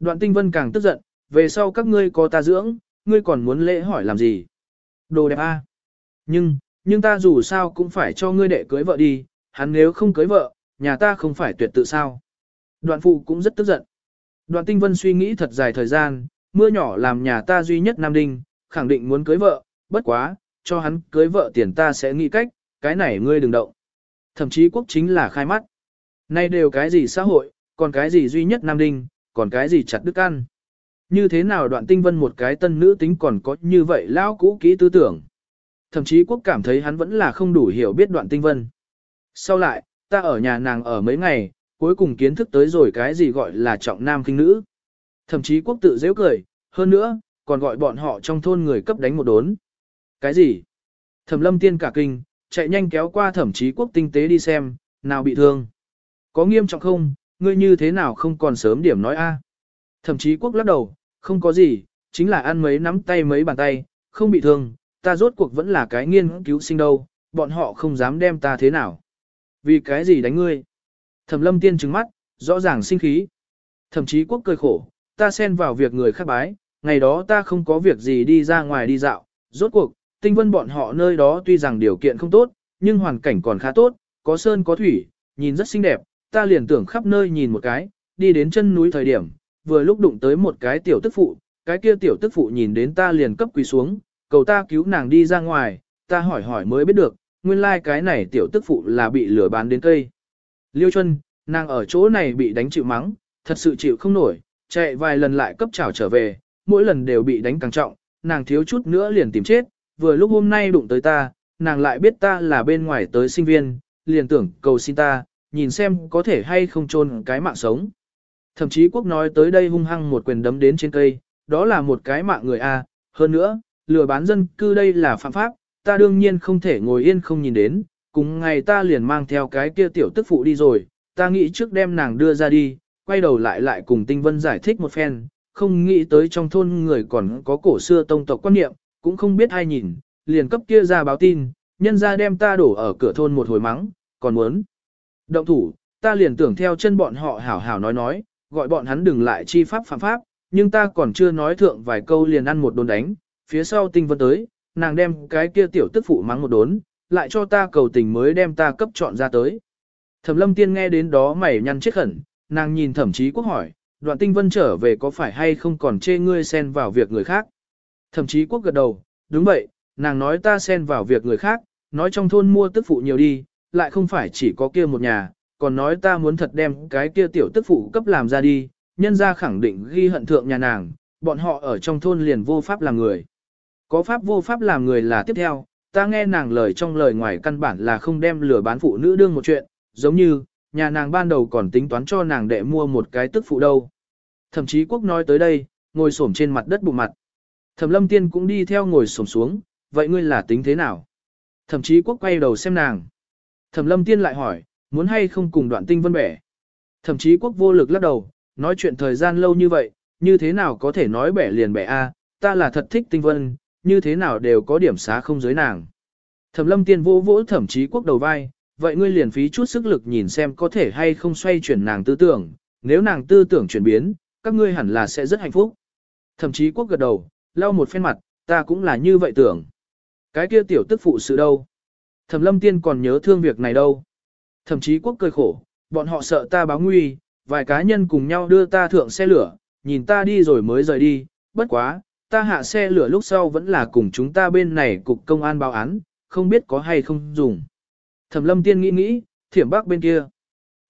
Đoạn tinh vân càng tức giận, về sau các ngươi có ta dưỡng, ngươi còn muốn lễ hỏi làm gì? Đồ đẹp a. À? Nhưng, nhưng ta dù sao cũng phải cho ngươi đệ cưới vợ đi, hắn nếu không cưới vợ, nhà ta không phải tuyệt tự sao. Đoạn phụ cũng rất tức giận. Đoạn tinh vân suy nghĩ thật dài thời gian, mưa nhỏ làm nhà ta duy nhất nam đinh, khẳng định muốn cưới vợ, bất quá, cho hắn cưới vợ tiền ta sẽ nghĩ cách, cái này ngươi đừng động. Thậm chí quốc chính là khai mắt. Nay đều cái gì xã hội, còn cái gì duy nhất nam đinh, còn cái gì chặt đức ăn. Như thế nào đoạn tinh vân một cái tân nữ tính còn có như vậy lão cũ kỹ tư tưởng. Thậm chí quốc cảm thấy hắn vẫn là không đủ hiểu biết đoạn tinh vân. Sau lại, ta ở nhà nàng ở mấy ngày, cuối cùng kiến thức tới rồi cái gì gọi là trọng nam kinh nữ. Thậm chí quốc tự dễ cười, hơn nữa, còn gọi bọn họ trong thôn người cấp đánh một đốn. Cái gì? Thẩm lâm tiên cả kinh, chạy nhanh kéo qua thẩm chí quốc tinh tế đi xem, nào bị thương. Có nghiêm trọng không, ngươi như thế nào không còn sớm điểm nói a? Thậm chí quốc lắc đầu, không có gì, chính là ăn mấy nắm tay mấy bàn tay, không bị thương, ta rốt cuộc vẫn là cái nghiên cứu sinh đâu, bọn họ không dám đem ta thế nào. Vì cái gì đánh ngươi? Thẩm lâm tiên trừng mắt, rõ ràng sinh khí. Thậm chí quốc cười khổ, ta xen vào việc người khác bái, ngày đó ta không có việc gì đi ra ngoài đi dạo, rốt cuộc, tinh vân bọn họ nơi đó tuy rằng điều kiện không tốt, nhưng hoàn cảnh còn khá tốt, có sơn có thủy, nhìn rất xinh đẹp, ta liền tưởng khắp nơi nhìn một cái, đi đến chân núi thời điểm, vừa lúc đụng tới một cái tiểu tức phụ, cái kia tiểu tức phụ nhìn đến ta liền cấp quỳ xuống, cầu ta cứu nàng đi ra ngoài, ta hỏi hỏi mới biết được, nguyên lai like cái này tiểu tức phụ là bị lửa bán đến cây. Liêu chân, nàng ở chỗ này bị đánh chịu mắng, thật sự chịu không nổi, chạy vài lần lại cấp trảo trở về, mỗi lần đều bị đánh càng trọng, nàng thiếu chút nữa liền tìm chết, vừa lúc hôm nay đụng tới ta, nàng lại biết ta là bên ngoài tới sinh viên, liền tưởng cầu xin ta, nhìn xem có thể hay không chôn cái mạng sống. Thậm chí quốc nói tới đây hung hăng một quyền đấm đến trên cây, đó là một cái mạng người A, hơn nữa, lừa bán dân cư đây là phạm pháp, ta đương nhiên không thể ngồi yên không nhìn đến, cùng ngày ta liền mang theo cái kia tiểu tức phụ đi rồi, ta nghĩ trước đem nàng đưa ra đi, quay đầu lại lại cùng Tinh Vân giải thích một phen, không nghĩ tới trong thôn người còn có cổ xưa tông tộc quan niệm, cũng không biết ai nhìn, liền cấp kia ra báo tin, nhân ra đem ta đổ ở cửa thôn một hồi mắng, còn muốn. Động thủ, ta liền tưởng theo chân bọn họ hảo hảo nói nói, gọi bọn hắn đừng lại chi pháp phạm pháp, nhưng ta còn chưa nói thượng vài câu liền ăn một đốn đánh, phía sau tinh vân tới, nàng đem cái kia tiểu tức phụ mắng một đốn, lại cho ta cầu tình mới đem ta cấp chọn ra tới. Thẩm lâm tiên nghe đến đó mày nhăn chết khẩn, nàng nhìn thẩm chí quốc hỏi, đoạn tinh vân trở về có phải hay không còn chê ngươi xen vào việc người khác. Thẩm chí quốc gật đầu, đúng vậy, nàng nói ta xen vào việc người khác, nói trong thôn mua tức phụ nhiều đi, lại không phải chỉ có kia một nhà, còn nói ta muốn thật đem cái kia tiểu tức phụ cấp làm ra đi, nhân ra khẳng định ghi hận thượng nhà nàng, bọn họ ở trong thôn liền vô pháp làm người. Có pháp vô pháp làm người là tiếp theo, ta nghe nàng lời trong lời ngoài căn bản là không đem lừa bán phụ nữ đương một chuyện, giống như, nhà nàng ban đầu còn tính toán cho nàng đệ mua một cái tức phụ đâu. Thậm chí quốc nói tới đây, ngồi xổm trên mặt đất bụng mặt. Thẩm lâm tiên cũng đi theo ngồi xổm xuống, vậy ngươi là tính thế nào? Thậm chí quốc quay đầu xem nàng. Thẩm lâm tiên lại hỏi, muốn hay không cùng đoạn tinh vân bẻ? Thậm chí quốc vô lực lắc đầu, nói chuyện thời gian lâu như vậy, như thế nào có thể nói bẻ liền bẻ a? ta là thật thích tinh vân, như thế nào đều có điểm xá không giới nàng. Thẩm lâm tiên vô vỗ thẩm chí quốc đầu vai, vậy ngươi liền phí chút sức lực nhìn xem có thể hay không xoay chuyển nàng tư tưởng, nếu nàng tư tưởng chuyển biến, các ngươi hẳn là sẽ rất hạnh phúc. Thẩm chí quốc gật đầu, lau một phen mặt, ta cũng là như vậy tưởng. Cái kia tiểu tức phụ sự đâu? Thẩm lâm tiên còn nhớ thương việc này đâu? Thẩm chí quốc cười khổ, bọn họ sợ ta báo nguy, vài cá nhân cùng nhau đưa ta thượng xe lửa, nhìn ta đi rồi mới rời đi, bất quá, ta hạ xe lửa lúc sau vẫn là cùng chúng ta bên này cục công an báo án, không biết có hay không dùng. Thẩm lâm tiên nghĩ nghĩ, thiểm bác bên kia.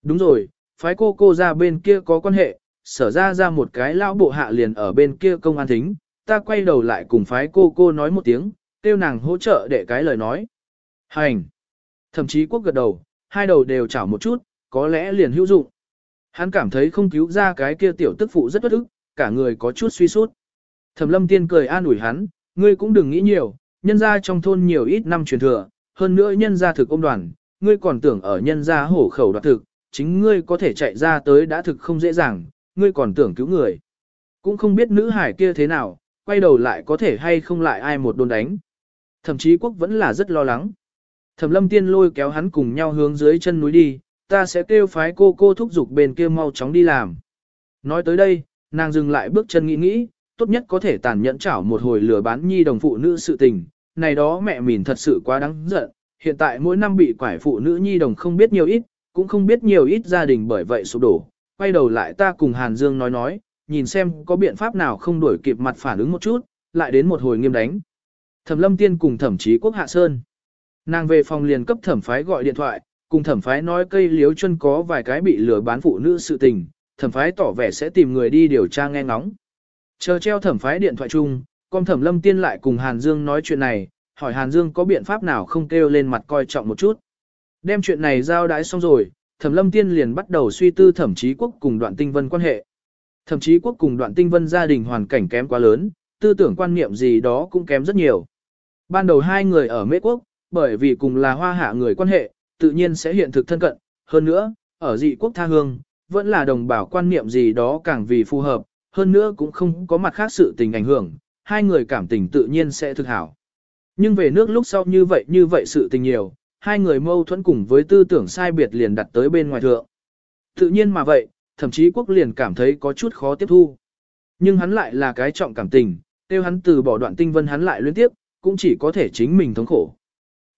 Đúng rồi, phái cô cô ra bên kia có quan hệ, sở ra ra một cái lão bộ hạ liền ở bên kia công an thính, ta quay đầu lại cùng phái cô cô nói một tiếng, tiêu nàng hỗ trợ để cái lời nói. Hành! Thậm chí quốc gật đầu, hai đầu đều chảo một chút, có lẽ liền hữu dụng. Hắn cảm thấy không cứu ra cái kia tiểu tức phụ rất bất ức, cả người có chút suy sút. Thẩm lâm tiên cười an ủi hắn, ngươi cũng đừng nghĩ nhiều, nhân gia trong thôn nhiều ít năm truyền thừa, hơn nữa nhân gia thực ông đoàn, ngươi còn tưởng ở nhân gia hổ khẩu đoạt thực, chính ngươi có thể chạy ra tới đã thực không dễ dàng, ngươi còn tưởng cứu người. Cũng không biết nữ hải kia thế nào, quay đầu lại có thể hay không lại ai một đồn đánh. Thậm chí quốc vẫn là rất lo lắng. Thẩm lâm tiên lôi kéo hắn cùng nhau hướng dưới chân núi đi, ta sẽ kêu phái cô cô thúc giục bên kia mau chóng đi làm. Nói tới đây, nàng dừng lại bước chân nghĩ nghĩ, tốt nhất có thể tàn nhẫn chảo một hồi lừa bán nhi đồng phụ nữ sự tình, này đó mẹ mìn thật sự quá đáng giận, hiện tại mỗi năm bị quải phụ nữ nhi đồng không biết nhiều ít, cũng không biết nhiều ít gia đình bởi vậy sụp đổ, quay đầu lại ta cùng Hàn Dương nói nói, nhìn xem có biện pháp nào không đuổi kịp mặt phản ứng một chút, lại đến một hồi nghiêm đánh. Thẩm Lâm Tiên cùng thẩm chí quốc hạ sơn. Nàng về phòng liền cấp thẩm phái gọi điện thoại, cùng thẩm phái nói cây liếu chân có vài cái bị lừa bán phụ nữ sự tình, thẩm phái tỏ vẻ sẽ tìm người đi điều tra nghe ngóng. Chờ treo thẩm phái điện thoại chung, con thẩm lâm tiên lại cùng Hàn Dương nói chuyện này, hỏi Hàn Dương có biện pháp nào không kêu lên mặt coi trọng một chút. Đem chuyện này giao đái xong rồi, thẩm lâm tiên liền bắt đầu suy tư thẩm chí quốc cùng đoạn tinh vân quan hệ. Thẩm chí quốc cùng đoạn tinh vân gia đình hoàn cảnh kém quá lớn, tư tưởng quan niệm gì đó cũng kém rất nhiều. Ban đầu hai người ở Mễ Quốc, bởi vì cùng là hoa hạ người quan hệ, tự nhiên sẽ hiện thực thân cận. Hơn nữa, ở dị quốc tha hương, vẫn là đồng bào quan niệm gì đó càng vì phù hợp, hơn nữa cũng không có mặt khác sự tình ảnh hưởng, hai người cảm tình tự nhiên sẽ thực hảo. Nhưng về nước lúc sau như vậy như vậy sự tình nhiều, hai người mâu thuẫn cùng với tư tưởng sai biệt liền đặt tới bên ngoài thượng. Tự nhiên mà vậy, thậm chí quốc liền cảm thấy có chút khó tiếp thu. Nhưng hắn lại là cái trọng cảm tình, tiêu hắn từ bỏ đoạn tinh vân hắn lại liên tiếp, cũng chỉ có thể chính mình thống khổ.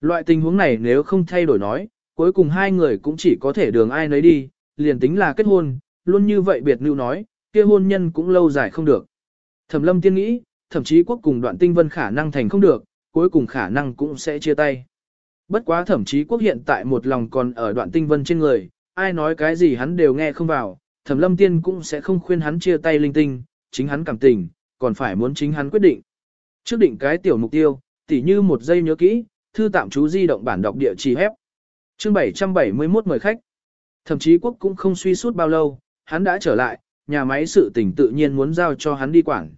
Loại tình huống này nếu không thay đổi nói, cuối cùng hai người cũng chỉ có thể đường ai nấy đi, liền tính là kết hôn, luôn như vậy biệt lưu nói, kia hôn nhân cũng lâu dài không được. Thẩm lâm tiên nghĩ, thậm chí quốc cùng đoạn tinh vân khả năng thành không được, cuối cùng khả năng cũng sẽ chia tay. Bất quá thậm chí quốc hiện tại một lòng còn ở đoạn tinh vân trên người, ai nói cái gì hắn đều nghe không vào, thẩm lâm tiên cũng sẽ không khuyên hắn chia tay linh tinh, chính hắn cảm tình, còn phải muốn chính hắn quyết định. Trước định cái tiểu mục tiêu, tỉ như một giây nhớ kỹ, thư tạm chú di động bản đọc địa chỉ hép. Chương 771 mời khách. Thậm chí quốc cũng không suy suốt bao lâu, hắn đã trở lại, nhà máy sự tình tự nhiên muốn giao cho hắn đi quản.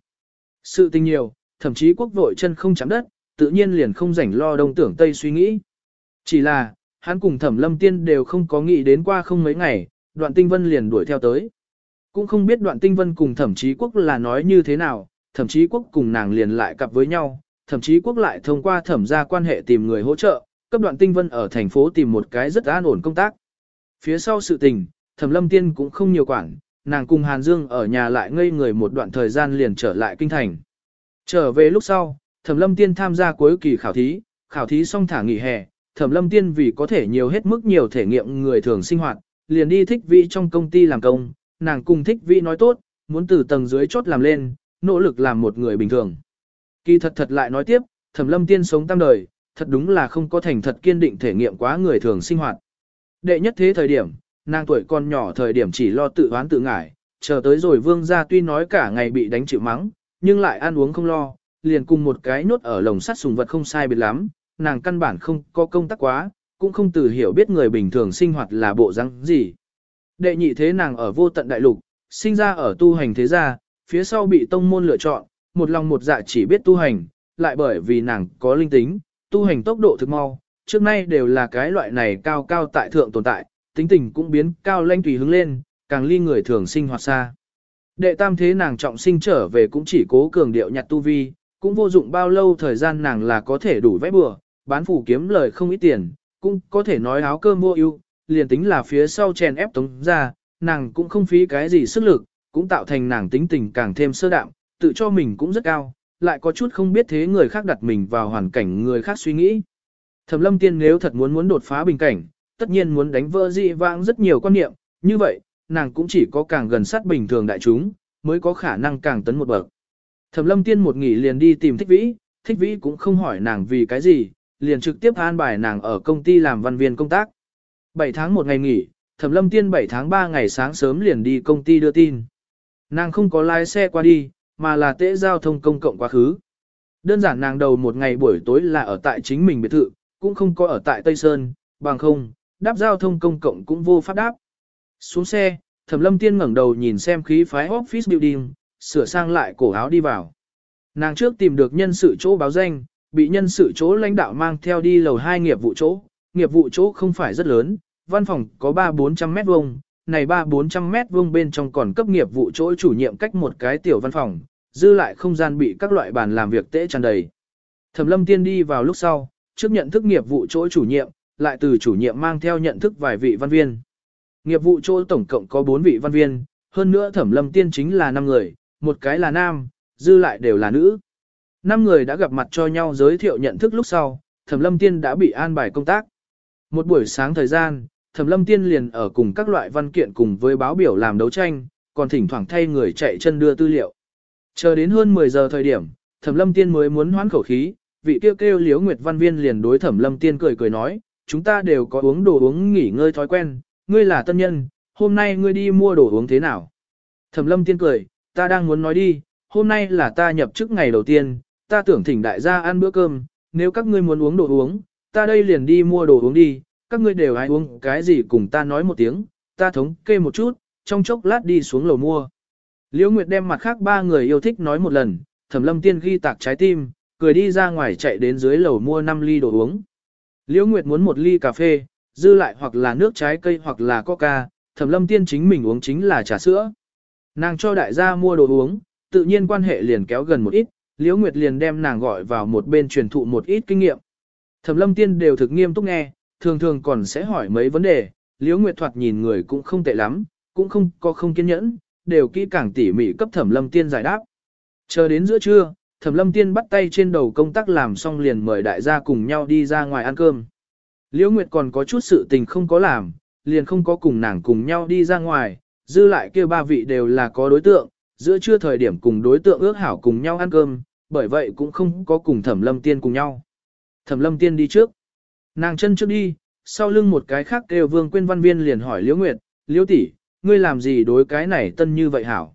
Sự tình nhiều, thậm chí quốc vội chân không chạm đất, tự nhiên liền không rảnh lo đông tưởng tây suy nghĩ. Chỉ là, hắn cùng thẩm lâm tiên đều không có nghĩ đến qua không mấy ngày, đoạn tinh vân liền đuổi theo tới. Cũng không biết đoạn tinh vân cùng thẩm chí quốc là nói như thế nào, thẩm chí quốc cùng nàng liền lại cặp với nhau, thậm chí quốc lại thông qua thẩm gia quan hệ tìm người hỗ trợ, cấp đoạn tinh vân ở thành phố tìm một cái rất an ổn công tác. Phía sau sự tình, thẩm lâm tiên cũng không nhiều quản, nàng cùng Hàn Dương ở nhà lại ngây người một đoạn thời gian liền trở lại kinh thành. Trở về lúc sau, thẩm lâm tiên tham gia cuối kỳ khảo thí, khảo thí xong thả nghỉ hè, thẩm lâm tiên vì có thể nhiều hết mức nhiều thể nghiệm người thường sinh hoạt, liền đi thích vị trong công ty làm công, nàng cùng thích vị nói tốt, muốn từ tầng dưới chốt làm lên, nỗ lực làm một người bình thường. Kỳ thật thật lại nói tiếp, thẩm lâm tiên sống tam đời, thật đúng là không có thành thật kiên định thể nghiệm quá người thường sinh hoạt. Đệ nhất thế thời điểm, nàng tuổi còn nhỏ thời điểm chỉ lo tự hoán tự ngải, chờ tới rồi vương gia tuy nói cả ngày bị đánh chịu mắng, nhưng lại ăn uống không lo, liền cùng một cái nốt ở lồng sắt sùng vật không sai biệt lắm, nàng căn bản không có công tác quá, cũng không từ hiểu biết người bình thường sinh hoạt là bộ răng gì. Đệ nhị thế nàng ở vô tận đại lục, sinh ra ở tu hành thế gia, phía sau bị tông môn lựa chọn, một lòng một dạ chỉ biết tu hành, lại bởi vì nàng có linh tính, tu hành tốc độ thực mau, trước nay đều là cái loại này cao cao tại thượng tồn tại, tính tình cũng biến cao lanh tùy hướng lên, càng ly người thường sinh hoạt xa. Đệ tam thế nàng trọng sinh trở về cũng chỉ cố cường điệu nhặt tu vi, cũng vô dụng bao lâu thời gian nàng là có thể đủ vẽ bừa, bán phủ kiếm lời không ít tiền, cũng có thể nói áo cơm mua ưu, liền tính là phía sau chèn ép tống ra, nàng cũng không phí cái gì sức lực, cũng tạo thành nàng tính tình càng thêm sơ đạm, tự cho mình cũng rất cao, lại có chút không biết thế người khác đặt mình vào hoàn cảnh người khác suy nghĩ. Thẩm lâm tiên nếu thật muốn muốn đột phá bình cảnh, tất nhiên muốn đánh vỡ dị vãng rất nhiều quan niệm, như vậy, nàng cũng chỉ có càng gần sát bình thường đại chúng, mới có khả năng càng tấn một bậc. Thẩm lâm tiên một nghỉ liền đi tìm thích vĩ, thích vĩ cũng không hỏi nàng vì cái gì, liền trực tiếp an bài nàng ở công ty làm văn viên công tác. 7 tháng một ngày nghỉ, thẩm lâm tiên 7 tháng 3 ngày sáng sớm liền đi công ty đưa tin. Nàng không có lái xe qua đi, mà là tễ giao thông công cộng quá khứ. Đơn giản nàng đầu một ngày buổi tối là ở tại chính mình biệt thự, cũng không có ở tại Tây Sơn, bằng không, đáp giao thông công cộng cũng vô pháp đáp. Xuống xe, Thẩm Lâm Tiên ngẩng đầu nhìn xem khí phái office building, sửa sang lại cổ áo đi vào. Nàng trước tìm được nhân sự chỗ báo danh, bị nhân sự chỗ lãnh đạo mang theo đi lầu hai nghiệp vụ chỗ. Nghiệp vụ chỗ không phải rất lớn, văn phòng có 3-400 mét vuông, này 3-400 mét vuông bên trong còn cấp nghiệp vụ chỗ chủ nhiệm cách một cái tiểu văn phòng, dư lại không gian bị các loại bàn làm việc tễ tràn đầy. Thẩm lâm tiên đi vào lúc sau, trước nhận thức nghiệp vụ chỗ chủ nhiệm, lại từ chủ nhiệm mang theo nhận thức vài vị văn viên. Nghiệp vụ chỗ tổng cộng có 4 vị văn viên, hơn nữa thẩm lâm tiên chính là 5 người, một cái là nam, dư lại đều là nữ. Năm người đã gặp mặt cho nhau giới thiệu nhận thức lúc sau, thẩm lâm tiên đã bị an bài công tác. Một buổi sáng thời gian, thẩm lâm tiên liền ở cùng các loại văn kiện cùng với báo biểu làm đấu tranh, còn thỉnh thoảng thay người chạy chân đưa tư liệu. Chờ đến hơn 10 giờ thời điểm, thẩm lâm tiên mới muốn hoán khẩu khí, vị kêu kêu Liễu nguyệt văn viên liền đối thẩm lâm tiên cười cười nói, chúng ta đều có uống đồ uống nghỉ ngơi thói quen, ngươi là tân nhân, hôm nay ngươi đi mua đồ uống thế nào? Thẩm lâm tiên cười, ta đang muốn nói đi, hôm nay là ta nhập chức ngày đầu tiên, ta tưởng thỉnh đại gia ăn bữa cơm, nếu các ngươi muốn uống đồ uống, ta đây liền đi mua đồ uống đi, các ngươi đều ai uống cái gì cùng ta nói một tiếng, ta thống kê một chút, trong chốc lát đi xuống lầu mua. Liễu Nguyệt đem mặt khác ba người yêu thích nói một lần, Thẩm Lâm Tiên ghi tạc trái tim, cười đi ra ngoài chạy đến dưới lầu mua 5 ly đồ uống. Liễu Nguyệt muốn một ly cà phê, dư lại hoặc là nước trái cây hoặc là coca, Thẩm Lâm Tiên chính mình uống chính là trà sữa. Nàng cho đại gia mua đồ uống, tự nhiên quan hệ liền kéo gần một ít, Liễu Nguyệt liền đem nàng gọi vào một bên truyền thụ một ít kinh nghiệm. Thẩm Lâm Tiên đều thực nghiêm túc nghe, thường thường còn sẽ hỏi mấy vấn đề, Liễu Nguyệt thoạt nhìn người cũng không tệ lắm, cũng không có không kiên nhẫn, đều kỹ càng tỉ mỉ cấp Thẩm Lâm Tiên giải đáp. Chờ đến giữa trưa, Thẩm Lâm Tiên bắt tay trên đầu công tác làm xong liền mời đại gia cùng nhau đi ra ngoài ăn cơm. Liễu Nguyệt còn có chút sự tình không có làm, liền không có cùng nàng cùng nhau đi ra ngoài, dư lại kia ba vị đều là có đối tượng, giữa trưa thời điểm cùng đối tượng ước hảo cùng nhau ăn cơm, bởi vậy cũng không có cùng Thẩm Lâm Tiên cùng nhau. Thẩm Lâm Tiên đi trước. Nàng chân trước đi, sau lưng một cái khác kêu Vương quên Văn Viên liền hỏi Liễu Nguyệt, Liễu tỷ, ngươi làm gì đối cái này tân như vậy hảo?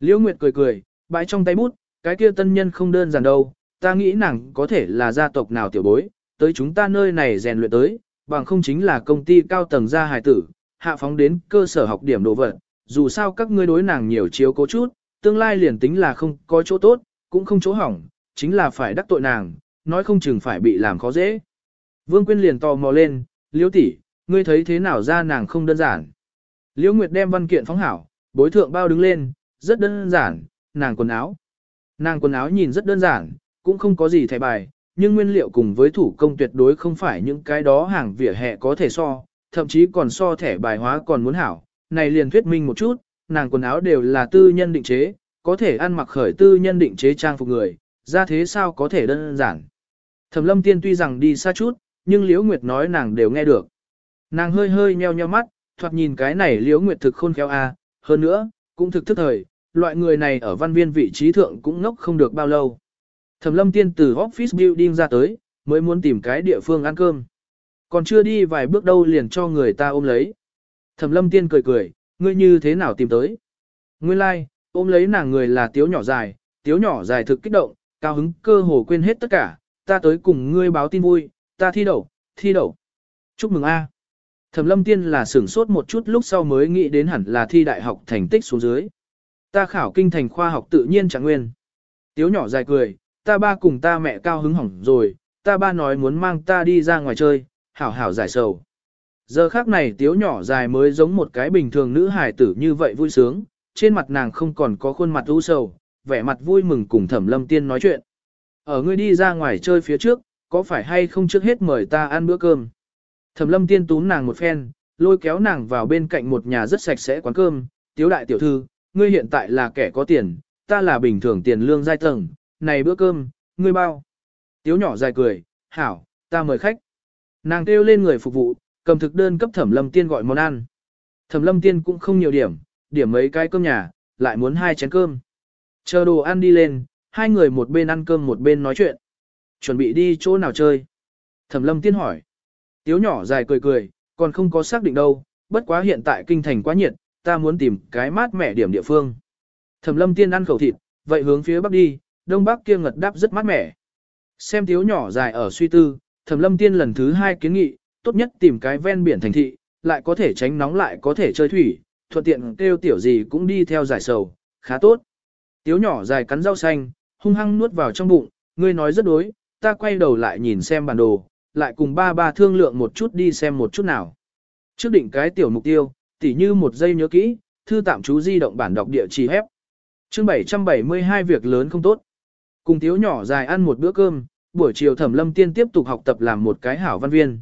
Liễu Nguyệt cười cười, bãi trong tay bút, cái kia tân nhân không đơn giản đâu, ta nghĩ nàng có thể là gia tộc nào tiểu bối, tới chúng ta nơi này rèn luyện tới, bằng không chính là công ty cao tầng gia hài tử, hạ phóng đến cơ sở học điểm đồ vật, dù sao các ngươi đối nàng nhiều chiếu cố chút, tương lai liền tính là không có chỗ tốt, cũng không chỗ hỏng, chính là phải đắc tội nàng, nói không chừng phải bị làm khó dễ. Vương Quyên liền tò mò lên, liễu tỷ, ngươi thấy thế nào ra nàng không đơn giản. Liễu Nguyệt đem văn kiện phóng hảo, bối thượng bao đứng lên, rất đơn giản, nàng quần áo. Nàng quần áo nhìn rất đơn giản, cũng không có gì thẻ bài, nhưng nguyên liệu cùng với thủ công tuyệt đối không phải những cái đó hàng vỉa hè có thể so, thậm chí còn so thẻ bài hóa còn muốn hảo. Này liền thuyết minh một chút, nàng quần áo đều là tư nhân định chế, có thể ăn mặc khởi tư nhân định chế trang phục người, ra thế sao có thể đơn giản. Thẩm lâm tiên tuy rằng đi xa chút, nhưng Liễu Nguyệt nói nàng đều nghe được. Nàng hơi hơi nheo nheo mắt, thoạt nhìn cái này Liễu Nguyệt thực khôn khéo a, hơn nữa, cũng thực thức thời, loại người này ở văn viên vị trí thượng cũng ngốc không được bao lâu. Thẩm lâm tiên từ office building ra tới, mới muốn tìm cái địa phương ăn cơm. Còn chưa đi vài bước đâu liền cho người ta ôm lấy. Thẩm lâm tiên cười cười, ngươi như thế nào tìm tới? Nguyên lai, like, ôm lấy nàng người là tiếu nhỏ dài, tiếu nhỏ dài thực kích động, cao hứng cơ hồ quên hết tất cả, ta tới cùng ngươi báo tin vui, ta thi đậu, thi đậu. Chúc mừng a. Thẩm lâm tiên là sửng sốt một chút lúc sau mới nghĩ đến hẳn là thi đại học thành tích xuống dưới. Ta khảo kinh thành khoa học tự nhiên trạng nguyên. Tiếu nhỏ dài cười, ta ba cùng ta mẹ cao hứng hỏng rồi, ta ba nói muốn mang ta đi ra ngoài chơi, hảo hảo giải sầu. Giờ khác này tiếu nhỏ dài mới giống một cái bình thường nữ hài tử như vậy vui sướng, trên mặt nàng không còn có khuôn mặt u sầu, vẻ mặt vui mừng cùng thẩm lâm tiên nói chuyện. Ở ngươi đi ra ngoài chơi phía trước, có phải hay không trước hết mời ta ăn bữa cơm? Thẩm lâm tiên túm nàng một phen, lôi kéo nàng vào bên cạnh một nhà rất sạch sẽ quán cơm, tiếu đại tiểu thư, ngươi hiện tại là kẻ có tiền, ta là bình thường tiền lương giai tầng, này bữa cơm, ngươi bao. Tiếu nhỏ dài cười, hảo, ta mời khách. Nàng kêu lên người phục vụ, cầm thực đơn cấp thẩm lâm tiên gọi món ăn. Thẩm lâm tiên cũng không nhiều điểm, điểm mấy cái cơm nhà, lại muốn hai chén cơm. Chờ đồ ăn đi lên, hai người một bên ăn cơm một bên nói chuyện. Chuẩn bị đi chỗ nào chơi? Thẩm lâm tiên hỏi. Tiếu nhỏ dài cười cười, còn không có xác định đâu, bất quá hiện tại kinh thành quá nhiệt, ta muốn tìm cái mát mẻ điểm địa phương. Thẩm lâm tiên ăn khẩu thịt, vậy hướng phía bắc đi, đông bắc kia ngật đáp rất mát mẻ. Xem tiếu nhỏ dài ở suy tư, thẩm lâm tiên lần thứ hai kiến nghị, tốt nhất tìm cái ven biển thành thị, lại có thể tránh nóng lại có thể chơi thủy, thuận tiện kêu tiểu gì cũng đi theo giải sầu, khá tốt. Tiếu nhỏ dài cắn rau xanh, hung hăng nuốt vào trong bụng, ngươi nói rất đối, ta quay đầu lại nhìn xem bản đồ, lại cùng ba ba thương lượng một chút đi xem một chút nào. Trước định cái tiểu mục tiêu, tỉ như một giây nhớ kỹ, thư tạm chú di động bản đọc địa chỉ hép. Chương 772 việc lớn không tốt. Cùng thiếu nhỏ dài ăn một bữa cơm, buổi chiều thẩm lâm tiên tiếp tục học tập làm một cái hảo văn viên.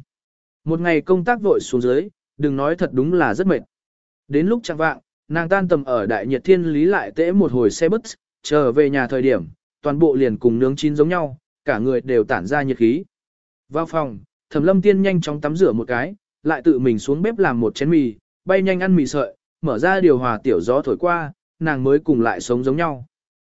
Một ngày công tác vội xuống dưới, đừng nói thật đúng là rất mệt. Đến lúc chẳng vạng, nàng tan tầm ở đại nhiệt thiên lý lại tễ một hồi xe bus, trở về nhà thời điểm, toàn bộ liền cùng nướng chín giống nhau, cả người đều tản ra nhiệt khí. Vào phòng, Thẩm Lâm Tiên nhanh chóng tắm rửa một cái, lại tự mình xuống bếp làm một chén mì, bay nhanh ăn mì sợi, mở ra điều hòa tiểu gió thổi qua, nàng mới cùng lại sống giống nhau.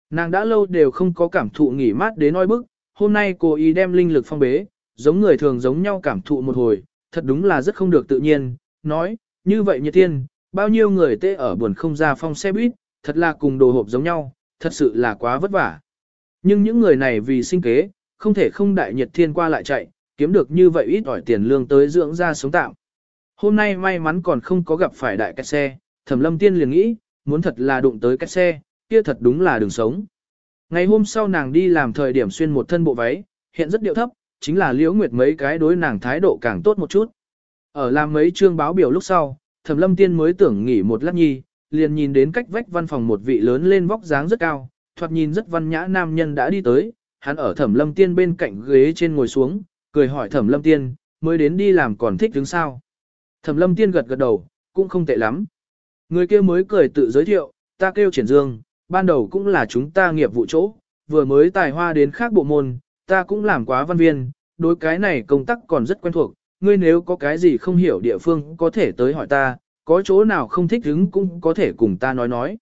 Nàng đã lâu đều không có cảm thụ nghỉ mát đến oi bức, hôm nay cô ý đem linh lực phong bế, giống người thường giống nhau cảm thụ một hồi, thật đúng là rất không được tự nhiên, nói, như vậy như thiên, bao nhiêu người tê ở buồn không ra phong xe buýt, thật là cùng đồ hộp giống nhau, thật sự là quá vất vả. Nhưng những người này vì sinh kế, không thể không đại nhiệt thiên qua lại chạy, kiếm được như vậy ít ỏi tiền lương tới dưỡng ra sống tạm. Hôm nay may mắn còn không có gặp phải đại kẹt xe, thẩm lâm tiên liền nghĩ, muốn thật là đụng tới kẹt xe, kia thật đúng là đường sống. Ngày hôm sau nàng đi làm thời điểm xuyên một thân bộ váy, hiện rất điệu thấp, chính là liễu nguyệt mấy cái đối nàng thái độ càng tốt một chút. Ở làm mấy chương báo biểu lúc sau, thẩm lâm tiên mới tưởng nghỉ một lát nhi, liền nhìn đến cách vách văn phòng một vị lớn lên vóc dáng rất cao, thoạt nhìn rất văn nhã nam nhân đã đi tới, hắn ở thẩm lâm tiên bên cạnh ghế trên ngồi xuống, cười hỏi thẩm lâm tiên, mới đến đi làm còn thích đứng sao. Thẩm lâm tiên gật gật đầu, cũng không tệ lắm. Người kia mới cười tự giới thiệu, ta kêu triển dương, ban đầu cũng là chúng ta nghiệp vụ chỗ, vừa mới tài hoa đến khác bộ môn, ta cũng làm quá văn viên, đối cái này công tác còn rất quen thuộc, ngươi nếu có cái gì không hiểu địa phương có thể tới hỏi ta, có chỗ nào không thích hứng cũng có thể cùng ta nói nói.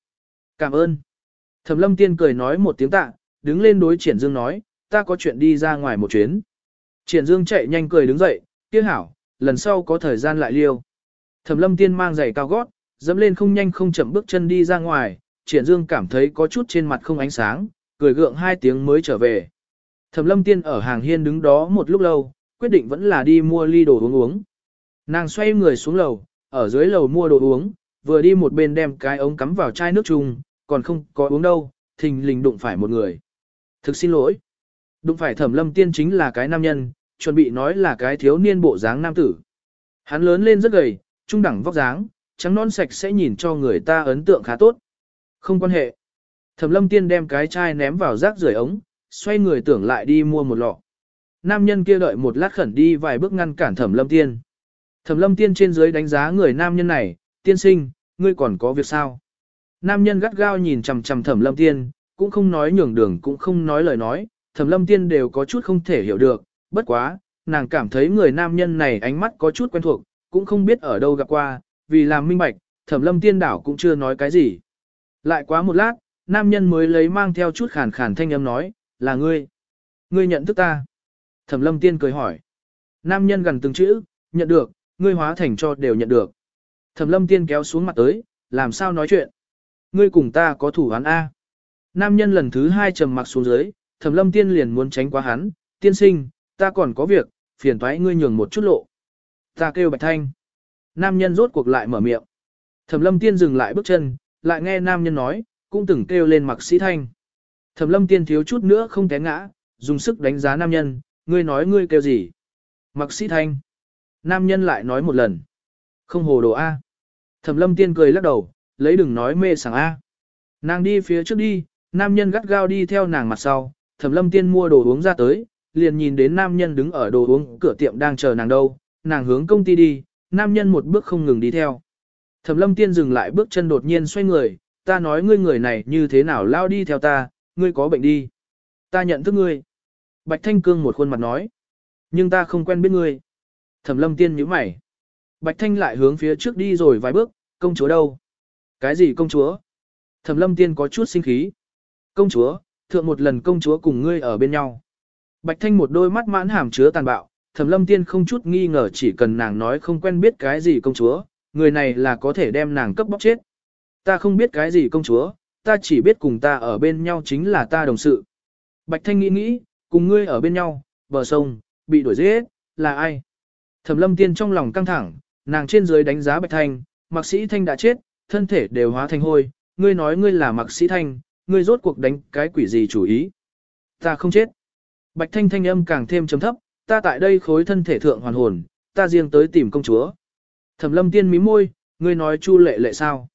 Cảm ơn. Thẩm lâm tiên cười nói một tiếng tạ, đứng lên đối triển dương nói, ta có chuyện đi ra ngoài một chuyến. Triển dương chạy nhanh cười đứng dậy, kia hảo, lần sau có thời gian lại liêu. Thẩm lâm tiên mang giày cao gót, dẫm lên không nhanh không chậm bước chân đi ra ngoài, triển dương cảm thấy có chút trên mặt không ánh sáng, cười gượng hai tiếng mới trở về. Thẩm lâm tiên ở hàng hiên đứng đó một lúc lâu, quyết định vẫn là đi mua ly đồ uống uống. Nàng xoay người xuống lầu, ở dưới lầu mua đồ uống, vừa đi một bên đem cái ống cắm vào chai nước chung, còn không có uống đâu, thình lình đụng phải một người. Thực xin lỗi. đúng phải thẩm lâm tiên chính là cái nam nhân, chuẩn bị nói là cái thiếu niên bộ dáng nam tử. Hắn lớn lên rất gầy, trung đẳng vóc dáng, trắng non sạch sẽ nhìn cho người ta ấn tượng khá tốt. Không quan hệ. Thẩm lâm tiên đem cái chai ném vào rác rưởi ống, xoay người tưởng lại đi mua một lọ. Nam nhân kia đợi một lát khẩn đi vài bước ngăn cản thẩm lâm tiên. Thẩm lâm tiên trên dưới đánh giá người nam nhân này, tiên sinh, ngươi còn có việc sao? Nam nhân gắt gao nhìn chằm chằm thẩm lâm tiên, cũng không nói nhường đường cũng không nói lời nói, thẩm lâm tiên đều có chút không thể hiểu được, bất quá, nàng cảm thấy người nam nhân này ánh mắt có chút quen thuộc, cũng không biết ở đâu gặp qua, vì làm minh bạch, thẩm lâm tiên đảo cũng chưa nói cái gì. Lại quá một lát, nam nhân mới lấy mang theo chút khàn khàn thanh âm nói, là ngươi. Ngươi nhận thức ta. Thẩm lâm tiên cười hỏi. Nam nhân gần từng chữ, nhận được, ngươi hóa thành cho đều nhận được. Thẩm lâm tiên kéo xuống mặt tới, làm sao nói chuyện. Ngươi cùng ta có thủ án A. Nam nhân lần thứ hai trầm mặc xuống dưới, thẩm lâm tiên liền muốn tránh qua hắn, tiên sinh, ta còn có việc, phiền thoái ngươi nhường một chút lộ. Ta kêu bạch thanh. Nam nhân rốt cuộc lại mở miệng. Thẩm lâm tiên dừng lại bước chân, lại nghe nam nhân nói, cũng từng kêu lên mặc sĩ thanh. Thẩm lâm tiên thiếu chút nữa không té ngã, dùng sức đánh giá nam nhân, ngươi nói ngươi kêu gì? Mặc sĩ thanh. Nam nhân lại nói một lần. Không hồ đồ A. Thẩm lâm tiên cười lắc đầu, lấy đừng nói mê sảng A. Nàng đi phía trước đi, nam nhân gắt gao đi theo nàng mặt sau, thẩm lâm tiên mua đồ uống ra tới, liền nhìn đến nam nhân đứng ở đồ uống cửa tiệm đang chờ nàng đâu, nàng hướng công ty đi, nam nhân một bước không ngừng đi theo. Thẩm lâm tiên dừng lại bước chân đột nhiên xoay người, ta nói ngươi người này như thế nào lao đi theo ta, ngươi có bệnh đi. Ta nhận thức ngươi. Bạch Thanh Cương một khuôn mặt nói. Nhưng ta không quen biết ngươi. Thẩm lâm tiên nhíu mày. Bạch Thanh lại hướng phía trước đi rồi vài bước, công chúa đâu? Cái gì công chúa? Thẩm lâm tiên có chút sinh khí. Công chúa, thượng một lần công chúa cùng ngươi ở bên nhau. Bạch Thanh một đôi mắt mãn hàm chứa tàn bạo, Thẩm lâm tiên không chút nghi ngờ chỉ cần nàng nói không quen biết cái gì công chúa, người này là có thể đem nàng cấp bóc chết. Ta không biết cái gì công chúa, ta chỉ biết cùng ta ở bên nhau chính là ta đồng sự. Bạch Thanh nghĩ nghĩ, cùng ngươi ở bên nhau, bờ sông, bị đuổi giết, là ai? Thẩm lâm tiên trong lòng căng thẳng, nàng trên dưới đánh giá Bạch Thanh, Mạc Sĩ Thanh đã chết, thân thể đều hóa thành hôi, ngươi nói ngươi là Mạc Sĩ Thanh, ngươi rốt cuộc đánh cái quỷ gì chủ ý? Ta không chết. Bạch Thanh thanh âm càng thêm trầm thấp, ta tại đây khối thân thể thượng hoàn hồn, ta riêng tới tìm công chúa. Thẩm lâm tiên mí môi, ngươi nói chu lệ lệ sao?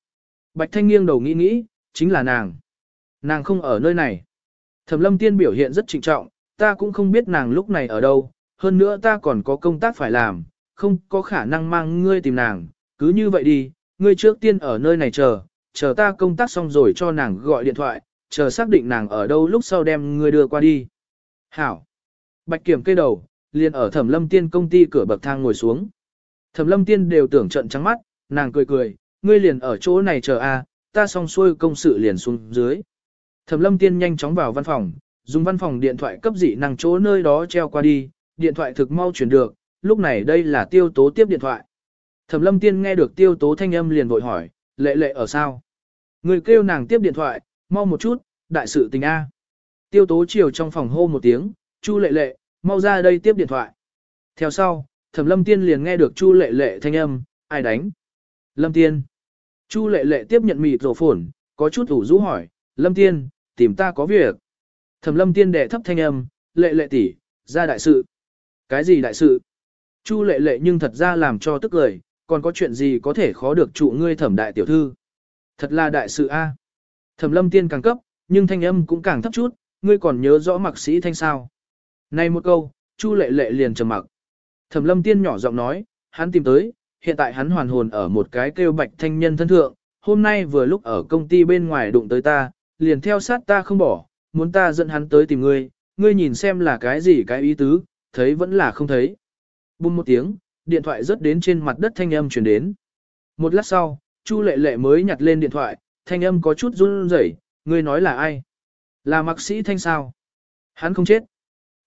Bạch Thanh nghiêng đầu nghĩ nghĩ, chính là nàng. Nàng không ở nơi này. Thẩm lâm tiên biểu hiện rất trịnh trọng, ta cũng không biết nàng lúc này ở đâu, hơn nữa ta còn có công tác phải làm, không có khả năng mang ngươi tìm nàng, cứ như vậy đi, ngươi trước tiên ở nơi này chờ, chờ ta công tác xong rồi cho nàng gọi điện thoại, chờ xác định nàng ở đâu lúc sau đem ngươi đưa qua đi. Hảo. Bạch kiểm cây đầu, liền ở thẩm lâm tiên công ty cửa bậc thang ngồi xuống. Thẩm lâm tiên đều tưởng trận trắng mắt, nàng cười cười, ngươi liền ở chỗ này chờ a, ta xong xuôi công sự liền xuống dưới. Thẩm lâm tiên nhanh chóng vào văn phòng, dùng văn phòng điện thoại cấp dị năng chỗ nơi đó treo qua đi, điện thoại thực mau chuyển được, lúc này đây là tiêu tố tiếp điện thoại. Thẩm lâm tiên nghe được tiêu tố thanh âm liền vội hỏi, lệ lệ ở sao? Người kêu nàng tiếp điện thoại, mau một chút, đại sự tình A. Tiêu tố chiều trong phòng hô một tiếng, Chu lệ lệ, mau ra đây tiếp điện thoại. Theo sau, thẩm lâm tiên liền nghe được Chu lệ lệ thanh âm, ai đánh? Lâm tiên. Chu lệ lệ tiếp nhận mịt rổ phổn, có chút ủ rũ hỏi, Lâm tiên, tìm ta có việc. Thẩm lâm tiên đệ thấp thanh âm, lệ lệ tỷ, ra đại sự. Cái gì đại sự? Chu lệ lệ nhưng thật ra làm cho tức lời, còn có chuyện gì có thể khó được trụ ngươi thẩm đại tiểu thư. Thật là đại sự a. À? Thẩm lâm tiên càng cấp, nhưng thanh âm cũng càng thấp chút, ngươi còn nhớ rõ mặc sĩ thanh sao. Này một câu, Chu lệ lệ liền trầm mặc. Thẩm lâm tiên nhỏ giọng nói, hắn tìm tới, hiện tại hắn hoàn hồn ở một cái kêu bạch thanh nhân thân thượng, hôm nay vừa lúc ở công ty bên ngoài đụng tới ta, liền theo sát ta không bỏ, muốn ta dẫn hắn tới tìm ngươi, ngươi nhìn xem là cái gì cái ý tứ, thấy vẫn là không thấy. Bùm một tiếng, điện thoại rớt đến trên mặt đất thanh âm truyền đến. Một lát sau, Chu lệ lệ mới nhặt lên điện thoại, thanh âm có chút run rẩy, ngươi nói là ai? Là mạc sĩ thanh sao? Hắn không chết.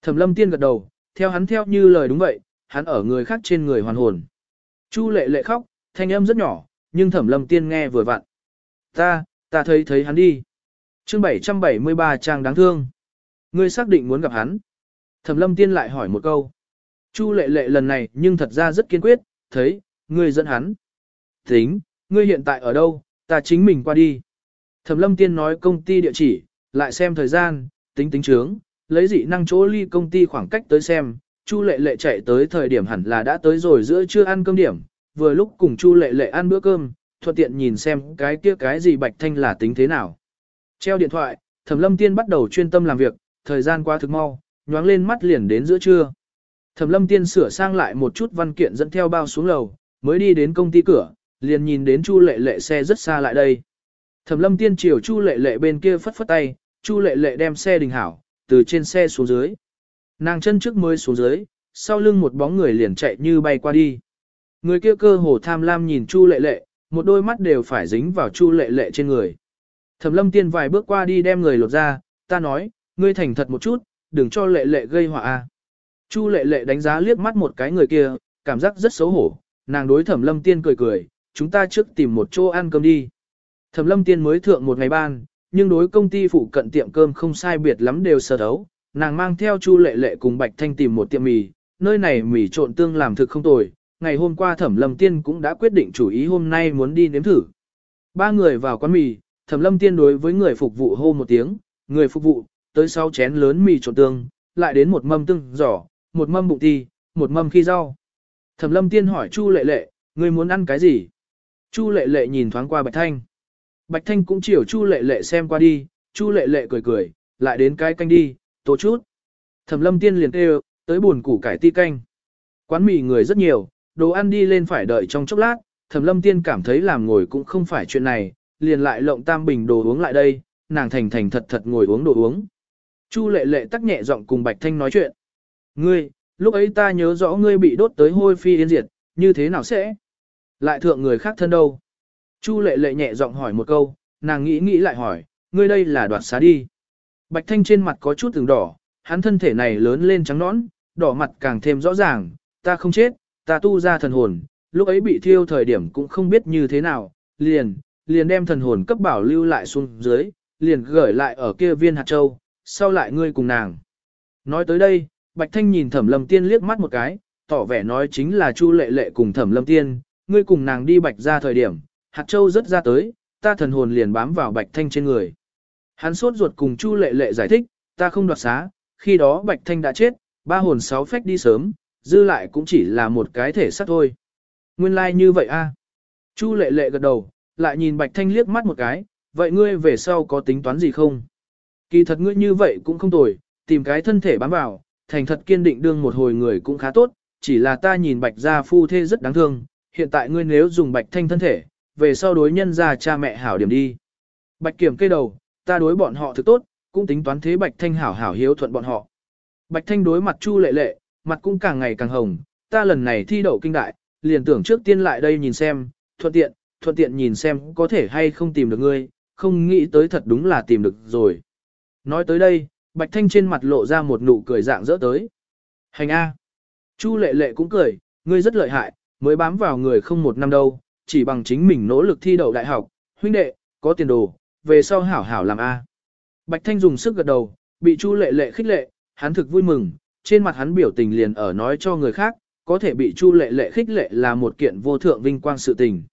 Thẩm lâm tiên gật đầu, theo hắn theo như lời đúng vậy, hắn ở người khác trên người hoàn hồn. Chu lệ lệ khóc, thanh âm rất nhỏ, nhưng thẩm lâm tiên nghe vừa vặn. Ta, ta thấy thấy hắn đi. chương 773 trang đáng thương. Ngươi xác định muốn gặp hắn. Thẩm lâm tiên lại hỏi một câu. Chu lệ lệ lần này nhưng thật ra rất kiên quyết, thấy, ngươi dẫn hắn. Tính, ngươi hiện tại ở đâu, ta chính mình qua đi. Thẩm lâm tiên nói công ty địa chỉ, lại xem thời gian, tính tính trướng, lấy dị năng chỗ ly công ty khoảng cách tới xem, Chu lệ lệ chạy tới thời điểm hẳn là đã tới rồi giữa trưa ăn cơm điểm, vừa lúc cùng Chu lệ lệ ăn bữa cơm, thuận tiện nhìn xem cái kia cái gì bạch thanh là tính thế nào. Treo điện thoại, Thẩm lâm tiên bắt đầu chuyên tâm làm việc, thời gian qua thực mau, nhoáng lên mắt liền đến giữa trưa. Thẩm lâm tiên sửa sang lại một chút văn kiện dẫn theo bao xuống lầu, mới đi đến công ty cửa, liền nhìn đến Chu lệ lệ xe rất xa lại đây. Thẩm lâm tiên chiều Chu lệ lệ bên kia phất phất tay, Chu lệ lệ đem xe đình hảo, từ trên xe xuống dưới. Nàng chân trước mới xuống dưới, sau lưng một bóng người liền chạy như bay qua đi. Người kia cơ hồ tham lam nhìn Chu lệ lệ, một đôi mắt đều phải dính vào Chu lệ lệ trên người. Thẩm lâm tiên vài bước qua đi đem người lột ra, ta nói, ngươi thành thật một chút, đừng cho lệ lệ gây họa a. Chu lệ lệ đánh giá liếc mắt một cái người kia, cảm giác rất xấu hổ, nàng đối thẩm lâm tiên cười cười, chúng ta trước tìm một chỗ ăn cơm đi. Thẩm lâm tiên mới thượng một ngày ban, nhưng đối công ty phụ cận tiệm cơm không sai biệt lắm đều sơ đấu, nàng mang theo Chu lệ lệ cùng Bạch Thanh tìm một tiệm mì, nơi này mì trộn tương làm thực không tồi, ngày hôm qua thẩm lâm tiên cũng đã quyết định chủ ý hôm nay muốn đi nếm thử. Ba người vào quán mì, thẩm lâm tiên đối với người phục vụ hô một tiếng, người phục vụ, tới sau chén lớn mì trộn tương, lại đến một mâm tương giỏ, một mâm bụng ti, một mâm khi rau. Thẩm lâm tiên hỏi Chu lệ lệ, người muốn ăn cái gì? Chu lệ lệ nhìn thoáng qua Bạch Thanh. Bạch Thanh cũng chiều Chu lệ lệ xem qua đi, Chu lệ lệ cười cười, lại đến cái canh đi, tố chút. Thẩm lâm tiên liền kêu, tới buồn củ cải ti canh. Quán mì người rất nhiều, đồ ăn đi lên phải đợi trong chốc lát, Thẩm lâm tiên cảm thấy làm ngồi cũng không phải chuyện này, liền lại lộng tam bình đồ uống lại đây, nàng thành thành thật thật ngồi uống đồ uống. Chu lệ lệ tắc nhẹ giọng cùng Bạch Thanh nói chuyện. Ngươi, lúc ấy ta nhớ rõ ngươi bị đốt tới hôi phi yên diệt, như thế nào sẽ? Lại thượng người khác thân đâu? Chu lệ lệ nhẹ giọng hỏi một câu, nàng nghĩ nghĩ lại hỏi, ngươi đây là đoạt xá đi. Bạch Thanh trên mặt có chút từng đỏ, hắn thân thể này lớn lên trắng nõn, đỏ mặt càng thêm rõ ràng, ta không chết, ta tu ra thần hồn, lúc ấy bị thiêu thời điểm cũng không biết như thế nào, liền, liền đem thần hồn cấp bảo lưu lại xuống dưới, liền gửi lại ở kia viên hạt châu, sau lại ngươi cùng nàng. Nói tới đây, Bạch Thanh nhìn Thẩm Lâm Tiên liếc mắt một cái, tỏ vẻ nói chính là Chu Lệ Lệ cùng Thẩm Lâm Tiên, ngươi cùng nàng đi Bạch ra thời điểm, hạt châu rất ra tới, ta thần hồn liền bám vào Bạch Thanh trên người. Hắn sốt ruột cùng Chu Lệ Lệ giải thích, ta không đoạt xá, khi đó Bạch Thanh đã chết, ba hồn sáu phách đi sớm, dư lại cũng chỉ là một cái thể xác thôi. Nguyên lai like như vậy a. Chu Lệ Lệ gật đầu, lại nhìn Bạch Thanh liếc mắt một cái, vậy ngươi về sau có tính toán gì không? Kỳ thật ngươi như vậy cũng không tồi, tìm cái thân thể bám vào, thành thật kiên định đương một hồi người cũng khá tốt, chỉ là ta nhìn bạch gia phu thê rất đáng thương, hiện tại ngươi nếu dùng bạch thanh thân thể, về sau đối nhân ra cha mẹ hảo điểm đi. Bạch kiểm cây đầu, ta đối bọn họ thực tốt, cũng tính toán thế Bạch Thanh hảo hảo hiếu thuận bọn họ. Bạch Thanh đối mặt Chu lệ lệ, mặt cũng càng ngày càng hồng, ta lần này thi đậu kinh đại, liền tưởng trước tiên lại đây nhìn xem, thuận tiện, thuận tiện nhìn xem có thể hay không tìm được ngươi, không nghĩ tới thật đúng là tìm được rồi. Nói tới đây, Bạch Thanh trên mặt lộ ra một nụ cười dạng dỡ tới. Hành A. Chu lệ lệ cũng cười, ngươi rất lợi hại, mới bám vào người không một năm đâu, chỉ bằng chính mình nỗ lực thi đậu đại học, huynh đệ, có tiền đồ, về sau hảo hảo làm A. Bạch Thanh dùng sức gật đầu, bị Chu lệ lệ khích lệ, hắn thực vui mừng, trên mặt hắn biểu tình liền ở nói cho người khác, có thể bị Chu lệ lệ khích lệ là một kiện vô thượng vinh quang sự tình.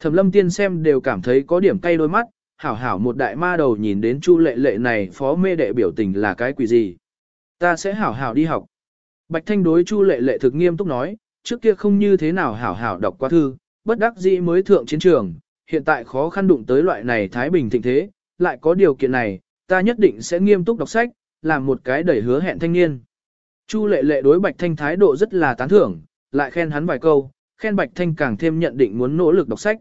Thẩm lâm tiên xem đều cảm thấy có điểm cay đôi mắt, hảo hảo một đại ma đầu nhìn đến Chu lệ lệ này phó mê đệ biểu tình là cái quỷ gì. Ta sẽ hảo hảo đi học. Bạch Thanh đối Chu lệ lệ thực nghiêm túc nói, trước kia không như thế nào hảo hảo đọc qua thư, bất đắc dĩ mới thượng chiến trường, hiện tại khó khăn đụng tới loại này Thái Bình thịnh thế, lại có điều kiện này, ta nhất định sẽ nghiêm túc đọc sách, làm một cái đẩy hứa hẹn thanh niên. Chu lệ lệ đối Bạch Thanh thái độ rất là tán thưởng, lại khen hắn vài câu, khen Bạch Thanh càng thêm nhận định muốn nỗ lực đọc sách.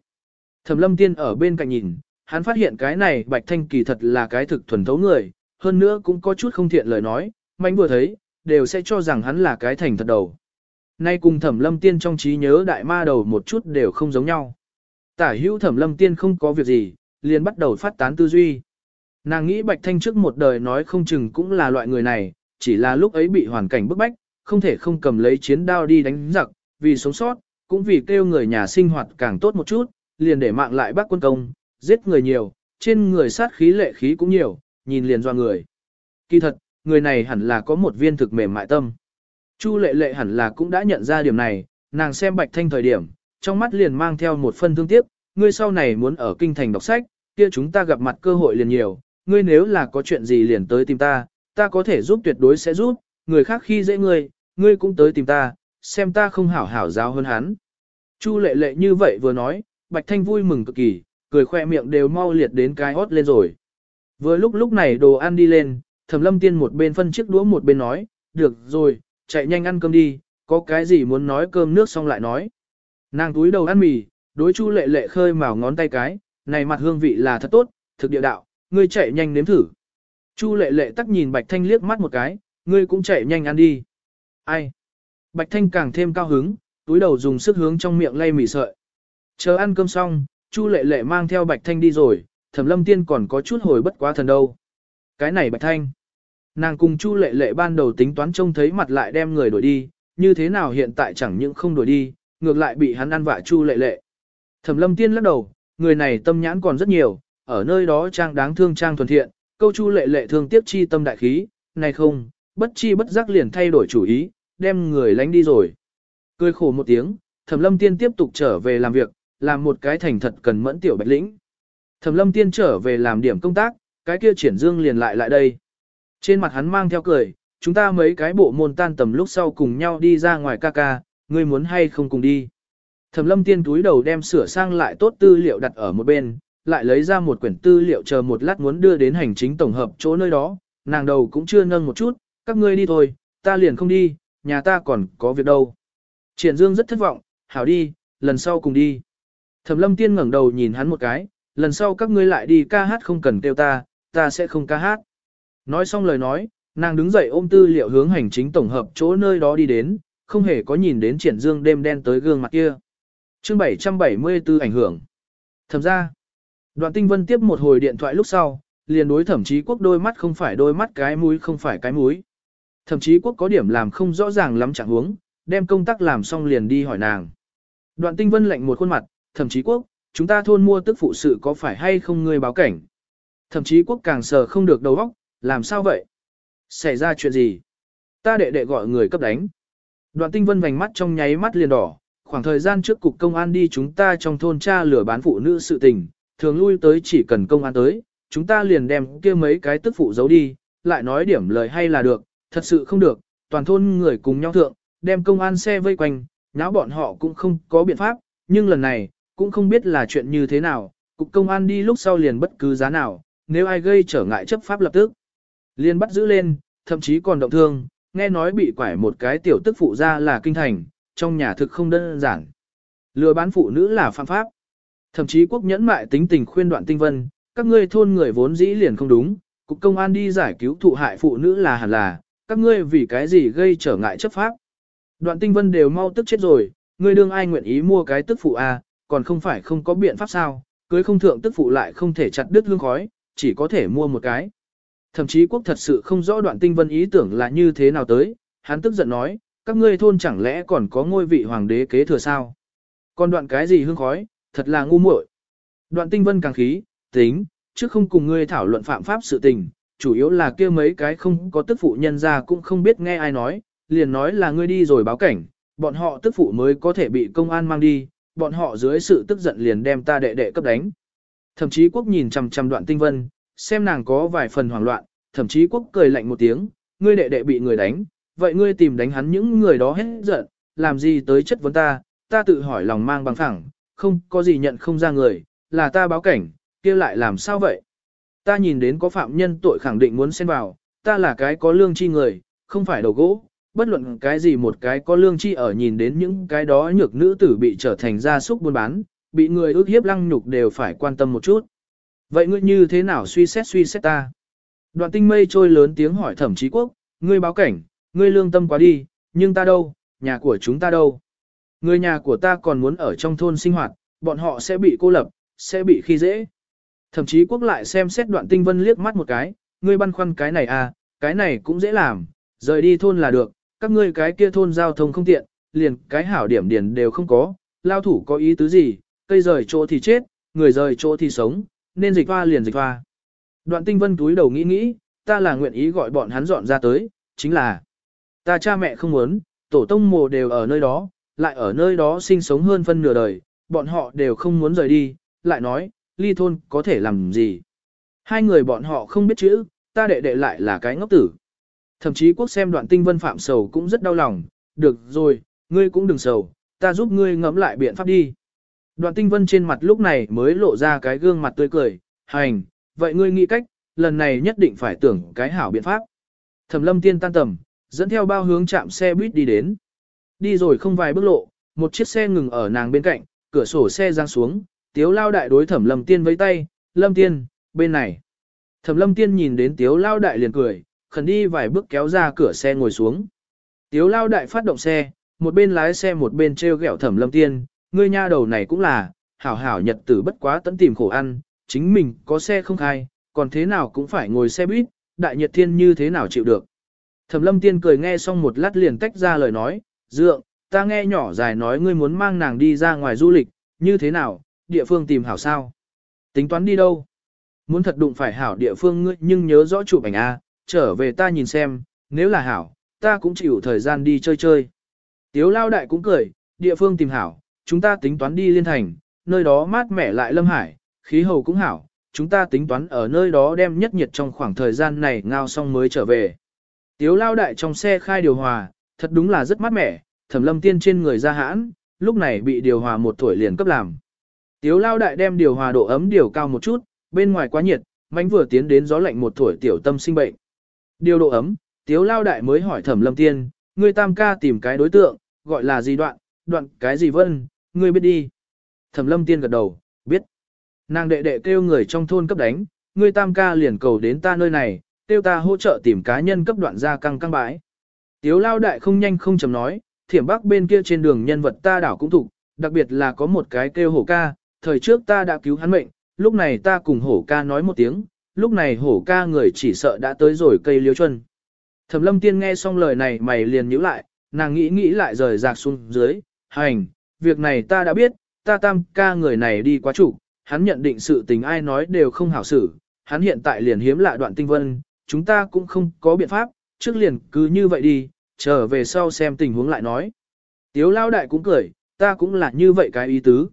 Thẩm lâm tiên ở bên cạnh nhìn, hắn phát hiện cái này Bạch Thanh kỳ thật là cái thực thuần thấu người, hơn nữa cũng có chút không thiện lời nói, mánh vừa thấy, đều sẽ cho rằng hắn là cái thành thật đầu. Nay cùng thẩm lâm tiên trong trí nhớ đại ma đầu một chút đều không giống nhau. Tả hữu thẩm lâm tiên không có việc gì, liền bắt đầu phát tán tư duy. Nàng nghĩ Bạch Thanh trước một đời nói không chừng cũng là loại người này, chỉ là lúc ấy bị hoàn cảnh bức bách, không thể không cầm lấy chiến đao đi đánh giặc, vì sống sót, cũng vì kêu người nhà sinh hoạt càng tốt một chút, liền để mạng lại bác quân công, giết người nhiều, trên người sát khí lệ khí cũng nhiều, nhìn liền doa người. Kỳ thật, người này hẳn là có một viên thực mềm mại tâm. Chu lệ lệ hẳn là cũng đã nhận ra điểm này, nàng xem Bạch Thanh thời điểm, trong mắt liền mang theo một phân thương tiếc, ngươi sau này muốn ở kinh thành đọc sách, kia chúng ta gặp mặt cơ hội liền nhiều, ngươi nếu là có chuyện gì liền tới tìm ta, ta có thể giúp tuyệt đối sẽ giúp, người khác khi dễ ngươi, ngươi cũng tới tìm ta, xem ta không hảo hảo giáo hơn hắn. Chu lệ lệ như vậy vừa nói, Bạch Thanh vui mừng cực kỳ, cười khoe miệng đều mau liệt đến cái hót lên rồi. Vừa lúc lúc này đồ ăn đi lên, Thẩm Lâm Tiên một bên phân chiếc đũa một bên nói, được rồi, chạy nhanh ăn cơm đi, có cái gì muốn nói cơm nước xong lại nói. Nàng túi đầu ăn mì, đối Chu lệ lệ khơi mào ngón tay cái, này mặt hương vị là thật tốt, thực địa đạo, ngươi chạy nhanh nếm thử. Chu lệ lệ tắc nhìn Bạch Thanh liếc mắt một cái, ngươi cũng chạy nhanh ăn đi. Ai? Bạch Thanh càng thêm cao hứng, túi đầu dùng sức hướng trong miệng lay mì sợi. Chờ ăn cơm xong, Chu lệ lệ mang theo Bạch Thanh đi rồi, Thẩm Lâm Tiên còn có chút hồi bất quá thần đâu. Cái này Bạch Thanh. Nàng cùng Chu lệ lệ ban đầu tính toán trông thấy mặt lại đem người đuổi đi, như thế nào hiện tại chẳng những không đuổi đi, ngược lại bị hắn ăn vạ Chu lệ lệ. Thẩm Lâm Tiên lắc đầu, người này tâm nhãn còn rất nhiều, ở nơi đó trang đáng thương trang thuần thiện, câu chu lệ lệ thương tiếp chi tâm đại khí, này không, bất chi bất giác liền thay đổi chủ ý, đem người lánh đi rồi. Cười khổ một tiếng, Thẩm Lâm Tiên tiếp tục trở về làm việc, làm một cái thành thật cần mẫn tiểu bạch lĩnh. Thẩm Lâm Tiên trở về làm điểm công tác, cái kia triển dương liền lại lại đây. Trên mặt hắn mang theo cười, chúng ta mấy cái bộ môn tan tầm lúc sau cùng nhau đi ra ngoài ca ca, ngươi muốn hay không cùng đi. Thẩm Lâm Tiên túi đầu đem sửa sang lại tốt tư liệu đặt ở một bên, lại lấy ra một quyển tư liệu chờ một lát muốn đưa đến hành chính tổng hợp chỗ nơi đó, nàng đầu cũng chưa nâng một chút, các ngươi đi thôi, ta liền không đi, nhà ta còn có việc đâu. Triển Dương rất thất vọng, hảo đi, lần sau cùng đi. Thẩm lâm tiên ngẩng đầu nhìn hắn một cái, lần sau các ngươi lại đi ca hát không cần kêu ta, ta sẽ không ca hát. Nói xong lời nói, nàng đứng dậy ôm tư liệu hướng hành chính tổng hợp chỗ nơi đó đi đến, không hề có nhìn đến triển dương đêm đen tới gương mặt kia. chương 774 ảnh hưởng. Thẩm ra, Đoạn tinh vân tiếp một hồi điện thoại lúc sau, liền đối thẩm chí quốc đôi mắt không phải đôi mắt cái mũi không phải cái mũi. Thẩm chí quốc có điểm làm không rõ ràng lắm chẳng huống, đem công tác làm xong liền đi hỏi nàng. Đoạn tinh vân lạnh một khuôn mặt, thẩm chí quốc, chúng ta thôn mua tức phụ sự có phải hay không ngươi báo cảnh. Thẩm chí quốc càng sờ không được đầu óc, làm sao vậy? Xảy ra chuyện gì? Ta đệ đệ gọi người cấp đánh. Đoạn tinh vân vành mắt trong nháy mắt liền đỏ, khoảng thời gian trước cục công an đi chúng ta trong thôn cha lửa bán phụ nữ sự tình, thường lui tới chỉ cần công an tới, chúng ta liền đem kia mấy cái tức phụ giấu đi, lại nói điểm lời hay là được, thật sự không được, toàn thôn người cùng nhau thượng, đem công an xe vây quanh, náo bọn họ cũng không có biện pháp, nhưng lần này, cũng không biết là chuyện như thế nào, cục công an đi lúc sau liền bất cứ giá nào, nếu ai gây trở ngại chấp pháp lập tức. Liền bắt giữ lên, thậm chí còn động thương, nghe nói bị quải một cái tiểu tức phụ ra là kinh thành, trong nhà thực không đơn giản. Lừa bán phụ nữ là phạm pháp. Thậm chí quốc nhẫn mại tính tình khuyên đoạn tinh vân, các ngươi thôn người vốn dĩ liền không đúng, cục công an đi giải cứu thụ hại phụ nữ là hẳn là, các ngươi vì cái gì gây trở ngại chấp pháp. Đoạn tinh vân đều mau tức chết rồi, ngươi đương ai nguyện ý mua cái tức phụ a, à, còn không phải không có biện pháp sao, cưới không thượng tức phụ lại không thể chặt đứt hương khói, chỉ có thể mua một cái. Thậm chí quốc thật sự không rõ đoạn tinh vân ý tưởng là như thế nào tới, hắn tức giận nói, các ngươi thôn chẳng lẽ còn có ngôi vị hoàng đế kế thừa sao? Còn đoạn cái gì hương khói, thật là ngu muội. Đoạn tinh vân càng khí, tính, chứ không cùng ngươi thảo luận phạm pháp sự tình, chủ yếu là kia mấy cái không có tức phụ nhân ra cũng không biết nghe ai nói, liền nói là ngươi đi rồi báo cảnh, bọn họ tức phụ mới có thể bị công an mang đi, bọn họ dưới sự tức giận liền đem ta đệ đệ cấp đánh. Thậm chí quốc nhìn chằm chằm đoạn tinh vân, xem nàng có vài phần hoảng loạn, thậm chí quốc cười lạnh một tiếng, ngươi đệ đệ bị người đánh, vậy ngươi tìm đánh hắn những người đó hết giận, làm gì tới chất vấn ta, ta tự hỏi lòng mang bằng phẳng, không có gì nhận không ra người, là ta báo cảnh, kia lại làm sao vậy? Ta nhìn đến có phạm nhân tội khẳng định muốn xen vào, ta là cái có lương chi người, không phải đầu gỗ, bất luận cái gì một cái có lương chi ở nhìn đến những cái đó nhược nữ tử bị trở thành gia súc buôn bán, bị người ước hiếp lăng nhục đều phải quan tâm một chút. Vậy ngươi như thế nào suy xét suy xét ta? Đoạn tinh mây trôi lớn tiếng hỏi thẩm chí quốc, ngươi báo cảnh, ngươi lương tâm quá đi, nhưng ta đâu, nhà của chúng ta đâu? Người nhà của ta còn muốn ở trong thôn sinh hoạt, bọn họ sẽ bị cô lập, sẽ bị khi dễ. Thậm chí quốc lại xem xét đoạn tinh vân liếc mắt một cái, ngươi băn khoăn cái này à, cái này cũng dễ làm, rời đi thôn là được, các ngươi cái kia thôn giao thông không tiện, liền cái hảo điểm điển đều không có, lao thủ có ý tứ gì, cây rời chỗ thì chết, người rời chỗ thì sống, nên dịch hoa liền dịch hoa. Đoạn tinh vân túi đầu nghĩ nghĩ, ta là nguyện ý gọi bọn hắn dọn ra tới, chính là ta cha mẹ không muốn, tổ tông mồ đều ở nơi đó, lại ở nơi đó sinh sống hơn phân nửa đời, bọn họ đều không muốn rời đi, lại nói, ly thôn có thể làm gì. Hai người bọn họ không biết chữ, ta đệ đệ lại là cái ngốc tử. Thậm chí quốc xem đoạn tinh vân phạm sầu cũng rất đau lòng, được rồi, ngươi cũng đừng sầu, ta giúp ngươi ngẫm lại biện pháp đi. Đoạn tinh vân trên mặt lúc này mới lộ ra cái gương mặt tươi cười, hành, vậy ngươi nghĩ cách, lần này nhất định phải tưởng cái hảo biện pháp. Thẩm lâm tiên tan tầm, dẫn theo bao hướng chạm xe buýt đi đến. Đi rồi không vài bước lộ, một chiếc xe ngừng ở nàng bên cạnh, cửa sổ xe giang xuống, tiếu lao đại đối thẩm lâm tiên với tay, lâm tiên, bên này. Thẩm lâm tiên nhìn đến tiếu lao đại liền cười, khẩn đi vài bước kéo ra cửa xe ngồi xuống. Tiếu lao đại phát động xe, một bên lái xe một bên treo gẹo thẩm lâm tiên, ngươi nha đầu này cũng là, hảo hảo nhật tử bất quá tận tìm khổ ăn, chính mình có xe không khai, còn thế nào cũng phải ngồi xe buýt, đại nhật thiên như thế nào chịu được. Thẩm lâm tiên cười nghe xong một lát liền tách ra lời nói, dượng, ta nghe nhỏ dài nói ngươi muốn mang nàng đi ra ngoài du lịch, như thế nào, địa phương tìm hảo sao? Tính toán đi đâu? Muốn thật đụng phải hảo địa phương ngươi nhưng nhớ rõ chụp ảnh A, trở về ta nhìn xem, nếu là hảo, ta cũng chịu thời gian đi chơi chơi. Tiếu lao đại cũng cười, địa phương tìm hảo, chúng ta tính toán đi liên thành, nơi đó mát mẻ lại lâm hải, khí hầu cũng hảo, chúng ta tính toán ở nơi đó đem nhất nhiệt trong khoảng thời gian này ngao xong mới trở về. Tiếu lao đại trong xe khai điều hòa, thật đúng là rất mát mẻ, thẩm lâm tiên trên người ra hãn, lúc này bị điều hòa một tuổi liền cấp làm. Tiếu lao đại đem điều hòa độ ấm điều cao một chút, bên ngoài quá nhiệt, mánh vừa tiến đến gió lạnh một tuổi tiểu tâm sinh bệnh. Điều độ ấm, tiếu lao đại mới hỏi thẩm lâm tiên, ngươi tam ca tìm cái đối tượng, gọi là gì đoạn, đoạn cái gì vân, ngươi biết đi. Thẩm lâm tiên gật đầu, biết. Nàng đệ đệ kêu người trong thôn cấp đánh, ngươi tam ca liền cầu đến ta nơi này, kêu ta hỗ trợ tìm cá nhân cấp đoạn ra căng căng bãi. Tiếu lao đại không nhanh không chầm nói, thiểm bắc bên kia trên đường nhân vật ta đảo cũng thủ, đặc biệt là có một cái kêu hổ ca, thời trước ta đã cứu hắn mệnh, lúc này ta cùng hổ ca nói một tiếng, lúc này hổ ca người chỉ sợ đã tới rồi cây liếu chân. Thẩm lâm tiên nghe xong lời này mày liền nhíu lại, nàng nghĩ nghĩ lại rời rạc xuống dưới, hành, việc này ta đã biết, ta tam ca người này đi quá chủ, hắn nhận định sự tình ai nói đều không hảo xử, hắn hiện tại liền hiếm lạ đoạn tinh vân, chúng ta cũng không có biện pháp, trước liền cứ như vậy đi, trở về sau xem tình huống lại nói. Tiếu lao đại cũng cười, ta cũng là như vậy cái ý tứ.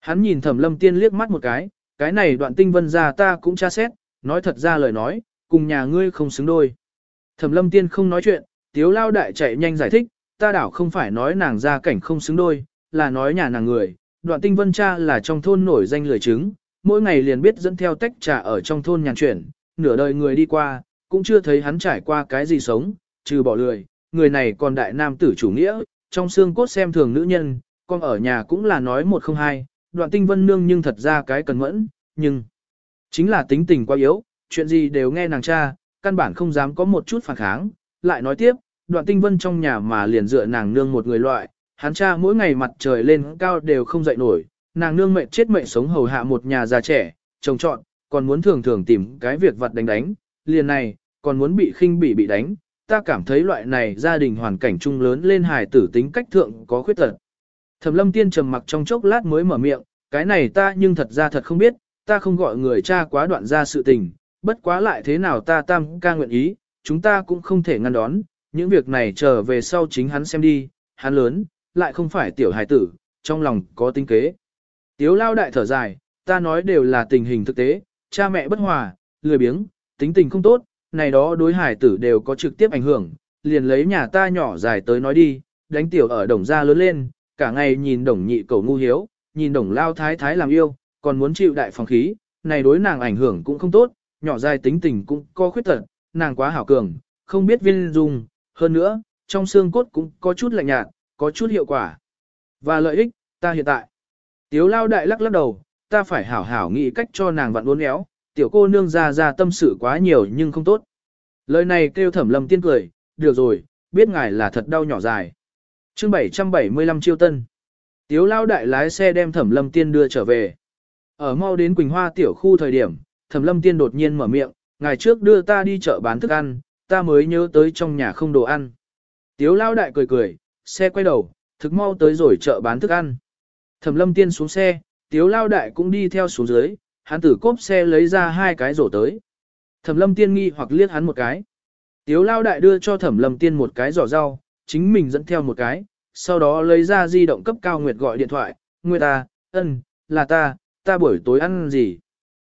Hắn nhìn thẩm lâm tiên liếc mắt một cái, cái này đoạn tinh vân ra ta cũng tra xét, nói thật ra lời nói, cùng nhà ngươi không xứng đôi. Thẩm lâm tiên không nói chuyện, tiếu lao đại chạy nhanh giải thích, ta đảo không phải nói nàng ra cảnh không xứng đôi, là nói nhà nàng người, đoạn tinh vân cha là trong thôn nổi danh lười chứng, mỗi ngày liền biết dẫn theo tách trà ở trong thôn nhàn chuyển, nửa đời người đi qua, cũng chưa thấy hắn trải qua cái gì sống, trừ bỏ lười, người này còn đại nam tử chủ nghĩa, trong xương cốt xem thường nữ nhân, con ở nhà cũng là nói một không hai, đoạn tinh vân nương nhưng thật ra cái cần mẫn, nhưng chính là tính tình quá yếu, chuyện gì đều nghe nàng cha, căn bản không dám có một chút phản kháng. Lại nói tiếp, đoạn tinh vân trong nhà mà liền dựa nàng nương một người loại, hắn cha mỗi ngày mặt trời lên cao đều không dậy nổi, nàng nương mệnh chết mệnh sống hầu hạ một nhà già trẻ, trồng trọn, còn muốn thường thường tìm cái việc vặt đánh đánh, liền này, còn muốn bị khinh bị bị đánh, ta cảm thấy loại này gia đình hoàn cảnh chung lớn lên hài tử tính cách thượng có khuyết tật. Thẩm lâm tiên trầm mặc trong chốc lát mới mở miệng, cái này ta nhưng thật ra thật không biết, ta không gọi người cha quá đoạn ra sự tình, bất quá lại thế nào ta tam ca nguyện ý, chúng ta cũng không thể ngăn đón, những việc này trở về sau chính hắn xem đi, hắn lớn, lại không phải tiểu hài tử, trong lòng có tinh kế. Tiếu lao đại thở dài, ta nói đều là tình hình thực tế, cha mẹ bất hòa, lười biếng, tính tình không tốt, này đó đối hải tử đều có trực tiếp ảnh hưởng, liền lấy nhà ta nhỏ dài tới nói đi, đánh tiểu ở đồng gia lớn lên, cả ngày nhìn đồng nhị cầu ngu hiếu, nhìn đồng lao thái thái làm yêu, còn muốn chịu đại phòng khí, này đối nàng ảnh hưởng cũng không tốt, nhỏ dài tính tình cũng có khuyết tật, nàng quá hảo cường, không biết viên dung, hơn nữa, trong xương cốt cũng có chút lạnh nhạt, có chút hiệu quả. Và lợi ích, ta hiện tại. Tiếu lao đại lắc lắc đầu, ta phải hảo hảo nghĩ cách cho nàng vặn uốn éo, tiểu cô nương ra ra tâm sự quá nhiều nhưng không tốt. Lời này kêu thẩm lâm tiên cười, được rồi, biết ngài là thật đau nhỏ dài. chương 775 chiêu tân. Tiếu lao đại lái xe đem thẩm lâm tiên đưa trở về. Ở mau đến Quỳnh Hoa tiểu khu thời điểm, thẩm lâm tiên đột nhiên mở miệng, ngày trước đưa ta đi chợ bán thức ăn, ta mới nhớ tới trong nhà không đồ ăn. Tiếu lao đại cười cười, xe quay đầu, thực mau tới rồi chợ bán thức ăn. Thẩm lâm tiên xuống xe, tiếu lao đại cũng đi theo xuống dưới, hắn tử cốp xe lấy ra hai cái rổ tới. Thẩm lâm tiên nghi hoặc liếc hắn một cái. Tiếu lao đại đưa cho thẩm lâm tiên một cái giỏ rau, chính mình dẫn theo một cái, sau đó lấy ra di động cấp cao Nguyệt gọi điện thoại, Nguyệt à, ân, là ta, ta buổi tối ăn gì?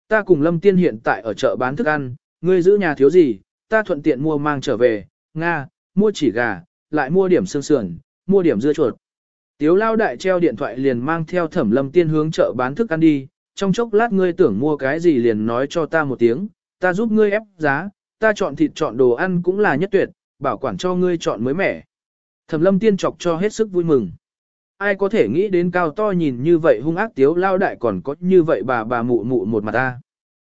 Ta cùng lâm tiên hiện tại ở chợ bán thức ăn, ngươi giữ nhà thiếu gì, ta thuận tiện mua mang trở về, Nga, mua chỉ gà, lại mua điểm xương sườn, mua điểm dưa chuột. Tiếu lao đại treo điện thoại liền mang theo thẩm lâm tiên hướng chợ bán thức ăn đi, trong chốc lát ngươi tưởng mua cái gì liền nói cho ta một tiếng, ta giúp ngươi ép giá, ta chọn thịt chọn đồ ăn cũng là nhất tuyệt, bảo quản cho ngươi chọn mới mẻ. Thẩm lâm tiên chọc cho hết sức vui mừng. Ai có thể nghĩ đến cao to nhìn như vậy hung ác tiếu lao đại còn có như vậy bà bà mụ mụ một mặt ta.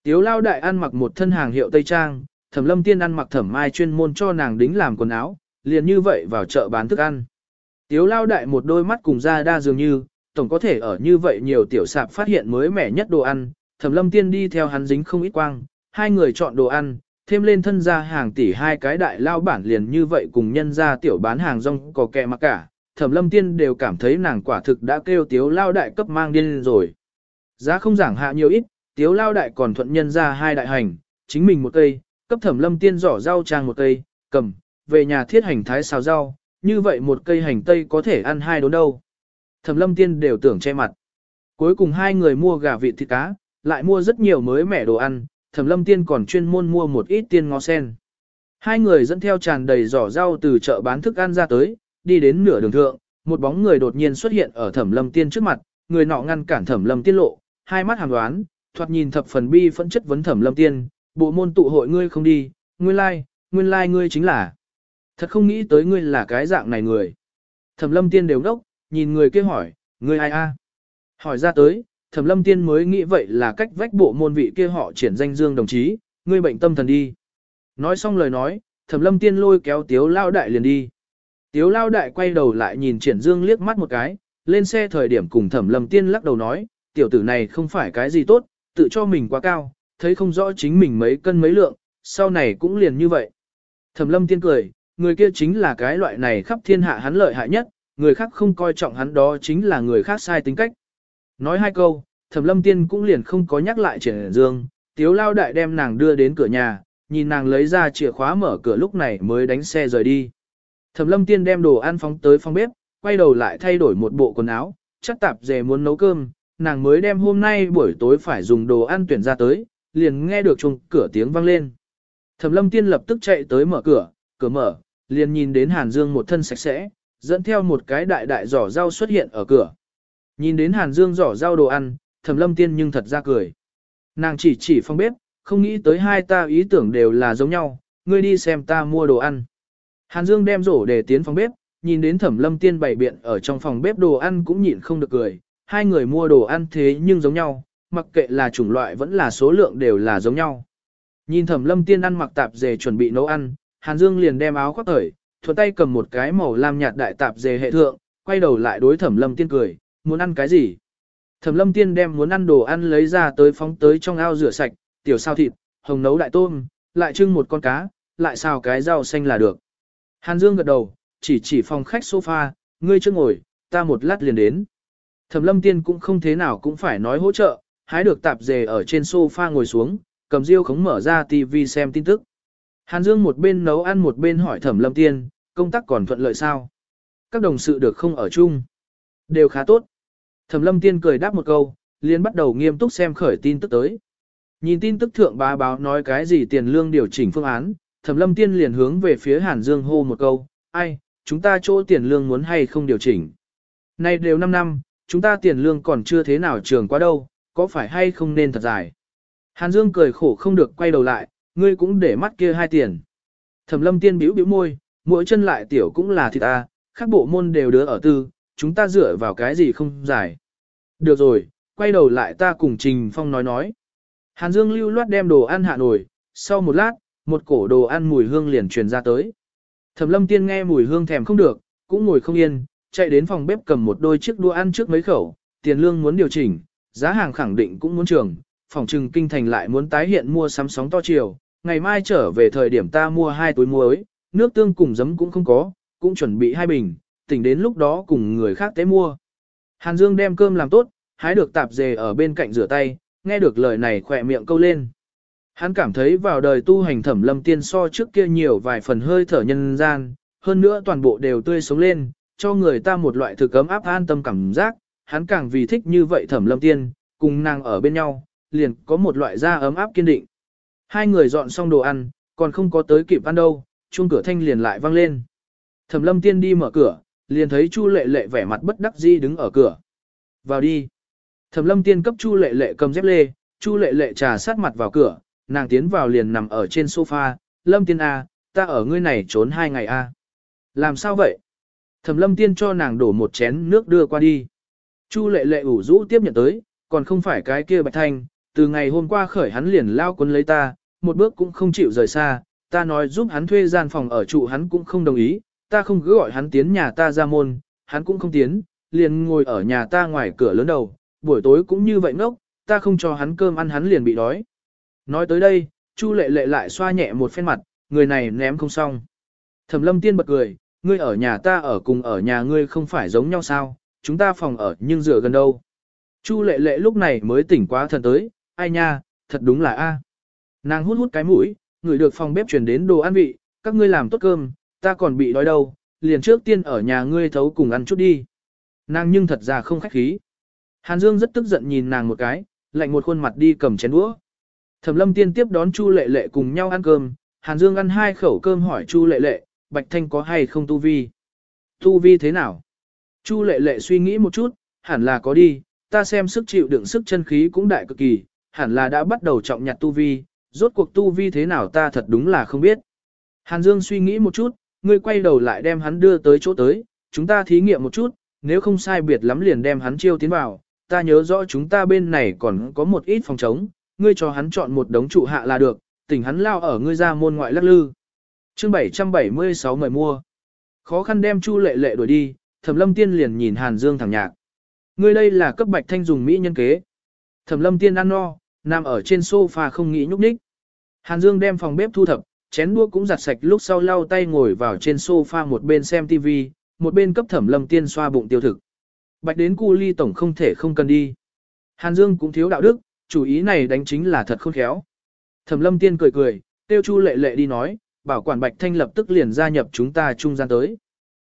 Tiếu lao đại ăn mặc một thân hàng hiệu Tây Trang, thẩm lâm tiên ăn mặc thẩm mai chuyên môn cho nàng đính làm quần áo, liền như vậy vào chợ bán thức ăn. Tiếu lao đại một đôi mắt cùng da đa dường như, tổng có thể ở như vậy nhiều tiểu sạp phát hiện mới mẻ nhất đồ ăn, thẩm lâm tiên đi theo hắn dính không ít quang, hai người chọn đồ ăn, thêm lên thân ra hàng tỷ hai cái đại lao bản liền như vậy cùng nhân ra tiểu bán hàng rong có kẹ mặc cả, thẩm lâm tiên đều cảm thấy nàng quả thực đã kêu tiếu lao đại cấp mang điên rồi. Giá không giảng hạ nhiều ít, tiếu lao đại còn thuận nhân ra hai đại hành, chính mình một cây, cấp thẩm lâm tiên giỏ rau trang một cây, cầm, về nhà thiết hành thái xào rau, như vậy một cây hành tây có thể ăn hai đốn đâu. Thẩm lâm tiên đều tưởng che mặt. Cuối cùng hai người mua gà vịt thịt cá, lại mua rất nhiều mới mẻ đồ ăn, thẩm lâm tiên còn chuyên môn mua một ít tiên ngó sen. Hai người dẫn theo tràn đầy giỏ rau từ chợ bán thức ăn ra tới, đi đến nửa đường thượng, một bóng người đột nhiên xuất hiện ở thẩm lâm tiên trước mặt, người nọ ngăn cản thẩm lâm tiên lộ, hai mắt hàm đoán, thoạt nhìn thập phần bi phẫn chất vấn thẩm lâm tiên, bộ môn tụ hội ngươi không đi, nguyên lai, nguyên lai ngươi chính là. Thật không nghĩ tới ngươi là cái dạng này người. Thẩm lâm tiên đều đốc, nhìn người kia hỏi, ngươi ai a? Hỏi ra tới, thẩm lâm tiên mới nghĩ vậy là cách vách bộ môn vị kia họ triển danh dương đồng chí, ngươi bệnh tâm thần đi. Nói xong lời nói, thẩm lâm tiên lôi kéo tiếu lao đại liền đi. Tiếu lao đại quay đầu lại nhìn triển dương liếc mắt một cái, lên xe thời điểm cùng thẩm lâm tiên lắc đầu nói, tiểu tử này không phải cái gì tốt, tự cho mình quá cao, thấy không rõ chính mình mấy cân mấy lượng, sau này cũng liền như vậy. Thẩm lâm tiên cười, người kia chính là cái loại này khắp thiên hạ hắn lợi hại nhất, người khác không coi trọng hắn đó chính là người khác sai tính cách. Nói hai câu, thẩm lâm tiên cũng liền không có nhắc lại triển dương, tiếu lao đại đem nàng đưa đến cửa nhà, nhìn nàng lấy ra chìa khóa mở cửa lúc này mới đánh xe rời đi. Thẩm lâm tiên đem đồ ăn phóng tới phòng bếp, quay đầu lại thay đổi một bộ quần áo, chắc tạp dề muốn nấu cơm, nàng mới đem hôm nay buổi tối phải dùng đồ ăn tuyển ra tới, liền nghe được chuông cửa tiếng vang lên. Thẩm lâm tiên lập tức chạy tới mở cửa, cửa mở, liền nhìn đến Hàn Dương một thân sạch sẽ, dẫn theo một cái đại đại giỏ rau xuất hiện ở cửa. Nhìn đến Hàn Dương giỏ rau đồ ăn, Thẩm Lâm Tiên nhưng thật ra cười. Nàng chỉ chỉ phòng bếp, không nghĩ tới hai ta ý tưởng đều là giống nhau, ngươi đi xem ta mua đồ ăn. Hàn Dương đem rổ để tiến phòng bếp, nhìn đến Thẩm Lâm Tiên bày biện ở trong phòng bếp đồ ăn cũng nhịn không được cười, hai người mua đồ ăn thế nhưng giống nhau, mặc kệ là chủng loại vẫn là số lượng đều là giống nhau. Nhìn thẩm lâm tiên ăn mặc tạp dề chuẩn bị nấu ăn, Hàn Dương liền đem áo khoác thởi, thuận tay cầm một cái màu lam nhạt đại tạp dề hệ thượng, quay đầu lại đối thẩm lâm tiên cười, muốn ăn cái gì? Thẩm lâm tiên đem muốn ăn đồ ăn lấy ra tới phóng tới trong ao rửa sạch, tiểu sao thịt, hồng nấu đại tôm, lại trưng một con cá, lại xào cái rau xanh là được. Hàn Dương gật đầu, chỉ chỉ phòng khách sofa, ngươi chưa ngồi, ta một lát liền đến. Thẩm lâm tiên cũng không thế nào cũng phải nói hỗ trợ, hái được tạp dề ở trên sofa ngồi xuống, cầm riêu khống mở ra TV xem tin tức. Hàn Dương một bên nấu ăn một bên hỏi thẩm lâm tiên, công tác còn thuận lợi sao? Các đồng sự được không ở chung? Đều khá tốt. Thẩm lâm tiên cười đáp một câu, liền bắt đầu nghiêm túc xem khởi tin tức tới. Nhìn tin tức thượng bá báo nói cái gì tiền lương điều chỉnh phương án, thẩm lâm tiên liền hướng về phía Hàn Dương hô một câu, ai, chúng ta chỗ tiền lương muốn hay không điều chỉnh. Nay đều 5 năm, chúng ta tiền lương còn chưa thế nào trường quá đâu, có phải hay không nên thật dài. Hàn Dương cười khổ không được quay đầu lại, ngươi cũng để mắt kia hai tiền. Thẩm lâm tiên bĩu bĩu môi, mỗi chân lại tiểu cũng là thịt ta, các bộ môn đều đứa ở tư, chúng ta dựa vào cái gì không giải. Được rồi, quay đầu lại ta cùng Trình Phong nói nói. Hàn Dương lưu loát đem đồ ăn hạ nổi, sau một lát, một cổ đồ ăn mùi hương liền truyền ra tới. Thẩm lâm tiên nghe mùi hương thèm không được, cũng ngồi không yên, chạy đến phòng bếp cầm một đôi chiếc đũa ăn trước mấy khẩu, tiền lương muốn điều chỉnh, giá hàng khẳng định cũng muốn trường, phòng trừng kinh thành lại muốn tái hiện mua sắm sóng to chiều, ngày mai trở về thời điểm ta mua hai túi muối, nước tương cùng giấm cũng không có, cũng chuẩn bị hai bình, tỉnh đến lúc đó cùng người khác tế mua. Hàn Dương đem cơm làm tốt, hái được tạp dề ở bên cạnh rửa tay, nghe được lời này khỏe miệng câu lên. Hắn cảm thấy vào đời tu hành thẩm lâm tiên so trước kia nhiều vài phần hơi thở nhân gian, hơn nữa toàn bộ đều tươi sống lên, cho người ta một loại thực ấm áp an tâm cảm giác, hắn càng vì thích như vậy thẩm lâm tiên, cùng nàng ở bên nhau, liền có một loại da ấm áp kiên định. Hai người dọn xong đồ ăn, còn không có tới kịp ăn đâu, chuông cửa thanh liền lại vang lên. Thẩm lâm tiên đi mở cửa, liền thấy Chu lệ lệ vẻ mặt bất đắc dĩ đứng ở cửa. Vào đi. Thẩm lâm tiên cấp Chu lệ lệ cầm dép lê, Chu lệ lệ trà sát mặt vào cửa, nàng tiến vào liền nằm ở trên sofa, lâm tiên A, ta ở ngươi này trốn hai ngày A. Làm sao vậy? Thẩm lâm tiên cho nàng đổ một chén nước đưa qua đi. Chu lệ lệ ủ rũ tiếp nhận tới, còn không phải cái kia bạch thanh, từ ngày hôm qua khởi hắn liền lao cuốn lấy ta, một bước cũng không chịu rời xa, ta nói giúp hắn thuê gian phòng ở trụ hắn cũng không đồng ý, ta không cứ gọi hắn tiến nhà ta ra môn, hắn cũng không tiến, liền ngồi ở nhà ta ngoài cửa lớn đầu, buổi tối cũng như vậy ngốc, ta không cho hắn cơm ăn hắn liền bị đói. Nói tới đây, Chu lệ lệ lại xoa nhẹ một phen mặt, người này ném không xong. Thẩm lâm tiên bật cười, ngươi ở nhà ta ở cùng ở nhà ngươi không phải giống nhau sao, chúng ta phòng ở nhưng dựa gần đâu. Chu lệ lệ lúc này mới tỉnh quá thần tới, ai nha, thật đúng là a. Nàng hút hút cái mũi, người được phòng bếp chuyển đến đồ ăn vị, các ngươi làm tốt cơm, ta còn bị đói đâu, liền trước tiên ở nhà ngươi thấu cùng ăn chút đi. Nàng nhưng thật ra không khách khí. Hàn Dương rất tức giận nhìn nàng một cái, lạnh một khuôn mặt đi cầm chén đũa. Thẩm Lâm Tiên tiếp đón Chu Lệ Lệ cùng nhau ăn cơm, Hàn Dương ăn hai khẩu cơm hỏi Chu Lệ Lệ, Bạch Thanh có hay không tu vi? Tu vi thế nào? Chu Lệ Lệ suy nghĩ một chút, hẳn là có đi, ta xem sức chịu đựng sức chân khí cũng đại cực kỳ, hẳn là đã bắt đầu trọng nhặt tu vi, rốt cuộc tu vi thế nào ta thật đúng là không biết. Hàn Dương suy nghĩ một chút, ngươi quay đầu lại đem hắn đưa tới chỗ tới, chúng ta thí nghiệm một chút, nếu không sai biệt lắm liền đem hắn chiêu tiến vào, ta nhớ rõ chúng ta bên này còn có một ít phòng trống, ngươi cho hắn chọn một đống trụ hạ là được, tỉnh hắn lao ở ngươi ra môn ngoại lắc lư. Chương 776 mời mua. Khó khăn đem Chu Lệ Lệ đuổi đi, Thẩm Lâm Tiên liền nhìn Hàn Dương thẳng nhạc. Ngươi đây là cấp bạch thanh dùng mỹ nhân kế. Thẩm Lâm Tiên ăn no, nằm ở trên sofa không nghĩ nhúc nhích. Hàn Dương đem phòng bếp thu thập, chén đũa cũng giặt sạch lúc sau lau tay ngồi vào trên sofa một bên xem TV, một bên cấp Thẩm Lâm Tiên xoa bụng tiêu thực. Bạch đến cu ly tổng không thể không cần đi. Hàn Dương cũng thiếu đạo đức, chủ ý này đánh chính là thật khôn khéo. Thẩm Lâm Tiên cười cười, tiêu Chu Lệ Lệ đi nói, bảo quản Bạch Thanh lập tức liền gia nhập chúng ta trung gian tới.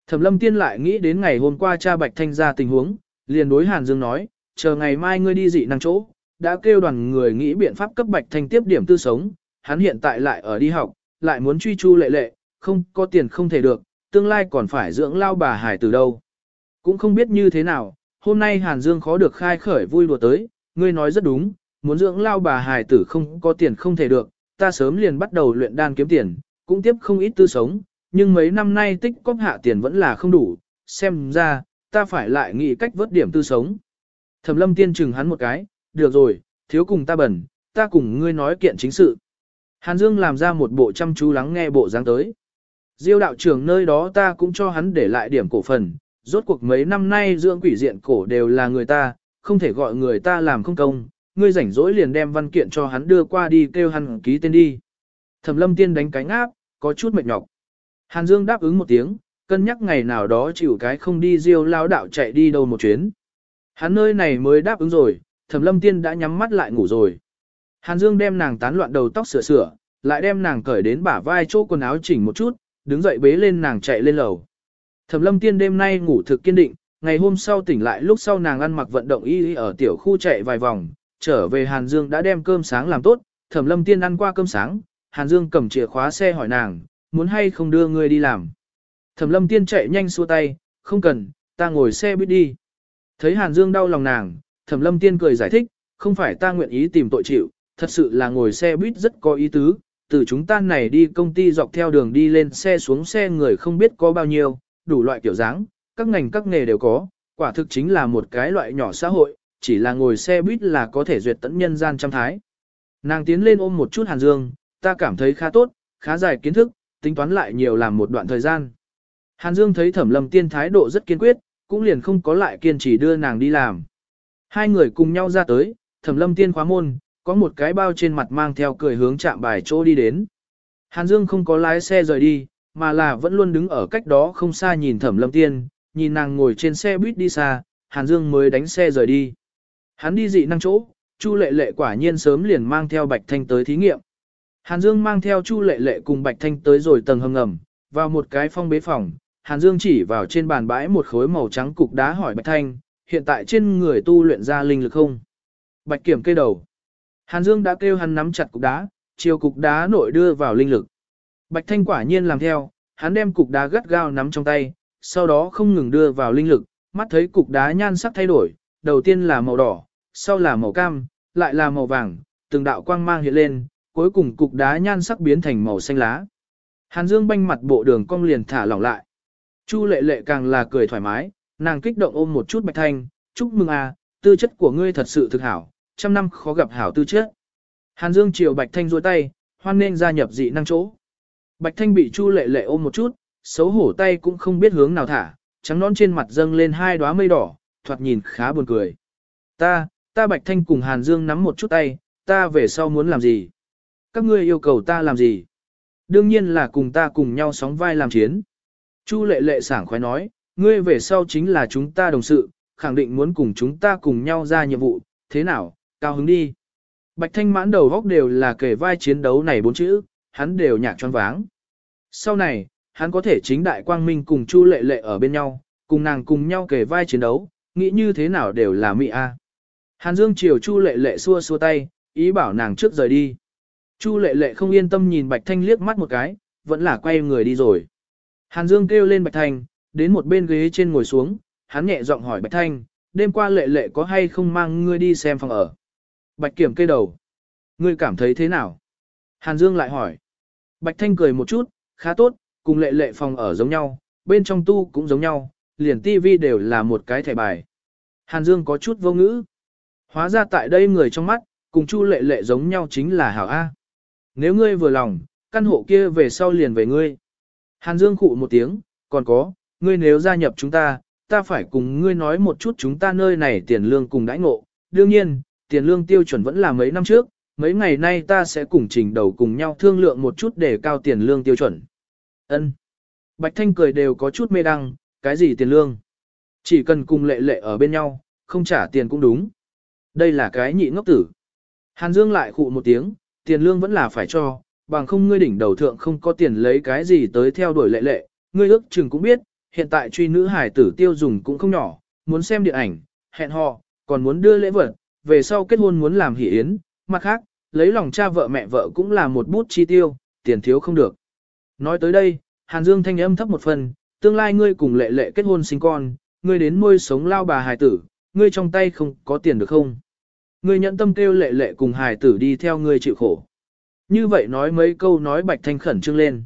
Thẩm Lâm Tiên lại nghĩ đến ngày hôm qua cha Bạch Thanh ra tình huống, liền đối Hàn Dương nói, chờ ngày mai ngươi đi dị năng chỗ, đã kêu đoàn người nghĩ biện pháp cấp Bạch Thanh tiếp điểm tư sống, hắn hiện tại lại ở đi học, lại muốn truy Chu Lệ Lệ, không có tiền không thể được, tương lai còn phải dưỡng lao bà hải từ đâu. Cũng không biết như thế nào, hôm nay Hàn Dương khó được khai khởi vui đùa tới, ngươi nói rất đúng, muốn dưỡng lao bà hài tử không có tiền không thể được, ta sớm liền bắt đầu luyện đan kiếm tiền, cũng tiếp không ít tư sống, nhưng mấy năm nay tích cóp hạ tiền vẫn là không đủ, xem ra, ta phải lại nghĩ cách vớt điểm tư sống. Thẩm lâm tiên chừng hắn một cái, được rồi, thiếu cùng ta bẩn, ta cùng ngươi nói kiện chính sự. Hàn Dương làm ra một bộ chăm chú lắng nghe bộ dáng tới. Diêu đạo trưởng nơi đó ta cũng cho hắn để lại điểm cổ phần, rốt cuộc mấy năm nay dưỡng quỷ diện cổ đều là người ta, không thể gọi người ta làm không công, ngươi rảnh rỗi liền đem văn kiện cho hắn đưa qua đi kêu hắn ký tên đi. Thẩm lâm tiên đánh cánh áp, có chút mệt nhọc. Hàn Dương đáp ứng một tiếng, cân nhắc ngày nào đó chịu cái không đi diêu lao đạo chạy đi đâu một chuyến. Hắn nơi này mới đáp ứng rồi, thẩm lâm tiên đã nhắm mắt lại ngủ rồi. Hàn Dương đem nàng tán loạn đầu tóc sửa sửa, lại đem nàng cởi đến bả vai chỗ quần áo chỉnh một chút, đứng dậy bế lên nàng chạy lên lầu. Thẩm lâm tiên đêm nay ngủ thực kiên định, ngày hôm sau tỉnh lại lúc sau nàng ăn mặc vận động y ở tiểu khu chạy vài vòng, trở về Hàn Dương đã đem cơm sáng làm tốt, Thẩm lâm tiên ăn qua cơm sáng, Hàn Dương cầm chìa khóa xe hỏi nàng, muốn hay không đưa ngươi đi làm. Thẩm lâm tiên chạy nhanh xua tay, không cần, ta ngồi xe buýt đi. Thấy Hàn Dương đau lòng nàng, Thẩm lâm tiên cười giải thích, không phải ta nguyện ý tìm tội chịu, thật sự là ngồi xe buýt rất có ý tứ, từ chúng ta này đi công ty dọc theo đường đi lên xe xuống xe người không biết có bao nhiêu, đủ loại kiểu dáng, các ngành các nghề đều có, quả thực chính là một cái loại nhỏ xã hội, chỉ là ngồi xe buýt là có thể duyệt tận nhân gian trăm thái. Nàng tiến lên ôm một chút Hàn Dương, ta cảm thấy khá tốt, khá dài kiến thức, tính toán lại nhiều làm một đoạn thời gian. Hàn Dương thấy thẩm lâm tiên thái độ rất kiên quyết, cũng liền không có lại kiên trì đưa nàng đi làm. Hai người cùng nhau ra tới, thẩm lâm tiên khóa môn, có một cái bao trên mặt mang theo cười hướng chạm bài chỗ đi đến. Hàn Dương không có lái xe rời đi, mà là vẫn luôn đứng ở cách đó không xa nhìn thẩm lâm tiên, nhìn nàng ngồi trên xe buýt đi xa, Hàn Dương mới đánh xe rời đi. Hắn đi dị năng chỗ, Chu lệ lệ quả nhiên sớm liền mang theo Bạch Thanh tới thí nghiệm. Hàn Dương mang theo Chu lệ lệ cùng Bạch Thanh tới rồi tầng hầm ngầm, vào một cái phong bế phòng, Hàn Dương chỉ vào trên bàn bãi một khối màu trắng cục đá hỏi Bạch Thanh, hiện tại trên người tu luyện ra linh lực không? Bạch kiểm cây đầu. Hàn Dương đã kêu hắn nắm chặt cục đá, chiều cục đá nội đưa vào linh lực. Bạch Thanh quả nhiên làm theo, hắn đem cục đá gắt gao nắm trong tay, sau đó không ngừng đưa vào linh lực, mắt thấy cục đá nhan sắc thay đổi, đầu tiên là màu đỏ, sau là màu cam, lại là màu vàng, từng đạo quang mang hiện lên, cuối cùng cục đá nhan sắc biến thành màu xanh lá. Hàn Dương banh mặt bộ đường cong liền thả lỏng lại. Chu lệ lệ càng là cười thoải mái, nàng kích động ôm một chút Bạch Thanh, chúc mừng à, tư chất của ngươi thật sự thực hảo, trăm năm khó gặp hảo tư chất. Hàn Dương chiều Bạch Thanh duỗi tay, hoan nên gia nhập dị năng chỗ. Bạch Thanh bị Chu Lệ Lệ ôm một chút, xấu hổ tay cũng không biết hướng nào thả, trắng nón trên mặt dâng lên hai đóa mây đỏ, thoạt nhìn khá buồn cười. Ta, ta Bạch Thanh cùng Hàn Dương nắm một chút tay, ta về sau muốn làm gì? Các ngươi yêu cầu ta làm gì? Đương nhiên là cùng ta cùng nhau sóng vai làm chiến. Chu Lệ Lệ sảng khoái nói, ngươi về sau chính là chúng ta đồng sự, khẳng định muốn cùng chúng ta cùng nhau ra nhiệm vụ, thế nào, cao hứng đi. Bạch Thanh mãn đầu góc đều là kể vai chiến đấu này bốn chữ, hắn đều nhạc tròn váng. Sau này, hắn có thể chính đại quang minh cùng Chu Lệ Lệ ở bên nhau, cùng nàng cùng nhau kể vai chiến đấu, nghĩ như thế nào đều là mỹ a. Hàn Dương chiều Chu Lệ Lệ xua xua tay, ý bảo nàng trước rời đi. Chu Lệ Lệ không yên tâm nhìn Bạch Thanh liếc mắt một cái, vẫn là quay người đi rồi. Hàn Dương kêu lên Bạch Thanh, đến một bên ghế trên ngồi xuống, hắn nhẹ giọng hỏi Bạch Thanh, đêm qua Lệ Lệ có hay không mang ngươi đi xem phòng ở. Bạch Kiểm cây đầu. Ngươi cảm thấy thế nào? Hàn Dương lại hỏi. Bạch Thanh cười một chút, khá tốt, cùng lệ lệ phòng ở giống nhau, bên trong tu cũng giống nhau, liền tivi đều là một cái thẻ bài. Hàn Dương có chút vô ngữ. Hóa ra tại đây người trong mắt, cùng Chu lệ lệ giống nhau chính là hảo A. Nếu ngươi vừa lòng, căn hộ kia về sau liền về ngươi. Hàn Dương khụ một tiếng, còn có, ngươi nếu gia nhập chúng ta, ta phải cùng ngươi nói một chút chúng ta nơi này tiền lương cùng đãi ngộ. Đương nhiên, tiền lương tiêu chuẩn vẫn là mấy năm trước, mấy ngày nay ta sẽ cùng trình đầu cùng nhau thương lượng một chút để cao tiền lương tiêu chuẩn. Ân. Bạch Thanh cười đều có chút mê đăng, cái gì tiền lương? Chỉ cần cùng lệ lệ ở bên nhau, không trả tiền cũng đúng. Đây là cái nhị ngốc tử. Hàn Dương lại khụ một tiếng, tiền lương vẫn là phải cho, bằng không ngươi đỉnh đầu thượng không có tiền lấy cái gì tới theo đuổi lệ lệ. Ngươi ước chừng cũng biết, hiện tại truy nữ hải tử tiêu dùng cũng không nhỏ, muốn xem điện ảnh, hẹn hò, còn muốn đưa lễ vật, về sau kết hôn muốn làm hỷ yến, mặt khác, lấy lòng cha vợ mẹ vợ cũng là một bút chi tiêu, tiền thiếu không được. Nói tới đây, Hàn Dương thanh âm thấp một phần, tương lai ngươi cùng lệ lệ kết hôn sinh con, ngươi đến nuôi sống lao bà hài tử, ngươi trong tay không có tiền được không? Ngươi nhận tâm kêu lệ lệ cùng hài tử đi theo ngươi chịu khổ. Như vậy nói mấy câu nói bạch thanh khẩn trương lên.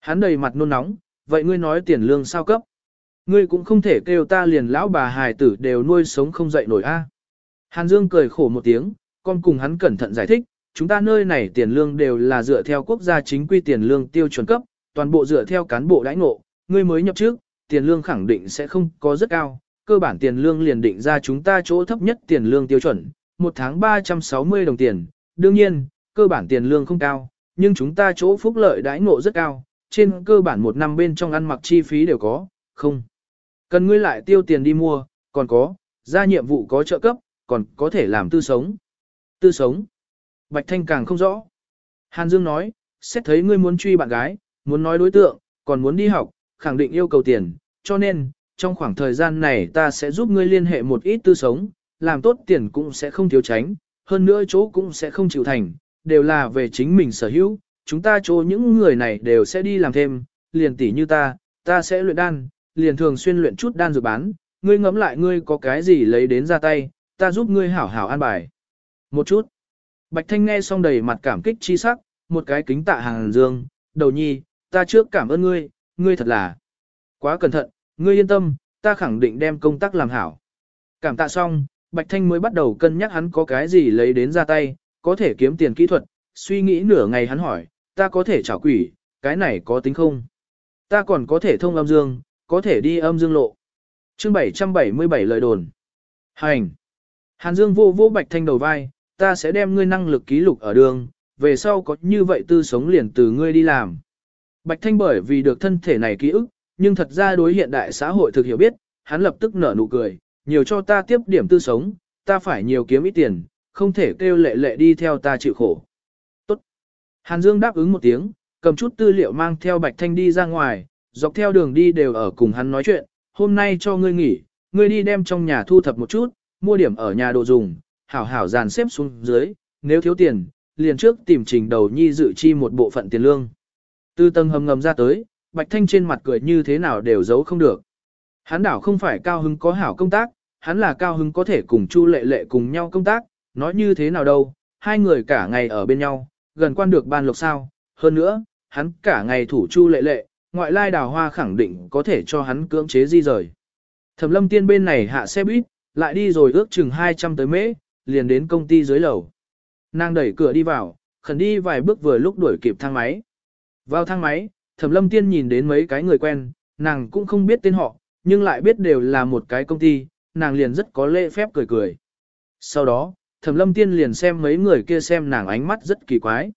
Hắn đầy mặt nôn nóng, vậy ngươi nói tiền lương sao cấp? Ngươi cũng không thể kêu ta liền lão bà hài tử đều nuôi sống không dậy nổi a. Hàn Dương cười khổ một tiếng, con cùng hắn cẩn thận giải thích, chúng ta nơi này tiền lương đều là dựa theo quốc gia chính quy tiền lương tiêu chuẩn cấp, toàn bộ dựa theo cán bộ đãi ngộ, ngươi mới nhập trước, tiền lương khẳng định sẽ không có rất cao, cơ bản tiền lương liền định ra chúng ta chỗ thấp nhất tiền lương tiêu chuẩn, một tháng 360 đồng tiền, đương nhiên, cơ bản tiền lương không cao, nhưng chúng ta chỗ phúc lợi đãi ngộ rất cao, trên cơ bản một năm bên trong ăn mặc chi phí đều có, không. Cần ngươi lại tiêu tiền đi mua, còn có, ra nhiệm vụ có trợ cấp, còn có thể làm tư sống. Tư sống. Bạch Thanh càng không rõ. Hàn Dương nói, xét thấy ngươi muốn truy bạn gái, muốn nói đối tượng, còn muốn đi học, khẳng định yêu cầu tiền, cho nên, trong khoảng thời gian này ta sẽ giúp ngươi liên hệ một ít tư sống, làm tốt tiền cũng sẽ không thiếu tránh, hơn nữa chỗ cũng sẽ không chịu thành, đều là về chính mình sở hữu, chúng ta chỗ những người này đều sẽ đi làm thêm, liền tỷ như ta, ta sẽ luyện đan, liền thường xuyên luyện chút đan rồi bán, ngươi ngẫm lại ngươi có cái gì lấy đến ra tay, ta giúp ngươi hảo hảo an bài. Một chút. Bạch Thanh nghe xong đầy mặt cảm kích chi sắc, một cái kính tạ hàng dương, đầu nhi, ta trước cảm ơn ngươi, ngươi thật là quá cẩn thận, ngươi yên tâm, ta khẳng định đem công tác làm hảo. Cảm tạ xong, Bạch Thanh mới bắt đầu cân nhắc hắn có cái gì lấy đến ra tay, có thể kiếm tiền kỹ thuật, suy nghĩ nửa ngày hắn hỏi, ta có thể trả quỷ, cái này có tính không? Ta còn có thể thông âm dương, có thể đi âm dương lộ. chương 777 lời đồn. Hành. Hàn Dương vô vô Bạch Thanh đầu vai, ta sẽ đem ngươi năng lực ký lục ở đường, về sau có như vậy tư sống liền từ ngươi đi làm. Bạch Thanh bởi vì được thân thể này ký ức, nhưng thật ra đối hiện đại xã hội thực hiểu biết, hắn lập tức nở nụ cười, nhiều cho ta tiếp điểm tư sống, ta phải nhiều kiếm ít tiền, không thể kêu lệ lệ đi theo ta chịu khổ. Tốt. Hàn Dương đáp ứng một tiếng, cầm chút tư liệu mang theo Bạch Thanh đi ra ngoài, dọc theo đường đi đều ở cùng hắn nói chuyện, hôm nay cho ngươi nghỉ, ngươi đi đem trong nhà thu thập một chút, mua điểm ở nhà đồ dùng, hảo hảo dàn xếp xuống dưới, nếu thiếu tiền, liền trước tìm trình đầu nhi dự chi một bộ phận tiền lương. Từ tầng hầm ngầm ra tới, Bạch Thanh trên mặt cười như thế nào đều giấu không được. Hắn đảo không phải cao hứng có hảo công tác, hắn là cao hứng có thể cùng Chu Lệ Lệ cùng nhau công tác, nói như thế nào đâu, hai người cả ngày ở bên nhau, gần quan được ban lộc sao, hơn nữa, hắn cả ngày thủ Chu Lệ Lệ, ngoại lai đào hoa khẳng định có thể cho hắn cưỡng chế di rời. Thẩm lâm tiên bên này hạ xe buýt, lại đi rồi ước chừng 200 tới mễ, liền đến công ty dưới lầu. Nàng đẩy cửa đi vào, khẩn đi vài bước vừa lúc đuổi kịp thang máy. Vào thang máy, thẩm lâm tiên nhìn đến mấy cái người quen, nàng cũng không biết tên họ, nhưng lại biết đều là một cái công ty, nàng liền rất có lễ phép cười cười. Sau đó, thẩm lâm tiên liền xem mấy người kia xem nàng ánh mắt rất kỳ quái.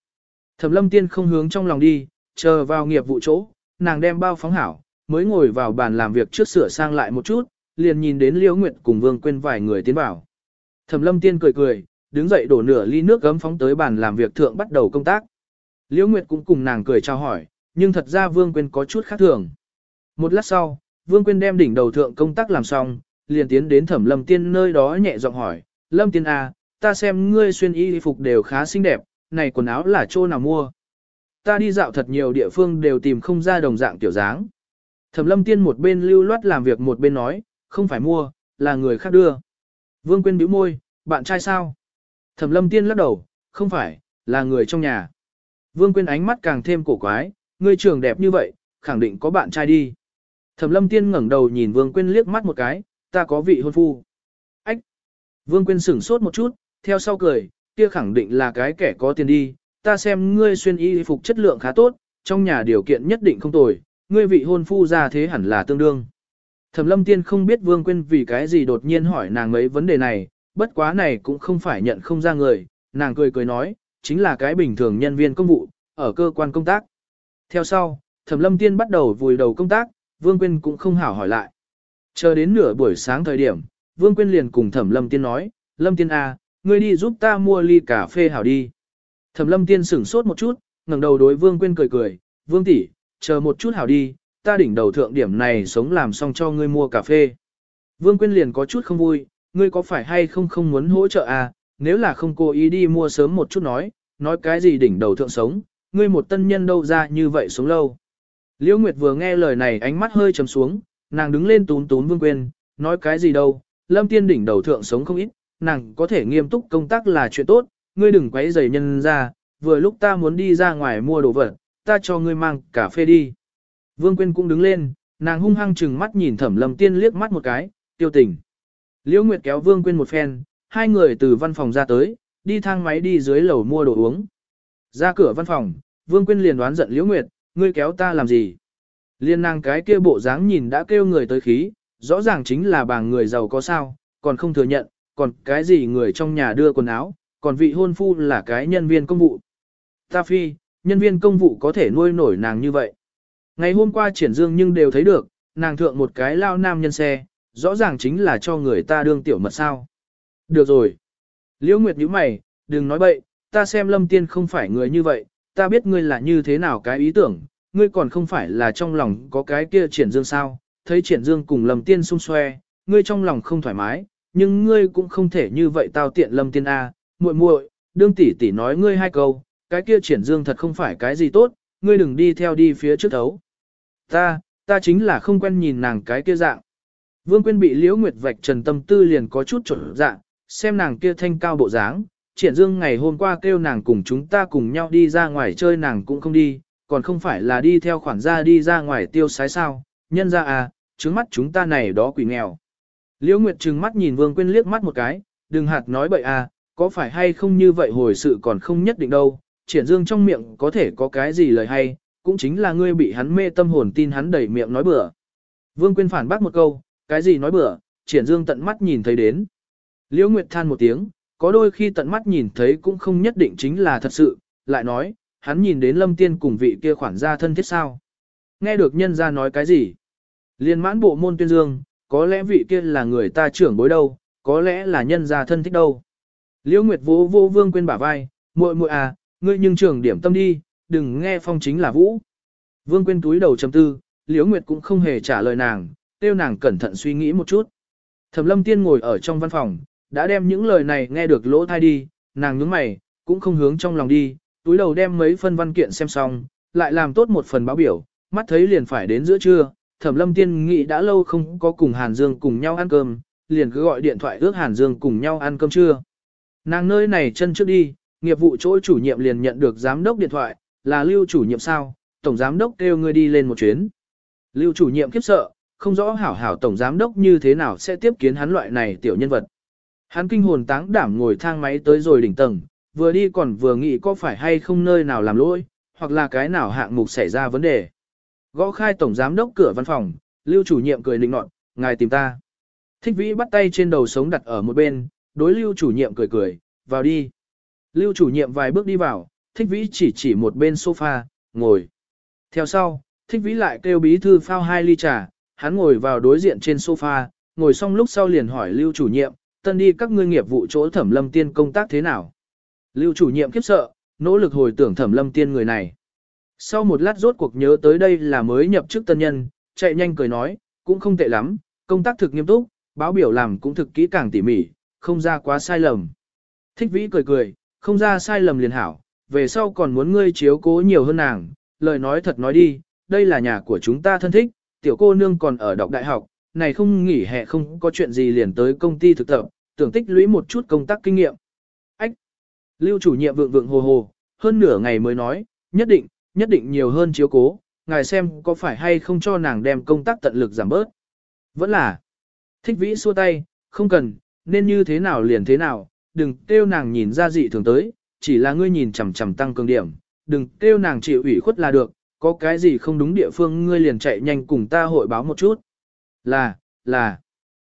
Thẩm lâm tiên không hướng trong lòng đi, chờ vào nghiệp vụ chỗ, nàng đem bao phóng hảo, mới ngồi vào bàn làm việc trước sửa sang lại một chút, liền nhìn đến Liễu Nguyệt cùng Vương Quyên vài người tiến vào. Thẩm Lâm Tiên cười cười, đứng dậy đổ nửa ly nước gấm phóng tới bàn làm việc thượng bắt đầu công tác. Liễu Nguyệt cũng cùng nàng cười chào hỏi, nhưng thật ra Vương Quyên có chút khác thường. Một lát sau, Vương Quyên đem đỉnh đầu thượng công tác làm xong, liền tiến đến Thẩm Lâm Tiên nơi đó nhẹ giọng hỏi, Lâm Tiên à, ta xem ngươi xuyên y phục đều khá xinh đẹp, này quần áo là chỗ nào mua? Ta đi dạo thật nhiều địa phương đều tìm không ra đồng dạng tiểu dáng. Thẩm Lâm Tiên một bên lưu loát làm việc một bên nói, không phải mua, là người khác đưa. Vương Quyên bĩu môi, bạn trai sao? Thẩm lâm tiên lắc đầu, không phải, là người trong nhà. Vương Quyên ánh mắt càng thêm cổ quái, người trường đẹp như vậy, khẳng định có bạn trai đi. Thẩm lâm tiên ngẩng đầu nhìn Vương Quyên liếc mắt một cái, ta có vị hôn phu. Ách! Vương Quyên sửng sốt một chút, theo sau cười, kia khẳng định là cái kẻ có tiền đi, ta xem ngươi xuyên y phục chất lượng khá tốt, trong nhà điều kiện nhất định không tồi, ngươi vị hôn phu ra thế hẳn là tương đương. Thẩm lâm tiên không biết Vương Quyên vì cái gì đột nhiên hỏi nàng mấy vấn đề này, bất quá này cũng không phải nhận không ra người, nàng cười cười nói, chính là cái bình thường nhân viên công vụ, ở cơ quan công tác. Theo sau, Thẩm lâm tiên bắt đầu vùi đầu công tác, Vương Quyên cũng không hảo hỏi lại. Chờ đến nửa buổi sáng thời điểm, Vương Quyên liền cùng Thẩm lâm tiên nói, Lâm tiên à, ngươi đi giúp ta mua ly cà phê hảo đi. Thẩm lâm tiên sửng sốt một chút, ngẩng đầu đối Vương Quyên cười cười, Vương tỷ, chờ một chút hảo đi, ta đỉnh đầu thượng điểm này sống làm xong cho ngươi mua cà phê. Vương Quyên liền có chút không vui, ngươi có phải hay không không muốn hỗ trợ à, nếu là không cố ý đi mua sớm một chút nói, nói cái gì đỉnh đầu thượng sống, ngươi một tân nhân đâu ra như vậy sống lâu. Liễu Nguyệt vừa nghe lời này ánh mắt hơi trầm xuống, nàng đứng lên tún tún Vương Quyên, nói cái gì đâu, lâm tiên đỉnh đầu thượng sống không ít, nàng có thể nghiêm túc công tác là chuyện tốt, ngươi đừng quấy rầy nhân ra, vừa lúc ta muốn đi ra ngoài mua đồ vật, ta cho ngươi mang cà phê đi. Vương Quyên cũng đứng lên, nàng hung hăng chừng mắt nhìn Thẩm Lâm Tiên liếc mắt một cái, tiêu tình. Liễu Nguyệt kéo Vương Quyên một phen, hai người từ văn phòng ra tới, đi thang máy đi dưới lầu mua đồ uống. Ra cửa văn phòng, Vương Quyên liền đoán giận Liễu Nguyệt, ngươi kéo ta làm gì? Liên nàng cái kia bộ dáng nhìn đã kêu người tới khí, rõ ràng chính là bà người giàu có sao, còn không thừa nhận, còn cái gì người trong nhà đưa quần áo, còn vị hôn phu là cái nhân viên công vụ. Ta phi, nhân viên công vụ có thể nuôi nổi nàng như vậy. Ngày hôm qua triển dương nhưng đều thấy được, nàng thượng một cái lao nam nhân xe, rõ ràng chính là cho người ta đương tiểu mật sao. Được rồi. Liễu Nguyệt nhíu mày, đừng nói bậy, ta xem lâm tiên không phải người như vậy, ta biết ngươi là như thế nào cái ý tưởng, ngươi còn không phải là trong lòng có cái kia triển dương sao, thấy triển dương cùng lâm tiên xung xoe, ngươi trong lòng không thoải mái, nhưng ngươi cũng không thể như vậy tao tiện lâm tiên A, muội muội, đương tỷ tỷ nói ngươi hai câu, cái kia triển dương thật không phải cái gì tốt, ngươi đừng đi theo đi phía trước thấu. Ta, ta chính là không quen nhìn nàng cái kia dạng. Vương Quyên bị Liễu Nguyệt vạch trần tâm tư liền có chút trở dạng, xem nàng kia thanh cao bộ dáng, triển dương ngày hôm qua kêu nàng cùng chúng ta cùng nhau đi ra ngoài chơi nàng cũng không đi, còn không phải là đi theo khoản gia đi ra ngoài tiêu sái sao, nhân ra à, trứng mắt chúng ta này đó quỷ nghèo. Liễu Nguyệt trừng mắt nhìn Vương Quyên liếc mắt một cái, đừng hạt nói bậy à, có phải hay không như vậy hồi sự còn không nhất định đâu, triển dương trong miệng có thể có cái gì lời hay, cũng chính là ngươi bị hắn mê tâm hồn tin hắn đẩy miệng nói bừa. Vương Quyên phản bác một câu, cái gì nói bừa, triển dương tận mắt nhìn thấy đến. Liễu Nguyệt than một tiếng, có đôi khi tận mắt nhìn thấy cũng không nhất định chính là thật sự, lại nói, hắn nhìn đến lâm tiên cùng vị kia khoản gia thân thiết sao. Nghe được nhân Gia nói cái gì? Liên mãn bộ môn tuyên dương, có lẽ vị kia là người ta trưởng bối đâu, có lẽ là nhân gia thân thích đâu. Liễu Nguyệt vô vô vương quên bả vai, muội muội à, ngươi nhưng trưởng điểm tâm đi, đừng nghe phong chính là vũ. Vương quên túi đầu trầm tư, Liễu Nguyệt cũng không hề trả lời nàng, tiêu nàng cẩn thận suy nghĩ một chút. Thẩm lâm tiên ngồi ở trong văn phòng, đã đem những lời này nghe được lỗ thai đi, nàng nhướng mày, cũng không hướng trong lòng đi, túi đầu đem mấy phân văn kiện xem xong, lại làm tốt một phần báo biểu, mắt thấy liền phải đến giữa trưa, thẩm lâm tiên nghị đã lâu không có cùng Hàn Dương cùng nhau ăn cơm, liền cứ gọi điện thoại ước Hàn Dương cùng nhau ăn cơm trưa. Nàng nơi này chân trước đi, nghiệp vụ chỗ chủ nhiệm liền nhận được giám đốc điện thoại, là lưu chủ nhiệm sao, tổng giám đốc kêu ngươi đi lên một chuyến. Lưu chủ nhiệm khiếp sợ, không rõ hảo hảo tổng giám đốc như thế nào sẽ tiếp kiến hắn loại này tiểu nhân vật. Hắn kinh hồn táng đảm ngồi thang máy tới rồi đỉnh tầng, vừa đi còn vừa nghĩ có phải hay không nơi nào làm lỗi, hoặc là cái nào hạng mục xảy ra vấn đề. Gõ khai tổng giám đốc cửa văn phòng, lưu chủ nhiệm cười nịnh nọt, ngài tìm ta. Thích vĩ bắt tay trên đầu sống đặt ở một bên, đối lưu chủ nhiệm cười cười, vào đi. Lưu chủ nhiệm vài bước đi vào, thích vĩ chỉ chỉ một bên sofa, ngồi. Theo sau, thích vĩ lại kêu bí thư phao hai ly trà, hắn ngồi vào đối diện trên sofa, ngồi xong lúc sau liền hỏi lưu chủ nhiệm, tân đi các ngươi nghiệp vụ chỗ thẩm lâm tiên công tác thế nào. Lưu chủ nhiệm khiếp sợ, nỗ lực hồi tưởng thẩm lâm tiên người này. Sau một lát rốt cuộc nhớ tới đây là mới nhập chức tân nhân, chạy nhanh cười nói, cũng không tệ lắm, công tác thực nghiêm túc, báo biểu làm cũng thực kỹ càng tỉ mỉ, không ra quá sai lầm. Thích vĩ cười cười, không ra sai lầm liền hảo, về sau còn muốn ngươi chiếu cố nhiều hơn nàng, lời nói thật nói đi, đây là nhà của chúng ta thân thích, tiểu cô nương còn ở đọc đại học, này không nghỉ hè không có chuyện gì liền tới công ty thực tập, tưởng tích lũy một chút công tác kinh nghiệm. Ách! Lưu chủ nhiệm vượng vượng hồ hồ, hơn nửa ngày mới nói, nhất định, nhất định nhiều hơn chiếu cố, ngài xem có phải hay không cho nàng đem công tác tận lực giảm bớt. Vẫn là, thích vĩ xua tay, không cần, nên như thế nào liền thế nào, đừng kêu nàng nhìn ra dị thường tới, chỉ là ngươi nhìn chằm chằm tăng cường điểm, đừng kêu nàng chịu ủy khuất là được, có cái gì không đúng địa phương ngươi liền chạy nhanh cùng ta hội báo một chút. Là, là,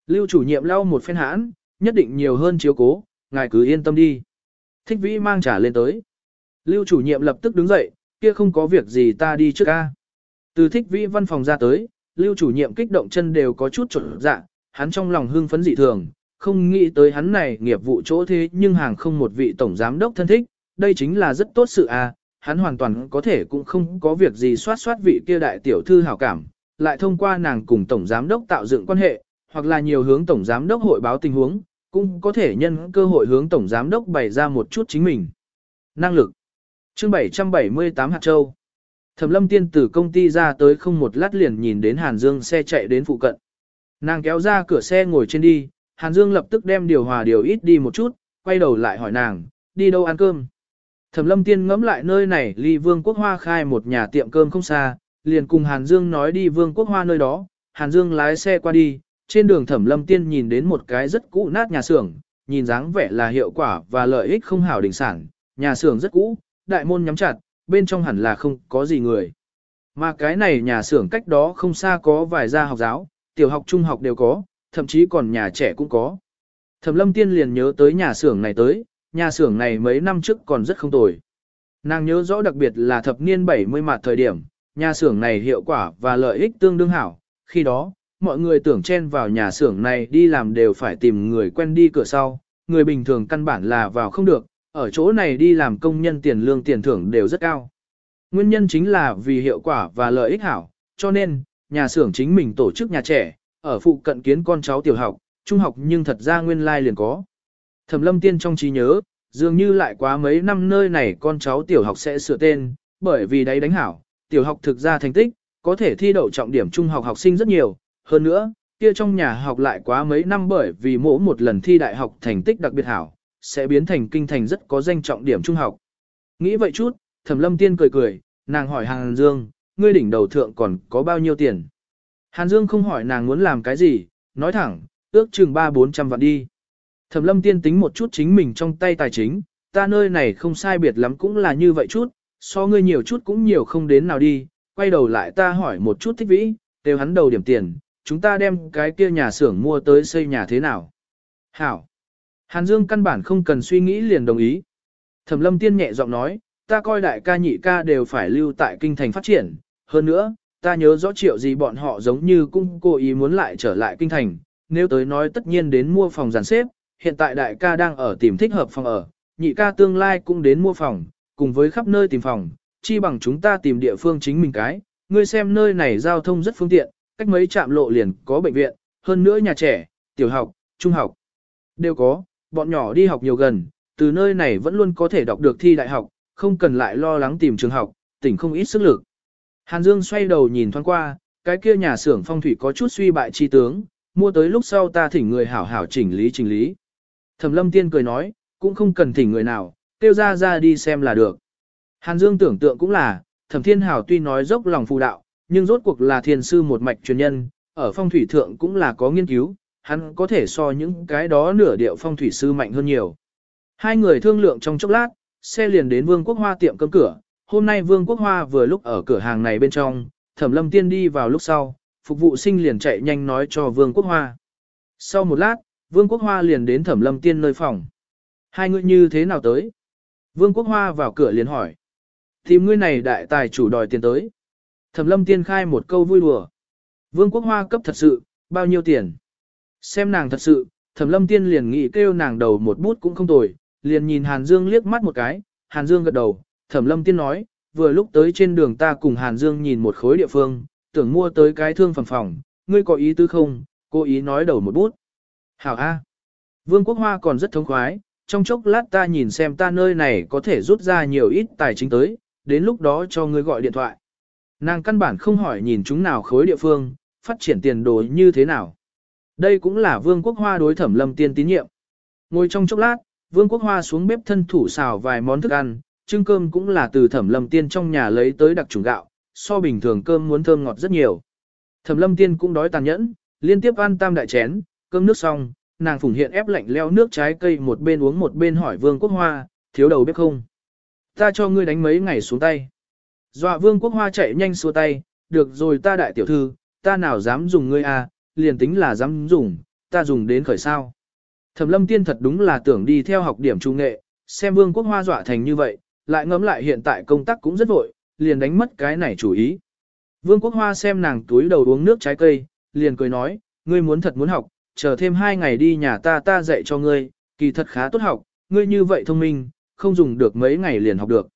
lưu chủ nhiệm lau một phen hãn, nhất định nhiều hơn chiếu cố, ngài cứ yên tâm đi. Thích vĩ mang trả lên tới. Lưu chủ nhiệm lập tức đứng dậy, kia không có việc gì ta đi trước ca. Từ thích vĩ văn phòng ra tới, lưu chủ nhiệm kích động chân đều có chút trộn dạ, hắn trong lòng hưng phấn dị thường, không nghĩ tới hắn này nghiệp vụ chỗ thế nhưng hàng không một vị tổng giám đốc thân thích, đây chính là rất tốt sự à, hắn hoàn toàn có thể cũng không có việc gì soát soát vị kia đại tiểu thư hảo cảm, lại thông qua nàng cùng tổng giám đốc tạo dựng quan hệ, hoặc là nhiều hướng tổng giám đốc hội báo tình huống, cũng có thể nhân cơ hội hướng tổng giám đốc bày ra một chút chính mình. Năng lực Chương 778 hạt châu. Thẩm lâm tiên từ công ty ra tới không một lát liền nhìn đến Hàn Dương xe chạy đến phụ cận. Nàng kéo ra cửa xe ngồi trên đi, Hàn Dương lập tức đem điều hòa điều ít đi một chút, quay đầu lại hỏi nàng, đi đâu ăn cơm. Thẩm lâm tiên ngẫm lại nơi này ly vương quốc hoa khai một nhà tiệm cơm không xa, liền cùng Hàn Dương nói đi vương quốc hoa nơi đó, Hàn Dương lái xe qua đi, trên đường thẩm lâm tiên nhìn đến một cái rất cũ nát nhà xưởng, nhìn dáng vẻ là hiệu quả và lợi ích không hảo đỉnh sản, nhà xưởng rất cũ, đại môn nhắm chặt, bên trong hẳn là không có gì người. Mà cái này nhà xưởng cách đó không xa có vài gia học giáo, tiểu học trung học đều có, thậm chí còn nhà trẻ cũng có. Thẩm lâm tiên liền nhớ tới nhà xưởng này tới, nhà xưởng này mấy năm trước còn rất không tồi. Nàng nhớ rõ đặc biệt là thập niên 70 mặt thời điểm, nhà xưởng này hiệu quả và lợi ích tương đương hảo. Khi đó, mọi người tưởng chen vào nhà xưởng này đi làm đều phải tìm người quen đi cửa sau, người bình thường căn bản là vào không được, ở chỗ này đi làm công nhân tiền lương tiền thưởng đều rất cao. Nguyên nhân chính là vì hiệu quả và lợi ích hảo, cho nên, nhà xưởng chính mình tổ chức nhà trẻ, ở phụ cận kiến con cháu tiểu học, trung học nhưng thật ra nguyên lai liền có. Thẩm lâm tiên trong trí nhớ, dường như lại quá mấy năm nơi này con cháu tiểu học sẽ sửa tên, bởi vì đấy đánh hảo, tiểu học thực ra thành tích, có thể thi đậu trọng điểm trung học học sinh rất nhiều, hơn nữa, kia trong nhà học lại quá mấy năm bởi vì mỗi một lần thi đại học thành tích đặc biệt hảo, sẽ biến thành kinh thành rất có danh trọng điểm trung học. Nghĩ vậy chút, Thẩm Lâm Tiên cười cười, nàng hỏi Hàn Dương, ngươi đỉnh đầu thượng còn có bao nhiêu tiền? Hàn Dương không hỏi nàng muốn làm cái gì, nói thẳng, ước chừng ba bốn trăm vạn đi. Thẩm lâm tiên tính một chút chính mình trong tay tài chính, ta nơi này không sai biệt lắm cũng là như vậy chút, so ngươi nhiều chút cũng nhiều không đến nào đi, quay đầu lại ta hỏi một chút thích vĩ, đều hắn đầu điểm tiền, chúng ta đem cái kia nhà xưởng mua tới xây nhà thế nào. Hảo. Hàn Dương căn bản không cần suy nghĩ liền đồng ý. Thẩm lâm tiên nhẹ giọng nói, ta coi đại ca nhị ca đều phải lưu tại kinh thành phát triển, hơn nữa, ta nhớ rõ triệu gì bọn họ giống như cũng cố ý muốn lại trở lại kinh thành, nếu tới nói tất nhiên đến mua phòng giàn xếp, hiện tại đại ca đang ở tìm thích hợp phòng ở, nhị ca tương lai cũng đến mua phòng, cùng với khắp nơi tìm phòng, chi bằng chúng ta tìm địa phương chính mình cái, ngươi xem nơi này giao thông rất phương tiện, cách mấy trạm lộ liền có bệnh viện, hơn nữa nhà trẻ, tiểu học, trung học, đều có, bọn nhỏ đi học nhiều gần, từ nơi này vẫn luôn có thể đọc được thi đại học, không cần lại lo lắng tìm trường học, tỉnh không ít sức lực. Hàn Dương xoay đầu nhìn thoáng qua, cái kia nhà xưởng phong thủy có chút suy bại chi tướng, mua tới lúc sau ta thỉnh người hảo hảo chỉnh lý chỉnh lý. Thẩm lâm tiên cười nói, cũng không cần thỉnh người nào, tiêu ra ra đi xem là được. Hàn Dương tưởng tượng cũng là, thẩm thiên hảo tuy nói dốc lòng phù đạo, nhưng rốt cuộc là thiên sư một mạch truyền nhân, ở phong thủy thượng cũng là có nghiên cứu, hắn có thể so những cái đó nửa điệu phong thủy sư mạnh hơn nhiều. Hai người thương lượng trong chốc lát, xe liền đến Vương Quốc Hoa tiệm cơm cửa, hôm nay Vương Quốc Hoa vừa lúc ở cửa hàng này bên trong, Thẩm Lâm Tiên đi vào lúc sau, phục vụ sinh liền chạy nhanh nói cho Vương Quốc Hoa. Sau một lát, Vương Quốc Hoa liền đến Thẩm Lâm Tiên nơi phòng. Hai người như thế nào tới? Vương Quốc Hoa vào cửa liền hỏi. Tìm ngươi này đại tài chủ đòi tiền tới. Thẩm Lâm Tiên khai một câu vui đùa. Vương Quốc Hoa cấp thật sự, bao nhiêu tiền? Xem nàng thật sự, Thẩm Lâm Tiên liền nghĩ kêu nàng đầu một bút cũng không tồi, liền nhìn Hàn Dương liếc mắt một cái, Hàn Dương gật đầu, Thẩm Lâm Tiên nói, vừa lúc tới trên đường ta cùng Hàn Dương nhìn một khối địa phương, tưởng mua tới cái thương phẩm phòng, ngươi có ý tứ không, cô ý nói đầu một bút. Hảo A. Vương Quốc Hoa còn rất thống khoái, trong chốc lát ta nhìn xem ta nơi này có thể rút ra nhiều ít tài chính tới, đến lúc đó cho ngươi gọi điện thoại. Nàng căn bản không hỏi nhìn chúng nào khối địa phương, phát triển tiền đồ như thế nào. Đây cũng là Vương Quốc Hoa đối thẩm lâm tiên tín nhiệm. Ngồi trong chốc lát, Vương Quốc Hoa xuống bếp thân thủ xào vài món thức ăn, trưng cơm cũng là từ thẩm lâm tiên trong nhà lấy tới đặc trùng gạo, so bình thường cơm muốn thơm ngọt rất nhiều. Thẩm lâm tiên cũng đói tàn nhẫn, liên tiếp ăn tam đại chén, cơm nước xong, nàng phủng hiện ép lạnh leo nước trái cây một bên uống một bên hỏi vương quốc hoa, thiếu đầu bếp không? Ta cho ngươi đánh mấy ngày xuống tay. Dọa vương quốc hoa chạy nhanh xua tay, được rồi ta đại tiểu thư, ta nào dám dùng ngươi à, liền tính là dám dùng, ta dùng đến khởi sao. Thẩm lâm tiên thật đúng là tưởng đi theo học điểm trung nghệ, xem vương quốc hoa dọa thành như vậy, lại ngẫm lại hiện tại công tác cũng rất vội, liền đánh mất cái này chủ ý. Vương quốc hoa xem nàng túi đầu uống nước trái cây, liền cười nói, ngươi muốn thật muốn học, chờ thêm hai ngày đi nhà ta ta dạy cho ngươi, kỳ thật khá tốt học, ngươi như vậy thông minh, không dùng được mấy ngày liền học được.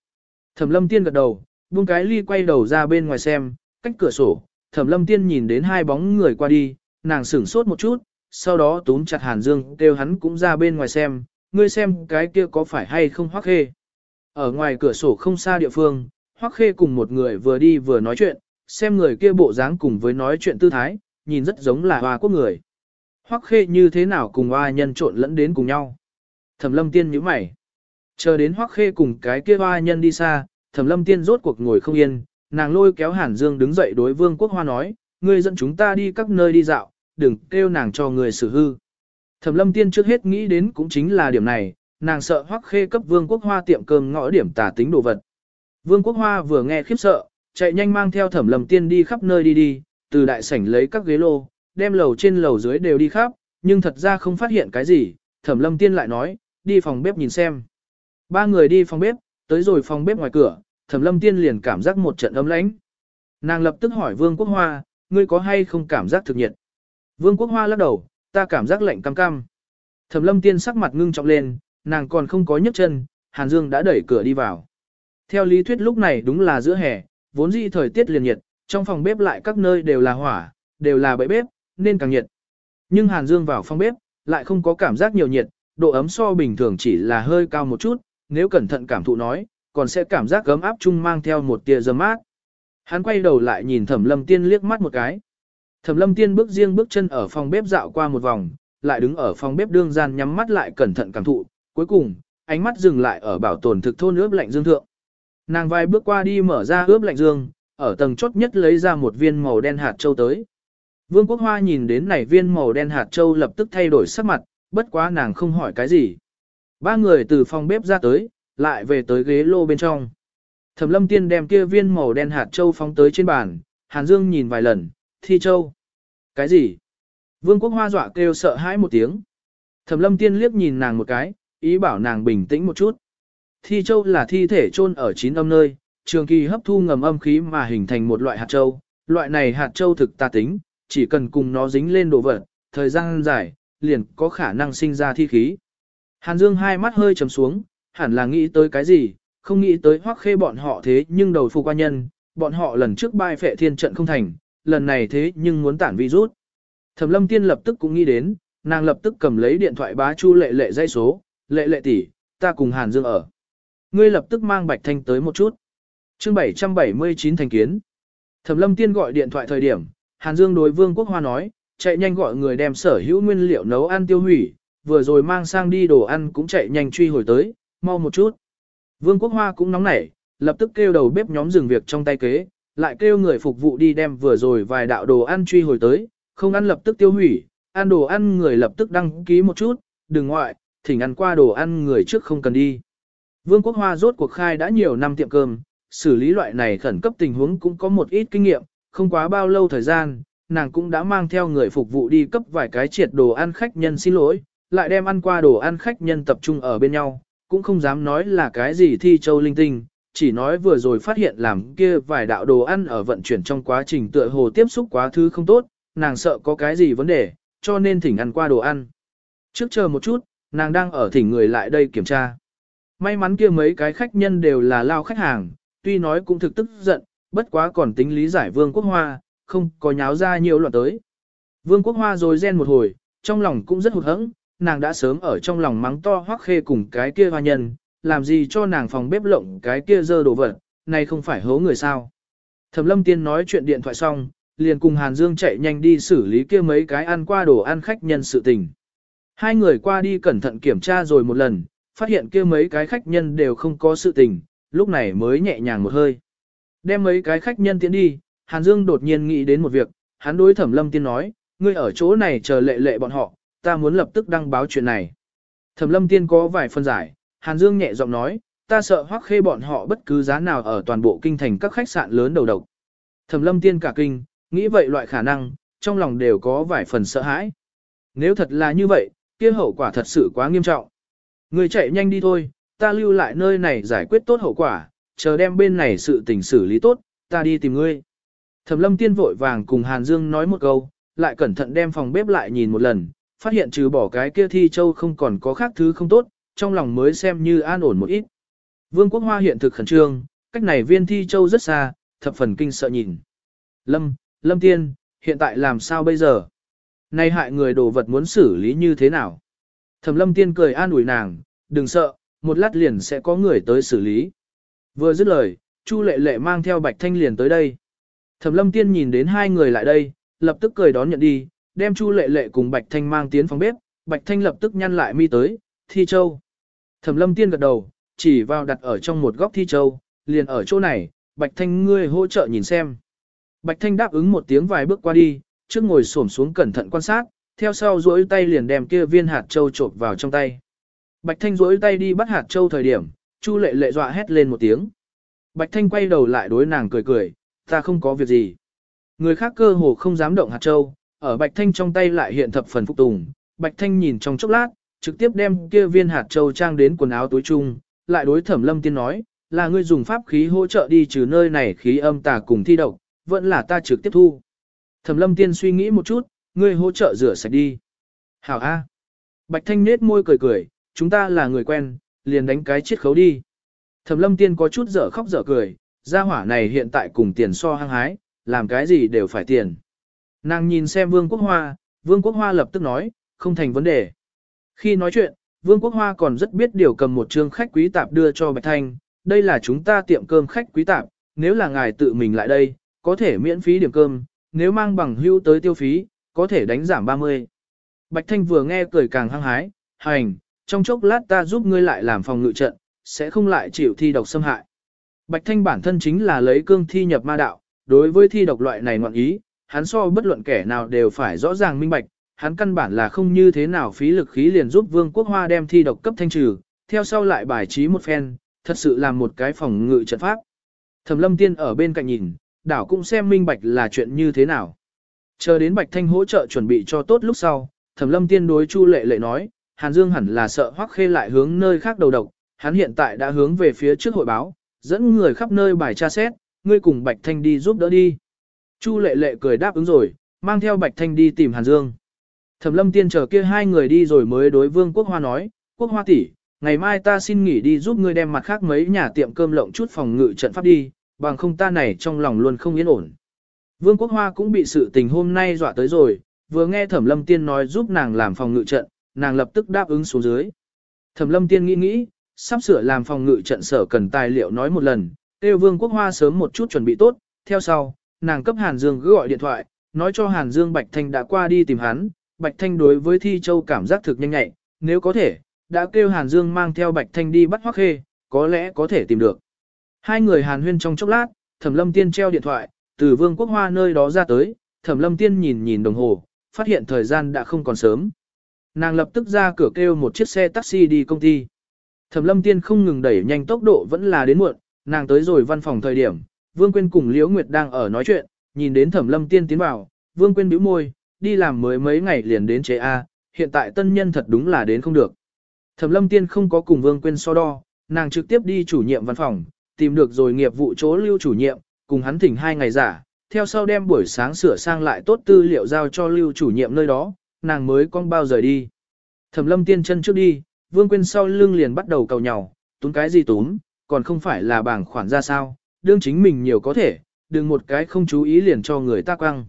Thẩm lâm tiên gật đầu, buông cái ly quay đầu ra bên ngoài xem, cách cửa sổ, thẩm lâm tiên nhìn đến hai bóng người qua đi, nàng sửng sốt một chút, sau đó túm chặt hàn dương kêu hắn cũng ra bên ngoài xem, ngươi xem cái kia có phải hay không hoắc khê. Ở ngoài cửa sổ không xa địa phương, hoắc khê cùng một người vừa đi vừa nói chuyện, xem người kia bộ dáng cùng với nói chuyện tư thái, nhìn rất giống là hoa quốc người. Hoắc khê như thế nào cùng hoa nhân trộn lẫn đến cùng nhau. Thẩm lâm tiên nhíu mày. Chờ đến Hoắc khê cùng cái kia hoa nhân đi xa, thẩm lâm tiên rốt cuộc ngồi không yên, nàng lôi kéo Hàn Dương đứng dậy đối vương quốc hoa nói, ngươi dẫn chúng ta đi các nơi đi dạo, đừng kêu nàng cho người xử hư. Thẩm lâm tiên trước hết nghĩ đến cũng chính là điểm này, nàng sợ hoắc khê cấp vương quốc hoa tiệm cơm ngõ điểm tả tính đồ vật. Vương quốc hoa vừa nghe khiếp sợ, chạy nhanh mang theo thẩm lâm tiên đi khắp nơi đi đi, từ đại sảnh lấy các ghế lô, đem lầu trên lầu dưới đều đi khắp, nhưng thật ra không phát hiện cái gì, thẩm lâm tiên lại nói, đi phòng bếp nhìn xem. Ba người đi phòng bếp, tới rồi phòng bếp ngoài cửa, thẩm lâm tiên liền cảm giác một trận ấm lãnh. Nàng lập tức hỏi vương quốc hoa, ngươi có hay không cảm giác thực nhiệt? Vương quốc hoa lắc đầu, ta cảm giác lạnh cam cam. Thẩm lâm tiên sắc mặt ngưng trọng lên, nàng còn không có nhấc chân, Hàn Dương đã đẩy cửa đi vào. Theo lý thuyết lúc này đúng là giữa hè, vốn dĩ thời tiết liền nhiệt, trong phòng bếp lại các nơi đều là hỏa, đều là bẫy bếp, nên càng nhiệt. Nhưng Hàn Dương vào phòng bếp, lại không có cảm giác nhiều nhiệt, độ ấm so bình thường chỉ là hơi cao một chút, nếu cẩn thận cảm thụ nói, còn sẽ cảm giác gấm áp chung mang theo một tia dâm mát. Hắn quay đầu lại nhìn Thẩm Lâm Tiên liếc mắt một cái. Thẩm Lâm Tiên bước riêng bước chân ở phòng bếp dạo qua một vòng, lại đứng ở phòng bếp đương gian nhắm mắt lại cẩn thận cảm thụ, cuối cùng, ánh mắt dừng lại ở bảo tồn thực thôn ướp lạnh dương thượng. Nàng vài bước qua đi mở ra ướp lạnh dương, ở tầng chốt nhất lấy ra một viên màu đen hạt châu tới. Vương Quốc Hoa nhìn đến này viên màu đen hạt châu lập tức thay đổi sắc mặt, bất quá nàng không hỏi cái gì. Ba người từ phòng bếp ra tới, lại về tới ghế lô bên trong. Thẩm lâm tiên đem kia viên màu đen hạt châu phóng tới trên bàn, Hàn Dương nhìn vài lần, thi châu. Cái gì? Vương quốc hoa dọa kêu sợ hãi một tiếng. Thẩm lâm tiên liếc nhìn nàng một cái, ý bảo nàng bình tĩnh một chút. Thi châu là thi thể chôn ở chín âm nơi, trường kỳ hấp thu ngầm âm khí mà hình thành một loại hạt châu. Loại này hạt châu thực tà tính, chỉ cần cùng nó dính lên đồ vật, thời gian dài, liền có khả năng sinh ra thi khí. Hàn Dương hai mắt hơi trầm xuống, hẳn là nghĩ tới cái gì, không nghĩ tới hoắc khê bọn họ thế nhưng đầu phục qua nhân, bọn họ lần trước bai phệ thiên trận không thành, lần này thế nhưng muốn tản virus. Thẩm lâm tiên lập tức cũng nghĩ đến, nàng lập tức cầm lấy điện thoại bá chu lệ lệ dây số, lệ lệ tỷ, ta cùng Hàn Dương ở. Ngươi lập tức mang Bạch Thanh tới một chút. chương 779 thành kiến. Thẩm lâm tiên gọi điện thoại thời điểm, Hàn Dương đối Vương Quốc Hoa nói, chạy nhanh gọi người đem sở hữu nguyên liệu nấu ăn tiêu hủy, vừa rồi mang sang đi đồ ăn cũng chạy nhanh truy hồi tới, mau một chút. Vương Quốc Hoa cũng nóng nảy, lập tức kêu đầu bếp nhóm dừng việc trong tay kế, lại kêu người phục vụ đi đem vừa rồi vài đạo đồ ăn truy hồi tới, không ăn lập tức tiêu hủy, ăn đồ ăn người lập tức đăng ký một chút, đừng ngoại, thỉnh ăn qua đồ ăn người trước không cần đi. Vương Quốc Hoa rốt cuộc khai đã nhiều năm tiệm cơm, xử lý loại này khẩn cấp tình huống cũng có một ít kinh nghiệm, không quá bao lâu thời gian, nàng cũng đã mang theo người phục vụ đi cấp vài cái triệt đồ ăn khách nhân xin lỗi, lại đem ăn qua đồ ăn khách nhân tập trung ở bên nhau, cũng không dám nói là cái gì thi châu linh tinh, chỉ nói vừa rồi phát hiện làm kia vài đạo đồ ăn ở vận chuyển trong quá trình tựa hồ tiếp xúc quá thứ không tốt, nàng sợ có cái gì vấn đề, cho nên thỉnh ăn qua đồ ăn. Trước chờ một chút, nàng đang ở thỉnh người lại đây kiểm tra. May mắn kia mấy cái khách nhân đều là lao khách hàng, tuy nói cũng thực tức giận, bất quá còn tính lý giải Vương Quốc Hoa, không có nháo ra nhiều loạn tới. Vương Quốc Hoa rồi ghen một hồi, trong lòng cũng rất hụt hẫng, nàng đã sớm ở trong lòng mắng to hoắc khê cùng cái kia hoa nhân, làm gì cho nàng phòng bếp lộng cái kia dơ đồ vật, này không phải hố người sao. Thẩm lâm tiên nói chuyện điện thoại xong, liền cùng Hàn Dương chạy nhanh đi xử lý kia mấy cái ăn qua đồ ăn khách nhân sự tình. Hai người qua đi cẩn thận kiểm tra rồi một lần, phát hiện kia mấy cái khách nhân đều không có sự tình, lúc này mới nhẹ nhàng một hơi. Đem mấy cái khách nhân tiến đi, Hàn Dương đột nhiên nghĩ đến một việc, hắn đối thẩm lâm tiên nói, ngươi ở chỗ này chờ lệ lệ bọn họ, ta muốn lập tức đăng báo chuyện này. Thẩm lâm tiên có vài phân giải, Hàn Dương nhẹ giọng nói, ta sợ hoắc khê bọn họ bất cứ giá nào ở toàn bộ kinh thành các khách sạn lớn đầu độc. Thẩm lâm tiên cả kinh, nghĩ vậy loại khả năng, trong lòng đều có vài phần sợ hãi. Nếu thật là như vậy, kia hậu quả thật sự quá nghiêm trọng. Người chạy nhanh đi thôi, ta lưu lại nơi này giải quyết tốt hậu quả, chờ đem bên này sự tình xử lý tốt, ta đi tìm ngươi. Thẩm lâm tiên vội vàng cùng Hàn Dương nói một câu, lại cẩn thận đem phòng bếp lại nhìn một lần, phát hiện trừ bỏ cái kia thi châu không còn có khác thứ không tốt, trong lòng mới xem như an ổn một ít. Vương Quốc Hoa hiện thực khẩn trương, cách này viên thi châu rất xa, thập phần kinh sợ nhìn. Lâm, Lâm Tiên, hiện tại làm sao bây giờ? Nay hại người đồ vật muốn xử lý như thế nào? Thẩm Lâm Tiên cười an ủi nàng, đừng sợ, một lát liền sẽ có người tới xử lý. Vừa dứt lời, Chu Lệ Lệ mang theo Bạch Thanh liền tới đây. Thẩm Lâm Tiên nhìn đến hai người lại đây, lập tức cười đón nhận đi, đem Chu Lệ Lệ cùng Bạch Thanh mang tiến phòng bếp, Bạch Thanh lập tức nhăn lại mi tới, Thi Châu. Thẩm Lâm Tiên gật đầu, chỉ vào đặt ở trong một góc Thi Châu, liền ở chỗ này, Bạch Thanh ngươi hỗ trợ nhìn xem. Bạch Thanh đáp ứng một tiếng vài bước qua đi, trước ngồi xổm xuống cẩn thận quan sát, theo sau duỗi tay liền đem kia viên hạt châu trộn vào trong tay. Bạch Thanh duỗi tay đi bắt hạt châu thời điểm, Chu lệ lệ dọa hét lên một tiếng. Bạch Thanh quay đầu lại đối nàng cười cười, ta không có việc gì. Người khác cơ hồ không dám động hạt châu, ở Bạch Thanh trong tay lại hiện thập phần phục tùng. Bạch Thanh nhìn trong chốc lát, trực tiếp đem kia viên hạt châu trang đến quần áo túi chung, lại đối thẩm lâm tiên nói, là ngươi dùng pháp khí hỗ trợ đi trừ nơi này khí âm tà cùng thi độc, vẫn là ta trực tiếp thu. Thẩm lâm tiên suy nghĩ một chút, ngươi hỗ trợ rửa sạch đi. Hảo A. Bạch Thanh nết môi cười cười, chúng ta là người quen, liền đánh cái chiết khấu đi. Thẩm lâm tiên có chút dở khóc dở cười, gia hỏa này hiện tại cùng tiền so hăng hái, làm cái gì đều phải tiền. Nàng nhìn xem Vương Quốc Hoa, Vương Quốc Hoa lập tức nói, không thành vấn đề. Khi nói chuyện, Vương Quốc Hoa còn rất biết điều cầm một trương khách quý tạp đưa cho Bạch Thanh, đây là chúng ta tiệm cơm khách quý tạp, nếu là ngài tự mình lại đây, có thể miễn phí điểm cơm, nếu mang bằng hưu tới tiêu phí, có thể đánh giảm 30. Bạch Thanh vừa nghe cười càng hăng hái, hành, trong chốc lát ta giúp ngươi lại làm phòng ngự trận, sẽ không lại chịu thi độc xâm hại. Bạch Thanh bản thân chính là lấy cương thi nhập ma đạo, đối với thi độc loại này ngoạn ý, hắn so bất luận kẻ nào đều phải rõ ràng minh bạch, hắn căn bản là không như thế nào phí lực khí liền giúp Vương Quốc Hoa đem thi độc cấp thanh trừ, theo sau lại bài trí một phen, thật sự là một cái phòng ngự trận pháp. Thẩm Lâm Tiên ở bên cạnh nhìn, đảo cũng xem minh bạch là chuyện như thế nào. Chờ đến Bạch Thanh hỗ trợ chuẩn bị cho tốt lúc sau, Thẩm Lâm Tiên đối Chu Lệ Lệ nói, Hàn Dương hẳn là sợ Hoắc Khê lại hướng nơi khác đầu độc, hắn hiện tại đã hướng về phía trước hội báo, dẫn người khắp nơi bài tra xét, ngươi cùng Bạch Thanh đi giúp đỡ đi. Chu Lệ Lệ cười đáp ứng rồi, mang theo Bạch Thanh đi tìm Hàn Dương. Thẩm Lâm Tiên chờ kia hai người đi rồi mới đối Vương Quốc Hoa nói, Quốc Hoa tỷ, ngày mai ta xin nghỉ đi giúp ngươi đem mặt khác mấy nhà tiệm cơm lộng chút phòng ngự trận pháp đi, bằng không ta này trong lòng luôn không yên ổn. Vương Quốc Hoa cũng bị sự tình hôm nay dọa tới rồi, vừa nghe Thẩm Lâm Tiên nói giúp nàng làm phòng ngự trận, nàng lập tức đáp ứng xuống dưới. Thẩm Lâm Tiên nghĩ nghĩ, sắp sửa làm phòng ngự trận sở cần tài liệu nói một lần, kêu Vương Quốc Hoa sớm một chút chuẩn bị tốt, theo sau, nàng cấp Hàn Dương cứ gọi điện thoại, nói cho Hàn Dương Bạch Thanh đã qua đi tìm hắn, Bạch Thanh đối với Thi Châu cảm giác thực nhanh nhạy, nếu có thể, đã kêu Hàn Dương mang theo Bạch Thanh đi bắt Hoắc Khê, có lẽ có thể tìm được. Hai người Hàn huyên trong chốc lát, Thẩm Lâm Tiên treo điện thoại, từ Vương Quốc Hoa nơi đó ra tới, Thẩm Lâm Tiên nhìn nhìn đồng hồ, phát hiện thời gian đã không còn sớm. Nàng lập tức ra cửa kêu một chiếc xe taxi đi công ty. Thẩm Lâm Tiên không ngừng đẩy nhanh tốc độ vẫn là đến muộn, nàng tới rồi văn phòng thời điểm, Vương Quyên cùng Liễu Nguyệt đang ở nói chuyện, nhìn đến Thẩm Lâm Tiên tiến vào, Vương Quyên bĩu môi, đi làm mới mấy ngày liền đến chế A, hiện tại tân nhân thật đúng là đến không được. Thẩm Lâm Tiên không có cùng Vương Quyên so đo, nàng trực tiếp đi chủ nhiệm văn phòng, tìm được rồi nghiệp vụ chỗ lưu chủ nhiệm, cùng hắn thỉnh hai ngày giả, theo sau đem buổi sáng sửa sang lại tốt tư liệu giao cho lưu chủ nhiệm nơi đó, nàng mới con bao rời đi. Thẩm Lâm Tiên chân trước đi, Vương Quyên sau lưng liền bắt đầu cầu nhào, tốn cái gì tốn, còn không phải là bảng khoản ra sao, đương chính mình nhiều có thể, đừng một cái không chú ý liền cho người ta quăng.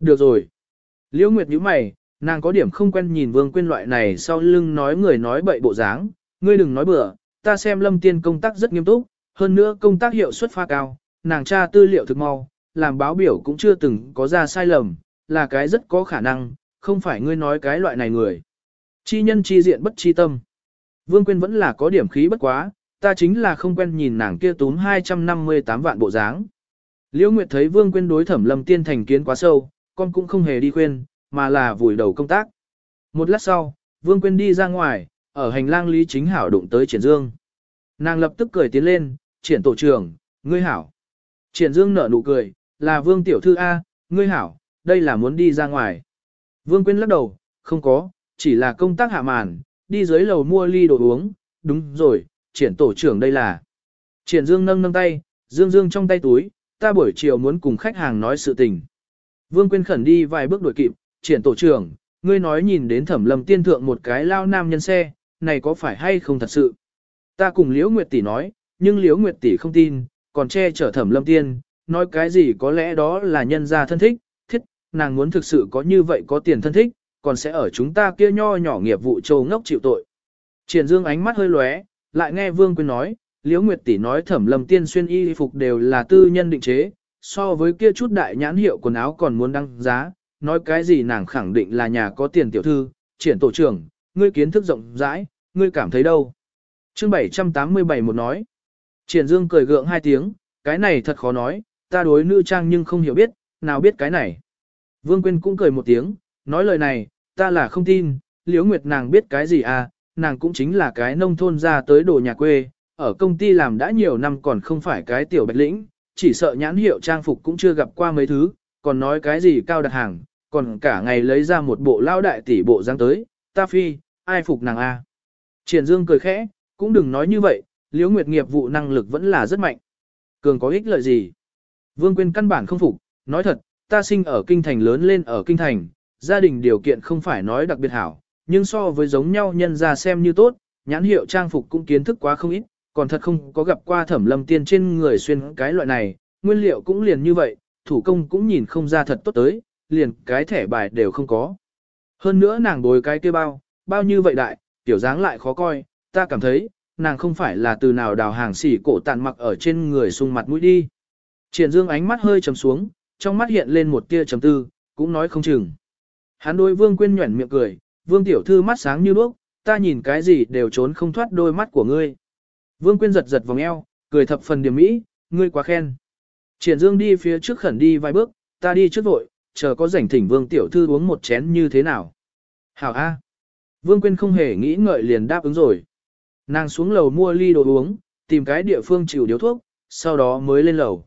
Được rồi. Liễu Nguyệt nhíu mày, nàng có điểm không quen nhìn Vương Quyên loại này sau lưng nói người nói bậy bộ dáng, ngươi đừng nói bừa, ta xem Lâm Tiên công tác rất nghiêm túc, hơn nữa công tác hiệu suất pha cao, nàng tra tư liệu thực mau, làm báo biểu cũng chưa từng có ra sai lầm, là cái rất có khả năng, không phải ngươi nói cái loại này người. Chi nhân chi diện bất chi tâm. Vương Quyên vẫn là có điểm khí bất quá, ta chính là không quen nhìn nàng kia túm 258 vạn bộ dáng. Liễu Nguyệt thấy Vương Quyên đối thẩm lâm tiên thành kiến quá sâu, con cũng không hề đi khuyên, mà là vùi đầu công tác. Một lát sau, Vương Quyên đi ra ngoài, ở hành lang Lý Chính Hảo đụng tới Triển Dương. Nàng lập tức cười tiến lên, Triển tổ trưởng, ngươi hảo. Triển Dương nở nụ cười, là Vương Tiểu Thư A, ngươi hảo, đây là muốn đi ra ngoài. Vương Quyên lắc đầu, không có, chỉ là công tác hạ màn, đi dưới lầu mua ly đồ uống, đúng rồi, triển tổ trưởng đây là. Triển Dương nâng nâng tay, Dương Dương trong tay túi, ta buổi chiều muốn cùng khách hàng nói sự tình. Vương Quyên khẩn đi vài bước đuổi kịp, triển tổ trưởng, ngươi nói nhìn đến thẩm lầm tiên thượng một cái lao nam nhân xe, này có phải hay không thật sự? Ta cùng Liễu Nguyệt Tỷ nói, nhưng Liễu Nguyệt Tỷ không tin, còn che chở thẩm lâm tiên, nói cái gì có lẽ đó là nhân gia thân thích, thiết, nàng muốn thực sự có như vậy có tiền thân thích, còn sẽ ở chúng ta kia nho nhỏ nghiệp vụ châu ngốc chịu tội. Triển Dương ánh mắt hơi lóe, lại nghe Vương Quyên nói, Liễu Nguyệt tỷ nói Thẩm Lâm Tiên xuyên y phục đều là tư nhân định chế, so với kia chút đại nhãn hiệu quần áo còn muốn đăng giá, nói cái gì nàng khẳng định là nhà có tiền tiểu thư, triển tổ trưởng, ngươi kiến thức rộng rãi, ngươi cảm thấy đâu? Chương 787 một nói. Triển Dương cười gượng hai tiếng, cái này thật khó nói, ta đối nữ trang nhưng không hiểu biết, nào biết cái này. Vương Quyên cũng cười một tiếng, nói lời này, ta là không tin, Liễu Nguyệt nàng biết cái gì à, nàng cũng chính là cái nông thôn ra tới đồ nhà quê, ở công ty làm đã nhiều năm còn không phải cái tiểu bạch lĩnh, chỉ sợ nhãn hiệu trang phục cũng chưa gặp qua mấy thứ, còn nói cái gì cao đặt hàng, còn cả ngày lấy ra một bộ lao đại tỷ bộ dáng tới, ta phi, ai phục nàng a? Triển Dương cười khẽ, cũng đừng nói như vậy, Liễu Nguyệt nghiệp vụ năng lực vẫn là rất mạnh. Cường có ích lợi gì? Vương Quyên căn bản không phục, nói thật, ta sinh ở kinh thành lớn lên ở kinh thành, gia đình điều kiện không phải nói đặc biệt hảo, nhưng so với giống nhau nhân ra xem như tốt, nhãn hiệu trang phục cũng kiến thức quá không ít, còn thật không có gặp qua thẩm lâm tiên trên người xuyên cái loại này, nguyên liệu cũng liền như vậy, thủ công cũng nhìn không ra thật tốt tới, liền cái thẻ bài đều không có. Hơn nữa nàng bồi cái kia bao, bao như vậy đại, tiểu dáng lại khó coi, ta cảm thấy, nàng không phải là từ nào đào hàng xỉ cổ tàn mặc ở trên người sung mặt mũi đi. Triển dương ánh mắt hơi trầm xuống, trong mắt hiện lên một tia trầm tư, cũng nói không chừng. Hắn đôi vương quên nhuẩn miệng cười, vương tiểu thư mắt sáng như đuốc, ta nhìn cái gì đều trốn không thoát đôi mắt của ngươi. Vương Quyên giật giật vòng eo, cười thập phần điểm mỹ, ngươi quá khen. Triển Dương đi phía trước khẩn đi vài bước, ta đi trước vội, chờ có rảnh thỉnh Vương tiểu thư uống một chén như thế nào. Hảo A. Vương Quyên không hề nghĩ ngợi liền đáp ứng rồi. Nàng xuống lầu mua ly đồ uống, tìm cái địa phương chịu điếu thuốc, sau đó mới lên lầu.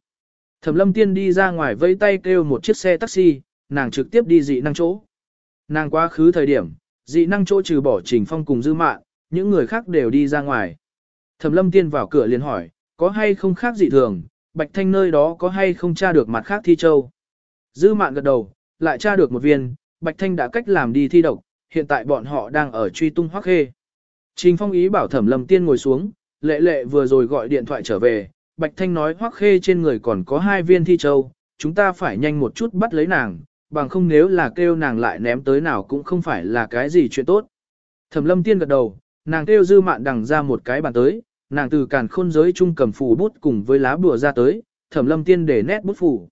Thẩm lâm tiên đi ra ngoài vây tay kêu một chiếc xe taxi, nàng trực tiếp đi dị năng chỗ. Nàng quá khứ thời điểm, dị năng chỗ trừ bỏ trình phong cùng dư mạn, những người khác đều đi ra ngoài. Thẩm lâm tiên vào cửa liền hỏi, có hay không khác dị thường, bạch thanh nơi đó có hay không tra được mặt khác thi châu. Dư mạn gật đầu, lại tra được một viên, bạch thanh đã cách làm đi thi độc, hiện tại bọn họ đang ở truy tung hoắc khê. Trình phong ý bảo thẩm lâm tiên ngồi xuống, lệ lệ vừa rồi gọi điện thoại trở về, bạch thanh nói hoắc khê trên người còn có hai viên thi châu, chúng ta phải nhanh một chút bắt lấy nàng, bằng không nếu là kêu nàng lại ném tới nào cũng không phải là cái gì chuyện tốt. Thẩm lâm tiên gật đầu, nàng kêu dư mạn đằng ra một cái bàn tới, nàng từ càn khôn giới trung cầm phù bút cùng với lá bùa ra tới, thẩm lâm tiên để nét bút phù.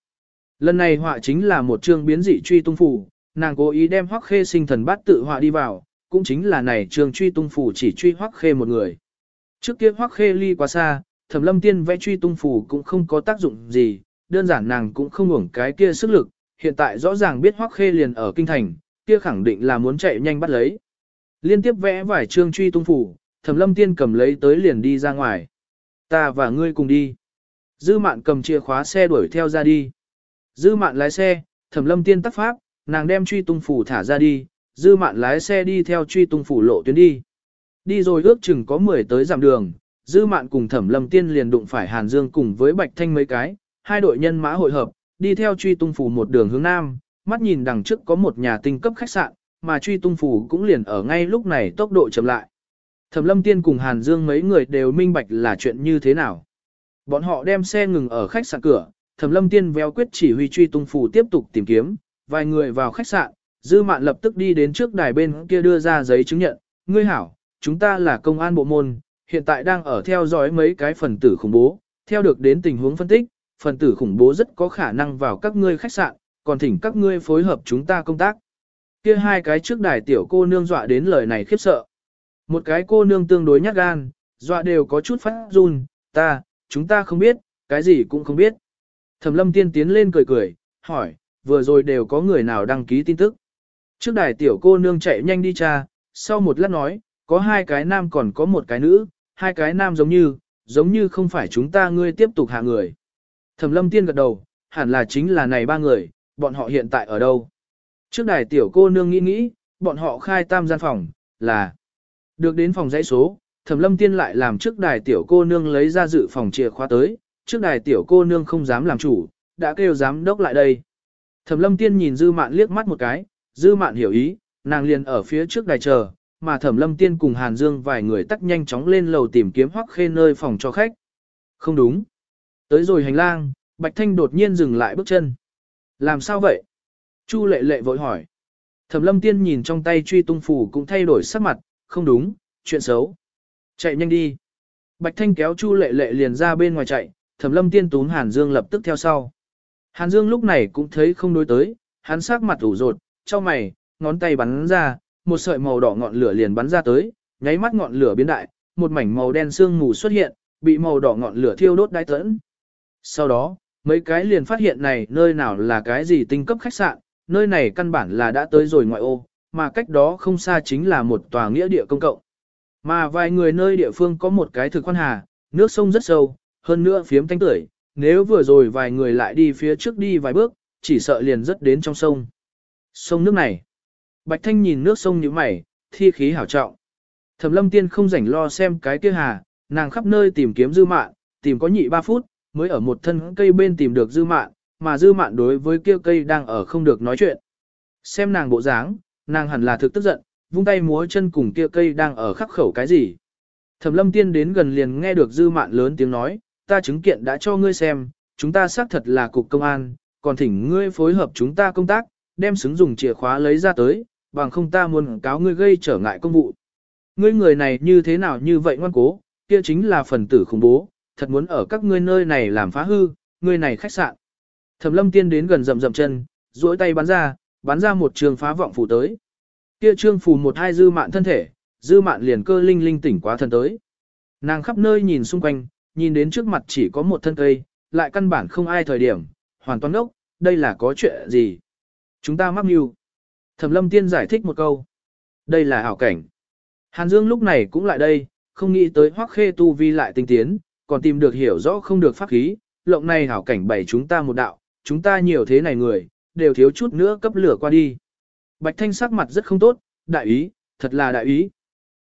Lần này họa chính là một chương biến dị truy tung phù, nàng cố ý đem hoắc khê sinh thần bát tự họa đi vào, cũng chính là này trường truy tung phù chỉ truy hoắc khê một người. Trước kia hoắc khê ly quá xa, thẩm lâm tiên vẽ truy tung phù cũng không có tác dụng gì, đơn giản nàng cũng không hưởng cái kia sức lực, hiện tại rõ ràng biết hoắc khê liền ở kinh thành, kia khẳng định là muốn chạy nhanh bắt lấy. Liên tiếp vẽ vài chương truy tung phủ thẩm lâm tiên cầm lấy tới liền đi ra ngoài. Ta và ngươi cùng đi. Dư mạn cầm chìa khóa xe đuổi theo ra đi. Dư mạn lái xe, thẩm lâm tiên tắc pháp, nàng đem truy tung phủ thả ra đi, dư mạn lái xe đi theo truy tung phủ lộ tuyến đi. Đi rồi ước chừng có 10 tới giảm đường, dư mạn cùng thẩm lâm tiên liền đụng phải Hàn Dương cùng với Bạch Thanh mấy cái, hai đội nhân mã hội hợp, đi theo truy tung phủ một đường hướng nam, mắt nhìn đằng trước có một nhà tinh cấp khách sạn, mà truy tung phủ cũng liền ở ngay lúc này tốc độ chậm lại. Thẩm lâm tiên cùng Hàn Dương mấy người đều minh bạch là chuyện như thế nào. Bọn họ đem xe ngừng ở khách sạn cửa, Thẩm lâm tiên véo quyết chỉ huy truy tung phủ tiếp tục tìm kiếm, vài người vào khách sạn, dư mạn lập tức đi đến trước đài bên kia đưa ra giấy chứng nhận, ngươi hảo, chúng ta là công an bộ môn, hiện tại đang ở theo dõi mấy cái phần tử khủng bố, theo được đến tình huống phân tích, phần tử khủng bố rất có khả năng vào các ngươi khách sạn, còn thỉnh các ngươi phối hợp chúng ta công tác. Kia hai cái trước đài tiểu cô nương dọa đến lời này khiếp sợ. Một cái cô nương tương đối nhát gan, dọa đều có chút phát run, ta, chúng ta không biết, cái gì cũng không biết. Thẩm lâm tiên tiến lên cười cười, hỏi, vừa rồi đều có người nào đăng ký tin tức. Trước đài tiểu cô nương chạy nhanh đi cha, sau một lát nói, có hai cái nam còn có một cái nữ, hai cái nam giống như, giống như không phải chúng ta ngươi tiếp tục hạ người. Thẩm lâm tiên gật đầu, hẳn là chính là này ba người, bọn họ hiện tại ở đâu. Trước đài tiểu cô nương nghĩ nghĩ, bọn họ khai tam gian phòng, là được đến phòng dãy số, Thẩm Lâm Tiên lại làm trước đài tiểu cô nương lấy ra dự phòng chìa khóa tới, trước đài tiểu cô nương không dám làm chủ, đã kêu giám đốc lại đây. Thẩm Lâm Tiên nhìn Dư Mạn liếc mắt một cái, Dư Mạn hiểu ý, nàng liền ở phía trước đài chờ, mà Thẩm Lâm Tiên cùng Hàn Dương vài người tắt nhanh chóng lên lầu tìm kiếm Hoắc Khê nơi phòng cho khách. Không đúng. Tới rồi hành lang, Bạch Thanh đột nhiên dừng lại bước chân. Làm sao vậy? Chu Lệ Lệ vội hỏi. Thẩm Lâm Tiên nhìn trong tay truy tung phủ cũng thay đổi sắc mặt, không đúng, chuyện xấu. Chạy nhanh đi. Bạch Thanh kéo Chu Lệ Lệ liền ra bên ngoài chạy, Thẩm Lâm Tiên túm Hàn Dương lập tức theo sau. Hàn Dương lúc này cũng thấy không đối tới, hắn sắc mặt ủ rột, cho mày, ngón tay bắn ra, một sợi màu đỏ ngọn lửa liền bắn ra tới, nháy mắt ngọn lửa biến đại, một mảnh màu đen sương mù xuất hiện, bị màu đỏ ngọn lửa thiêu đốt đai tẫn. Sau đó, mấy cái liền phát hiện này nơi nào là cái gì tinh cấp khách sạn, nơi này căn bản là đã tới rồi ngoại ô, mà cách đó không xa chính là một tòa nghĩa địa công cộng. Mà vài người nơi địa phương có một cái thực quan hà, nước sông rất sâu, hơn nữa phiếm thanh tưởi, nếu vừa rồi vài người lại đi phía trước đi vài bước, chỉ sợ liền rất đến trong sông. Sông nước này. Bạch Thanh nhìn nước sông như mày, thi khí hảo trọng. Thẩm lâm tiên không rảnh lo xem cái kia hà, nàng khắp nơi tìm kiếm dư mạn, tìm có nhị ba phút, mới ở một thân cây bên tìm được dư mạn, mà dư mạn đối với kia cây đang ở không được nói chuyện. Xem nàng bộ dáng, nàng hẳn là thực tức giận, vung tay múa chân cùng kia cây đang ở khắc khẩu cái gì. Thẩm lâm tiên đến gần liền nghe được dư mạn lớn tiếng nói, ta chứng kiện đã cho ngươi xem, chúng ta xác thật là cục công an, còn thỉnh ngươi phối hợp chúng ta công tác, đem xứng dùng chìa khóa lấy ra tới, bằng không ta muốn cáo ngươi gây trở ngại công vụ. Ngươi người này như thế nào như vậy ngoan cố, kia chính là phần tử khủng bố, thật muốn ở các ngươi nơi này làm phá hư, ngươi này khách sạn. Thẩm lâm tiên đến gần rậm rậm chân, duỗi tay bắn ra, bắn ra một trường phá vọng phù tới. Kia trương phù một hai dư mạn thân thể, dư mạn liền cơ linh linh tỉnh quá thân tới. Nàng khắp nơi nhìn xung quanh, nhìn đến trước mặt chỉ có một thân cây, lại căn bản không ai thời điểm, hoàn toàn ốc, đây là có chuyện gì? Chúng ta mắc mưu. Thẩm lâm tiên giải thích một câu. Đây là ảo cảnh. Hàn Dương lúc này cũng lại đây, không nghĩ tới hoắc khê tu vi lại tinh tiến, còn tìm được hiểu rõ không được pháp khí, lộng này hảo cảnh bày chúng ta một đạo, chúng ta nhiều thế này người, đều thiếu chút nữa cấp lửa qua đi. Bạch Thanh sắc mặt rất không tốt, đại ý, thật là đại ý.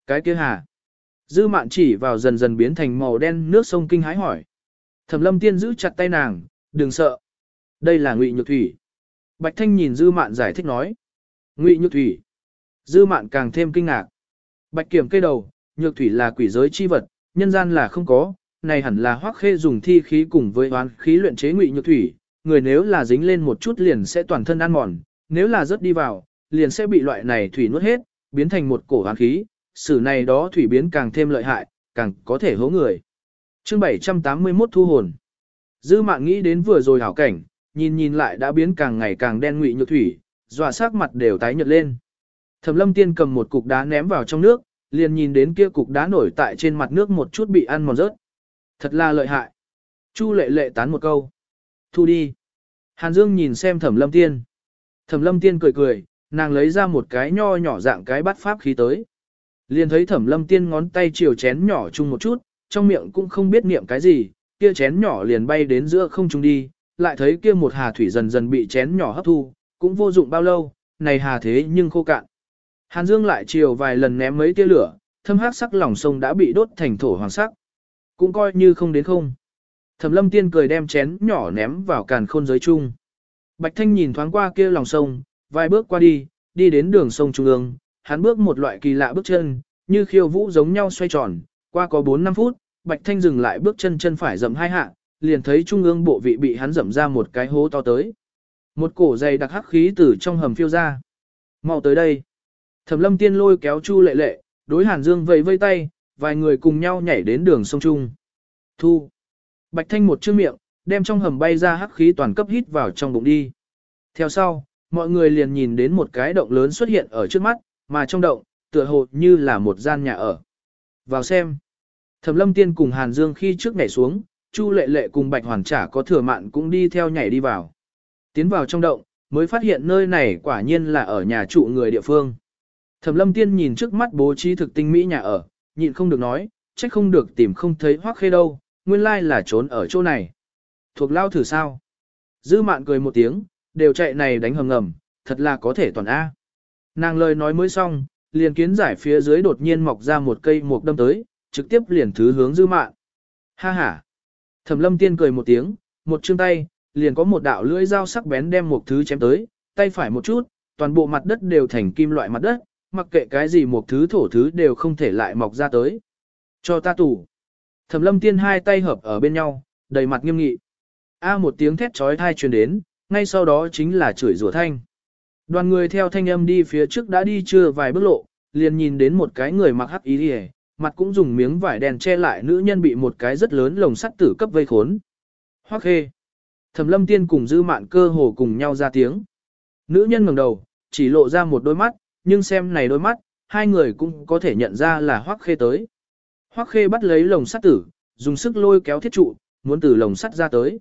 Cái kia hà. Dư mạn chỉ vào dần dần biến thành màu đen nước sông kinh hái hỏi. Thẩm lâm tiên giữ chặt tay nàng, đừng sợ. Đây là ngụy nhược thủy. Bạch Thanh nhìn dư mạn giải thích nói. Ngụy nhược thủy. Dư mạn càng thêm kinh ngạc. Bạch kiểm cây đầu, nhược thủy là quỷ giới chi vật, nhân gian là không có, này hẳn là hoắc khê dùng thi khí cùng với oán khí luyện chế ngụy nhược thủy, người nếu là dính lên một chút liền sẽ toàn thân ăn mòn, nếu là rớt đi vào, liền sẽ bị loại này thủy nuốt hết, biến thành một cổ oán khí, sử này đó thủy biến càng thêm lợi hại, càng có thể hố người. Chương 781 thu hồn. Dư mạng nghĩ đến vừa rồi hảo cảnh, nhìn nhìn lại đã biến càng ngày càng đen ngụy nhược thủy, dọa sắc mặt đều tái nhợt lên. Thẩm lâm tiên cầm một cục đá ném vào trong nước, liền nhìn đến kia cục đá nổi tại trên mặt nước một chút bị ăn mòn rớt. Thật là lợi hại. Chu lệ lệ tán một câu. Thu đi. Hàn Dương nhìn xem thẩm lâm tiên. Thẩm lâm tiên cười cười, nàng lấy ra một cái nho nhỏ dạng cái bắt pháp khí tới. Liền thấy thẩm lâm tiên ngón tay chiều chén nhỏ chung một chút, trong miệng cũng không biết niệm cái gì, kia chén nhỏ liền bay đến giữa không trung đi, lại thấy kia một hà thủy dần dần bị chén nhỏ hấp thu, cũng vô dụng bao lâu, này hà thế nhưng khô cạn. Hàn Dương lại chiều vài lần ném mấy tia lửa, thâm hắc sắc lòng sông đã bị đốt thành thổ hoàng sắc. Cũng coi như không đến không. Thẩm lâm tiên cười đem chén nhỏ ném vào càn khôn giới chung. Bạch Thanh nhìn thoáng qua kia lòng sông, vài bước qua đi, đi đến đường sông trung ương, hắn bước một loại kỳ lạ bước chân, như khiêu vũ giống nhau xoay tròn, qua có 4-5 phút, Bạch Thanh dừng lại bước chân chân phải dậm hai hạ, liền thấy trung ương bộ vị bị hắn dậm ra một cái hố to tới. Một cổ dày đặc hắc khí từ trong hầm phiêu ra. Mau tới đây. Thẩm lâm tiên lôi kéo Chu lệ lệ, đối Hàn Dương vẫy vây tay, vài người cùng nhau nhảy đến đường sông Trung. Thu. Bạch Thanh một chữ miệng, đem trong hầm bay ra hắc khí toàn cấp hít vào trong bụng đi. Theo sau, mọi người liền nhìn đến một cái động lớn xuất hiện ở trước mắt, mà trong động, tựa hồ như là một gian nhà ở. Vào xem. Thẩm lâm tiên cùng Hàn Dương khi trước nhảy xuống, Chu lệ lệ cùng Bạch Hoàn trả có thừa mạn cũng đi theo nhảy đi vào. Tiến vào trong động, mới phát hiện nơi này quả nhiên là ở nhà trụ người địa phương. Thẩm lâm tiên nhìn trước mắt bố trí thực tinh mỹ nhà ở, nhịn không được nói, trách không được tìm không thấy hoác khê đâu, nguyên lai là trốn ở chỗ này. Thuộc lao thử sao? Dư mạn cười một tiếng, đều chạy này đánh hầm ngầm, thật là có thể toàn A. Nàng lời nói mới xong, liền kiến giải phía dưới đột nhiên mọc ra một cây mục đâm tới, trực tiếp liền thứ hướng dư mạn. Ha ha! Thẩm lâm tiên cười một tiếng, một chương tay, liền có một đạo lưỡi dao sắc bén đem một thứ chém tới, tay phải một chút, toàn bộ mặt đất đều thành kim loại mặt đất, mặc kệ cái gì một thứ thổ thứ đều không thể lại mọc ra tới. Cho ta tủ. Thẩm lâm tiên hai tay hợp ở bên nhau, đầy mặt nghiêm nghị. A một tiếng thét trói thai truyền đến, ngay sau đó chính là chửi rủa thanh. Đoàn người theo thanh âm đi phía trước đã đi chưa vài bước lộ, liền nhìn đến một cái người mặc hắc ý đi mặt cũng dùng miếng vải đèn che lại nữ nhân bị một cái rất lớn lồng sắt tử cấp vây khốn. Hoắc khê. Thẩm lâm tiên cùng dư mạn cơ hồ cùng nhau ra tiếng. Nữ nhân ngẩng đầu, chỉ lộ ra một đôi mắt, nhưng xem này đôi mắt, hai người cũng có thể nhận ra là Hoắc Khê tới. Hoắc Khê bắt lấy lồng sắt tử, dùng sức lôi kéo thiết trụ, muốn từ lồng sắt ra tới.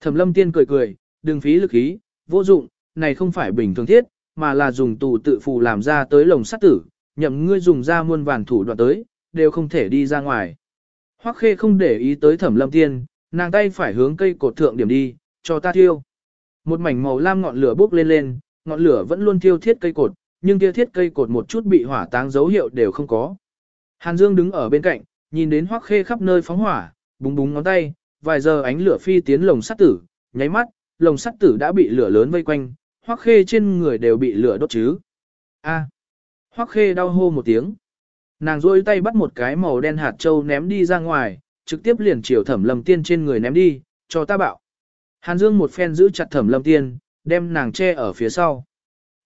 Thẩm Lâm Tiên cười cười, đừng phí lực khí, vô dụng, này không phải bình thường thiết, mà là dùng tù tự phù làm ra tới lồng sắt tử, nhậm ngươi dùng ra muôn vàn thủ đoạn tới, đều không thể đi ra ngoài. Hoắc khê không để ý tới thẩm lâm tiên, nàng tay phải hướng cây cột thượng điểm đi, cho ta thiêu. Một mảnh màu lam ngọn lửa bốc lên lên, ngọn lửa vẫn luôn thiêu thiết cây cột, nhưng kia thiết cây cột một chút bị hỏa táng dấu hiệu đều không có. Hàn Dương đứng ở bên cạnh, nhìn đến Hoắc Khê khắp nơi phóng hỏa, búng búng ngón tay, vài giờ ánh lửa phi tiến lồng sắt tử, nháy mắt, lồng sắt tử đã bị lửa lớn vây quanh, Hoắc Khê trên người đều bị lửa đốt chứ. A. Hoắc Khê đau hô một tiếng. Nàng duỗi tay bắt một cái màu đen hạt châu ném đi ra ngoài, trực tiếp liền chiều Thẩm Lâm Tiên trên người ném đi, cho ta bạo. Hàn Dương một phen giữ chặt Thẩm Lâm Tiên, đem nàng che ở phía sau.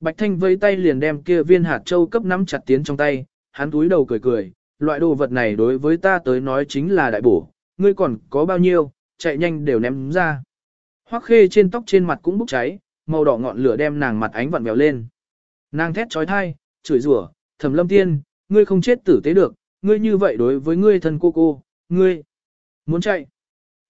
Bạch Thanh vây tay liền đem kia viên hạt châu cấp nắm chặt tiến trong tay, hắn túi đầu cười cười, loại đồ vật này đối với ta tới nói chính là đại bổ, ngươi còn có bao nhiêu, chạy nhanh đều ném ra. Hoắc khê trên tóc trên mặt cũng bốc cháy, màu đỏ ngọn lửa đem nàng mặt ánh vặn vẹo lên. Nàng thét trói thai, chửi rủa, thẩm lâm tiên, ngươi không chết tử tế được, ngươi như vậy đối với ngươi thân cô cô, ngươi muốn chạy.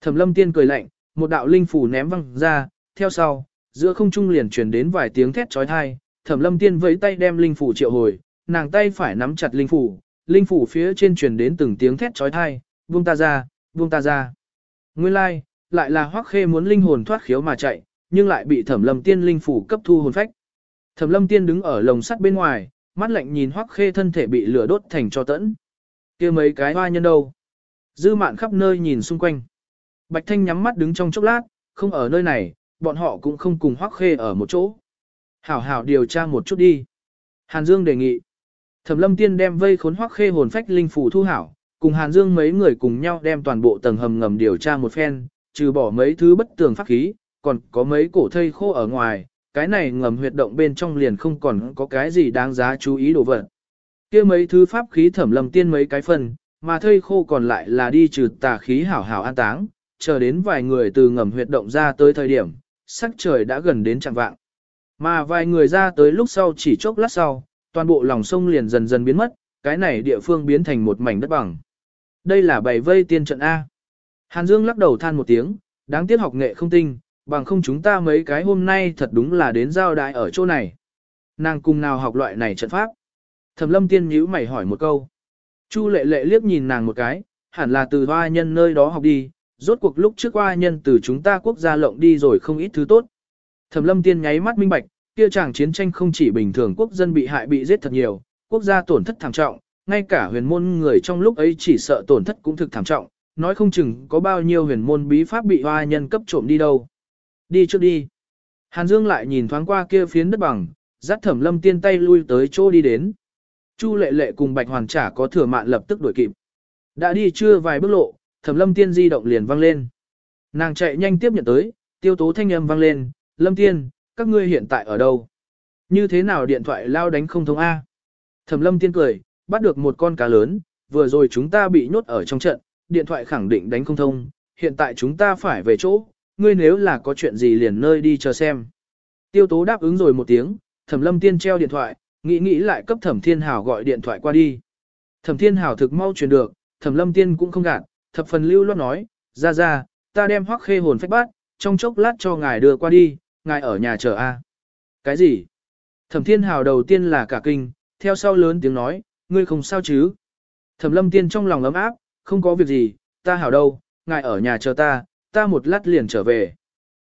Thẩm lâm tiên cười lạnh, một đạo linh phủ ném văng ra, theo sau, giữa không trung liền truyền đến vài tiếng thét trói thai, thẩm lâm tiên vẫy tay đem linh phủ triệu hồi, nàng tay phải nắm chặt linh phủ, linh phủ phía trên truyền đến từng tiếng thét trói thai, buông ta ra, buông ta ra. Nguyên lai, like, lại là hoắc khê muốn linh hồn thoát khiếu mà chạy, nhưng lại bị thẩm lâm tiên linh phủ cấp thu hồn phách. Thẩm lâm tiên đứng ở lồng sắt bên ngoài, mắt lạnh nhìn hoắc khê thân thể bị lửa đốt thành cho tẫn. kia mấy cái hoa nhân đâu? Dư mạn khắp nơi nhìn xung quanh. Bạch Thanh nhắm mắt đứng trong chốc lát, không ở nơi này, bọn họ cũng không cùng hoắc khê ở một chỗ. Hảo hảo điều tra một chút đi. Hàn Dương đề nghị. Thẩm lâm tiên đem vây khốn hoắc khê hồn phách linh phủ thu hảo, cùng Hàn Dương mấy người cùng nhau đem toàn bộ tầng hầm ngầm điều tra một phen, trừ bỏ mấy thứ bất tường pháp khí, còn có mấy cổ thây khô ở ngoài, cái này ngầm huyệt động bên trong liền không còn có cái gì đáng giá chú ý đồ vật. kia mấy thứ pháp khí thẩm lâm tiên mấy cái phần, mà thây khô còn lại là đi trừ tà khí hảo hảo an táng, chờ đến vài người từ ngầm huyệt động ra tới thời điểm, sắc trời đã gần đến trạng vạng. Mà vài người ra tới lúc sau chỉ chốc lát sau, toàn bộ lòng sông liền dần dần biến mất, cái này địa phương biến thành một mảnh đất bằng. Đây là bày vây tiên trận A. Hàn Dương lắc đầu than một tiếng, đáng tiếc học nghệ không tinh, bằng không chúng ta mấy cái hôm nay thật đúng là đến giao đại ở chỗ này. Nàng cùng nào học loại này trận pháp? Thẩm lâm tiên nhíu mày hỏi một câu. Chu lệ lệ liếc nhìn nàng một cái, hẳn là từ hoa nhân nơi đó học đi, rốt cuộc lúc trước hoa nhân từ chúng ta quốc gia lộng đi rồi không ít thứ tốt. Thẩm lâm tiên nháy mắt minh bạch, kia chàng chiến tranh không chỉ bình thường quốc dân bị hại bị giết thật nhiều, quốc gia tổn thất thảm trọng, ngay cả huyền môn người trong lúc ấy chỉ sợ tổn thất cũng thực thảm trọng, nói không chừng có bao nhiêu huyền môn bí pháp bị hoa nhân cấp trộm đi đâu. Đi trước đi. Hàn Dương lại nhìn thoáng qua kia phiến đất bằng, dắt thẩm lâm tiên tay lui tới chỗ đi đến. Chu lệ lệ cùng bạch hoàn trả có thừa mạn lập tức đuổi kịp. Đã đi chưa vài bước lộ, thẩm lâm tiên di động liền vang lên. Nàng chạy nhanh tiếp nhận tới, tiêu tố thanh âm vang lên, lâm tiên, các ngươi hiện tại ở đâu? Như thế nào điện thoại lao đánh không thông A? Thẩm lâm tiên cười, bắt được một con cá lớn, vừa rồi chúng ta bị nhốt ở trong trận, điện thoại khẳng định đánh không thông, hiện tại chúng ta phải về chỗ, ngươi nếu là có chuyện gì liền nơi đi chờ xem. Tiêu tố đáp ứng rồi một tiếng, thẩm lâm tiên treo điện thoại, nghĩ nghĩ lại cấp thẩm thiên hào gọi điện thoại qua đi. Thẩm thiên hào thực mau truyền được, thẩm lâm tiên cũng không gạt, thập phần lưu loát nói, ra ra, ta đem hoắc khê hồn phách bát, trong chốc lát cho ngài đưa qua đi, ngài ở nhà chờ a. Cái gì? Thẩm thiên hào đầu tiên là cả kinh, theo sau lớn tiếng nói, ngươi không sao chứ? Thẩm lâm tiên trong lòng ấm áp, không có việc gì, ta hảo đâu, ngài ở nhà chờ ta, ta một lát liền trở về.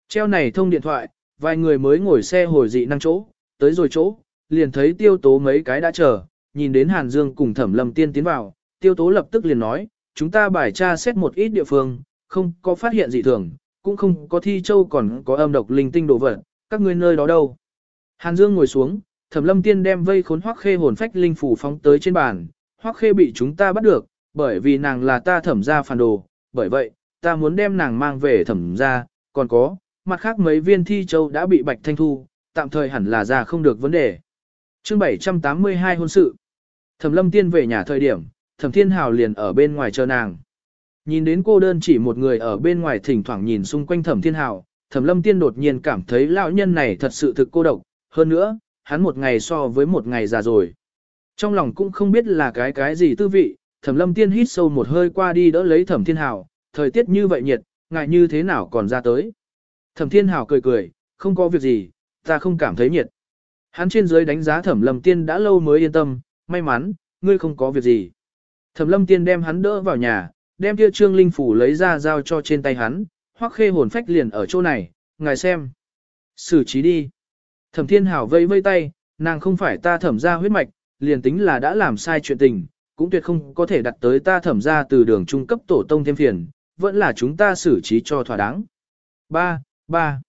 Treo này thông điện thoại, vài người mới ngồi xe hồi dị năng chỗ, tới rồi chỗ, liền thấy tiêu tố mấy cái đã chờ, nhìn đến Hàn Dương cùng thẩm lâm tiên tiến vào, tiêu tố lập tức liền nói, chúng ta bài tra xét một ít địa phương, không có phát hiện gì thường, cũng không có thi châu còn có âm độc linh tinh đồ vật, các ngươi nơi đó đâu. Hàn Dương ngồi xuống, thẩm lâm tiên đem vây khốn hoắc khê hồn phách linh phủ phóng tới trên bàn, hoắc khê bị chúng ta bắt được, bởi vì nàng là ta thẩm ra phản đồ, bởi vậy, ta muốn đem nàng mang về thẩm ra, còn có, mặt khác mấy viên thi châu đã bị bạch thanh thu, tạm thời hẳn là ra không được vấn đề. Chương 782 hôn sự. Thẩm lâm tiên về nhà thời điểm, thẩm thiên hào liền ở bên ngoài chờ nàng. Nhìn đến cô đơn chỉ một người ở bên ngoài thỉnh thoảng nhìn xung quanh thẩm thiên hào, thẩm lâm tiên đột nhiên cảm thấy lão nhân này thật sự thực cô độc, hơn nữa, hắn một ngày so với một ngày già rồi. Trong lòng cũng không biết là cái cái gì tư vị, thẩm lâm tiên hít sâu một hơi qua đi đỡ lấy thẩm thiên hào, thời tiết như vậy nhiệt, ngại như thế nào còn ra tới. Thẩm thiên hào cười cười, không có việc gì, ta không cảm thấy nhiệt. Hắn trên dưới đánh giá thẩm lâm tiên đã lâu mới yên tâm, may mắn, ngươi không có việc gì. Thẩm lâm tiên đem hắn đỡ vào nhà, đem kia trương linh phủ lấy ra giao cho trên tay hắn, hoắc khê hồn phách liền ở chỗ này, ngài xem. Xử trí đi. Thẩm thiên hảo vây vây tay, nàng không phải ta thẩm ra huyết mạch, liền tính là đã làm sai chuyện tình, cũng tuyệt không có thể đặt tới ta thẩm ra từ đường trung cấp tổ tông thêm phiền, vẫn là chúng ta xử trí cho thỏa đáng. Ba, ba.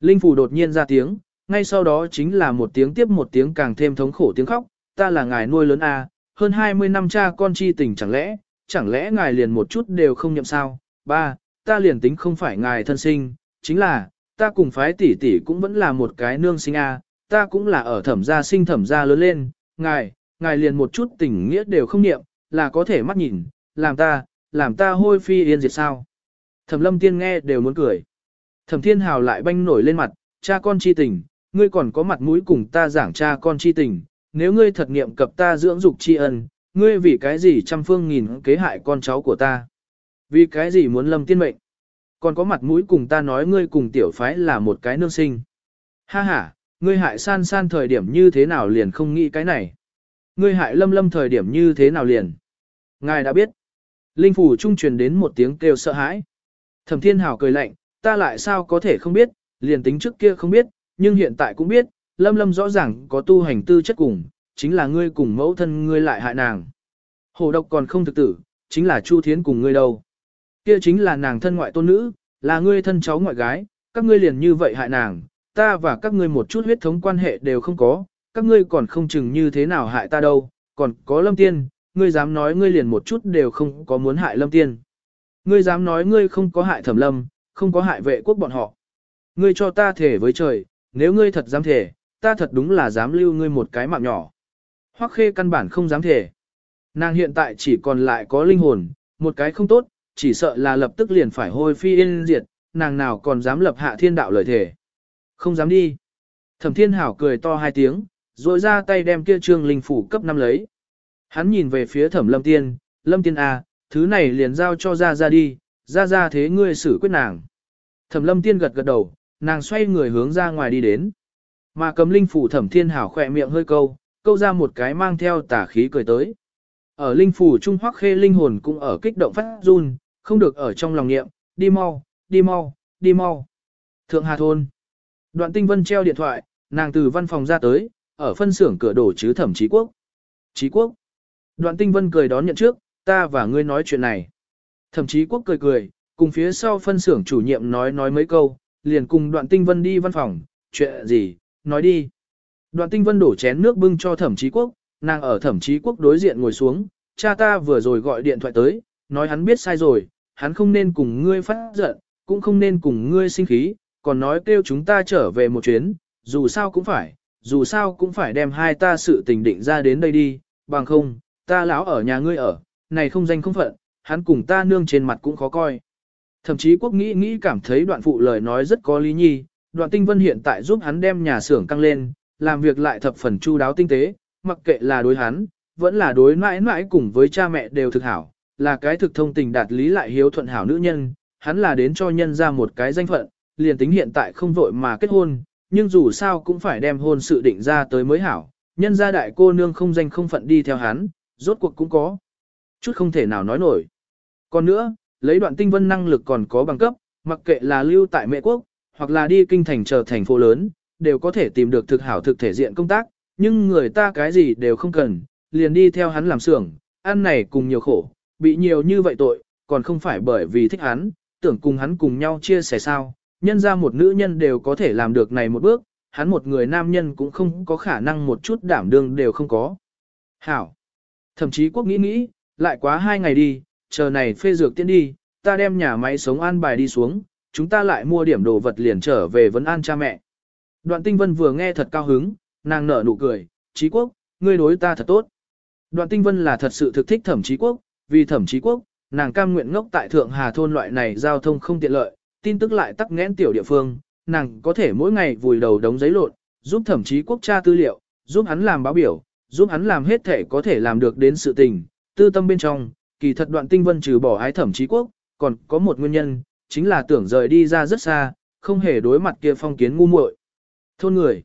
Linh phủ đột nhiên ra tiếng, ngay sau đó chính là một tiếng tiếp một tiếng càng thêm thống khổ tiếng khóc, ta là ngài nuôi lớn a, hơn 20 năm cha con chi tình chẳng lẽ, chẳng lẽ ngài liền một chút đều không nhậm sao? Ba, ta liền tính không phải ngài thân sinh, chính là, ta cùng phái tỷ tỷ cũng vẫn là một cái nương sinh a, ta cũng là ở thẩm gia sinh thẩm gia lớn lên, ngài, ngài liền một chút tình nghĩa đều không niệm, là có thể mắt nhìn, làm ta, làm ta hôi phi yên diệt sao. Thẩm lâm tiên nghe đều muốn cười. Thẩm thiên hào lại banh nổi lên mặt, cha con chi tình, ngươi còn có mặt mũi cùng ta giảng cha con chi tình, nếu ngươi thật nghiệm cập ta dưỡng dục tri ân, ngươi vì cái gì trăm phương nghìn kế hại con cháu của ta? Vì cái gì muốn lâm tiên mệnh? Còn có mặt mũi cùng ta nói ngươi cùng tiểu phái là một cái nương sinh. Ha ha, ngươi hại san san thời điểm như thế nào liền không nghĩ cái này? Ngươi hại lâm lâm thời điểm như thế nào liền? Ngài đã biết. Linh phủ trung truyền đến một tiếng kêu sợ hãi. Thẩm thiên hào cười lạnh, ta lại sao có thể không biết, liền tính trước kia không biết, nhưng hiện tại cũng biết, lâm lâm rõ ràng có tu hành tư chất cùng, chính là ngươi cùng mẫu thân ngươi lại hại nàng. Hồ độc còn không thực tử, chính là Chu Thiến cùng ngươi đâu. Kia chính là nàng thân ngoại tôn nữ, là ngươi thân cháu ngoại gái, các ngươi liền như vậy hại nàng, ta và các ngươi một chút huyết thống quan hệ đều không có, các ngươi còn không chừng như thế nào hại ta đâu, còn có lâm tiên, ngươi dám nói ngươi liền một chút đều không có muốn hại lâm tiên. Ngươi dám nói ngươi không có hại thẩm lâm, không có hại vệ quốc bọn họ. Ngươi cho ta thể với trời, nếu ngươi thật dám thể, ta thật đúng là dám lưu ngươi một cái mạng nhỏ. Hoắc khê căn bản không dám thể. Nàng hiện tại chỉ còn lại có linh hồn, một cái không tốt, chỉ sợ là lập tức liền phải hôi phi yên diệt, nàng nào còn dám lập hạ thiên đạo lời thể. Không dám đi. Thẩm thiên hảo cười to hai tiếng, rồi ra tay đem kia trương linh phủ cấp năm lấy. Hắn nhìn về phía thẩm lâm tiên, lâm tiên à, thứ này liền giao cho ra ra đi, ra ra thế ngươi xử quyết nàng. Thẩm lâm tiên gật gật đầu, nàng xoay người hướng ra ngoài đi đến. Mà cầm linh phủ thẩm thiên hảo khỏe miệng hơi câu, câu ra một cái mang theo tả khí cười tới. Ở linh phủ trung hoắc khê linh hồn cũng ở kích động phát run, không được ở trong lòng niệm, đi mau, đi mau, đi mau. Thượng Hà Thôn. Đoạn tinh vân treo điện thoại, nàng từ văn phòng ra tới, ở phân xưởng cửa đổ chứ thẩm trí quốc. Trí quốc. Đoạn tinh vân cười đón nhận trước, ta và ngươi nói chuyện này. Thẩm trí quốc cười cười, cùng phía sau phân xưởng chủ nhiệm nói nói mấy câu, liền cùng đoạn tinh vân đi văn phòng, chuyện gì, nói đi. Đoạn tinh vân đổ chén nước bưng cho thẩm chí quốc, nàng ở thẩm chí quốc đối diện ngồi xuống, cha ta vừa rồi gọi điện thoại tới, nói hắn biết sai rồi, hắn không nên cùng ngươi phát giận, cũng không nên cùng ngươi sinh khí, còn nói kêu chúng ta trở về một chuyến, dù sao cũng phải, dù sao cũng phải đem hai ta sự tình định ra đến đây đi, bằng không, ta lão ở nhà ngươi ở, này không danh không phận, hắn cùng ta nương trên mặt cũng khó coi. Thậm chí quốc nghĩ nghĩ cảm thấy đoạn phụ lời nói rất có lý nhi, đoạn tinh vân hiện tại giúp hắn đem nhà xưởng căng lên, làm việc lại thập phần chu đáo tinh tế, mặc kệ là đối hắn, vẫn là đối mãi mãi cùng với cha mẹ đều thực hảo, là cái thực thông tình đạt lý lại hiếu thuận hảo nữ nhân, hắn là đến cho nhân ra một cái danh phận, liền tính hiện tại không vội mà kết hôn, nhưng dù sao cũng phải đem hôn sự định ra tới mới hảo, nhân gia đại cô nương không danh không phận đi theo hắn, rốt cuộc cũng có. Chút không thể nào nói nổi. Còn nữa, lấy đoạn tinh vân năng lực còn có bằng cấp, mặc kệ là lưu tại mẹ quốc, hoặc là đi kinh thành trở thành phố lớn, đều có thể tìm được thực hảo thực thể diện công tác, nhưng người ta cái gì đều không cần, liền đi theo hắn làm xưởng, ăn này cùng nhiều khổ, bị nhiều như vậy tội, còn không phải bởi vì thích hắn, tưởng cùng hắn cùng nhau chia sẻ sao, nhân ra một nữ nhân đều có thể làm được này một bước, hắn một người nam nhân cũng không có khả năng một chút đảm đương đều không có. Hảo! Thậm chí quốc nghĩ nghĩ, lại quá hai ngày đi, chờ này phê dược tiến đi, ta đem nhà máy sống an bài đi xuống, chúng ta lại mua điểm đồ vật liền trở về vấn an cha mẹ. Đoạn tinh vân vừa nghe thật cao hứng, nàng nở nụ cười, trí quốc, ngươi đối ta thật tốt. Đoạn tinh vân là thật sự thực thích thẩm trí quốc, vì thẩm trí quốc, nàng cam nguyện ngốc tại thượng hà thôn loại này giao thông không tiện lợi, tin tức lại tắc nghẽn tiểu địa phương, nàng có thể mỗi ngày vùi đầu đống giấy lộn, giúp thẩm trí quốc tra tư liệu, giúp hắn làm báo biểu, giúp hắn làm hết thể có thể làm được đến sự tình, tư tâm bên trong, kỳ thật đoạn tinh vân trừ bỏ ái thẩm trí quốc, còn có một nguyên nhân, chính là tưởng rời đi ra rất xa, không hề đối mặt kia phong kiến ngu muội. Thôn người.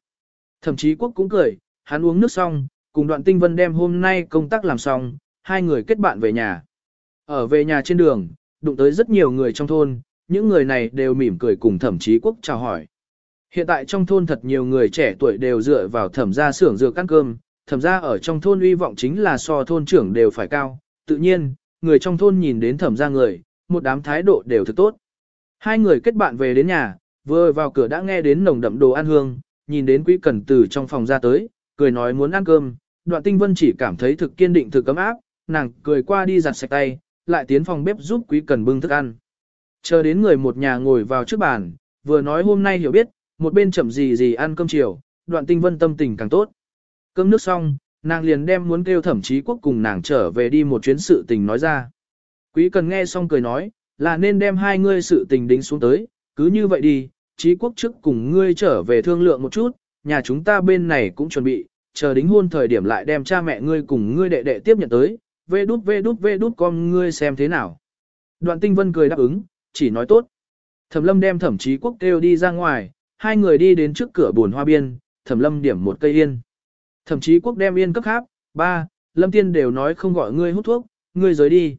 Thậm chí quốc cũng cười, hắn uống nước xong, cùng đoạn tinh vân đem hôm nay công tác làm xong, hai người kết bạn về nhà. Ở về nhà trên đường, đụng tới rất nhiều người trong thôn, những người này đều mỉm cười cùng thẩm chí quốc chào hỏi. Hiện tại trong thôn thật nhiều người trẻ tuổi đều dựa vào thẩm gia xưởng dược ăn cơm, thẩm gia ở trong thôn uy vọng chính là so thôn trưởng đều phải cao, tự nhiên, người trong thôn nhìn đến thẩm gia người, một đám thái độ đều thật tốt. Hai người kết bạn về đến nhà, vừa vào cửa đã nghe đến nồng đậm đồ ăn hương, nhìn đến quý Cẩn từ trong phòng ra tới, cười nói muốn ăn cơm, đoạn tinh vân chỉ cảm thấy thực kiên định thực cấm áp, nàng cười qua đi giặt sạch tay, lại tiến phòng bếp giúp quý Cẩn bưng thức ăn. Chờ đến người một nhà ngồi vào trước bàn, vừa nói hôm nay hiểu biết, một bên chậm gì gì ăn cơm chiều, đoạn tinh vân tâm tình càng tốt. Cơm nước xong, nàng liền đem muốn kêu thẩm chí quốc cùng nàng trở về đi một chuyến sự tình nói ra. Quý cần nghe xong cười nói, là nên đem hai ngươi sự tình đính xuống tới, cứ như vậy đi, chí quốc trước cùng ngươi trở về thương lượng một chút, nhà chúng ta bên này cũng chuẩn bị, chờ đính hôn thời điểm lại đem cha mẹ ngươi cùng ngươi đệ đệ tiếp nhận tới, vê đút vê đút vê đút con ngươi xem thế nào. Đoạn tinh vân cười đáp ứng, chỉ nói tốt. Thẩm lâm đem thẩm chí quốc kêu đi ra ngoài, hai người đi đến trước cửa buồn hoa biên, thẩm lâm điểm một cây yên. Thẩm chí quốc đem yên cấp háp, ba, lâm tiên đều nói không gọi ngươi hút thuốc, ngươi rời đi.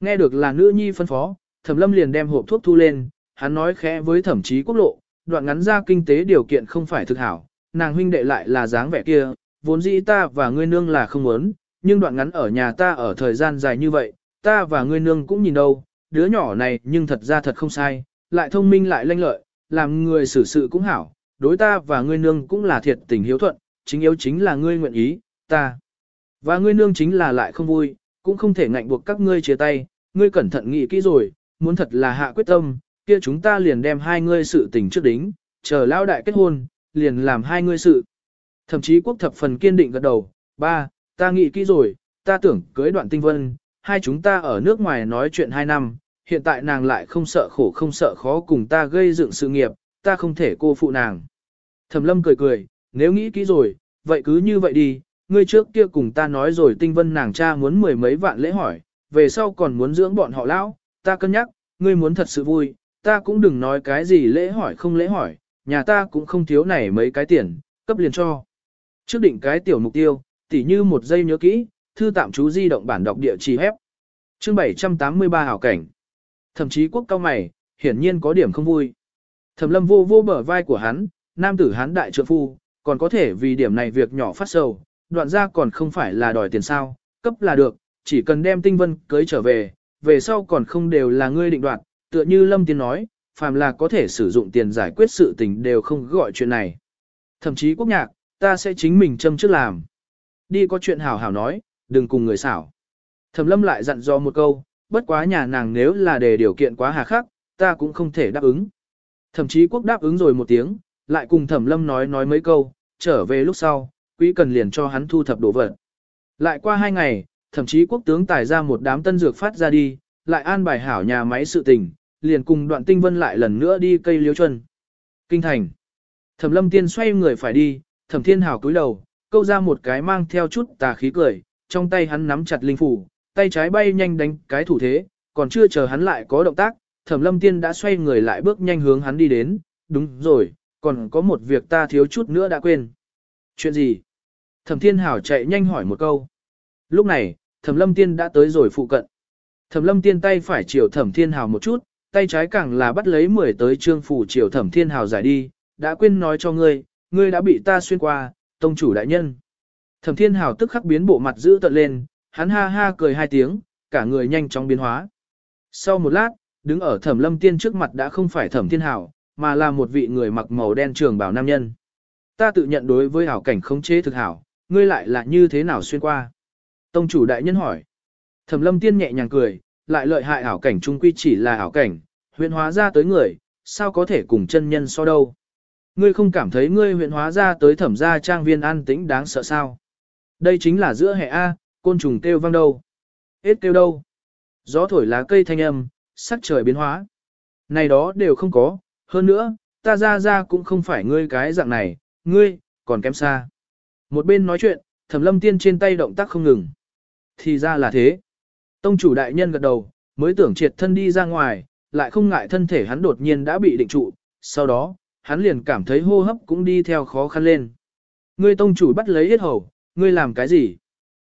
Nghe được là nữ nhi phân phó, thẩm lâm liền đem hộp thuốc thu lên, hắn nói khẽ với thẩm chí quốc lộ, đoạn ngắn ra kinh tế điều kiện không phải thực hảo, nàng huynh đệ lại là dáng vẻ kia, vốn dĩ ta và ngươi nương là không muốn, nhưng đoạn ngắn ở nhà ta ở thời gian dài như vậy, ta và ngươi nương cũng nhìn đâu, đứa nhỏ này nhưng thật ra thật không sai, lại thông minh lại lanh lợi, làm người xử sự cũng hảo, đối ta và ngươi nương cũng là thiệt tình hiếu thuận, chính yếu chính là ngươi nguyện ý, ta. Và ngươi nương chính là lại không vui, cũng không thể ngạnh buộc các ngươi chia tay, ngươi cẩn thận nghĩ kỹ rồi, muốn thật là hạ quyết tâm, kia chúng ta liền đem hai ngươi sự tình trước đính, chờ lao đại kết hôn, liền làm hai ngươi sự. Thậm chí quốc thập phần kiên định gật đầu, ba, ta nghĩ kỹ rồi, ta tưởng cưới đoạn tinh vân, hai chúng ta ở nước ngoài nói chuyện hai năm, hiện tại nàng lại không sợ khổ không sợ khó cùng ta gây dựng sự nghiệp, ta không thể cô phụ nàng. Thẩm lâm cười cười, nếu nghĩ kỹ rồi, vậy cứ như vậy đi, ngươi trước kia cùng ta nói rồi tinh vân nàng cha muốn mười mấy vạn lễ hỏi, về sau còn muốn dưỡng bọn họ lão, ta cân nhắc, ngươi muốn thật sự vui, ta cũng đừng nói cái gì lễ hỏi không lễ hỏi, nhà ta cũng không thiếu này mấy cái tiền, cấp liền cho. Trước định cái tiểu mục tiêu, tỉ như một giây nhớ kỹ, thư tạm chú di động bản đọc địa chỉ hép. Chương 783 hảo cảnh. Thậm chí quốc cao mày, hiển nhiên có điểm không vui. Thẩm lâm vô vô bờ vai của hắn, nam tử hắn đại trượng phu, còn có thể vì điểm này việc nhỏ phát sầu, đoạn ra còn không phải là đòi tiền sao, cấp là được, chỉ cần đem tinh vân cưới trở về, về sau còn không đều là ngươi định đoạt, tựa như lâm tiên nói, phàm là có thể sử dụng tiền giải quyết sự tình đều không gọi chuyện này. Thậm chí quốc nhạc, ta sẽ chính mình châm trước làm. Đi có chuyện hảo hảo nói, đừng cùng người xảo. Thẩm lâm lại dặn dò một câu, bất quá nhà nàng nếu là để điều kiện quá hà khắc, ta cũng không thể đáp ứng. Thậm chí quốc đáp ứng rồi một tiếng, lại cùng thẩm lâm nói nói mấy câu, trở về lúc sau, quý cần liền cho hắn thu thập đồ vật. Lại qua hai ngày, thậm chí quốc tướng tài ra một đám tân dược phát ra đi, lại an bài hảo nhà máy sự tình, liền cùng đoạn tinh vân lại lần nữa đi cây liếu chân. Kinh thành. Thẩm lâm tiên xoay người phải đi, thẩm thiên hảo cúi đầu, câu ra một cái mang theo chút tà khí cười, trong tay hắn nắm chặt linh phủ, tay trái bay nhanh đánh cái thủ thế, còn chưa chờ hắn lại có động tác, thẩm lâm tiên đã xoay người lại bước nhanh hướng hắn đi đến, đúng rồi, còn có một việc ta thiếu chút nữa đã quên. Chuyện gì? Thẩm thiên hảo chạy nhanh hỏi một câu. Lúc này, thẩm lâm tiên đã tới rồi phụ cận. Thẩm lâm tiên tay phải chiều thẩm thiên hảo một chút, tay trái càng là bắt lấy mười tới trương phủ chiều thẩm thiên hảo giải đi, đã quên nói cho ngươi, ngươi đã bị ta xuyên qua, tông chủ đại nhân. Thẩm thiên hảo tức khắc biến bộ mặt giữ tận lên, hắn ha ha cười hai tiếng, cả người nhanh chóng biến hóa. Sau một lát, đứng ở thẩm lâm tiên trước mặt đã không phải thẩm thiên hảo, mà là một vị người mặc màu đen trường bảo nam nhân. Ta tự nhận đối với hảo cảnh khống chế thực hảo, ngươi lại là như thế nào xuyên qua? Tông chủ đại nhân hỏi. Thẩm lâm tiên nhẹ nhàng cười, lại lợi hại ảo cảnh trung quy chỉ là ảo cảnh, huyện hóa ra tới người, sao có thể cùng chân nhân so đâu. Ngươi không cảm thấy ngươi huyện hóa ra tới thẩm gia trang viên an tĩnh đáng sợ sao. Đây chính là giữa hệ A, côn trùng kêu vang đâu. Hết kêu đâu. Gió thổi lá cây thanh âm, sắc trời biến hóa. Này đó đều không có, hơn nữa, ta ra ra cũng không phải ngươi cái dạng này, ngươi, còn kém xa. Một bên nói chuyện, thẩm lâm tiên trên tay động tác không ngừng. Thì ra là thế. Tông chủ đại nhân gật đầu, mới tưởng triệt thân đi ra ngoài, lại không ngại thân thể hắn đột nhiên đã bị định trụ, sau đó, hắn liền cảm thấy hô hấp cũng đi theo khó khăn lên. Ngươi tông chủ bắt lấy hết hầu, ngươi làm cái gì?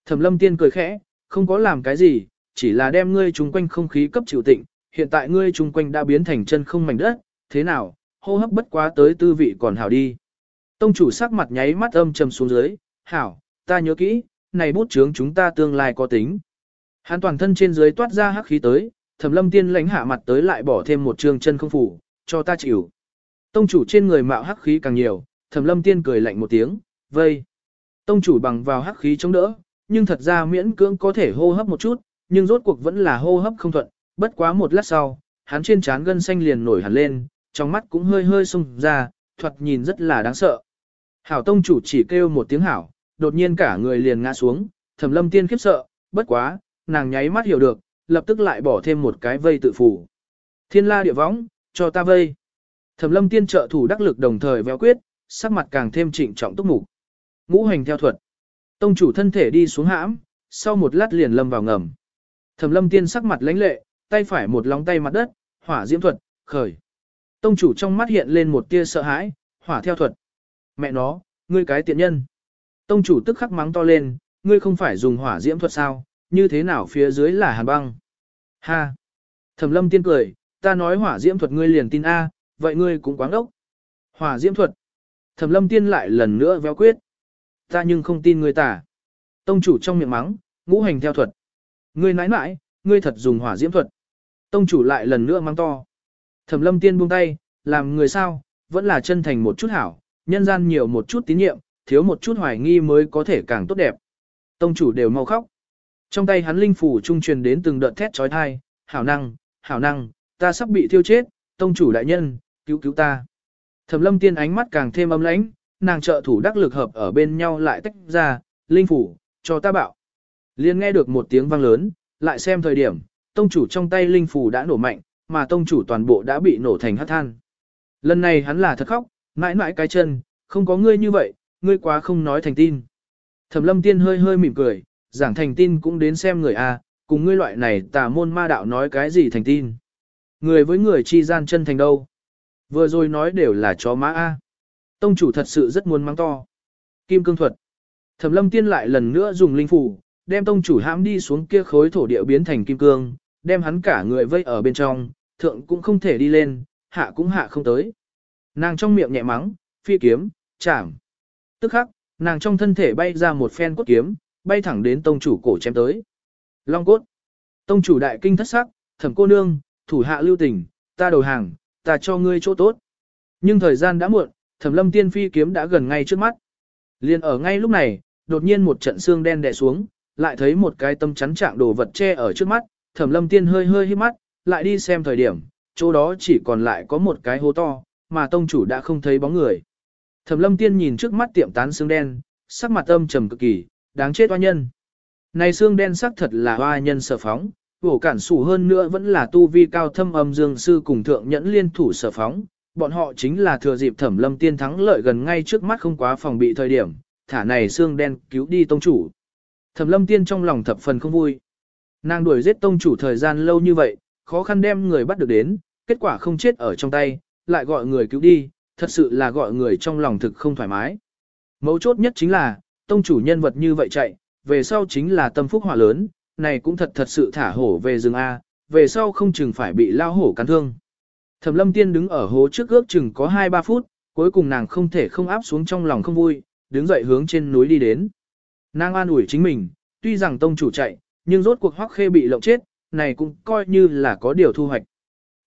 Thẩm lâm tiên cười khẽ, không có làm cái gì, chỉ là đem ngươi chung quanh không khí cấp chịu tịnh, hiện tại ngươi chung quanh đã biến thành chân không mảnh đất, thế nào, hô hấp bất quá tới tư vị còn hảo đi. Tông chủ sắc mặt nháy mắt âm trầm xuống dưới, hảo, ta nhớ kỹ, này bút chướng chúng ta tương lai có tính. Hắn toàn thân trên dưới toát ra hắc khí tới, thẩm lâm tiên lãnh hạ mặt tới lại bỏ thêm một trường chân không phủ, cho ta chịu. Tông chủ trên người mạo hắc khí càng nhiều, thẩm lâm tiên cười lạnh một tiếng, vây. Tông chủ bằng vào hắc khí chống đỡ, nhưng thật ra miễn cưỡng có thể hô hấp một chút, nhưng rốt cuộc vẫn là hô hấp không thuận, bất quá một lát sau, hắn trên trán gân xanh liền nổi hẳn lên, trong mắt cũng hơi hơi sung ra, thoạt nhìn rất là đáng sợ. Hảo tông chủ chỉ kêu một tiếng hảo, đột nhiên cả người liền ngã xuống, thẩm lâm tiên khiếp sợ, bất quá, nàng nháy mắt hiểu được, lập tức lại bỏ thêm một cái vây tự phủ. Thiên la địa võng, cho ta vây. Thẩm lâm tiên trợ thủ đắc lực đồng thời véo quyết, sắc mặt càng thêm trịnh trọng túc mục. Ngũ hành theo thuật. Tông chủ thân thể đi xuống hãm, sau một lát liền lâm vào ngầm. Thẩm lâm tiên sắc mặt lãnh lệ, tay phải một lóng tay mặt đất, hỏa diễm thuật, khởi. Tông chủ trong mắt hiện lên một tia sợ hãi, hỏa theo thuật. Mẹ nó, ngươi cái tiện nhân. Tông chủ tức khắc mắng to lên, ngươi không phải dùng hỏa diễm thuật sao, như thế nào phía dưới là hàn băng. Ha! Thẩm lâm tiên cười, ta nói hỏa diễm thuật ngươi liền tin A, vậy ngươi cũng quáng ốc. Hỏa diễm thuật. Thẩm lâm tiên lại lần nữa véo quyết. Ta nhưng không tin ngươi tả. Tông chủ trong miệng mắng, ngũ hành theo thuật. Ngươi nãi nãi, ngươi thật dùng hỏa diễm thuật. Tông chủ lại lần nữa mắng to. Thẩm lâm tiên buông tay, làm người sao, vẫn là chân thành một chút hảo, nhân gian nhiều một chút tín nhiệm, thiếu một chút hoài nghi mới có thể càng tốt đẹp. Tông chủ đều mau khóc. Trong tay hắn linh phủ trung truyền đến từng đợt thét trói thai, hảo năng, hảo năng, ta sắp bị thiêu chết, tông chủ đại nhân, cứu cứu ta. Thẩm lâm tiên ánh mắt càng thêm âm lãnh, nàng trợ thủ đắc lực hợp ở bên nhau lại tách ra, linh phủ, cho ta bảo. Liên nghe được một tiếng vang lớn, lại xem thời điểm, tông chủ trong tay linh phủ đã nổ mạnh, mà tông chủ toàn bộ đã bị nổ thành hắc than. Lần này hắn là thật khóc, mãi mãi cái chân, không có ngươi như vậy, ngươi quá không nói thành tin. Thẩm lâm tiên hơi hơi mỉm cười, giảng thành tin cũng đến xem người A, cùng ngươi loại này tà môn ma đạo nói cái gì thành tin. Người với người chi gian chân thành đâu. Vừa rồi nói đều là chó má A. Tông chủ thật sự rất muốn mắng to. Kim cương thuật. Thẩm lâm tiên lại lần nữa dùng linh phủ, đem tông chủ hãm đi xuống kia khối thổ địa biến thành kim cương, đem hắn cả người vây ở bên trong, thượng cũng không thể đi lên, hạ cũng hạ không tới. Nàng trong miệng nhẹ mắng, phi kiếm, chảm. Tức khắc, nàng trong thân thể bay ra một phen cốt kiếm, bay thẳng đến tông chủ cổ chém tới. Long cốt. Tông chủ đại kinh thất sắc, thẩm cô nương, thủ hạ lưu tình, ta đầu hàng, ta cho ngươi chỗ tốt. Nhưng thời gian đã muộn, thẩm lâm tiên phi kiếm đã gần ngay trước mắt. Liên ở ngay lúc này, đột nhiên một trận xương đen đè xuống, lại thấy một cái tâm chắn trạng đồ vật che ở trước mắt, thẩm lâm tiên hơi hơi hít mắt, lại đi xem thời điểm, chỗ đó chỉ còn lại có một cái hố to, mà tông chủ đã không thấy bóng người. Thẩm lâm tiên nhìn trước mắt tiệm tán xương đen, sắc mặt âm trầm cực kỳ, đáng chết oa nhân. Này xương đen sắc thật là oa nhân sở phóng, vổ cản sủ hơn nữa vẫn là tu vi cao thâm âm dương sư cùng thượng nhẫn liên thủ sở phóng. Bọn họ chính là thừa dịp thẩm lâm tiên thắng lợi gần ngay trước mắt không quá phòng bị thời điểm, thả này xương đen cứu đi tông chủ. Thẩm lâm tiên trong lòng thập phần không vui. Nàng đuổi giết tông chủ thời gian lâu như vậy, khó khăn đem người bắt được đến, kết quả không chết ở trong tay, lại gọi người cứu đi, thật sự là gọi người trong lòng thực không thoải mái. Mấu chốt nhất chính là, tông chủ nhân vật như vậy chạy, về sau chính là tâm phúc hỏa lớn, này cũng thật thật sự thả hổ về rừng A, về sau không chừng phải bị lao hổ cắn thương. Thẩm lâm tiên đứng ở hố trước ước chừng có 2-3 phút, cuối cùng nàng không thể không áp xuống trong lòng không vui, đứng dậy hướng trên núi đi đến. Nàng an ủi chính mình, tuy rằng tông chủ chạy, nhưng rốt cuộc hoắc khê bị lộng chết, này cũng coi như là có điều thu hoạch.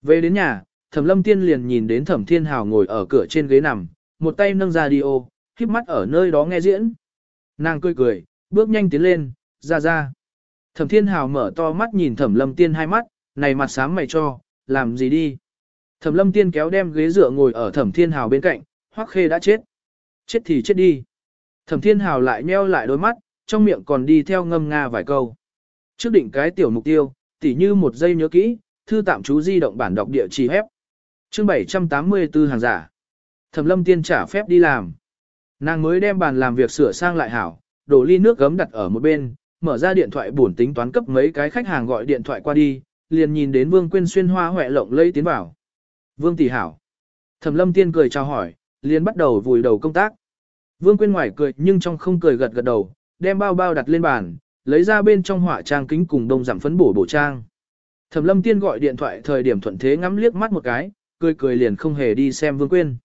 Về đến nhà, thẩm lâm tiên liền nhìn đến thẩm thiên hào ngồi ở cửa trên ghế nằm, một tay nâng ra đi ô, khiếp mắt ở nơi đó nghe diễn. Nàng cười cười, bước nhanh tiến lên, ra ra. Thẩm thiên hào mở to mắt nhìn thẩm lâm tiên hai mắt, này mặt sáng mày cho, làm gì đi. Thẩm lâm tiên kéo đem ghế dựa ngồi ở thẩm thiên hào bên cạnh, hoắc khê đã chết. Chết thì chết đi. Thẩm thiên hào lại nheo lại đôi mắt, trong miệng còn đi theo ngâm nga vài câu. Trước định cái tiểu mục tiêu, tỉ như một giây nhớ kỹ, thư tạm chú di động bản đọc địa chỉ hép. Chương 784 hàng giả. Thẩm lâm tiên trả phép đi làm. Nàng mới đem bàn làm việc sửa sang lại hảo, đổ ly nước gấm đặt ở một bên, mở ra điện thoại bổn tính toán cấp mấy cái khách hàng gọi điện thoại qua đi, liền nhìn đến Vương Quyên xuyên hoa hoẹ lộng lây tiến vào. Vương tỷ hảo. Thẩm lâm tiên cười chào hỏi, liền bắt đầu vùi đầu công tác. Vương Quyên ngoài cười nhưng trong không cười gật gật đầu, đem bao bao đặt lên bàn, lấy ra bên trong họa trang kính cùng đông giảm phấn bổ bổ trang. Thẩm lâm tiên gọi điện thoại thời điểm thuận thế ngắm liếc mắt một cái, cười cười liền không hề đi xem Vương Quyên.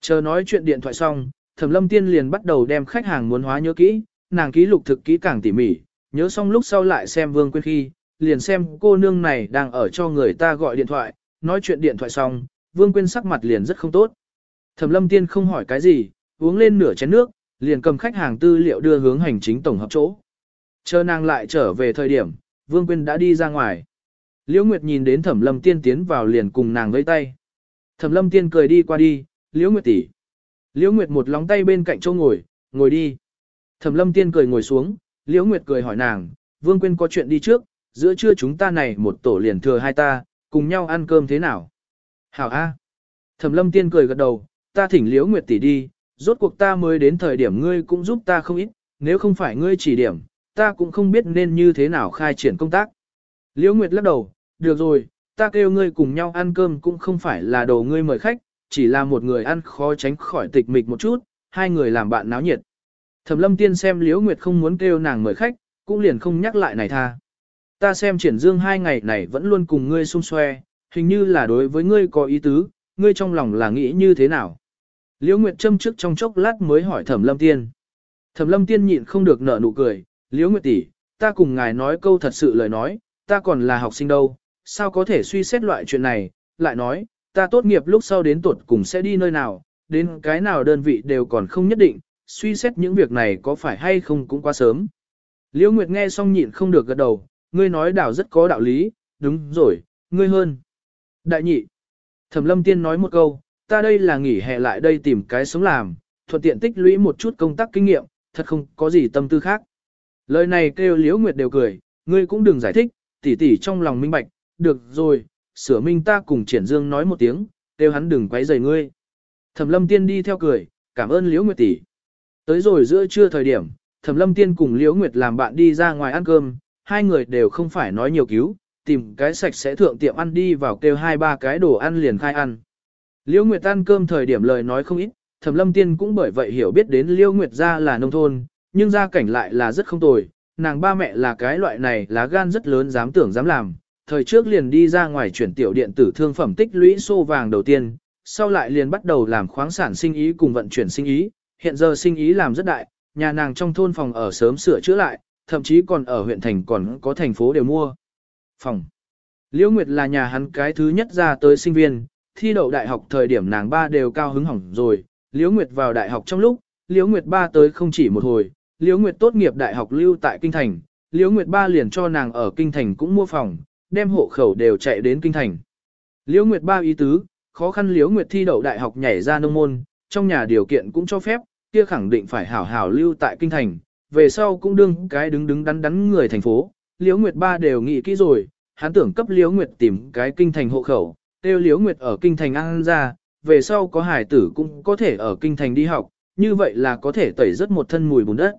Chờ nói chuyện điện thoại xong, Thẩm lâm tiên liền bắt đầu đem khách hàng muốn hóa nhớ kỹ, nàng ký lục thực kỹ càng tỉ mỉ, nhớ xong lúc sau lại xem Vương Quyên khi, liền xem cô nương này đang ở cho người ta gọi điện thoại, nói chuyện điện thoại xong, Vương Quyên sắc mặt liền rất không tốt. Thẩm lâm tiên không hỏi cái gì, uống lên nửa chén nước, liền cầm khách hàng tư liệu đưa hướng hành chính tổng hợp chỗ. Chờ nàng lại trở về thời điểm, Vương Quyên đã đi ra ngoài. Liễu Nguyệt nhìn đến Thẩm Lâm Tiên tiến vào liền cùng nàng vẫy tay. Thẩm Lâm Tiên cười đi qua đi, Liễu Nguyệt tỷ. Liễu Nguyệt một lóng tay bên cạnh chỗ ngồi, ngồi đi. Thẩm Lâm Tiên cười ngồi xuống, Liễu Nguyệt cười hỏi nàng, Vương Quyên có chuyện đi trước, giữa trưa chúng ta này một tổ liền thừa hai ta, cùng nhau ăn cơm thế nào? Hảo A. Thẩm Lâm Tiên cười gật đầu, ta thỉnh Liễu Nguyệt tỷ đi, rốt cuộc ta mới đến thời điểm ngươi cũng giúp ta không ít, nếu không phải ngươi chỉ điểm, ta cũng không biết nên như thế nào khai triển công tác. Liễu Nguyệt lắc đầu, được rồi, ta kêu ngươi cùng nhau ăn cơm cũng không phải là đồ ngươi mời khách, chỉ là một người ăn khó tránh khỏi tịch mịch một chút, hai người làm bạn náo nhiệt. Thẩm lâm tiên xem Liễu Nguyệt không muốn kêu nàng mời khách, cũng liền không nhắc lại này tha. Ta xem triển dương hai ngày này vẫn luôn cùng ngươi xung xoe, hình như là đối với ngươi có ý tứ, ngươi trong lòng là nghĩ như thế nào. Liễu Nguyệt châm trước trong chốc lát mới hỏi Thẩm Lâm Tiên. Thẩm Lâm Tiên nhịn không được nở nụ cười, Liễu Nguyệt tỷ, ta cùng ngài nói câu thật sự lời nói, ta còn là học sinh đâu, sao có thể suy xét loại chuyện này, lại nói, ta tốt nghiệp lúc sau đến tuột cùng sẽ đi nơi nào, đến cái nào đơn vị đều còn không nhất định, suy xét những việc này có phải hay không cũng quá sớm. Liễu Nguyệt nghe xong nhịn không được gật đầu, ngươi nói đảo rất có đạo lý, đúng rồi, ngươi hơn. Đại nhị. Thẩm Lâm Tiên nói một câu, ta đây là nghỉ hè lại đây tìm cái sống làm, thuận tiện tích lũy một chút công tác kinh nghiệm, thật không có gì tâm tư khác. Lời này kêu Liễu Nguyệt đều cười, ngươi cũng đừng giải thích, tỷ tỷ trong lòng minh bạch, được rồi, sửa minh ta cùng triển dương nói một tiếng, kêu hắn đừng quấy rầy ngươi. Thẩm lâm tiên đi theo cười, cảm ơn Liễu Nguyệt tỷ. Tới rồi giữa trưa thời điểm, Thẩm lâm tiên cùng Liễu Nguyệt làm bạn đi ra ngoài ăn cơm, hai người đều không phải nói nhiều cứu, tìm cái sạch sẽ thượng tiệm ăn đi vào kêu hai ba cái đồ ăn liền khai ăn. Liễu Nguyệt ăn cơm thời điểm lời nói không ít, Thẩm Lâm Tiên cũng bởi vậy hiểu biết đến Liễu Nguyệt ra là nông thôn, nhưng gia cảnh lại là rất không tồi, nàng ba mẹ là cái loại này lá gan rất lớn dám tưởng dám làm, thời trước liền đi ra ngoài chuyển tiểu điện tử thương phẩm tích lũy xô vàng đầu tiên, sau lại liền bắt đầu làm khoáng sản sinh ý cùng vận chuyển sinh ý, hiện giờ sinh ý làm rất đại, nhà nàng trong thôn phòng ở sớm sửa chữa lại, thậm chí còn ở huyện thành còn có thành phố đều mua. Phòng. Liễu Nguyệt là nhà hắn cái thứ nhất ra tới sinh viên, thi đậu đại học thời điểm nàng ba đều cao hứng hỏng rồi, Liễu Nguyệt vào đại học trong lúc, Liễu Nguyệt ba tới không chỉ một hồi, Liễu Nguyệt tốt nghiệp đại học lưu tại Kinh Thành, Liễu Nguyệt ba liền cho nàng ở Kinh Thành cũng mua phòng, đem hộ khẩu đều chạy đến Kinh Thành. Liễu Nguyệt ba ý tứ, khó khăn Liễu Nguyệt thi đậu đại học nhảy ra nông môn, trong nhà điều kiện cũng cho phép, kia khẳng định phải hảo hảo lưu tại Kinh Thành, về sau cũng đương cái đứng đứng đắn đắn người thành phố. Liễu Nguyệt ba đều nghĩ kỹ rồi, hắn tưởng cấp Liễu Nguyệt tìm cái Kinh Thành hộ khẩu, tiêu Liễu Nguyệt ở Kinh Thành ăn ra, về sau có hải tử cũng có thể ở Kinh Thành đi học, như vậy là có thể tẩy rất một thân mùi bùn đất.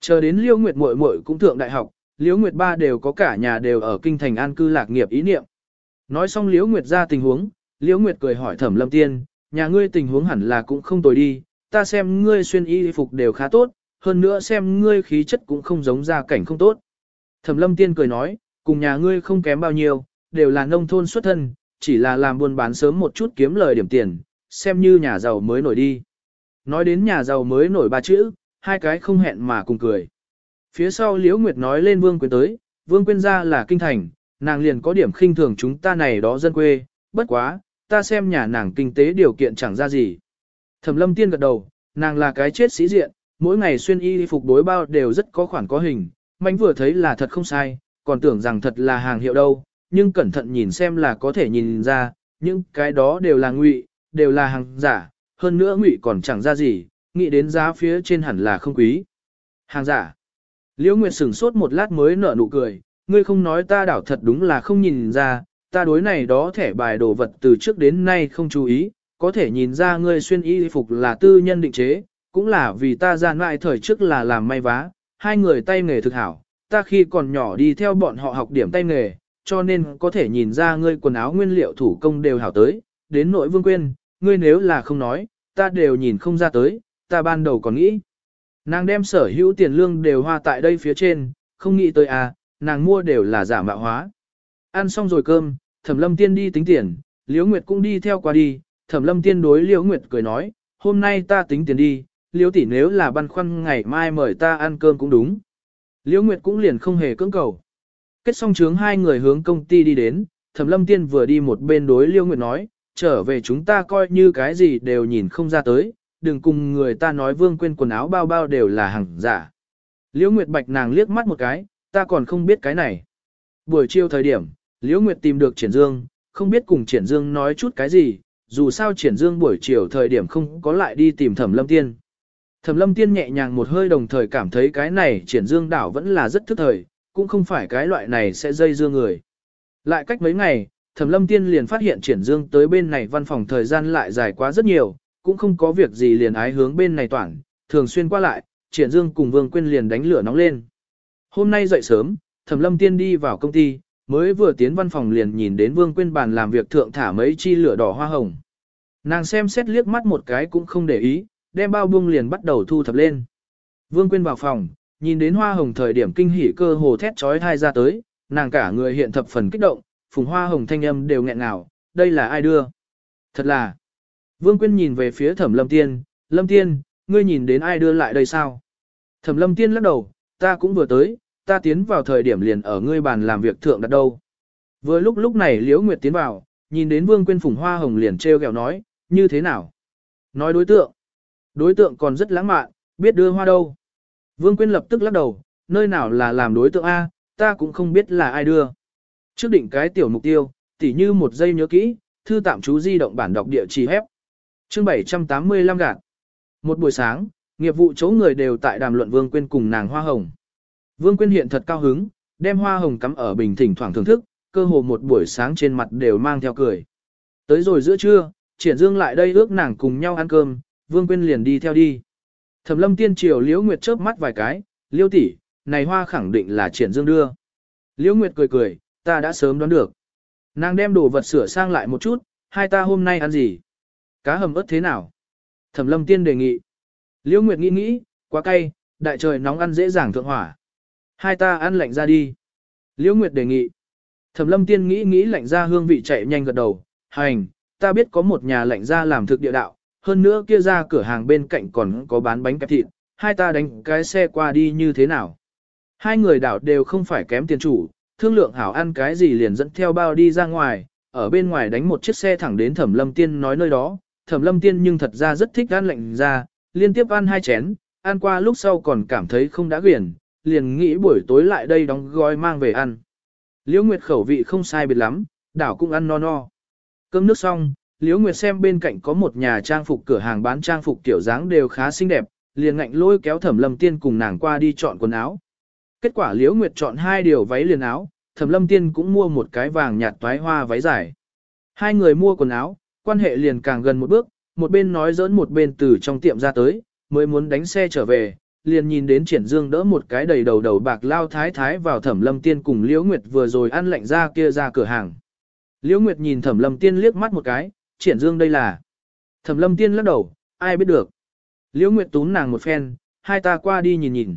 Chờ đến Liễu Nguyệt muội muội cũng thượng đại học, Liễu Nguyệt ba đều có cả nhà đều ở kinh thành an cư lạc nghiệp ý niệm. Nói xong Liễu Nguyệt ra tình huống, Liễu Nguyệt cười hỏi Thẩm Lâm Tiên, nhà ngươi tình huống hẳn là cũng không tồi đi, ta xem ngươi xuyên y phục đều khá tốt, hơn nữa xem ngươi khí chất cũng không giống ra cảnh không tốt. Thẩm Lâm Tiên cười nói, cùng nhà ngươi không kém bao nhiêu, đều là nông thôn xuất thân, chỉ là làm buôn bán sớm một chút kiếm lời điểm tiền, xem như nhà giàu mới nổi đi. Nói đến nhà giàu mới nổi ba chữ, hai cái không hẹn mà cùng cười. Phía sau Liễu Nguyệt nói lên Vương Quyên tới, Vương Quyên ra là kinh thành, nàng liền có điểm khinh thường chúng ta này đó dân quê, bất quá, ta xem nhà nàng kinh tế điều kiện chẳng ra gì. Thẩm lâm tiên gật đầu, nàng là cái chết sĩ diện, mỗi ngày xuyên y phục đối bao đều rất có khoản có hình, mạnh vừa thấy là thật không sai, còn tưởng rằng thật là hàng hiệu đâu, nhưng cẩn thận nhìn xem là có thể nhìn ra, những cái đó đều là ngụy, đều là hàng giả, hơn nữa ngụy còn chẳng ra gì, nghĩ đến giá phía trên hẳn là không quý. Hàng giả. Liễu Nguyệt sửng sốt một lát mới nở nụ cười, ngươi không nói ta đảo thật đúng là không nhìn ra, ta đối này đó thẻ bài đồ vật từ trước đến nay không chú ý, có thể nhìn ra ngươi xuyên y phục là tư nhân định chế, cũng là vì ta gian ngoại thời trước là làm may vá, hai người tay nghề thực hảo, ta khi còn nhỏ đi theo bọn họ học điểm tay nghề, cho nên có thể nhìn ra ngươi quần áo nguyên liệu thủ công đều hảo tới, đến nội vương quên, ngươi nếu là không nói, ta đều nhìn không ra tới, ta ban đầu còn nghĩ. Nàng đem sở hữu tiền lương đều hoa tại đây phía trên, không nghĩ tới à, nàng mua đều là giả mạo hóa. Ăn xong rồi cơm, Thẩm Lâm Tiên đi tính tiền, Liễu Nguyệt cũng đi theo qua đi, Thẩm Lâm Tiên đối Liễu Nguyệt cười nói, hôm nay ta tính tiền đi, Liễu tỷ nếu là băn khoăn ngày mai mời ta ăn cơm cũng đúng. Liễu Nguyệt cũng liền không hề cưỡng cầu. Kết xong chướng hai người hướng công ty đi đến, Thẩm Lâm Tiên vừa đi một bên đối Liễu Nguyệt nói, trở về chúng ta coi như cái gì đều nhìn không ra tới, đừng cùng người ta nói Vương quên quần áo bao bao đều là hàng giả. Liễu Nguyệt Bạch nàng liếc mắt một cái, ta còn không biết cái này. Buổi chiều thời điểm, Liễu Nguyệt tìm được Triển Dương, không biết cùng Triển Dương nói chút cái gì, dù sao Triển Dương buổi chiều thời điểm không có lại đi tìm Thẩm Lâm Tiên. Thẩm Lâm Tiên nhẹ nhàng một hơi đồng thời cảm thấy cái này Triển Dương đảo vẫn là rất thức thời, cũng không phải cái loại này sẽ dây dưa người. Lại cách mấy ngày, Thẩm Lâm Tiên liền phát hiện Triển Dương tới bên này văn phòng thời gian lại dài quá rất nhiều, cũng không có việc gì liền ái hướng bên này toàn, thường xuyên qua lại, Triển Dương cùng Vương Quyên liền đánh lửa nóng lên. Hôm nay dậy sớm, Thẩm Lâm Tiên đi vào công ty, mới vừa tiến văn phòng liền nhìn đến Vương Quyên bàn làm việc thượng thả mấy chi lửa đỏ hoa hồng. Nàng xem xét liếc mắt một cái cũng không để ý, đem bao bung liền bắt đầu thu thập lên. Vương Quyên vào phòng, nhìn đến hoa hồng thời điểm kinh hỉ cơ hồ thét trói thai ra tới, nàng cả người hiện thập phần kích động, phùng hoa hồng thanh âm đều nghẹn ngào, đây là ai đưa? Thật là. Vương Quyên nhìn về phía Thẩm Lâm Tiên, Lâm Tiên, ngươi nhìn đến ai đưa lại đây sao? Thẩm Lâm Tiên lắc đầu, ta cũng vừa tới, ta tiến vào thời điểm liền ở ngươi bàn làm việc thượng đặt đâu. Vừa lúc lúc này Liễu Nguyệt tiến vào, nhìn đến Vương Quyên phùng hoa hồng liền treo gẹo nói, như thế nào? Nói đối tượng. Đối tượng còn rất lãng mạn, biết đưa hoa đâu. Vương Quyên lập tức lắc đầu, nơi nào là làm đối tượng A, ta cũng không biết là ai đưa. Trước định cái tiểu mục tiêu, tỉ như một giây nhớ kỹ, thư tạm chú di động bản đọc địa chỉ hép. Chương 785 gạt. Một buổi sáng, nghiệp vụ chỗ người đều tại đàm luận Vương Quyên cùng nàng Hoa Hồng. Vương Quyên hiện thật cao hứng, đem Hoa Hồng cắm ở bình thỉnh thoảng thưởng thức, cơ hồ một buổi sáng trên mặt đều mang theo cười. Tới rồi giữa trưa, Triển Dương lại đây ước nàng cùng nhau ăn cơm, Vương Quyên liền đi theo đi. Thẩm Lâm Tiên triều Liễu Nguyệt chớp mắt vài cái, "Liễu tỷ, này hoa khẳng định là Triển Dương đưa." Liễu Nguyệt cười cười, "Ta đã sớm đoán được." Nàng đem đồ vật sửa sang lại một chút, "Hai ta hôm nay ăn gì?" Cá hầm ớt thế nào? Thẩm lâm tiên đề nghị. Liễu Nguyệt nghĩ nghĩ, quá cay, đại trời nóng ăn dễ dàng thượng hỏa. Hai ta ăn lạnh ra đi. Liễu Nguyệt đề nghị. Thẩm lâm tiên nghĩ nghĩ lạnh ra hương vị chạy nhanh gật đầu. Hành, ta biết có một nhà lạnh ra làm thực địa đạo, hơn nữa kia ra cửa hàng bên cạnh còn có bán bánh kẹp thịt, hai ta đánh cái xe qua đi như thế nào. Hai người đảo đều không phải kém tiền chủ, thương lượng hảo ăn cái gì liền dẫn theo bao đi ra ngoài, ở bên ngoài đánh một chiếc xe thẳng đến thẩm lâm tiên nói nơi đó, thẩm lâm tiên nhưng thật ra rất thích ăn lạnh ra, liên tiếp ăn hai chén, ăn qua lúc sau còn cảm thấy không đã quyển, liền nghĩ buổi tối lại đây đóng gói mang về ăn. Liễu Nguyệt khẩu vị không sai biệt lắm, đảo cũng ăn no no. Cơm nước xong, Liễu Nguyệt xem bên cạnh có một nhà trang phục cửa hàng bán trang phục kiểu dáng đều khá xinh đẹp, liền ngạnh lôi kéo Thẩm Lâm Tiên cùng nàng qua đi chọn quần áo. Kết quả Liễu Nguyệt chọn hai điều váy liền áo, Thẩm Lâm Tiên cũng mua một cái vàng nhạt toái hoa váy dài. Hai người mua quần áo, quan hệ liền càng gần một bước, một bên nói giỡn một bên từ trong tiệm ra tới, mới muốn đánh xe trở về, liền nhìn đến triển dương đỡ một cái đầy đầu đầu bạc lao thái thái vào thẩm lâm tiên cùng liễu nguyệt vừa rồi ăn lạnh ra kia ra cửa hàng. Liễu nguyệt nhìn thẩm lâm tiên liếc mắt một cái, triển dương đây là. Thẩm lâm tiên lắc đầu, ai biết được. Liễu nguyệt tún nàng một phen, hai ta qua đi nhìn nhìn.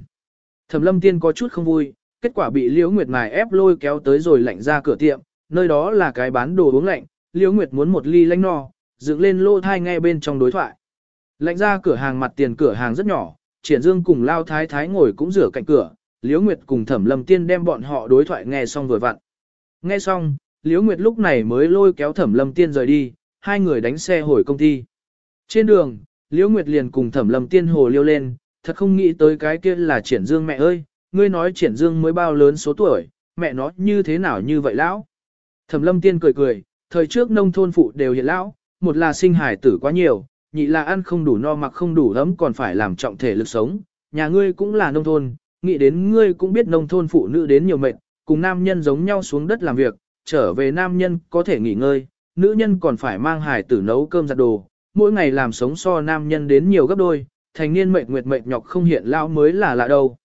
Thẩm lâm tiên có chút không vui, kết quả bị liễu nguyệt ngài ép lôi kéo tới rồi lạnh ra cửa tiệm, nơi đó là cái bán đồ uống lạnh, Liễu Nguyệt muốn một ly lánh no, dựng lên lô thai nghe bên trong đối thoại. Lạnh ra cửa hàng mặt tiền cửa hàng rất nhỏ, Triển Dương cùng Lao Thái Thái ngồi cũng rửa cạnh cửa, Liễu Nguyệt cùng Thẩm Lâm Tiên đem bọn họ đối thoại nghe xong vừa vặn. Nghe xong, Liễu Nguyệt lúc này mới lôi kéo Thẩm Lâm Tiên rời đi, hai người đánh xe hồi công ty. Trên đường, Liễu Nguyệt liền cùng Thẩm Lâm Tiên hồ liêu lên, thật không nghĩ tới cái kia là Triển Dương mẹ ơi, ngươi nói Triển Dương mới bao lớn số tuổi, mẹ nó như thế nào như vậy lão? Thẩm Lâm Tiên cười cười, thời trước nông thôn phụ đều hiện lão, một là sinh hải tử quá nhiều, nhị là ăn không đủ no mặc không đủ ấm còn phải làm trọng thể lực sống, nhà ngươi cũng là nông thôn, nghĩ đến ngươi cũng biết nông thôn phụ nữ đến nhiều mệt, cùng nam nhân giống nhau xuống đất làm việc, trở về nam nhân có thể nghỉ ngơi, nữ nhân còn phải mang hải tử nấu cơm giặt đồ, mỗi ngày làm sống so nam nhân đến nhiều gấp đôi, thành niên mệt nguyệt mệt nhọc không hiện lão mới là lạ đâu.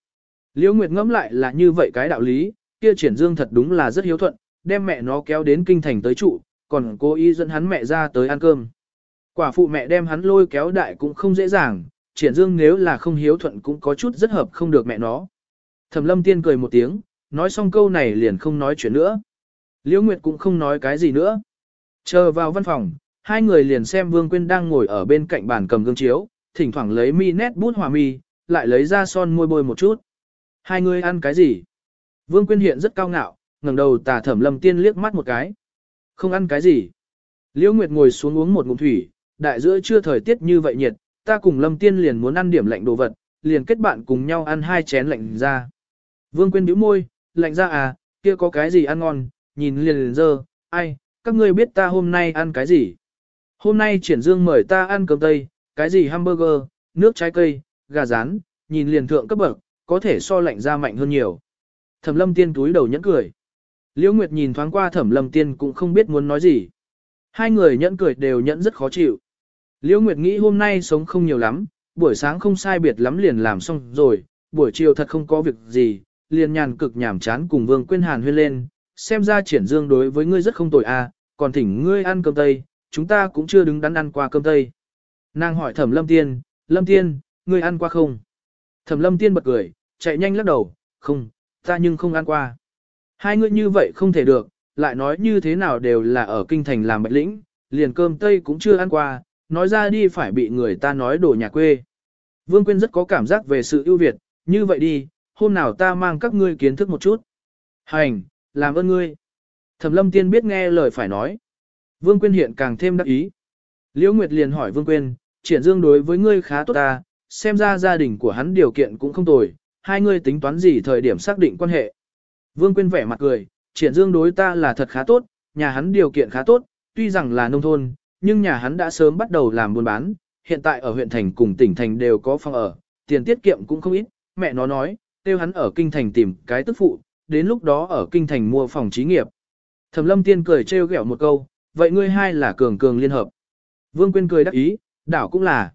Liễu Nguyệt ngẫm lại là như vậy cái đạo lý, kia triển dương thật đúng là rất hiếu thuận, đem mẹ nó kéo đến kinh thành tới trụ, còn cố ý dẫn hắn mẹ ra tới ăn cơm. Quả phụ mẹ đem hắn lôi kéo đại cũng không dễ dàng, triển dương nếu là không hiếu thuận cũng có chút rất hợp không được mẹ nó. Thẩm lâm tiên cười một tiếng, nói xong câu này liền không nói chuyện nữa. Liễu Nguyệt cũng không nói cái gì nữa. Chờ vào văn phòng, hai người liền xem Vương Quyên đang ngồi ở bên cạnh bàn cầm gương chiếu, thỉnh thoảng lấy mi nét bút hòa mi, lại lấy ra son môi bôi một chút. Hai người ăn cái gì? Vương Quyên hiện rất cao ngạo, ngẩng đầu tà thẩm lâm tiên liếc mắt một cái. Không ăn cái gì. Liễu Nguyệt ngồi xuống uống một ngụm thủy, đại giữa trưa thời tiết như vậy nhiệt, ta cùng lâm tiên liền muốn ăn điểm lạnh đồ vật, liền kết bạn cùng nhau ăn hai chén lạnh ra. Vương Quyên bĩu môi, lạnh ra à, kia có cái gì ăn ngon, nhìn liền liền dơ, ai, các ngươi biết ta hôm nay ăn cái gì? Hôm nay triển dương mời ta ăn cơm tây, cái gì hamburger, nước trái cây, gà rán, nhìn liền thượng cấp bậc, có thể so lạnh ra mạnh hơn nhiều. Thẩm lâm tiên túi đầu nhẫn cười. Liễu Nguyệt nhìn thoáng qua thẩm lâm tiên cũng không biết muốn nói gì. Hai người nhẫn cười đều nhẫn rất khó chịu. Liễu Nguyệt nghĩ hôm nay sống không nhiều lắm, buổi sáng không sai biệt lắm liền làm xong rồi, buổi chiều thật không có việc gì, liền nhàn cực nhảm chán cùng Vương Quyên Hàn huyên lên, xem ra triển dương đối với ngươi rất không tồi à, còn thỉnh ngươi ăn cơm tây, chúng ta cũng chưa đứng đắn ăn qua cơm tây. Nàng hỏi thẩm lâm tiên, lâm tiên, ngươi ăn qua không? Thẩm lâm tiên bật cười, chạy nhanh lắc đầu, không, ta nhưng không ăn qua. Hai người như vậy không thể được, lại nói như thế nào đều là ở kinh thành làm bạch lĩnh, liền cơm tây cũng chưa ăn qua, nói ra đi phải bị người ta nói đổ nhà quê. Vương Quyên rất có cảm giác về sự ưu việt, như vậy đi, hôm nào ta mang các ngươi kiến thức một chút. Hành, làm ơn ngươi. Thẩm lâm tiên biết nghe lời phải nói. Vương Quyên hiện càng thêm đắc ý. Liễu Nguyệt liền hỏi Vương Quyên, triển dương đối với ngươi khá tốt ta, xem ra gia đình của hắn điều kiện cũng không tồi, hai ngươi tính toán gì thời điểm xác định quan hệ. Vương Quyên vẻ mặt cười, triển dương đối ta là thật khá tốt, nhà hắn điều kiện khá tốt, tuy rằng là nông thôn, nhưng nhà hắn đã sớm bắt đầu làm buôn bán, hiện tại ở huyện thành cùng tỉnh thành đều có phòng ở, tiền tiết kiệm cũng không ít, mẹ nó nói, tiêu hắn ở kinh thành tìm cái tức phụ, đến lúc đó ở kinh thành mua phòng trí nghiệp. Thẩm lâm tiên cười trêu ghẹo một câu, vậy ngươi hai là cường cường liên hợp. Vương Quyên cười đắc ý, đảo cũng là.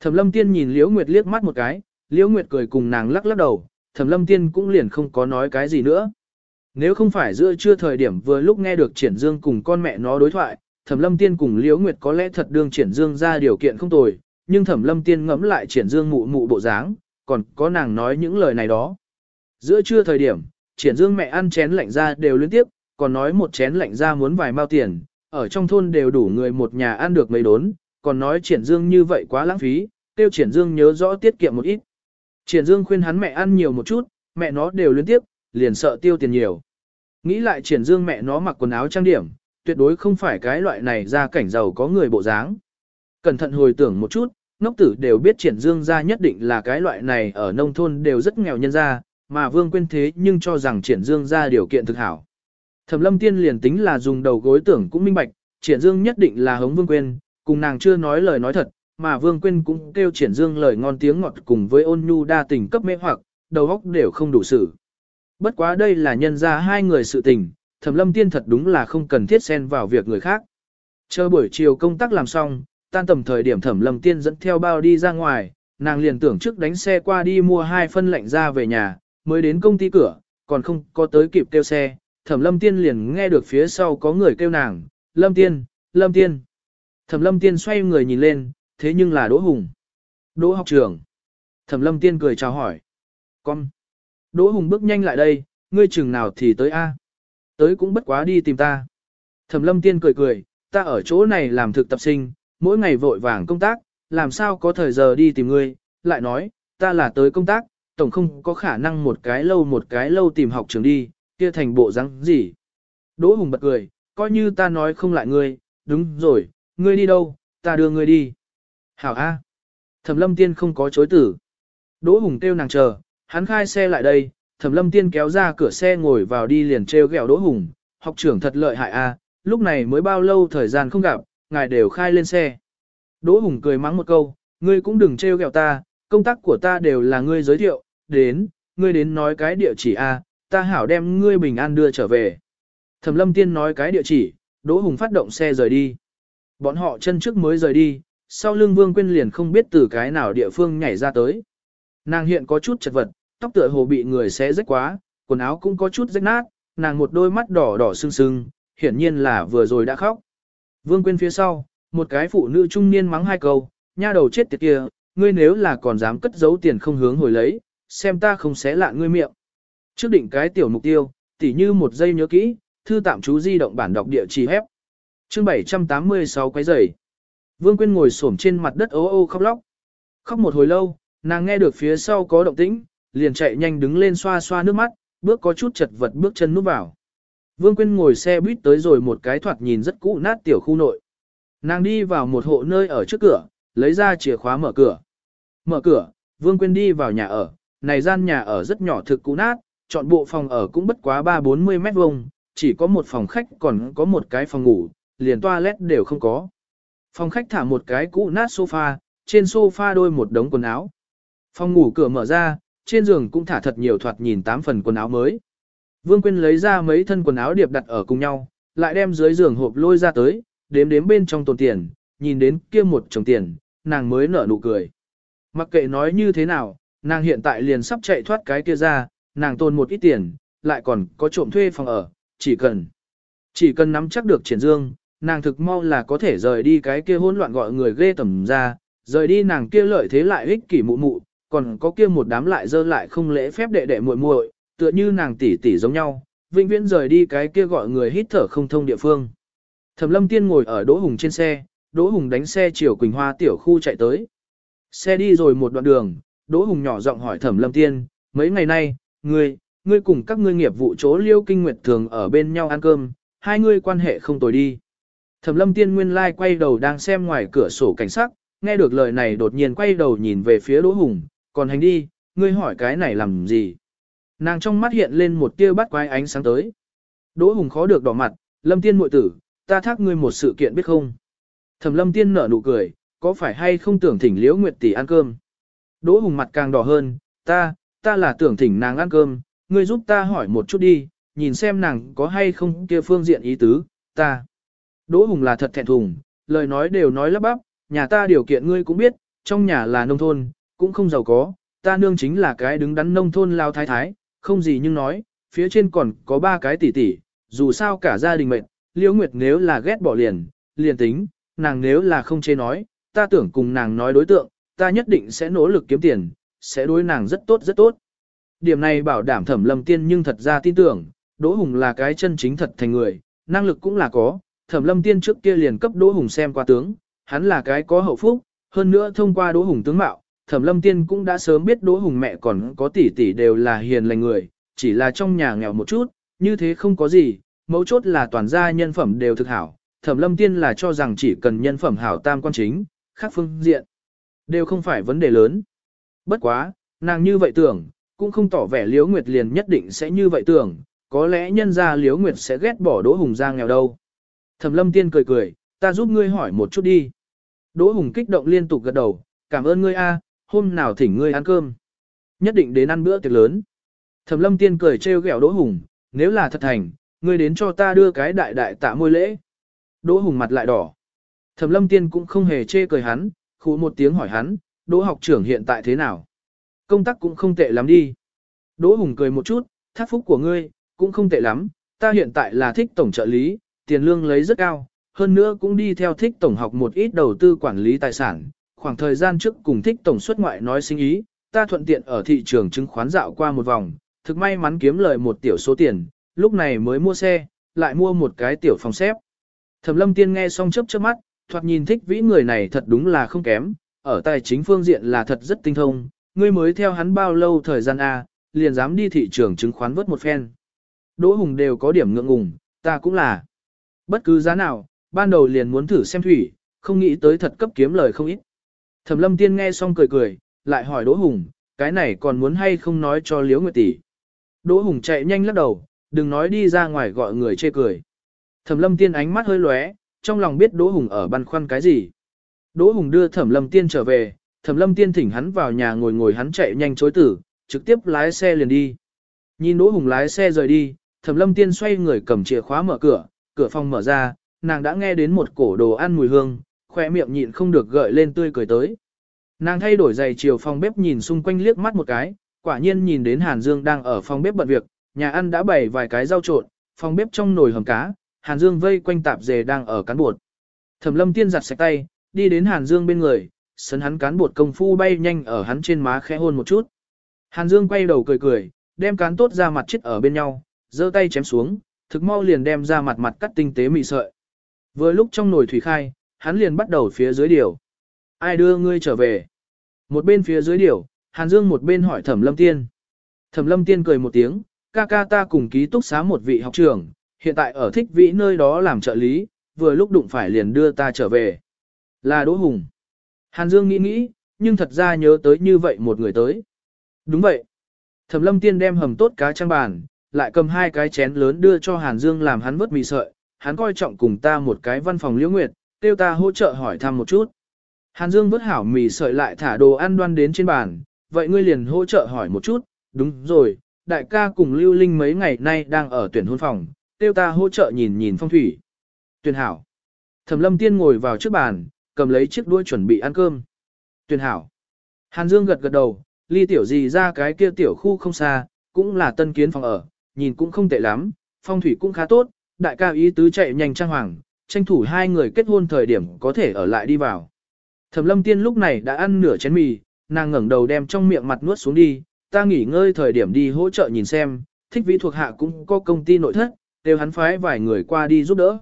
Thẩm lâm tiên nhìn Liễu Nguyệt liếc mắt một cái, Liễu Nguyệt cười cùng nàng lắc lắc đầu, Thẩm lâm tiên cũng liền không có nói cái gì nữa. Nếu không phải giữa trưa thời điểm vừa lúc nghe được triển dương cùng con mẹ nó đối thoại, Thẩm lâm tiên cùng Liễu Nguyệt có lẽ thật đương triển dương ra điều kiện không tồi, nhưng Thẩm lâm tiên ngẫm lại triển dương mụ mụ bộ dáng, còn có nàng nói những lời này đó. Giữa trưa thời điểm, triển dương mẹ ăn chén lạnh ra đều liên tiếp, còn nói một chén lạnh ra muốn vài mao tiền, ở trong thôn đều đủ người một nhà ăn được mấy đốn, còn nói triển dương như vậy quá lãng phí, tiêu triển dương nhớ rõ tiết kiệm một ít. Triển dương khuyên hắn mẹ ăn nhiều một chút, mẹ nó đều liên tiếp, liền sợ tiêu tiền nhiều. Nghĩ lại triển dương mẹ nó mặc quần áo trang điểm, tuyệt đối không phải cái loại này ra cảnh giàu có người bộ dáng. Cẩn thận hồi tưởng một chút, ngốc tử đều biết triển dương ra nhất định là cái loại này ở nông thôn đều rất nghèo nhân ra, mà vương quên thế nhưng cho rằng triển dương ra điều kiện thực hảo. Thẩm lâm tiên liền tính là dùng đầu gối tưởng cũng minh bạch, triển dương nhất định là hống vương quên, cùng nàng chưa nói lời nói thật, mà vương Quyên cũng kêu triển dương lời ngon tiếng ngọt cùng với ôn nhu đa tình cấp mê hoặc, đầu óc đều không đủ sự. Bất quá đây là nhân ra hai người sự tình, thẩm lâm tiên thật đúng là không cần thiết xen vào việc người khác. Chờ buổi chiều công tác làm xong, tan tầm thời điểm thẩm lâm tiên dẫn theo bao đi ra ngoài, nàng liền tưởng trước đánh xe qua đi mua hai phân lạnh ra về nhà, mới đến công ty cửa, còn không có tới kịp kêu xe, thẩm lâm tiên liền nghe được phía sau có người kêu nàng, lâm tiên, lâm tiên. Thẩm lâm tiên xoay người nhìn lên, thế nhưng là Đỗ Hùng. Đỗ học trưởng. Thẩm lâm tiên cười chào hỏi. Con. Đỗ Hùng bước nhanh lại đây, ngươi chừng nào thì tới A. Tới cũng bất quá đi tìm ta. Thẩm lâm tiên cười cười, ta ở chỗ này làm thực tập sinh, mỗi ngày vội vàng công tác, làm sao có thời giờ đi tìm ngươi, lại nói, ta là tới công tác, tổng không có khả năng một cái lâu một cái lâu tìm học trường đi, kia thành bộ răng gì. Đỗ Hùng bật cười, coi như ta nói không lại ngươi, đúng rồi, ngươi đi đâu, ta đưa ngươi đi. Hảo A. Thẩm lâm tiên không có chối tử. Đỗ Hùng kêu nàng chờ, hắn khai xe lại đây, Thẩm lâm tiên kéo ra cửa xe ngồi vào đi liền treo gẹo Đỗ Hùng, học trưởng thật lợi hại A, lúc này mới bao lâu thời gian không gặp, ngài đều khai lên xe. Đỗ Hùng cười mắng một câu, ngươi cũng đừng trêu ghẹo ta, công tác của ta đều là ngươi giới thiệu, đến, ngươi đến nói cái địa chỉ A, ta hảo đem ngươi bình an đưa trở về. Thẩm lâm tiên nói cái địa chỉ, Đỗ Hùng phát động xe rời đi. Bọn họ chân trước mới rời đi, sau lưng Vương Quyên liền không biết từ cái nào địa phương nhảy ra tới. Nàng hiện có chút chật vật, tóc tựa hồ bị người xé rách quá, quần áo cũng có chút rách nát, nàng một đôi mắt đỏ đỏ sưng sưng, hiển nhiên là vừa rồi đã khóc. Vương Quyên phía sau, một cái phụ nữ trung niên mắng hai câu, nha đầu chết tiệt kia, ngươi nếu là còn dám cất giấu tiền không hướng hồi lấy, xem ta không xé lạ ngươi miệng. Trước định cái tiểu mục tiêu, tỉ như một giây nhớ kỹ, thư tạm chú di động bản đọc địa chỉ hép. Chương 786 quấy rầy. Vương Quyên ngồi xổm trên mặt đất ố ô khóc lóc. Khóc một hồi lâu, nàng nghe được phía sau có động tĩnh, liền chạy nhanh đứng lên xoa xoa nước mắt, bước có chút chật vật bước chân núp vào. Vương Quyên ngồi xe buýt tới rồi một cái thoạt nhìn rất cũ nát tiểu khu nội. Nàng đi vào một hộ nơi ở trước cửa, lấy ra chìa khóa mở cửa. Mở cửa, Vương Quyên đi vào nhà ở, này gian nhà ở rất nhỏ thực cũ nát, chọn bộ phòng ở cũng bất quá 3-40 mét vuông, chỉ có một phòng khách còn có một cái phòng ngủ, liền toilet đều không có. Phòng khách thả một cái cũ nát sofa, trên sofa đôi một đống quần áo. Phòng ngủ cửa mở ra, trên giường cũng thả thật nhiều thoạt nhìn tám phần quần áo mới. Vương Quyên lấy ra mấy thân quần áo điệp đặt ở cùng nhau, lại đem dưới giường hộp lôi ra tới, đếm đếm bên trong tồn tiền, nhìn đến kia một chồng tiền, nàng mới nở nụ cười. Mặc kệ nói như thế nào, nàng hiện tại liền sắp chạy thoát cái kia ra, nàng tồn một ít tiền, lại còn có trộm thuê phòng ở, chỉ cần, chỉ cần nắm chắc được triển dương, nàng thực mau là có thể rời đi cái kia hỗn loạn gọi người ghê tầm ra, rời đi nàng kia lợi thế lại ích kỷ mụ mụ, còn có kia một đám lại dơ lại không lễ phép đệ đệ muội muội, tựa như nàng tỷ tỷ giống nhau, vĩnh viễn rời đi cái kia gọi người hít thở không thông địa phương. Thẩm Lâm Tiên ngồi ở Đỗ Hùng trên xe, Đỗ Hùng đánh xe chiều Quỳnh Hoa tiểu khu chạy tới. Xe đi rồi một đoạn đường, Đỗ Hùng nhỏ giọng hỏi Thẩm Lâm Tiên, mấy ngày nay, ngươi, ngươi cùng các ngươi nghiệp vụ chỗ Liêu Kinh Nguyệt thường ở bên nhau ăn cơm, hai ngươi quan hệ không tồi đi. Thẩm Lâm Tiên nguyên lai like quay đầu đang xem ngoài cửa sổ cảnh sắc, nghe được lời này đột nhiên quay đầu nhìn về phía Đỗ Hùng, còn hành đi, ngươi hỏi cái này làm gì? Nàng trong mắt hiện lên một tia bắt quái ánh sáng tới. Đỗ Hùng khó được đỏ mặt, Lâm Tiên muội tử, ta thác ngươi một sự kiện biết không? Thẩm Lâm Tiên nở nụ cười, có phải hay không tưởng thỉnh Liễu Nguyệt tỷ ăn cơm? Đỗ Hùng mặt càng đỏ hơn, ta, ta là tưởng thỉnh nàng ăn cơm, ngươi giúp ta hỏi một chút đi, nhìn xem nàng có hay không kia phương diện ý tứ, ta. Đỗ Hùng là thật thẹn thùng, lời nói đều nói lắp bắp, nhà ta điều kiện ngươi cũng biết, trong nhà là nông thôn, cũng không giàu có, ta nương chính là cái đứng đắn nông thôn lao thái thái, không gì nhưng nói, phía trên còn có ba cái tỷ tỷ, dù sao cả gia đình mệnh, Liễu Nguyệt nếu là ghét bỏ liền, liền tính, nàng nếu là không chê nói, ta tưởng cùng nàng nói đối tượng, ta nhất định sẽ nỗ lực kiếm tiền, sẽ đối nàng rất tốt rất tốt. Điểm này bảo đảm thẩm lâm tiên nhưng thật ra tin tưởng, Đỗ Hùng là cái chân chính thật thành người, năng lực cũng là có, thẩm lâm tiên trước kia liền cấp Đỗ Hùng xem qua tướng, hắn là cái có hậu phúc, hơn nữa thông qua Đỗ Hùng tướng mạo, thẩm lâm tiên cũng đã sớm biết Đỗ Hùng mẹ còn có tỷ tỷ đều là hiền lành người, chỉ là trong nhà nghèo một chút, như thế không có gì, mấu chốt là toàn gia nhân phẩm đều thực hảo, thẩm lâm tiên là cho rằng chỉ cần nhân phẩm hảo tam quan chính, khác phương diện, đều không phải vấn đề lớn. Bất quá, nàng như vậy tưởng, cũng không tỏ vẻ Liễu Nguyệt liền nhất định sẽ như vậy tưởng, có lẽ nhân ra Liễu Nguyệt sẽ ghét bỏ Đỗ Hùng Giang nghèo đâu. Thẩm Lâm Tiên cười cười, ta giúp ngươi hỏi một chút đi. Đỗ Hùng kích động liên tục gật đầu, cảm ơn ngươi a, hôm nào thỉnh ngươi ăn cơm. Nhất định đến ăn bữa tiệc lớn. Thẩm Lâm Tiên cười trêu ghẹo Đỗ Hùng, nếu là thật thành, ngươi đến cho ta đưa cái đại đại tạ môi lễ. Đỗ Hùng mặt lại đỏ. Thẩm Lâm Tiên cũng không hề chê cười hắn, khụ một tiếng hỏi hắn, Đỗ học trưởng hiện tại thế nào? Công tác cũng không tệ lắm đi. Đỗ Hùng cười một chút, thác phúc của ngươi, cũng không tệ lắm, ta hiện tại là thích tổng trợ lý, tiền lương lấy rất cao, hơn nữa cũng đi theo thích tổng học một ít đầu tư quản lý tài sản. Khoảng thời gian trước cùng thích tổng xuất ngoại nói sinh ý, ta thuận tiện ở thị trường chứng khoán dạo qua một vòng, thực may mắn kiếm lời một tiểu số tiền, lúc này mới mua xe, lại mua một cái tiểu phòng xếp. Thẩm lâm tiên nghe xong chớp chớp mắt, thoạt nhìn thích vĩ người này thật đúng là không kém, ở tài chính phương diện là thật rất tinh thông, ngươi mới theo hắn bao lâu thời gian A, liền dám đi thị trường chứng khoán vớt một phen. Đỗ Hùng đều có điểm ngượng ngùng, ta cũng là. Bất cứ giá nào, ban đầu liền muốn thử xem thủy, không nghĩ tới thật cấp kiếm lời không ít. Thẩm lâm tiên nghe xong cười cười, lại hỏi Đỗ Hùng, cái này còn muốn hay không nói cho Liễu Nguyệt tỷ. Đỗ Hùng chạy nhanh lắc đầu, đừng nói đi ra ngoài gọi người chê cười. Thẩm lâm tiên ánh mắt hơi lóe, trong lòng biết Đỗ Hùng ở băn khoăn cái gì. Đỗ Hùng đưa Thẩm lâm tiên trở về, Thẩm lâm tiên thỉnh hắn vào nhà ngồi ngồi hắn chạy nhanh chối tử, trực tiếp lái xe liền đi. Nhìn Đỗ Hùng lái xe rời đi, Thẩm lâm tiên xoay người cầm chìa khóa mở cửa, cửa phòng mở ra, nàng đã nghe đến một cổ đồ ăn mùi hương, khoe miệng nhịn không được gợi lên tươi cười tới. Nàng thay đổi giày chiều phòng bếp nhìn xung quanh liếc mắt một cái, quả nhiên nhìn đến Hàn Dương đang ở phòng bếp bận việc, nhà ăn đã bày vài cái rau trộn, phòng bếp trong nồi hầm cá, Hàn Dương vây quanh tạp dề đang ở cán bột. Thẩm Lâm Tiên giặt sạch tay, đi đến Hàn Dương bên người, sấn hắn cán bột công phu bay nhanh ở hắn trên má khẽ hôn một chút. Hàn Dương quay đầu cười cười, đem cán tốt ra mặt chết ở bên nhau, giơ tay chém xuống, thực mau liền đem ra mặt mặt cắt tinh tế mị sợi. Vừa lúc trong nồi thủy khai, hắn liền bắt đầu phía dưới điều. Ai đưa ngươi trở về? Một bên phía dưới điều, Hàn Dương một bên hỏi Thẩm Lâm Tiên. Thẩm Lâm Tiên cười một tiếng, ca ca ta cùng ký túc xá một vị học trưởng, hiện tại ở thích vĩ nơi đó làm trợ lý, vừa lúc đụng phải liền đưa ta trở về. Là Đỗ Hùng. Hàn Dương nghĩ nghĩ, nhưng thật ra nhớ tới như vậy một người tới. Đúng vậy. Thẩm Lâm Tiên đem hầm tốt cá trang bàn, lại cầm hai cái chén lớn đưa cho Hàn Dương làm hắn vớt mì sợi, hắn coi trọng cùng ta một cái văn phòng liễu nguyệt, tiêu ta hỗ trợ hỏi thăm một chút. Hàn Dương vớt hảo mì sợi lại thả đồ ăn đoan đến trên bàn, vậy ngươi liền hỗ trợ hỏi một chút, đúng rồi, đại ca cùng Lưu Linh mấy ngày nay đang ở tuyển hôn phòng, tiêu ta hỗ trợ nhìn nhìn phong thủy. Tuyển hảo. Thẩm lâm tiên ngồi vào trước bàn, cầm lấy chiếc đuôi chuẩn bị ăn cơm. Tuyển hảo. Hàn Dương gật gật đầu, ly tiểu gì ra cái kia tiểu khu không xa, cũng là tân kiến phòng ở, nhìn cũng không tệ lắm, phong thủy cũng khá tốt, đại ca ý tứ chạy nhanh trang hoàng, tranh thủ hai người kết hôn thời điểm có thể ở lại đi vào. Thẩm lâm tiên lúc này đã ăn nửa chén mì, nàng ngẩng đầu đem trong miệng mặt nuốt xuống đi, ta nghỉ ngơi thời điểm đi hỗ trợ nhìn xem, thích vĩ thuộc hạ cũng có công ty nội thất, đều hắn phái vài người qua đi giúp đỡ.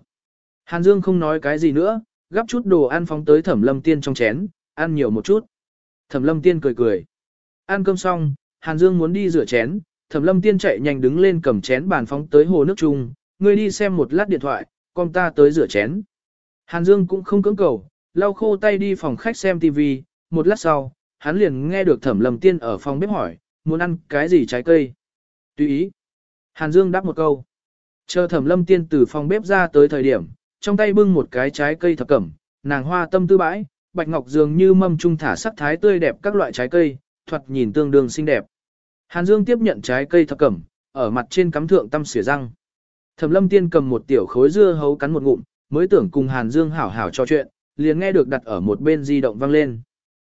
Hàn Dương không nói cái gì nữa, gắp chút đồ ăn phóng tới thẩm lâm tiên trong chén, ăn nhiều một chút. Thẩm lâm tiên cười cười. Ăn cơm xong, Hàn Dương muốn đi rửa chén, thẩm lâm tiên chạy nhanh đứng lên cầm chén bàn phóng tới hồ nước chung, ngươi đi xem một lát điện thoại, con ta tới rửa chén. Hàn Dương cũng không cưỡng cầu, lau khô tay đi phòng khách xem TV, một lát sau, hắn liền nghe được thẩm lâm tiên ở phòng bếp hỏi, muốn ăn cái gì trái cây. Tùy ý. Hàn Dương đáp một câu. Chờ thẩm lâm tiên từ phòng bếp ra tới thời điểm, trong tay bưng một cái trái cây thập cẩm, nàng hoa tâm tư bãi, bạch ngọc dường như mâm trung thả sắc thái tươi đẹp các loại trái cây, thoạt nhìn tương đương xinh đẹp. Hàn Dương tiếp nhận trái cây thập cẩm, ở mặt trên cắm thượng tâm xỉa răng. Thẩm lâm tiên cầm một tiểu khối dưa hấu cắn một ngụm, mới tưởng cùng Hàn Dương hảo hảo trò chuyện, liền nghe được đặt ở một bên di động vang lên.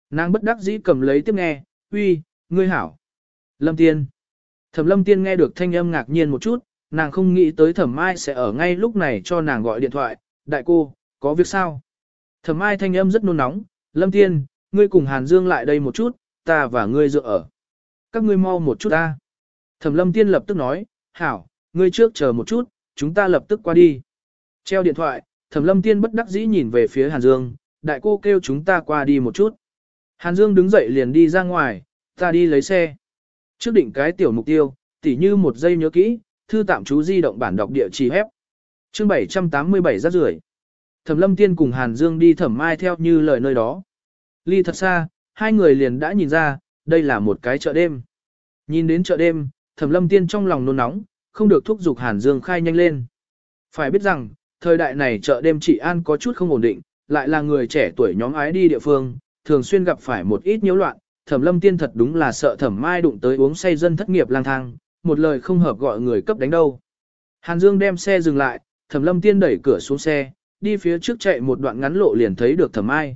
Nàng bất đắc dĩ cầm lấy tiếp nghe, uy, ngươi hảo. Lâm tiên. Thẩm lâm tiên nghe được thanh âm ngạc nhiên một chút, nàng không nghĩ tới thẩm mai sẽ ở ngay lúc này cho nàng gọi điện thoại, đại cô, có việc sao? Thẩm mai thanh âm rất nôn nóng, lâm tiên, ngươi cùng Hàn Dương lại đây một chút, ta và ngươi dựa ở. Các ngươi mau một chút ta. Thẩm lâm tiên lập tức nói, hảo, ngươi trước chờ một chút, chúng ta lập tức qua đi. Treo điện thoại, thẩm lâm tiên bất đắc dĩ nhìn về phía Hàn Dương, đại cô kêu chúng ta qua đi một chút. Hàn Dương đứng dậy liền đi ra ngoài, ta đi lấy xe. Trước định cái tiểu mục tiêu, tỉ như một giây nhớ kỹ, thư tạm chú di động bản đọc địa chỉ hép. Chương 787 rác rưởi. Thẩm Lâm Tiên cùng Hàn Dương đi thẩm mai theo như lời nơi đó. Ly thật xa, hai người liền đã nhìn ra, đây là một cái chợ đêm. Nhìn đến chợ đêm, Thẩm Lâm Tiên trong lòng nôn nóng, không được thúc giục Hàn Dương khai nhanh lên. Phải biết rằng, thời đại này chợ đêm trị an có chút không ổn định, lại là người trẻ tuổi nhóm ái đi địa phương, thường xuyên gặp phải một ít nhiễu loạn, Thẩm Lâm Tiên thật đúng là sợ Thẩm Mai đụng tới uống say dân thất nghiệp lang thang, một lời không hợp gọi người cấp đánh đâu. Hàn Dương đem xe dừng lại, Thẩm Lâm Tiên đẩy cửa xuống xe, đi phía trước chạy một đoạn ngắn lộ liền thấy được Thẩm Mai.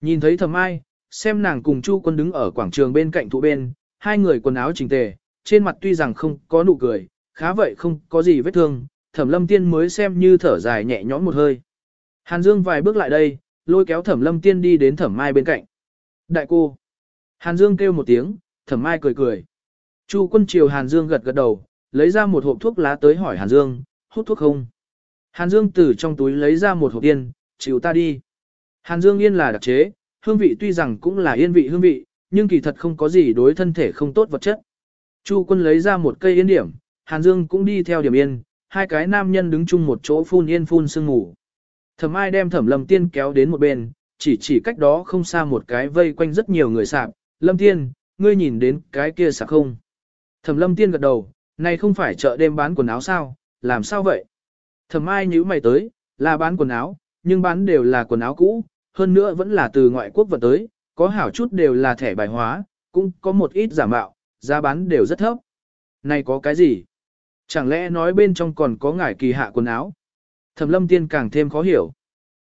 Nhìn thấy Thẩm Mai, xem nàng cùng Chu Quân đứng ở quảng trường bên cạnh thụ bên, hai người quần áo chỉnh tề, trên mặt tuy rằng không có nụ cười, khá vậy không có gì vết thương, Thẩm Lâm Tiên mới xem như thở dài nhẹ nhõm một hơi. Hàn Dương vài bước lại đây, lôi kéo Thẩm Lâm Tiên đi đến Thẩm Mai bên cạnh. Đại cô. Hàn Dương kêu một tiếng, Thẩm Mai cười cười. Chu quân triều Hàn Dương gật gật đầu, lấy ra một hộp thuốc lá tới hỏi Hàn Dương, hút thuốc không? Hàn Dương từ trong túi lấy ra một hộp tiên, chịu ta đi. Hàn Dương yên là đặc chế, hương vị tuy rằng cũng là yên vị hương vị, nhưng kỳ thật không có gì đối thân thể không tốt vật chất. Chu quân lấy ra một cây yên điểm, Hàn Dương cũng đi theo điểm yên, hai cái nam nhân đứng chung một chỗ phun yên phun sương ngủ. Thẩm Ai đem Thẩm Lâm Tiên kéo đến một bên, chỉ chỉ cách đó không xa một cái vây quanh rất nhiều người sạp. Lâm Tiên, ngươi nhìn đến cái kia sạp không? Thẩm lâm tiên gật đầu, này không phải chợ đêm bán quần áo sao, làm sao vậy? Thẩm ai nhíu mày tới, là bán quần áo, nhưng bán đều là quần áo cũ, hơn nữa vẫn là từ ngoại quốc vận tới, có hảo chút đều là thẻ bài hóa, cũng có một ít giả mạo, giá bán đều rất thấp. Này có cái gì? Chẳng lẽ nói bên trong còn có ngải kỳ hạ quần áo? Thẩm lâm tiên càng thêm khó hiểu.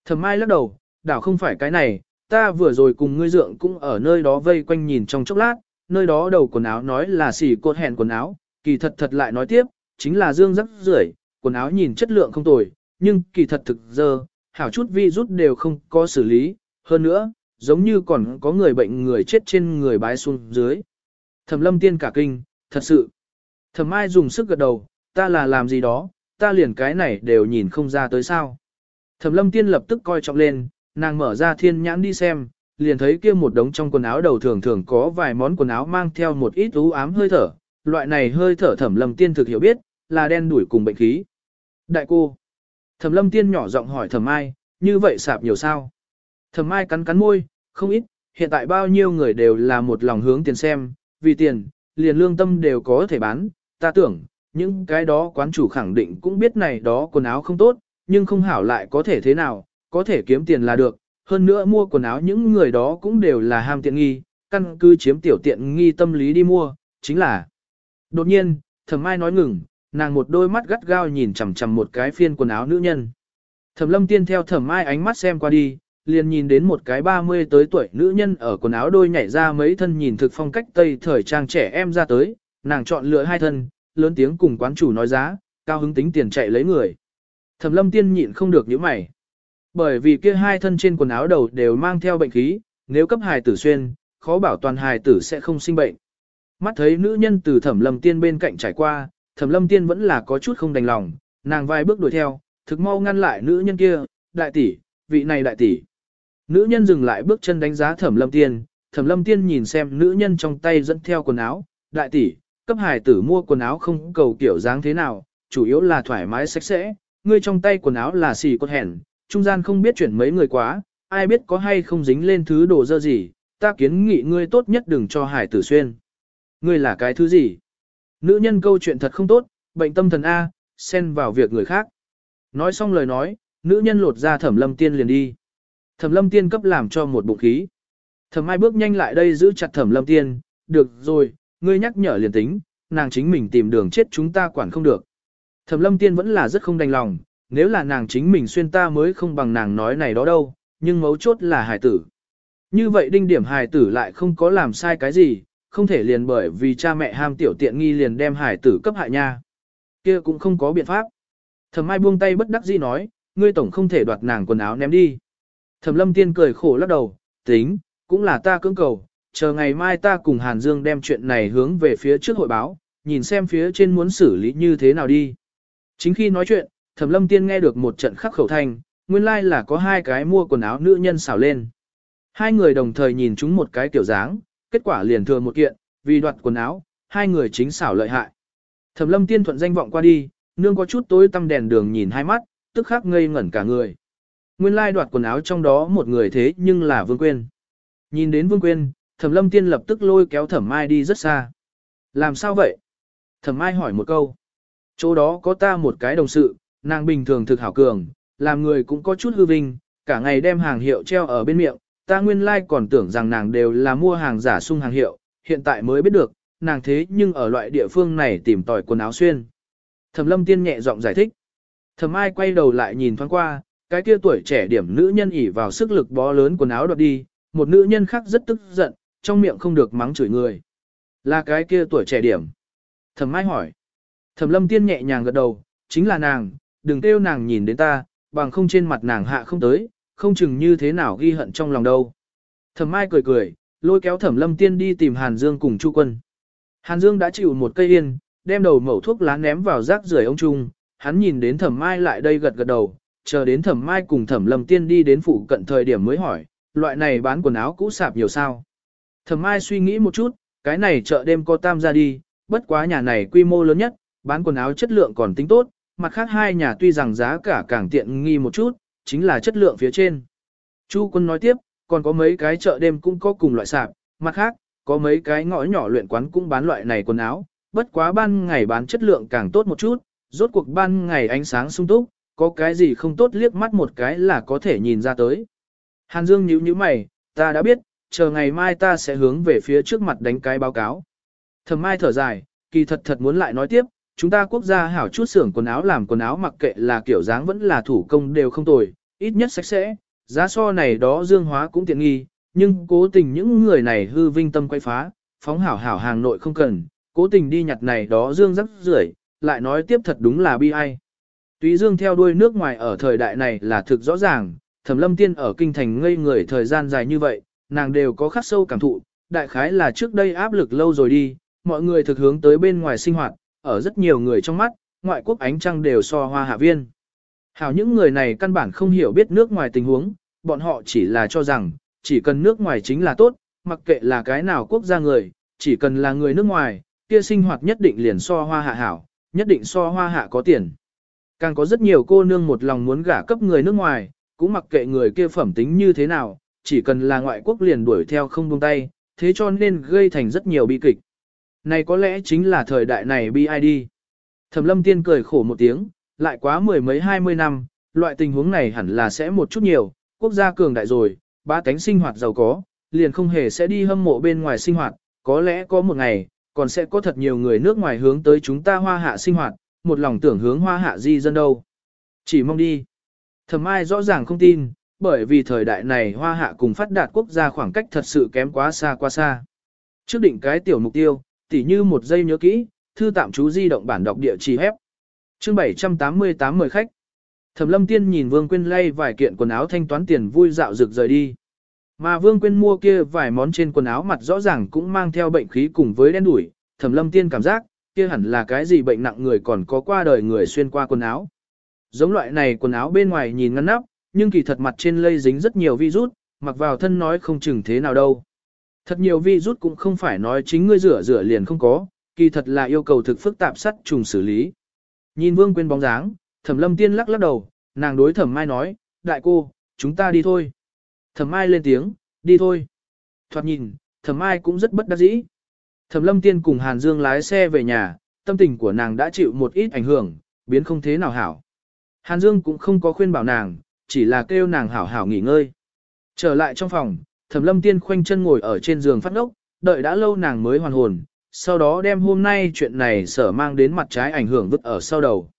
Thẩm ai lắc đầu, đảo không phải cái này, ta vừa rồi cùng ngươi dượng cũng ở nơi đó vây quanh nhìn trong chốc lát, nơi đó đầu quần áo nói là xỉ cột hẹn quần áo, kỳ thật thật lại nói tiếp, chính là dương rắc rưởi, quần áo nhìn chất lượng không tồi, nhưng kỳ thật thực dơ, hảo chút vi rút đều không có xử lý, hơn nữa, giống như còn có người bệnh người chết trên người bái xuống dưới. Thẩm lâm tiên cả kinh, thật sự. Thẩm ai dùng sức gật đầu, ta là làm gì đó, ta liền cái này đều nhìn không ra tới sao. Thẩm lâm tiên lập tức coi trọng lên, nàng mở ra thiên nhãn đi xem, liền thấy kia một đống trong quần áo đầu thường thường có vài món quần áo mang theo một ít u ám hơi thở, loại này hơi thở thẩm lâm tiên thực hiểu biết, là đen đuổi cùng bệnh khí. Đại cô, thẩm lâm tiên nhỏ giọng hỏi thẩm ai, như vậy sạp nhiều sao? Thẩm ai cắn cắn môi, không ít, hiện tại bao nhiêu người đều là một lòng hướng tiền xem, vì tiền, liền lương tâm đều có thể bán, ta tưởng, những cái đó quán chủ khẳng định cũng biết này đó quần áo không tốt, nhưng không hảo lại có thể thế nào, có thể kiếm tiền là được, hơn nữa mua quần áo những người đó cũng đều là ham tiện nghi, căn cứ chiếm tiểu tiện nghi tâm lý đi mua, chính là. Đột nhiên, thẩm mai nói ngừng, nàng một đôi mắt gắt gao nhìn chằm chằm một cái phiên quần áo nữ nhân. Thẩm lâm tiên theo thẩm mai ánh mắt xem qua đi, liền nhìn đến một cái 30 tới tuổi nữ nhân ở quần áo đôi nhảy ra mấy thân nhìn thực phong cách tây thời trang trẻ em ra tới, nàng chọn lựa hai thân, lớn tiếng cùng quán chủ nói giá, cao hứng tính tiền chạy lấy người. Thẩm lâm tiên nhịn không được nhíu mày. Bởi vì kia hai thân trên quần áo đầu đều mang theo bệnh khí, nếu cấp hài tử xuyên, khó bảo toàn hài tử sẽ không sinh bệnh. Mắt thấy nữ nhân từ thẩm lâm tiên bên cạnh trải qua, thẩm lâm tiên vẫn là có chút không đành lòng, nàng vài bước đuổi theo, thực mau ngăn lại nữ nhân kia, đại tỷ, vị này đại tỷ. Nữ nhân dừng lại bước chân đánh giá thẩm lâm tiên, thẩm lâm tiên nhìn xem nữ nhân trong tay dẫn theo quần áo, đại tỷ, cấp hài tử mua quần áo không cầu kiểu dáng thế nào, chủ yếu là thoải mái sạch sẽ, ngươi trong tay quần áo là xì cốt hẻn, trung gian không biết chuyển mấy người quá, ai biết có hay không dính lên thứ đồ dơ gì, ta kiến nghị ngươi tốt nhất đừng cho hải tử xuyên. Ngươi là cái thứ gì? Nữ nhân câu chuyện thật không tốt, bệnh tâm thần A, xen vào việc người khác. Nói xong lời nói, nữ nhân lột ra thẩm lâm tiên liền đi. Thẩm lâm tiên cấp làm cho một bụng khí. Thẩm ai bước nhanh lại đây giữ chặt thẩm lâm tiên, được rồi, ngươi nhắc nhở liền tính, nàng chính mình tìm đường chết chúng ta quản không được. Thẩm lâm tiên vẫn là rất không đành lòng, nếu là nàng chính mình xuyên ta mới không bằng nàng nói này đó đâu, nhưng mấu chốt là hài tử. Như vậy đinh điểm hài tử lại không có làm sai cái gì, không thể liền bởi vì cha mẹ ham tiểu tiện nghi liền đem hải tử cấp hại nha. kia cũng không có biện pháp. Thẩm Mai buông tay bất đắc dĩ nói, ngươi tổng không thể đoạt nàng quần áo ném đi. Thẩm Lâm Tiên cười khổ lắc đầu, tính, cũng là ta cưỡng cầu, chờ ngày mai ta cùng Hàn Dương đem chuyện này hướng về phía trước hội báo, nhìn xem phía trên muốn xử lý như thế nào đi. Chính khi nói chuyện, Thẩm Lâm Tiên nghe được một trận khắc khẩu thanh, nguyên lai like là có hai cái mua quần áo nữ nhân xảo lên. Hai người đồng thời nhìn chúng một cái kiểu dáng, kết quả liền thừa một kiện, vì đoạt quần áo, hai người chính xảo lợi hại. Thẩm Lâm Tiên thuận danh vọng qua đi, nương có chút tối tăm đèn đường nhìn hai mắt, tức khắc ngây ngẩn cả người. Nguyên lai đoạt quần áo trong đó một người thế nhưng là Vương Quyên. Nhìn đến Vương Quyên, Thẩm Lâm Tiên lập tức lôi kéo Thẩm Mai đi rất xa. Làm sao vậy? Thẩm Mai hỏi một câu. Chỗ đó có ta một cái đồng sự, nàng bình thường thực hảo cường, làm người cũng có chút hư vinh, cả ngày đem hàng hiệu treo ở bên miệng, ta nguyên lai like còn tưởng rằng nàng đều là mua hàng giả sung hàng hiệu, hiện tại mới biết được, nàng thế nhưng ở loại địa phương này tìm tòi quần áo xuyên. Thẩm lâm tiên nhẹ giọng giải thích. Thẩm ai quay đầu lại nhìn thoáng qua, cái kia tuổi trẻ điểm nữ nhân ỉ vào sức lực bó lớn quần áo đoạt đi, một nữ nhân khác rất tức giận, trong miệng không được mắng chửi người. Là cái kia tuổi trẻ điểm. Thẩm ai hỏi. Thẩm lâm tiên nhẹ nhàng gật đầu, chính là nàng, đừng kêu nàng nhìn đến ta, bằng không trên mặt nàng hạ không tới, không chừng như thế nào ghi hận trong lòng đâu. Thẩm Mai cười cười, lôi kéo Thẩm Lâm Tiên đi tìm Hàn Dương cùng Chu Quân. Hàn Dương đã chịu một cây yên, đem đầu mẩu thuốc lá ném vào rác rưởi ông Trung, hắn nhìn đến Thẩm Mai lại đây gật gật đầu, chờ đến Thẩm Mai cùng Thẩm Lâm Tiên đi đến phụ cận thời điểm mới hỏi, loại này bán quần áo cũ sạp nhiều sao? Thẩm Mai suy nghĩ một chút, cái này chợ đêm có tam ra đi, bất quá nhà này quy mô lớn nhất, bán quần áo chất lượng còn tính tốt, mặt khác hai nhà tuy rằng giá cả càng tiện nghi một chút, chính là chất lượng phía trên. Chu quân nói tiếp, còn có mấy cái chợ đêm cũng có cùng loại sạp, mặt khác, có mấy cái ngõ nhỏ luyện quán cũng bán loại này quần áo, bất quá ban ngày bán chất lượng càng tốt một chút, rốt cuộc ban ngày ánh sáng sung túc, có cái gì không tốt liếc mắt một cái là có thể nhìn ra tới. Hàn Dương nhíu nhíu mày, ta đã biết, chờ ngày mai ta sẽ hướng về phía trước mặt đánh cái báo cáo. Thẩm Mai thở dài, kỳ thật thật muốn lại nói tiếp, chúng ta quốc gia hảo chút xưởng quần áo làm quần áo mặc kệ là kiểu dáng vẫn là thủ công đều không tồi, ít nhất sạch sẽ, giá so này đó dương hóa cũng tiện nghi, nhưng cố tình những người này hư vinh tâm quay phá, phóng hảo hảo hàng nội không cần, cố tình đi nhặt này đó dương rắc rưởi, lại nói tiếp thật đúng là bi ai. Túy dương theo đuôi nước ngoài ở thời đại này là thực rõ ràng, thẩm lâm tiên ở kinh thành ngây người thời gian dài như vậy, nàng đều có khắc sâu cảm thụ, đại khái là trước đây áp lực lâu rồi đi, mọi người thực hướng tới bên ngoài sinh hoạt, ở rất nhiều người trong mắt, ngoại quốc ánh trăng đều so hoa hạ viên. Hảo những người này căn bản không hiểu biết nước ngoài tình huống, bọn họ chỉ là cho rằng, chỉ cần nước ngoài chính là tốt, mặc kệ là cái nào quốc gia người, chỉ cần là người nước ngoài, kia sinh hoạt nhất định liền so hoa hạ hảo, nhất định so hoa hạ có tiền. Càng có rất nhiều cô nương một lòng muốn gả cấp người nước ngoài, cũng mặc kệ người kia phẩm tính như thế nào, chỉ cần là ngoại quốc liền đuổi theo không buông tay, thế cho nên gây thành rất nhiều bi kịch. Này có lẽ chính là thời đại này BID. Thẩm lâm tiên cười khổ một tiếng, lại quá mười mấy hai mươi năm, loại tình huống này hẳn là sẽ một chút nhiều, quốc gia cường đại rồi, ba cánh sinh hoạt giàu có, liền không hề sẽ đi hâm mộ bên ngoài sinh hoạt, có lẽ có một ngày, còn sẽ có thật nhiều người nước ngoài hướng tới chúng ta hoa hạ sinh hoạt, một lòng tưởng hướng hoa hạ di dân đâu. Chỉ mong đi. Thẩm ai rõ ràng không tin, bởi vì thời đại này hoa hạ cùng phát đạt quốc gia khoảng cách thật sự kém quá xa quá xa. Trước định cái tiểu mục tiêu, tỉ như một giây nhớ kỹ, thư tạm chú di động bản đọc địa chỉ hép. Chương 788 mời khách. Thẩm Lâm Tiên nhìn Vương Quyên lay vài kiện quần áo thanh toán tiền vui dạo rực rời đi. Mà Vương Quyên mua kia vài món trên quần áo mặt rõ ràng cũng mang theo bệnh khí cùng với đen đủi, Thẩm Lâm Tiên cảm giác, kia hẳn là cái gì bệnh nặng người còn có qua đời người xuyên qua quần áo. Giống loại này quần áo bên ngoài nhìn ngăn nắp, nhưng kỳ thật mặt trên lây dính rất nhiều virus, mặc vào thân nói không chừng thế nào đâu. Thật nhiều virus cũng không phải nói chính ngươi rửa rửa liền không có, kỳ thật là yêu cầu thực phức tạp sắt trùng xử lý. Nhìn Vương Quyên bóng dáng, Thẩm Lâm Tiên lắc lắc đầu, nàng đối Thẩm Mai nói, đại cô, chúng ta đi thôi. Thẩm Mai lên tiếng, đi thôi. Thoạt nhìn, Thẩm Mai cũng rất bất đắc dĩ. Thẩm Lâm Tiên cùng Hàn Dương lái xe về nhà, tâm tình của nàng đã chịu một ít ảnh hưởng, biến không thế nào hảo. Hàn Dương cũng không có khuyên bảo nàng, chỉ là kêu nàng hảo hảo nghỉ ngơi. Trở lại trong phòng, Thẩm Lâm Tiên khoanh chân ngồi ở trên giường phát ốc, đợi đã lâu nàng mới hoàn hồn, sau đó đem hôm nay chuyện này sở mang đến mặt trái ảnh hưởng vứt ở sau đầu.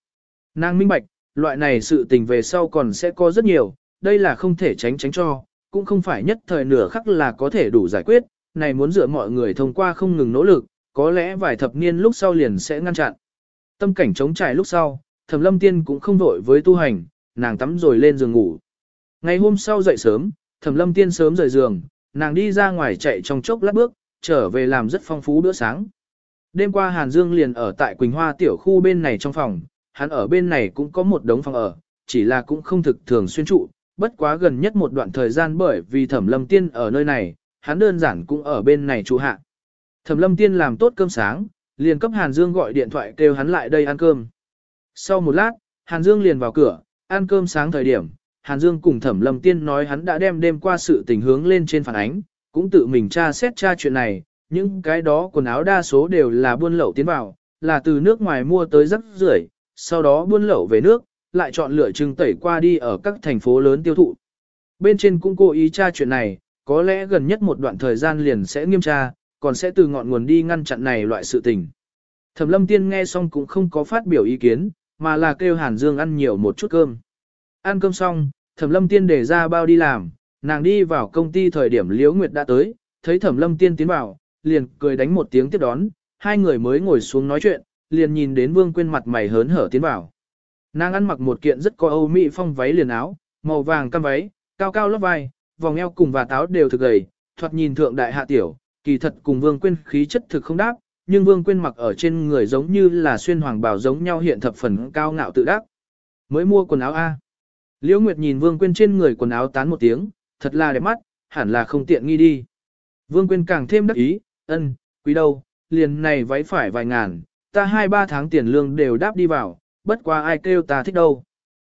Nàng minh bạch, loại này sự tình về sau còn sẽ có rất nhiều, đây là không thể tránh tránh cho, cũng không phải nhất thời nửa khắc là có thể đủ giải quyết, này muốn dựa mọi người thông qua không ngừng nỗ lực, có lẽ vài thập niên lúc sau liền sẽ ngăn chặn. Tâm cảnh chống trải lúc sau, Thẩm Lâm Tiên cũng không vội với tu hành, nàng tắm rồi lên giường ngủ. Ngày hôm sau dậy sớm, Thẩm Lâm Tiên sớm rời giường, nàng đi ra ngoài chạy trong chốc lát bước, trở về làm rất phong phú bữa sáng. Đêm qua Hàn Dương liền ở tại Quỳnh Hoa tiểu khu bên này trong phòng, hắn ở bên này cũng có một đống phòng ở, chỉ là cũng không thực thường xuyên trụ, bất quá gần nhất một đoạn thời gian bởi vì Thẩm Lâm Tiên ở nơi này, hắn đơn giản cũng ở bên này trụ hạ. Thẩm Lâm Tiên làm tốt cơm sáng, liền cấp Hàn Dương gọi điện thoại kêu hắn lại đây ăn cơm. Sau một lát, Hàn Dương liền vào cửa, ăn cơm sáng thời điểm, Hàn Dương cùng Thẩm Lâm Tiên nói hắn đã đem đêm qua sự tình hướng lên trên phản ánh, cũng tự mình tra xét tra chuyện này, những cái đó quần áo đa số đều là buôn lậu tiến vào, là từ nước ngoài mua tới rất rưởi, sau đó buôn lậu về nước, lại chọn lựa trưng tẩy qua đi ở các thành phố lớn tiêu thụ. Bên trên cũng cố ý tra chuyện này, có lẽ gần nhất một đoạn thời gian liền sẽ nghiêm tra, còn sẽ từ ngọn nguồn đi ngăn chặn này loại sự tình. Thẩm lâm tiên nghe xong cũng không có phát biểu ý kiến, mà là kêu Hàn Dương ăn nhiều một chút cơm. Ăn cơm xong, Thẩm lâm tiên để ra bao đi làm, nàng đi vào công ty thời điểm Liễu Nguyệt đã tới, thấy Thẩm lâm tiên tiến vào, liền cười đánh một tiếng tiếp đón, hai người mới ngồi xuống nói chuyện, liền nhìn đến Vương Quyên mặt mày hớn hở tiến vào. Nàng ăn mặc một kiện rất có Âu Mỹ phong váy liền áo, màu vàng cam váy, cao cao lớp vai, vòng eo cùng và táo đều thực gầy, thoạt nhìn thượng đại hạ tiểu, kỳ thật cùng Vương Quyên khí chất thực không đáp, nhưng Vương Quyên mặc ở trên người giống như là xuyên hoàng bào giống nhau hiện thập phần cao ngạo tự đắc. Mới mua quần áo A. Liễu Nguyệt nhìn Vương Quyên trên người quần áo tán một tiếng, thật là đẹp mắt, hẳn là không tiện nghi đi. Vương Quyên càng thêm đắc ý, ân, quý đâu, liền này váy phải vài ngàn, ta hai ba tháng tiền lương đều đáp đi vào, bất quá ai kêu ta thích đâu.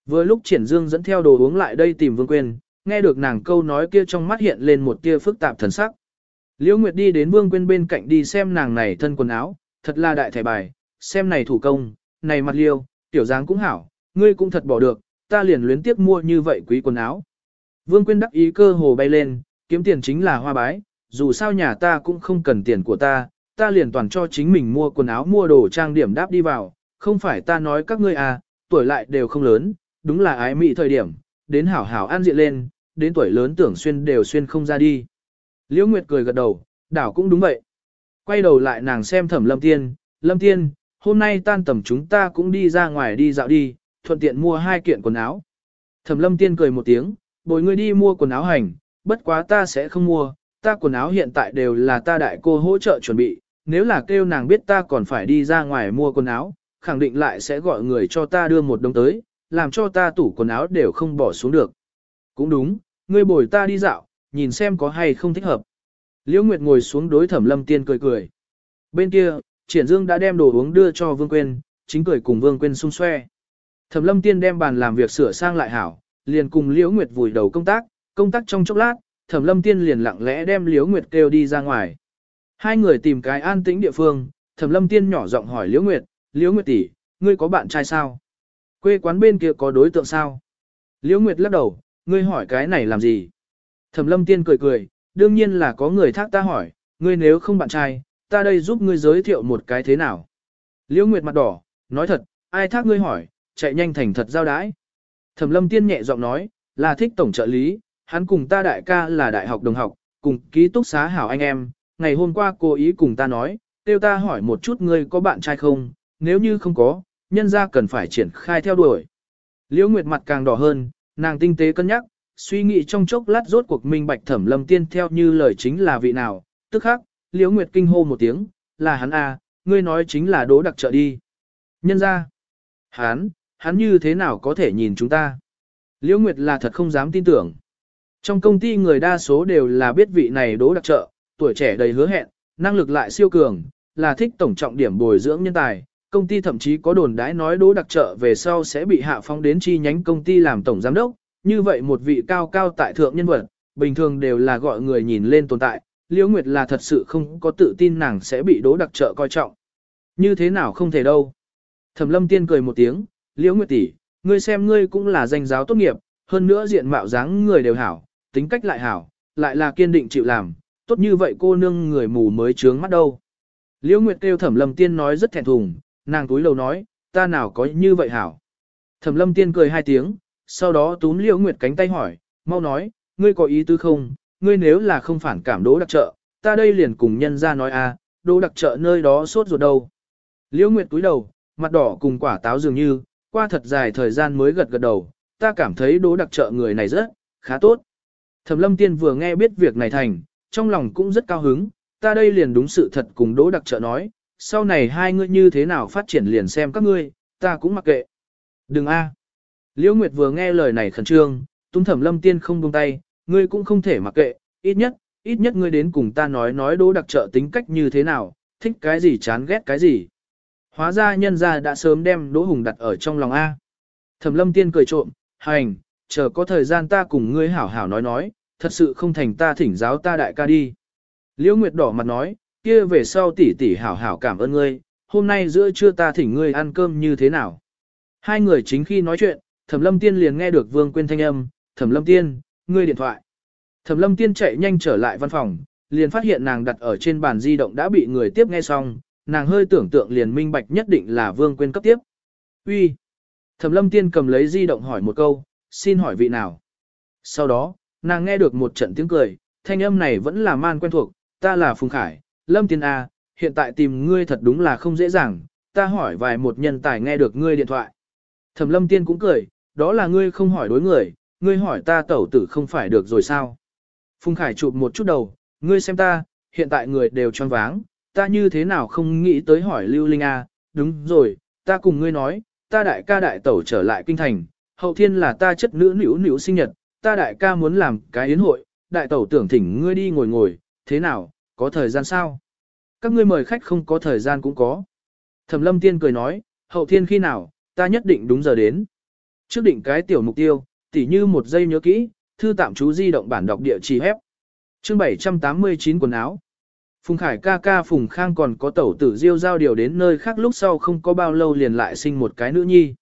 Vừa lúc triển dương dẫn theo đồ uống lại đây tìm Vương Quyên, nghe được nàng câu nói kia trong mắt hiện lên một tia phức tạp thần sắc. Liễu Nguyệt đi đến Vương Quyên bên cạnh đi xem nàng này thân quần áo, thật là đại thẻ bài, xem này thủ công, này mặt liêu, tiểu dáng cũng hảo, ngươi cũng thật bỏ được, ta liền luyến tiếc mua như vậy quý quần áo. Vương Quyên đắc ý cơ hồ bay lên, kiếm tiền chính là hoa bái, dù sao nhà ta cũng không cần tiền của ta, ta liền toàn cho chính mình mua quần áo mua đồ trang điểm đáp đi vào, không phải ta nói các ngươi à, tuổi lại đều không lớn, đúng là ái mị thời điểm, đến hảo hảo an diện lên, đến tuổi lớn tưởng xuyên đều xuyên không ra đi. Liễu Nguyệt cười gật đầu, đảo cũng đúng vậy. Quay đầu lại nàng xem thẩm lâm tiên, lâm tiên, hôm nay tan tầm chúng ta cũng đi ra ngoài đi dạo đi, thuận tiện mua hai kiện quần áo. Thẩm lâm tiên cười một tiếng, bồi ngươi đi mua quần áo hành, bất quá ta sẽ không mua, ta quần áo hiện tại đều là ta đại cô hỗ trợ chuẩn bị, nếu là kêu nàng biết ta còn phải đi ra ngoài mua quần áo, khẳng định lại sẽ gọi người cho ta đưa một đồng tới, làm cho ta tủ quần áo đều không bỏ xuống được. Cũng đúng, ngươi bồi ta đi dạo, nhìn xem có hay không thích hợp. Liễu Nguyệt ngồi xuống đối thẩm lâm tiên cười cười. Bên kia, triển dương đã đem đồ uống đưa cho Vương Quyên, chính cười cùng Vương Quyên xung xoe. Thẩm lâm tiên đem bàn làm việc sửa sang lại hảo, liền cùng Liễu Nguyệt vùi đầu công tác, công tác trong chốc lát, Thẩm lâm tiên liền lặng lẽ đem Liễu Nguyệt kêu đi ra ngoài. Hai người tìm cái an tĩnh địa phương, Thẩm lâm tiên nhỏ giọng hỏi Liễu Nguyệt, Liễu Nguyệt tỷ, ngươi có bạn trai sao? Quê quán bên kia có đối tượng sao? Liễu Nguyệt lắc đầu, ngươi hỏi cái này làm gì? Thẩm lâm tiên cười cười, đương nhiên là có người thác ta hỏi, ngươi nếu không bạn trai, ta đây giúp ngươi giới thiệu một cái thế nào. Liễu Nguyệt mặt đỏ, nói thật, ai thác ngươi hỏi, chạy nhanh thành thật giao đái. Thẩm lâm tiên nhẹ giọng nói, là thích tổng trợ lý, hắn cùng ta đại ca là đại học đồng học, cùng ký túc xá hảo anh em, ngày hôm qua cô ý cùng ta nói, tiêu ta hỏi một chút ngươi có bạn trai không, nếu như không có, nhân ra cần phải triển khai theo đuổi. Liễu Nguyệt mặt càng đỏ hơn, nàng tinh tế cân nhắc, suy nghĩ trong chốc lát rốt cuộc minh bạch thẩm lâm tiên theo như lời chính là vị nào, tức khắc, liễu nguyệt kinh hô một tiếng, là hắn à, ngươi nói chính là đố đặc trợ đi. Nhân ra, hắn, hắn như thế nào có thể nhìn chúng ta? Liễu nguyệt là thật không dám tin tưởng. Trong công ty người đa số đều là biết vị này đố đặc trợ, tuổi trẻ đầy hứa hẹn, năng lực lại siêu cường, là thích tổng trọng điểm bồi dưỡng nhân tài. Công ty thậm chí có đồn đãi nói đố đặc trợ về sau sẽ bị hạ phong đến chi nhánh công ty làm tổng giám đốc, như vậy một vị cao cao tại thượng nhân vật, bình thường đều là gọi người nhìn lên tồn tại, Liễu Nguyệt là thật sự không có tự tin nàng sẽ bị đố đặc trợ coi trọng. Như thế nào không thể đâu. Thẩm lâm tiên cười một tiếng, Liễu Nguyệt tỷ, ngươi xem ngươi cũng là danh giáo tốt nghiệp, hơn nữa diện mạo dáng người đều hảo, tính cách lại hảo, lại là kiên định chịu làm, tốt như vậy cô nương người mù mới trướng mắt đâu. Liễu Nguyệt kêu Thẩm Lâm Tiên nói rất thẹn thùng, nàng túi lầu nói, ta nào có như vậy hảo. Thẩm Lâm Tiên cười hai tiếng, sau đó túm Liễu Nguyệt cánh tay hỏi, mau nói, ngươi có ý tứ không, ngươi nếu là không phản cảm đỗ đặc trợ, ta đây liền cùng nhân ra nói a, à, đỗ đặc trợ nơi đó sốt ruột đâu. Liễu Nguyệt túi đầu, mặt đỏ cùng quả táo dường như, qua thật dài thời gian mới gật gật đầu, ta cảm thấy đỗ đặc trợ người này rất, khá tốt. Thẩm lâm tiên vừa nghe biết việc này thành, trong lòng cũng rất cao hứng, ta đây liền đúng sự thật cùng đỗ đặc trợ nói, sau này hai ngươi như thế nào phát triển liền xem các ngươi, ta cũng mặc kệ. Đừng a. Liễu Nguyệt vừa nghe lời này khẩn trương, tung thẩm lâm tiên không buông tay, ngươi cũng không thể mặc kệ, ít nhất, ít nhất ngươi đến cùng ta nói nói đỗ đặc trợ tính cách như thế nào, thích cái gì chán ghét cái gì. Hóa ra nhân gia đã sớm đem đỗ hùng đặt ở trong lòng A. Thẩm lâm tiên cười trộm, hành, chờ có thời gian ta cùng ngươi hảo hảo nói nói, thật sự không thành ta thỉnh giáo ta đại ca đi. Liễu Nguyệt đỏ mặt nói, kia về sau tỷ tỷ hảo hảo cảm ơn ngươi, hôm nay giữa trưa ta thỉnh ngươi ăn cơm như thế nào. Hai người chính khi nói chuyện, Thẩm Lâm Tiên liền nghe được Vương Quyên thanh âm, "Thẩm Lâm Tiên, ngươi điện thoại." Thẩm Lâm Tiên chạy nhanh trở lại văn phòng, liền phát hiện nàng đặt ở trên bàn di động đã bị người tiếp nghe xong, nàng hơi tưởng tượng liền minh bạch nhất định là Vương Quyên cấp tiếp. "Uy." Thẩm Lâm Tiên cầm lấy di động hỏi một câu, "Xin hỏi vị nào?" Sau đó, nàng nghe được một trận tiếng cười, thanh âm này vẫn là man quen thuộc, "Ta là Phùng Khải, Lâm Tiên a, hiện tại tìm ngươi thật đúng là không dễ dàng, ta hỏi vài một nhân tài nghe được ngươi điện thoại." Thẩm Lâm Tiên cũng cười, đó là ngươi không hỏi đối người, ngươi hỏi ta tẩu tử không phải được rồi sao. Phùng Khải chụp một chút đầu, ngươi xem ta, hiện tại người đều choáng váng, ta như thế nào không nghĩ tới hỏi Lưu Linh A, đúng rồi, ta cùng ngươi nói, ta đại ca đại tẩu trở lại kinh thành, hậu thiên là ta chất nữ nữ nữ sinh nhật, ta đại ca muốn làm cái yến hội, đại tẩu tưởng thỉnh ngươi đi ngồi ngồi, thế nào, có thời gian sao? Các ngươi mời khách không có thời gian cũng có. Thẩm lâm tiên cười nói, hậu thiên khi nào, ta nhất định đúng giờ đến. Trước định cái tiểu mục tiêu, tỉ như một giây nhớ kỹ, thư tạm chú di động bản đọc địa chỉ hép. Chương 789 quần áo. Phùng Khải ca ca Phùng Khang còn có tẩu tử diêu giao điều đến nơi khác lúc sau không có bao lâu liền lại sinh một cái nữ nhi.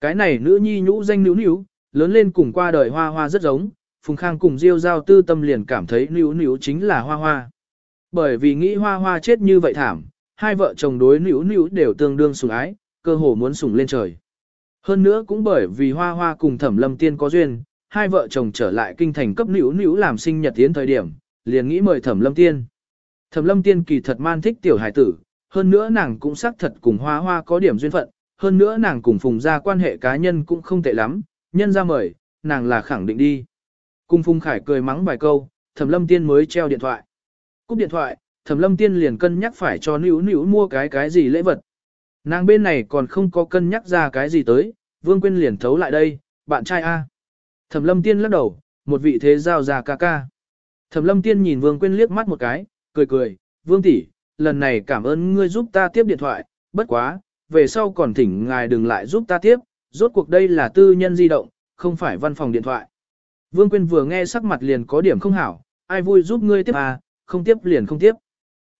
Cái này nữ nhi nhũ danh nữ nữ, lớn lên cùng qua đời hoa hoa rất giống, Phùng Khang cùng diêu giao tư tâm liền cảm thấy nữ nữ chính là hoa hoa. Bởi vì nghĩ hoa hoa chết như vậy thảm, hai vợ chồng đối nữ nữ đều tương đương sủng ái, cơ hồ muốn sủng lên trời. Hơn nữa cũng bởi vì hoa hoa cùng thẩm lâm tiên có duyên, hai vợ chồng trở lại kinh thành cấp nữ nữ làm sinh nhật tiến thời điểm, liền nghĩ mời thẩm lâm tiên. Thẩm lâm tiên kỳ thật man thích tiểu hải tử, hơn nữa nàng cũng xác thật cùng hoa hoa có điểm duyên phận, hơn nữa nàng cùng phùng gia quan hệ cá nhân cũng không tệ lắm, nhân ra mời, nàng là khẳng định đi. Cùng phùng khải cười mắng vài câu, thẩm lâm tiên mới treo điện thoại. Cúp điện thoại, thẩm lâm tiên liền cân nhắc phải cho nữ nữ mua cái cái gì lễ vật. Nàng bên này còn không có cân nhắc ra cái gì tới, vương quyên liền thấu lại đây, bạn trai A. Thẩm lâm tiên lắc đầu, một vị thế giao già ca ca. Thẩm lâm tiên nhìn vương quyên liếc mắt một cái, cười cười, vương tỷ, lần này cảm ơn ngươi giúp ta tiếp điện thoại, bất quá, về sau còn thỉnh ngài đừng lại giúp ta tiếp, rốt cuộc đây là tư nhân di động, không phải văn phòng điện thoại. Vương Quyên vừa nghe sắc mặt liền có điểm không hảo, ai vui giúp ngươi tiếp à, không tiếp liền không tiếp.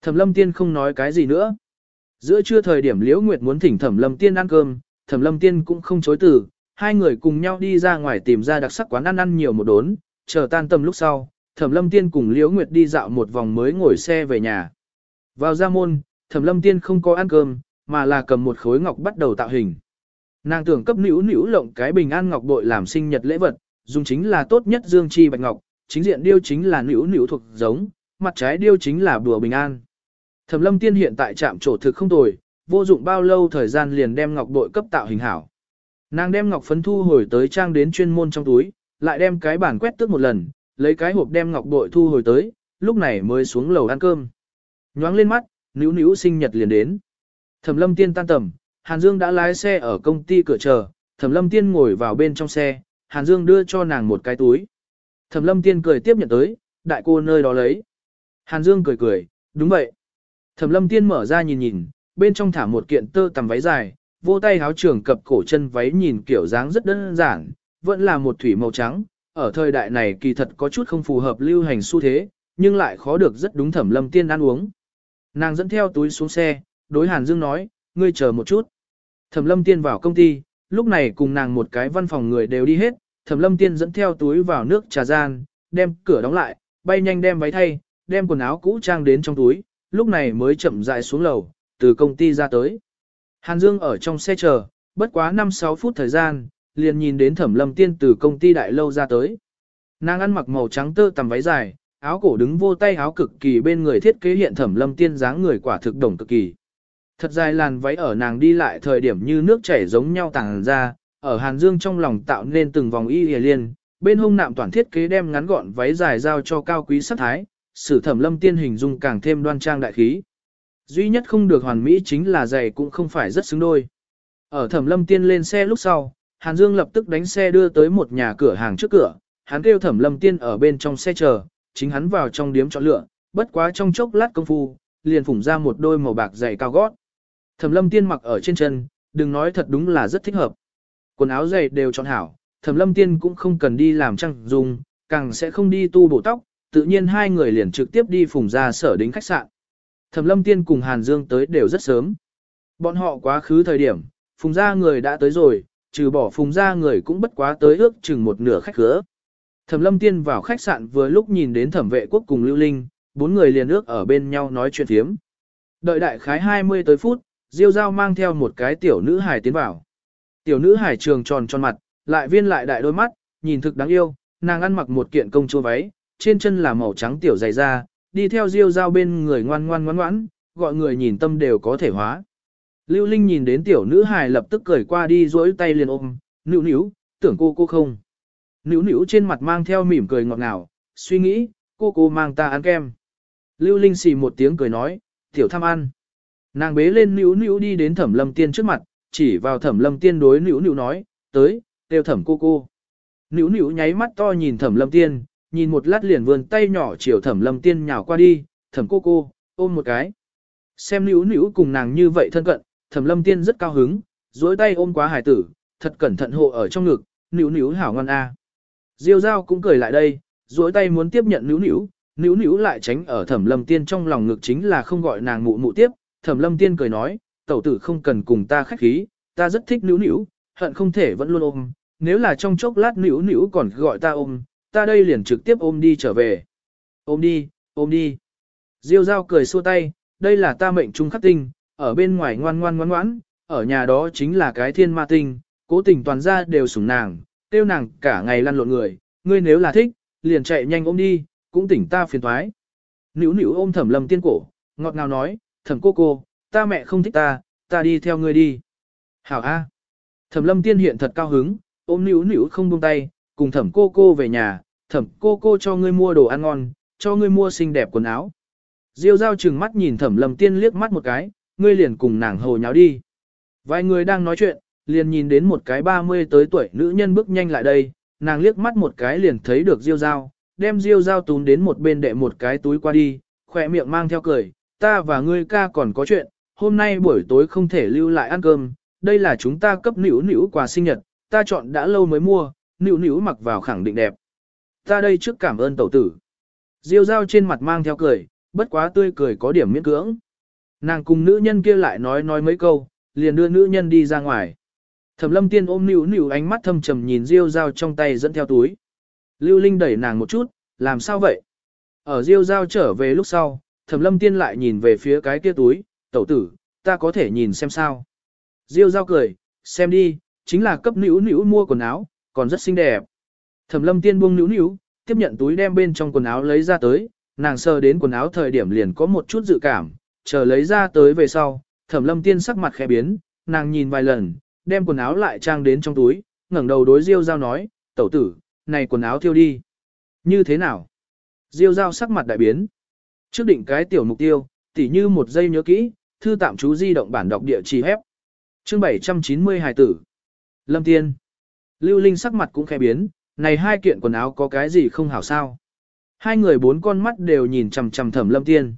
Thẩm Lâm Tiên không nói cái gì nữa. Giữa trưa thời điểm Liễu Nguyệt muốn thỉnh Thẩm Lâm Tiên ăn cơm, Thẩm Lâm Tiên cũng không chối từ, hai người cùng nhau đi ra ngoài tìm ra đặc sắc quán ăn ăn nhiều một đốn, chờ tan tầm lúc sau, Thẩm Lâm Tiên cùng Liễu Nguyệt đi dạo một vòng mới ngồi xe về nhà. Vào ra môn, Thẩm Lâm Tiên không có ăn cơm, mà là cầm một khối ngọc bắt đầu tạo hình. Nàng tưởng cấp nữ nữ lộng cái bình an ngọc bội làm sinh nhật lễ vật, dùng chính là tốt nhất dương chi bạch ngọc, chính diện điêu chính là nữ nữ thuộc giống, mặt trái điêu chính là bùa bình an. Thẩm lâm tiên hiện tại trạm trổ thực không tồi, vô dụng bao lâu thời gian liền đem ngọc bội cấp tạo hình hảo. Nàng đem ngọc phấn thu hồi tới trang đến chuyên môn trong túi, lại đem cái bản quét tước một lần, lấy cái hộp đem ngọc bội thu hồi tới, lúc này mới xuống lầu ăn cơm. Nhoáng lên mắt, nữ nữ sinh nhật liền đến. Thẩm lâm tiên tan tầm, Hàn Dương đã lái xe ở công ty cửa chờ, Thẩm lâm tiên ngồi vào bên trong xe, Hàn Dương đưa cho nàng một cái túi. Thẩm lâm tiên cười tiếp nhận tới, đại cô nơi đó lấy. Hàn Dương cười cười, đúng vậy. Thẩm lâm tiên mở ra nhìn nhìn, bên trong thả một kiện tơ tằm váy dài, vô tay áo trưởng cập cổ chân váy nhìn kiểu dáng rất đơn giản, vẫn là một thủy màu trắng. Ở thời đại này kỳ thật có chút không phù hợp lưu hành xu thế, nhưng lại khó được rất đúng thẩm lâm tiên ăn uống. Nàng dẫn theo túi xuống xe, đối Hàn Dương nói, ngươi chờ một chút. Thẩm lâm tiên vào công ty, lúc này cùng nàng một cái văn phòng người đều đi hết, thẩm lâm tiên dẫn theo túi vào nước trà gian, đem cửa đóng lại, bay nhanh đem váy thay, đem quần áo cũ trang đến trong túi, lúc này mới chậm rãi xuống lầu, từ công ty ra tới. Hàn Dương ở trong xe chờ, bất quá 5-6 phút thời gian, liền nhìn đến thẩm lâm tiên từ công ty đại lâu ra tới. Nàng ăn mặc màu trắng tơ tằm váy dài, áo cổ đứng vô tay áo cực kỳ bên người thiết kế hiện thẩm lâm tiên dáng người quả thực đồng cực kỳ. Thật dài làn váy ở nàng đi lại thời điểm như nước chảy giống nhau tàng ra, ở Hàn Dương trong lòng tạo nên từng vòng y hề liên, bên hông nạm toàn thiết kế đem ngắn gọn váy dài giao cho cao quý sắc thái, sử thẩm lâm tiên hình dung càng thêm đoan trang đại khí. Duy nhất không được hoàn mỹ chính là giày cũng không phải rất xứng đôi. Ở thẩm lâm tiên lên xe lúc sau, Hàn Dương lập tức đánh xe đưa tới một nhà cửa hàng trước cửa, hắn kêu thẩm lâm tiên ở bên trong xe chờ, chính hắn vào trong điếm chọn lựa, bất quá trong chốc lát công phu, liền phủng ra một đôi màu bạc giày cao gót. Thẩm lâm tiên mặc ở trên chân, đừng nói thật đúng là rất thích hợp. Quần áo giày đều chọn hảo, thẩm lâm tiên cũng không cần đi làm trang dùng, càng sẽ không đi tu bổ tóc, tự nhiên hai người liền trực tiếp đi phùng ra sở đến khách sạn. Thẩm lâm tiên cùng Hàn Dương tới đều rất sớm. Bọn họ quá khứ thời điểm, phùng ra người đã tới rồi, trừ bỏ phùng ra người cũng bất quá tới ước chừng một nửa khách khứa. Thẩm lâm tiên vào khách sạn vừa lúc nhìn đến thẩm vệ quốc cùng Lưu Linh, bốn người liền ước ở bên nhau nói chuyện thiếm. Đợi đại khái 20 tới phút, Diêu Giao mang theo một cái tiểu nữ hài tiến vào. Tiểu nữ hài trường tròn tròn mặt, lại viên lại đại đôi mắt, nhìn thực đáng yêu, nàng ăn mặc một kiện công chúa váy, trên chân là màu trắng tiểu dày da, đi theo Diêu Giao bên người ngoan ngoan ngoan ngoãn, gọi người nhìn tâm đều có thể hóa. Lưu Linh nhìn đến tiểu nữ hài lập tức cười qua đi duỗi tay liền ôm, nữu nữu, tưởng cô cô không. Nữu nữu trên mặt mang theo mỉm cười ngọt ngào, suy nghĩ, cô cô mang ta ăn kem. Lưu Linh xì một tiếng cười nói, tiểu tham ăn. Nàng bế lên nữu nữu đi đến thẩm lâm tiên trước mặt, chỉ vào thẩm lâm tiên đối nữu nữu nói, tới, đều thẩm cô cô. Nữu nữu nháy mắt to nhìn thẩm lâm tiên, nhìn một lát liền vươn tay nhỏ chiều thẩm lâm tiên nhào qua đi, thẩm cô cô, ôm một cái. Xem nữu nữu cùng nàng như vậy thân cận, thẩm lâm tiên rất cao hứng, duỗi tay ôm quá hải tử, thật cẩn thận hộ ở trong ngực, nữu nữu hảo ngon a. Diêu Giao cũng cười lại đây, duỗi tay muốn tiếp nhận nữu nữu, nữu nữu lại tránh ở thẩm lâm tiên trong lòng ngực chính là không gọi nàng mụ mụ tiếp, thẩm lâm tiên cười nói, tẩu tử không cần cùng ta khách khí, ta rất thích nữu nữu, hận không thể vẫn luôn ôm, nếu là trong chốc lát nữu nữu còn gọi ta ôm, ta đây liền trực tiếp ôm đi trở về. Ôm đi, ôm đi. Diêu Giao cười xua tay, đây là ta mệnh trung khắc tinh, ở bên ngoài ngoan ngoan ngoan ngoãn, ở nhà đó chính là cái thiên ma tinh, cố tình toàn ra đều sủng nàng, tiêu nàng cả ngày lăn lộn người, ngươi nếu là thích, liền chạy nhanh ôm đi, cũng tỉnh ta phiền thoái. Nữu nữu ôm thẩm lâm tiên cổ, ngọt ngào nói, thẩm cô cô, ta mẹ không thích ta, ta đi theo ngươi đi. Hảo A. Thẩm lâm tiên hiện thật cao hứng, ôm nữu nữu không buông tay, cùng thẩm cô cô về nhà, thẩm cô cô cho ngươi mua đồ ăn ngon, cho ngươi mua xinh đẹp quần áo. Diêu giao trừng mắt nhìn thẩm lâm tiên liếc mắt một cái, ngươi liền cùng nàng hồ nháo đi. Vài người đang nói chuyện, liền nhìn đến một cái 30 tới tuổi nữ nhân bước nhanh lại đây, nàng liếc mắt một cái liền thấy được Diêu Giao, đem Diêu Giao túm đến một bên đệ một cái túi qua đi, khỏe miệng mang theo cười, ta và ngươi ca còn có chuyện, hôm nay buổi tối không thể lưu lại ăn cơm, đây là chúng ta cấp nữu nữu quà sinh nhật, ta chọn đã lâu mới mua, nữu nữu mặc vào khẳng định đẹp. Ta đây trước cảm ơn tẩu tử. Diêu Giao trên mặt mang theo cười, bất quá tươi cười có điểm miễn cưỡng. Nàng cùng nữ nhân kia lại nói nói mấy câu, liền đưa nữ nhân đi ra ngoài. Thẩm lâm tiên ôm nữu nữu ánh mắt thâm trầm nhìn Diêu Giao trong tay dẫn theo túi. Lưu Linh đẩy nàng một chút, làm sao vậy? Ở Diêu Giao trở về lúc sau, Thẩm lâm tiên lại nhìn về phía cái kia túi, tẩu tử, ta có thể nhìn xem sao. Diêu Giao cười, xem đi, chính là cấp nữu nữu mua quần áo, còn rất xinh đẹp. Thẩm lâm tiên buông nữu nữu, tiếp nhận túi đem bên trong quần áo lấy ra tới, nàng sờ đến quần áo thời điểm liền có một chút dự cảm, chờ lấy ra tới về sau, thẩm lâm tiên sắc mặt khẽ biến, nàng nhìn vài lần, đem quần áo lại trang đến trong túi, ngẩng đầu đối Diêu Giao nói, tẩu tử, này quần áo thiêu đi. Như thế nào? Diêu Giao sắc mặt đại biến. Trước định cái tiểu mục tiêu, tỉ như một giây nhớ kỹ, thư tạm chú di động bản đọc địa chỉ hép. Chương 790 hài tử. Lâm Tiên. Lưu Linh sắc mặt cũng khẽ biến, này hai kiện quần áo có cái gì không hảo sao? Hai người bốn con mắt đều nhìn chằm chằm Thẩm Lâm Tiên.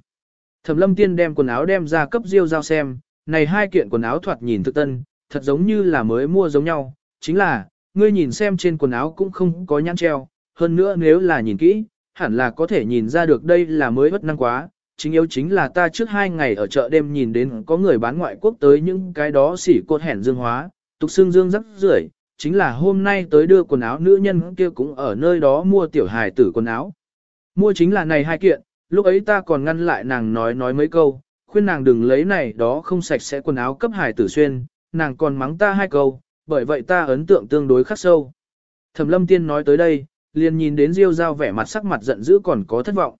Thẩm Lâm Tiên đem quần áo đem ra cấp Diêu Giao xem, này hai kiện quần áo thoạt nhìn thực tân, thật giống như là mới mua giống nhau, chính là, ngươi nhìn xem trên quần áo cũng không có nhãn treo, hơn nữa nếu là nhìn kỹ, hẳn là có thể nhìn ra được đây là mới bất năng quá. Chính yếu chính là ta trước hai ngày ở chợ đêm nhìn đến có người bán ngoại quốc tới những cái đó xỉ cột hẻn dương hóa, tục xương dương rắc rưởi chính là hôm nay tới đưa quần áo nữ nhân kia cũng ở nơi đó mua tiểu hài tử quần áo. Mua chính là này hai kiện, lúc ấy ta còn ngăn lại nàng nói nói mấy câu, khuyên nàng đừng lấy này đó không sạch sẽ quần áo cấp hải tử xuyên, nàng còn mắng ta hai câu, bởi vậy ta ấn tượng tương đối khắc sâu. Thẩm lâm tiên nói tới đây, liền nhìn đến Diêu Giao vẻ mặt sắc mặt giận dữ còn có thất vọng.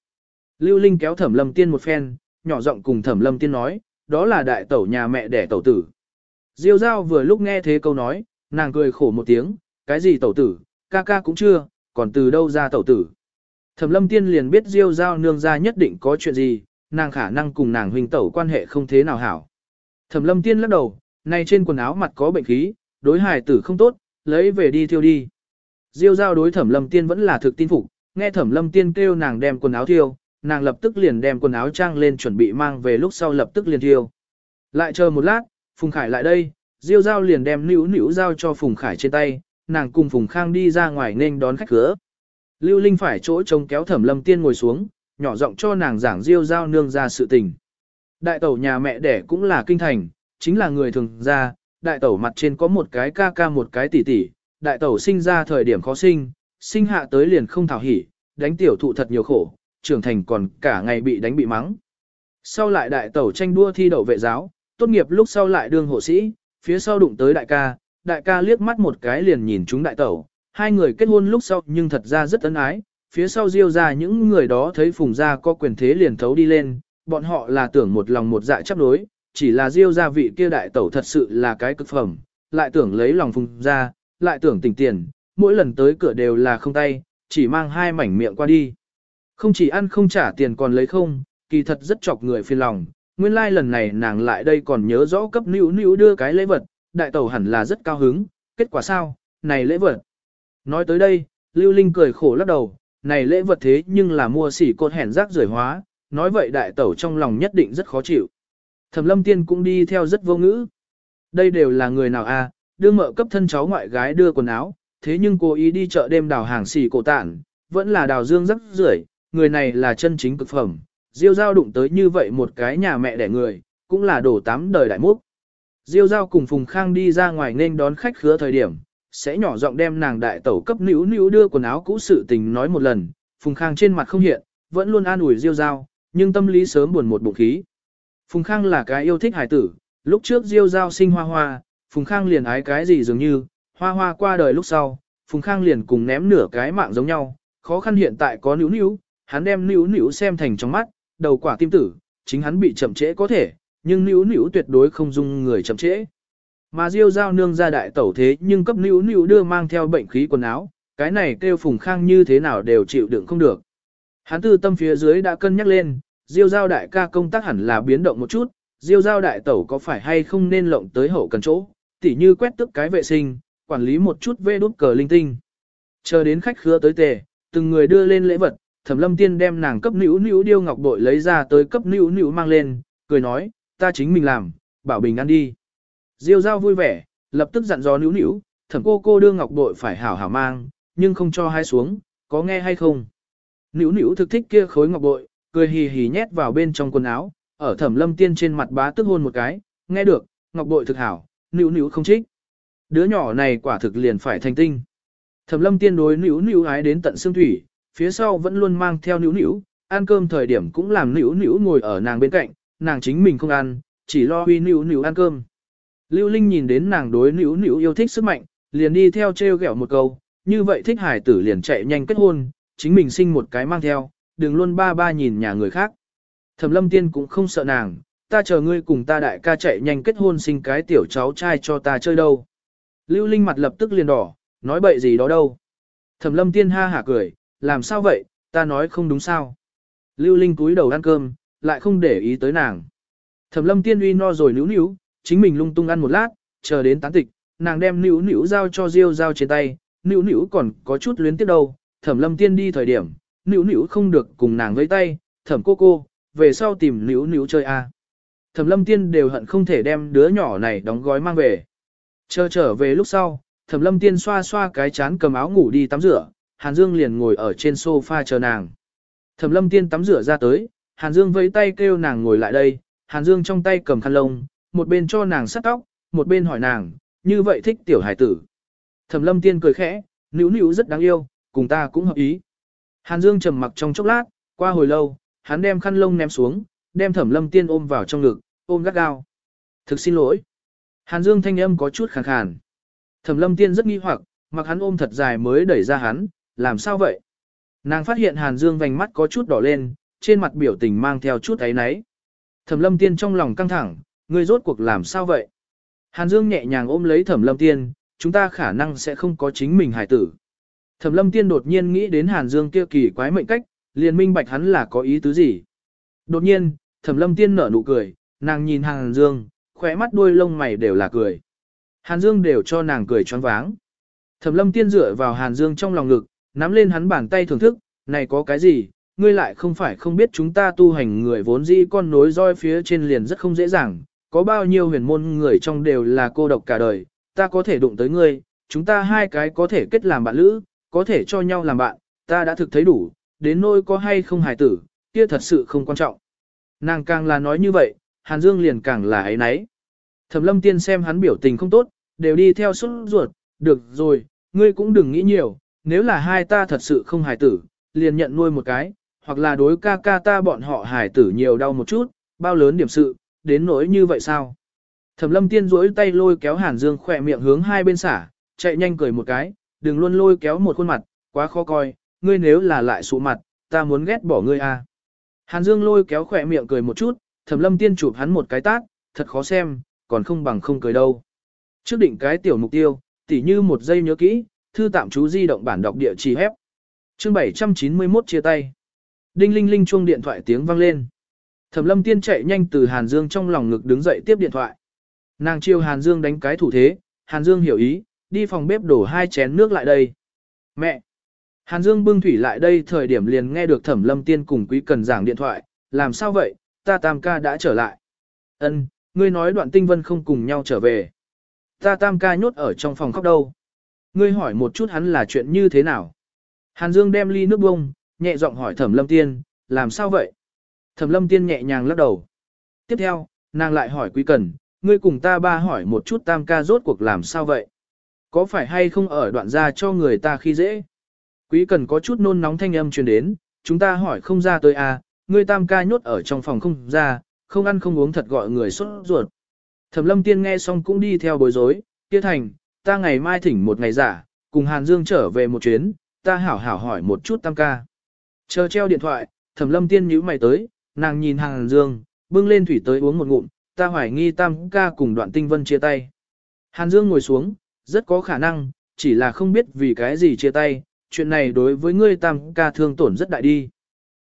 Lưu Linh kéo Thẩm lâm tiên một phen, nhỏ giọng cùng Thẩm lâm tiên nói, đó là đại tẩu nhà mẹ đẻ tẩu tử. Diêu Giao vừa lúc nghe thế câu nói, nàng cười khổ một tiếng, cái gì tẩu tử, ca ca cũng chưa, còn từ đâu ra tẩu tử. Thẩm lâm tiên liền biết Diêu Giao nương ra nhất định có chuyện gì, nàng khả năng cùng nàng huynh tẩu quan hệ không thế nào hảo. Thẩm lâm tiên lắc đầu, này trên quần áo mặt có bệnh khí, đối hài tử không tốt, lấy về đi thiêu đi. Diêu giao đối thẩm lâm tiên vẫn là thực tin phục, nghe thẩm lâm tiên kêu nàng đem quần áo thiêu, nàng lập tức liền đem quần áo trang lên chuẩn bị mang về lúc sau lập tức liền thiêu. Lại chờ một lát, Phùng Khải lại đây, Diêu giao liền đem nữu nữu giao cho Phùng Khải trên tay, nàng cùng Phùng Khang đi ra ngoài nên đón khách cửa. Lưu Linh phải chỗ trông kéo thẩm lâm tiên ngồi xuống, nhỏ giọng cho nàng giảng Diêu giao nương ra sự tình. Đại tẩu nhà mẹ đẻ cũng là kinh thành, chính là người thường ra, đại tẩu mặt trên có một cái ca ca một cái tỷ tỷ, đại tẩu sinh ra thời điểm khó sinh, sinh hạ tới liền không thảo hỉ, đánh tiểu thụ thật nhiều khổ, trưởng thành còn cả ngày bị đánh bị mắng. Sau lại đại tẩu tranh đua thi đậu vệ giáo, tốt nghiệp lúc sau lại đương hộ sĩ, phía sau đụng tới đại ca, đại ca liếc mắt một cái liền nhìn chúng đại tẩu, hai người kết hôn lúc sau nhưng thật ra rất ân ái, phía sau diêu ra những người đó thấy phùng gia có quyền thế liền thấu đi lên, bọn họ là tưởng một lòng một dạ chấp đối, chỉ là diêu gia vị kia đại tẩu thật sự là cái cực phẩm, lại tưởng lấy lòng phùng ra, lại tưởng tỉnh tiền, mỗi lần tới cửa đều là không tay, chỉ mang hai mảnh miệng qua đi. Không chỉ ăn không trả tiền còn lấy không, kỳ thật rất chọc người phiền lòng, nguyên lai like lần này nàng lại đây còn nhớ rõ cấp nữ nữ đưa cái lễ vật, đại tẩu hẳn là rất cao hứng, kết quả sao, này lễ vật. Nói tới đây, Lưu Linh cười khổ lắc đầu, này lễ vật thế nhưng là mua xỉ cột hẻn rác rưởi hóa, nói vậy đại tẩu trong lòng nhất định rất khó chịu. Thẩm lâm tiên cũng đi theo rất vô ngữ. Đây đều là người nào a? À, đưa mợ cấp thân cháu ngoại gái đưa quần áo, thế nhưng cô ý đi chợ đêm đào hàng xỉ cổ tản, vẫn là đào dương rất rưởi, người này là chân chính cực phẩm. Diêu giao đụng tới như vậy một cái nhà mẹ đẻ người, cũng là đổ tám đời đại múc. Diêu giao cùng Phùng Khang đi ra ngoài nên đón khách khứa thời điểm, sẽ nhỏ giọng đem nàng đại tẩu cấp nữu nữu đưa quần áo cũ sự tình nói một lần, Phùng Khang trên mặt không hiện, vẫn luôn an ủi Diêu giao, nhưng tâm lý sớm buồn một bụng khí. Phùng Khang là cái yêu thích hải tử, lúc trước Diêu Giao sinh hoa hoa, Phùng Khang liền ái cái gì dường như, hoa hoa qua đời lúc sau, Phùng Khang liền cùng ném nửa cái mạng giống nhau, khó khăn hiện tại có nữu nữu, hắn đem nữu nữu xem thành trong mắt, đầu quả tim tử, chính hắn bị chậm trễ có thể, nhưng nữu nữu tuyệt đối không dung người chậm trễ. Mà Diêu Giao nương ra đại tẩu thế nhưng cấp nữu nữu đưa mang theo bệnh khí quần áo, cái này kêu Phùng Khang như thế nào đều chịu đựng không được. Hắn tư tâm phía dưới đã cân nhắc lên, diêu giao đại ca công tác hẳn là biến động một chút, diêu giao đại tẩu có phải hay không nên lộng tới hậu cần chỗ, tỉ như quét tức cái vệ sinh, quản lý một chút vê đút cờ linh tinh. Chờ đến khách khứa tới tề, từng người đưa lên lễ vật, thẩm lâm tiên đem nàng cấp nữu nữu điêu ngọc bội lấy ra tới cấp nữu nữu mang lên, cười nói, ta chính mình làm, bảo bình ăn đi. Diêu giao vui vẻ, lập tức dặn dò Nữu Nữu, thẩm cô cô đưa ngọc bội phải hảo hảo mang, nhưng không cho hai xuống, có nghe hay không. Nữu Nữu thực thích kia khối ngọc bội, cười hì hì nhét vào bên trong quần áo, ở thẩm lâm tiên trên mặt bá tức hôn một cái, nghe được, ngọc bội thực hảo, Nữu Nữu không trích. Đứa nhỏ này quả thực liền phải thành tinh. Thẩm lâm tiên đối Nữu Nữu ái đến tận xương thủy, phía sau vẫn luôn mang theo Nữu Nữu, ăn cơm thời điểm cũng làm Nữu Nữu ngồi ở nàng bên cạnh, nàng chính mình không ăn, chỉ lo huy Nữu Nữu ăn cơm. Lưu Linh nhìn đến nàng đối nữ nữ yêu thích sức mạnh, liền đi theo treo gẹo một câu, như vậy thích hải tử liền chạy nhanh kết hôn, chính mình sinh một cái mang theo, đừng luôn ba ba nhìn nhà người khác. Thẩm lâm tiên cũng không sợ nàng, ta chờ ngươi cùng ta đại ca chạy nhanh kết hôn sinh cái tiểu cháu trai cho ta chơi đâu. Lưu Linh mặt lập tức liền đỏ, nói bậy gì đó đâu. Thẩm lâm tiên ha hả cười, làm sao vậy, ta nói không đúng sao. Lưu Linh cúi đầu ăn cơm, lại không để ý tới nàng. Thẩm lâm tiên uy no rồi níu níu, chính mình lung tung ăn một lát, chờ đến tán tịch, nàng đem níu níu giao cho Diêu giao trên tay, níu níu còn có chút luyến tiếc đâu. Thẩm lâm tiên đi thời điểm, níu níu không được cùng nàng với tay, thẩm cô cô, về sau tìm níu níu chơi a. À. Thẩm lâm tiên đều hận không thể đem đứa nhỏ này đóng gói mang về. Chờ trở về lúc sau, thẩm lâm tiên xoa xoa cái chán cầm áo ngủ đi tắm rửa, Hàn Dương liền ngồi ở trên sofa chờ nàng. Thẩm lâm tiên tắm rửa ra tới, Hàn Dương vẫy tay kêu nàng ngồi lại đây, Hàn Dương trong tay cầm khăn lông, một bên cho nàng sắt tóc, một bên hỏi nàng, như vậy thích tiểu hải tử. Thẩm lâm tiên cười khẽ, nữ nữ rất đáng yêu, cùng ta cũng hợp ý. Hàn Dương trầm mặc trong chốc lát, qua hồi lâu, hắn đem khăn lông ném xuống, đem thẩm lâm tiên ôm vào trong ngực, ôm gắt gao. Thực xin lỗi. Hàn Dương thanh âm có chút khàn khàn. Thẩm lâm tiên rất nghi hoặc, mặc hắn ôm thật dài mới đẩy ra hắn, làm sao vậy? Nàng phát hiện Hàn Dương vành mắt có chút đỏ lên, trên mặt biểu tình mang theo chút ấy náy. Thẩm lâm tiên trong lòng căng thẳng, ngươi rốt cuộc làm sao vậy? Hàn Dương nhẹ nhàng ôm lấy thẩm lâm tiên, chúng ta khả năng sẽ không có chính mình hải tử. Thẩm lâm tiên đột nhiên nghĩ đến Hàn Dương kia kỳ quái mệnh cách, liền minh bạch hắn là có ý tứ gì. Đột nhiên, thẩm lâm tiên nở nụ cười, nàng nhìn Hàn Dương, khóe mắt đuôi lông mày đều là cười. Hàn Dương đều cho nàng cười choáng váng. Thẩm lâm tiên dựa vào Hàn Dương trong lòng ngực, nắm lên hắn bàn tay thưởng thức, này có cái gì, ngươi lại không phải không biết chúng ta tu hành người vốn dĩ con nối roi phía trên liền rất không dễ dàng, có bao nhiêu huyền môn người trong đều là cô độc cả đời, ta có thể đụng tới ngươi, chúng ta hai cái có thể kết làm bạn lữ, có thể cho nhau làm bạn, ta đã thực thấy đủ, đến nỗi có hay không hài tử, kia thật sự không quan trọng. Nàng càng là nói như vậy, Hàn Dương liền càng là ấy nấy. Thẩm lâm tiên xem hắn biểu tình không tốt, đều đi theo suốt ruột, được rồi, ngươi cũng đừng nghĩ nhiều, nếu là hai ta thật sự không hài tử, liền nhận nuôi một cái, hoặc là đối ca ca ta bọn họ hài tử nhiều đau một chút, bao lớn điểm sự, đến nỗi như vậy sao? Thẩm lâm tiên duỗi tay lôi kéo Hàn Dương khỏe miệng hướng hai bên xả, chạy nhanh cười một cái, đừng luôn lôi kéo một khuôn mặt, quá khó coi, ngươi nếu là lại sụ mặt, ta muốn ghét bỏ ngươi à. Hàn Dương lôi kéo khỏe miệng cười một chút, Thẩm lâm tiên chụp hắn một cái tát, thật khó xem, còn không bằng không cười đâu. Trước định cái tiểu mục tiêu, tỉ như một giây nhớ kỹ, thư tạm chú di động bản đọc địa chỉ hép. Chương 791 chia tay. Đinh linh linh chuông điện thoại tiếng vang lên. Thẩm Lâm Tiên chạy nhanh từ Hàn Dương trong lòng ngực đứng dậy tiếp điện thoại. Nàng chiêu Hàn Dương đánh cái thủ thế, Hàn Dương hiểu ý, đi phòng bếp đổ hai chén nước lại đây. Mẹ! Hàn Dương bưng thủy lại đây thời điểm liền nghe được Thẩm Lâm Tiên cùng Quý Cần giảng điện thoại, làm sao vậy, ta tam ca đã trở lại. Ân, ngươi nói đoạn tinh vân không cùng nhau trở về. Ta tam ca nhốt ở trong phòng khóc đâu. Ngươi hỏi một chút hắn là chuyện như thế nào. Hàn Dương đem ly nước bông, nhẹ giọng hỏi Thẩm Lâm Tiên, làm sao vậy? Thẩm Lâm Tiên nhẹ nhàng lắc đầu. Tiếp theo, nàng lại hỏi Quý Cần, ngươi cùng ta ba hỏi một chút tam ca rốt cuộc làm sao vậy? Có phải hay không ở đoạn ra cho người ta khi dễ? Quý Cần có chút nôn nóng thanh âm truyền đến, chúng ta hỏi không ra tới à, ngươi tam ca nhốt ở trong phòng không ra, không ăn không uống thật gọi người sốt ruột. Thẩm Lâm Tiên nghe xong cũng đi theo bối rối, kia thành, ta ngày mai thỉnh một ngày giả, cùng Hàn Dương trở về một chuyến, ta hảo hảo hỏi một chút tam ca. Chờ treo điện thoại, Thẩm Lâm Tiên nhíu mày tới, nàng nhìn Hàn Dương, bưng lên thủy tới uống một ngụm, ta hoài nghi tam ca cùng đoạn tinh vân chia tay. Hàn Dương ngồi xuống, rất có khả năng, chỉ là không biết vì cái gì chia tay, chuyện này đối với ngươi tam ca thương tổn rất đại đi.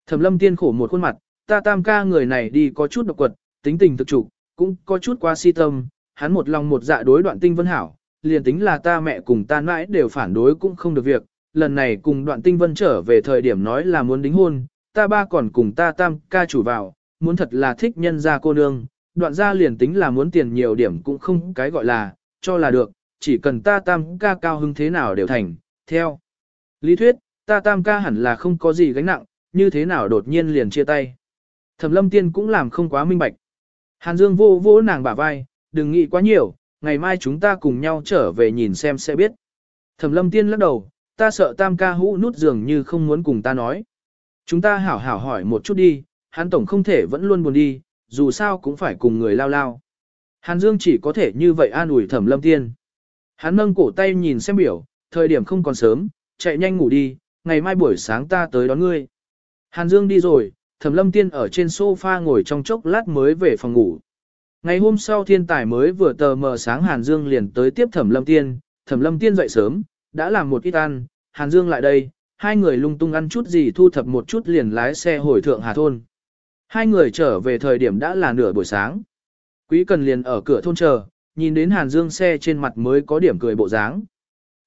Thẩm lâm tiên khổ một khuôn mặt, ta tam ca người này đi có chút độc quật, tính tình thực trục, cũng có chút quá si tâm, hắn một lòng một dạ đối đoạn tinh vân hảo, liền tính là ta mẹ cùng ta mãi đều phản đối cũng không được việc, lần này cùng đoạn tinh vân trở về thời điểm nói là muốn đính hôn, ta ba còn cùng ta tam ca chủ vào, muốn thật là thích nhân gia cô nương, đoạn gia liền tính là muốn tiền nhiều điểm cũng không cái gọi là, cho là được, chỉ cần ta tam ca cao hứng thế nào đều thành, theo. Lý thuyết, ta tam ca hẳn là không có gì gánh nặng, như thế nào đột nhiên liền chia tay. Thẩm lâm tiên cũng làm không quá minh bạch. Hàn Dương vô vô nàng bả vai, đừng nghĩ quá nhiều, ngày mai chúng ta cùng nhau trở về nhìn xem sẽ biết. Thẩm lâm tiên lắc đầu, ta sợ tam ca hũ nút dường như không muốn cùng ta nói. Chúng ta hảo hảo hỏi một chút đi, hắn tổng không thể vẫn luôn buồn đi, dù sao cũng phải cùng người lao lao. Hàn Dương chỉ có thể như vậy an ủi thẩm lâm tiên. Hắn nâng cổ tay nhìn xem biểu, thời điểm không còn sớm, chạy nhanh ngủ đi, ngày mai buổi sáng ta tới đón ngươi. Hàn Dương đi rồi, thẩm lâm tiên ở trên sofa ngồi trong chốc lát mới về phòng ngủ. Ngày hôm sau thiên tài mới vừa tờ mờ sáng Hàn Dương liền tới tiếp thẩm lâm tiên, thẩm lâm tiên dậy sớm, đã làm một ít ăn, Hàn Dương lại đây, hai người lung tung ăn chút gì thu thập một chút liền lái xe hồi thượng Hà Thôn. Hai người trở về thời điểm đã là nửa buổi sáng. Quý Cần liền ở cửa thôn chờ, nhìn đến Hàn Dương xe trên mặt mới có điểm cười bộ dáng.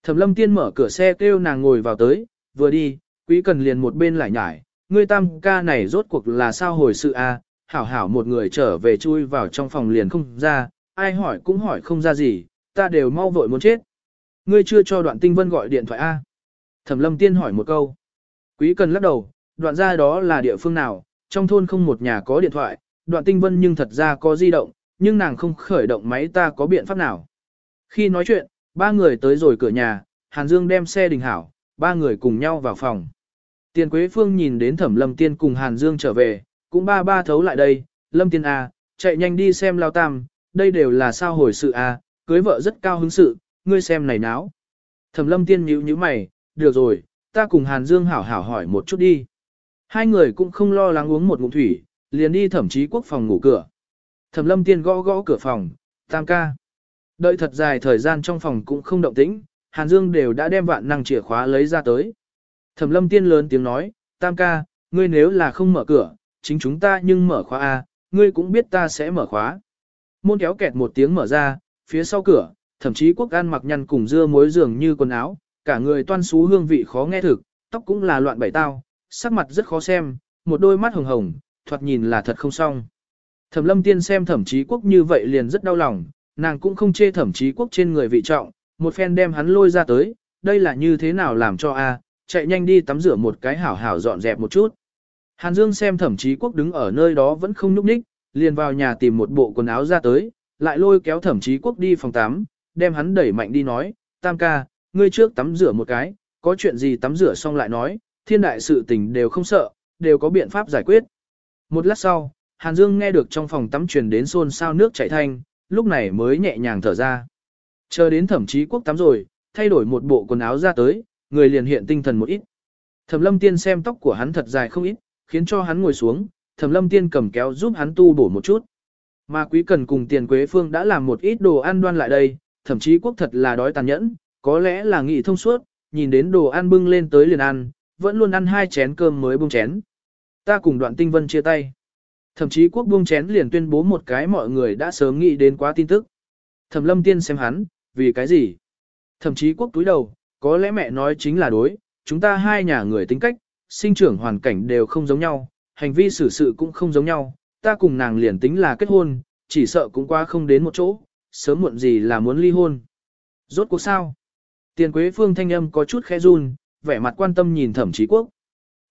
Thẩm Lâm Tiên mở cửa xe kêu nàng ngồi vào tới, vừa đi, Quý Cần liền một bên lại nhải, ngươi tam ca này rốt cuộc là sao hồi sự a? hảo hảo một người trở về chui vào trong phòng liền không ra, ai hỏi cũng hỏi không ra gì, ta đều mau vội muốn chết. Ngươi chưa cho đoạn tinh vân gọi điện thoại a? Thẩm lâm tiên hỏi một câu. Quý cần lắc đầu, đoạn ra đó là địa phương nào, trong thôn không một nhà có điện thoại, đoạn tinh vân nhưng thật ra có di động, nhưng nàng không khởi động máy ta có biện pháp nào. Khi nói chuyện, ba người tới rồi cửa nhà, Hàn Dương đem xe đình hảo, ba người cùng nhau vào phòng. Tiền Quế Phương nhìn đến Thẩm Lâm Tiên cùng Hàn Dương trở về, cũng ba ba thấu lại đây, Lâm Tiên A, à, chạy nhanh đi xem Lao Tam, đây đều là sao hồi sự A, à, cưới vợ rất cao hứng sự, ngươi xem này náo. Thẩm Lâm Tiên nhíu nhíu mày, được rồi, ta cùng Hàn Dương hảo hảo hỏi một chút đi. Hai người cũng không lo lắng uống một ngụm thủy, liền đi thẩm chí quốc phòng ngủ cửa. Thẩm lâm tiên gõ gõ cửa phòng, tam ca. Đợi thật dài thời gian trong phòng cũng không động tĩnh, Hàn Dương đều đã đem vạn năng chìa khóa lấy ra tới. Thẩm lâm tiên lớn tiếng nói, tam ca, ngươi nếu là không mở cửa, chính chúng ta nhưng mở khóa A, ngươi cũng biết ta sẽ mở khóa. Môn kéo kẹt một tiếng mở ra, phía sau cửa, thậm chí quốc an mặc nhăn cùng dưa muối dường như quần áo, cả người toan xú hương vị khó nghe thực, tóc cũng là loạn bảy tao, sắc mặt rất khó xem, một đôi mắt hồng hồng, thoạt nhìn là thật không xong. Thẩm lâm tiên xem thẩm chí quốc như vậy liền rất đau lòng, nàng cũng không chê thẩm chí quốc trên người vị trọng, một phen đem hắn lôi ra tới, đây là như thế nào làm cho a chạy nhanh đi tắm rửa một cái hảo hảo dọn dẹp một chút. Hàn Dương xem thẩm chí quốc đứng ở nơi đó vẫn không nhúc nhích, liền vào nhà tìm một bộ quần áo ra tới, lại lôi kéo thẩm chí quốc đi phòng tắm, đem hắn đẩy mạnh đi nói, tam ca, ngươi trước tắm rửa một cái, có chuyện gì tắm rửa xong lại nói, thiên đại sự tình đều không sợ, đều có biện pháp giải quyết. Một lát sau, Hàn Dương nghe được trong phòng tắm truyền đến xôn xao nước chảy thanh, lúc này mới nhẹ nhàng thở ra. Chờ đến thẩm chí quốc tắm rồi, thay đổi một bộ quần áo ra tới, người liền hiện tinh thần một ít. Thẩm lâm tiên xem tóc của hắn thật dài không ít, khiến cho hắn ngồi xuống, thẩm lâm tiên cầm kéo giúp hắn tu bổ một chút. Mà quý cần cùng tiền quế phương đã làm một ít đồ ăn đoan lại đây, thậm chí quốc thật là đói tàn nhẫn, có lẽ là nghị thông suốt, nhìn đến đồ ăn bưng lên tới liền ăn, vẫn luôn ăn hai chén cơm mới buông chén. Ta cùng đoạn tinh vân chia tay. Thậm chí quốc buông chén liền tuyên bố một cái mọi người đã sớm nghĩ đến quá tin tức. Thẩm lâm tiên xem hắn, vì cái gì? Thậm chí quốc túi đầu, có lẽ mẹ nói chính là đối, chúng ta hai nhà người tính cách, sinh trưởng hoàn cảnh đều không giống nhau, hành vi xử sự cũng không giống nhau, ta cùng nàng liền tính là kết hôn, chỉ sợ cũng qua không đến một chỗ, sớm muộn gì là muốn ly hôn. Rốt cuộc sao? Tiền Quế Phương thanh âm có chút khẽ run, vẻ mặt quan tâm nhìn Thẩm Chí Quốc.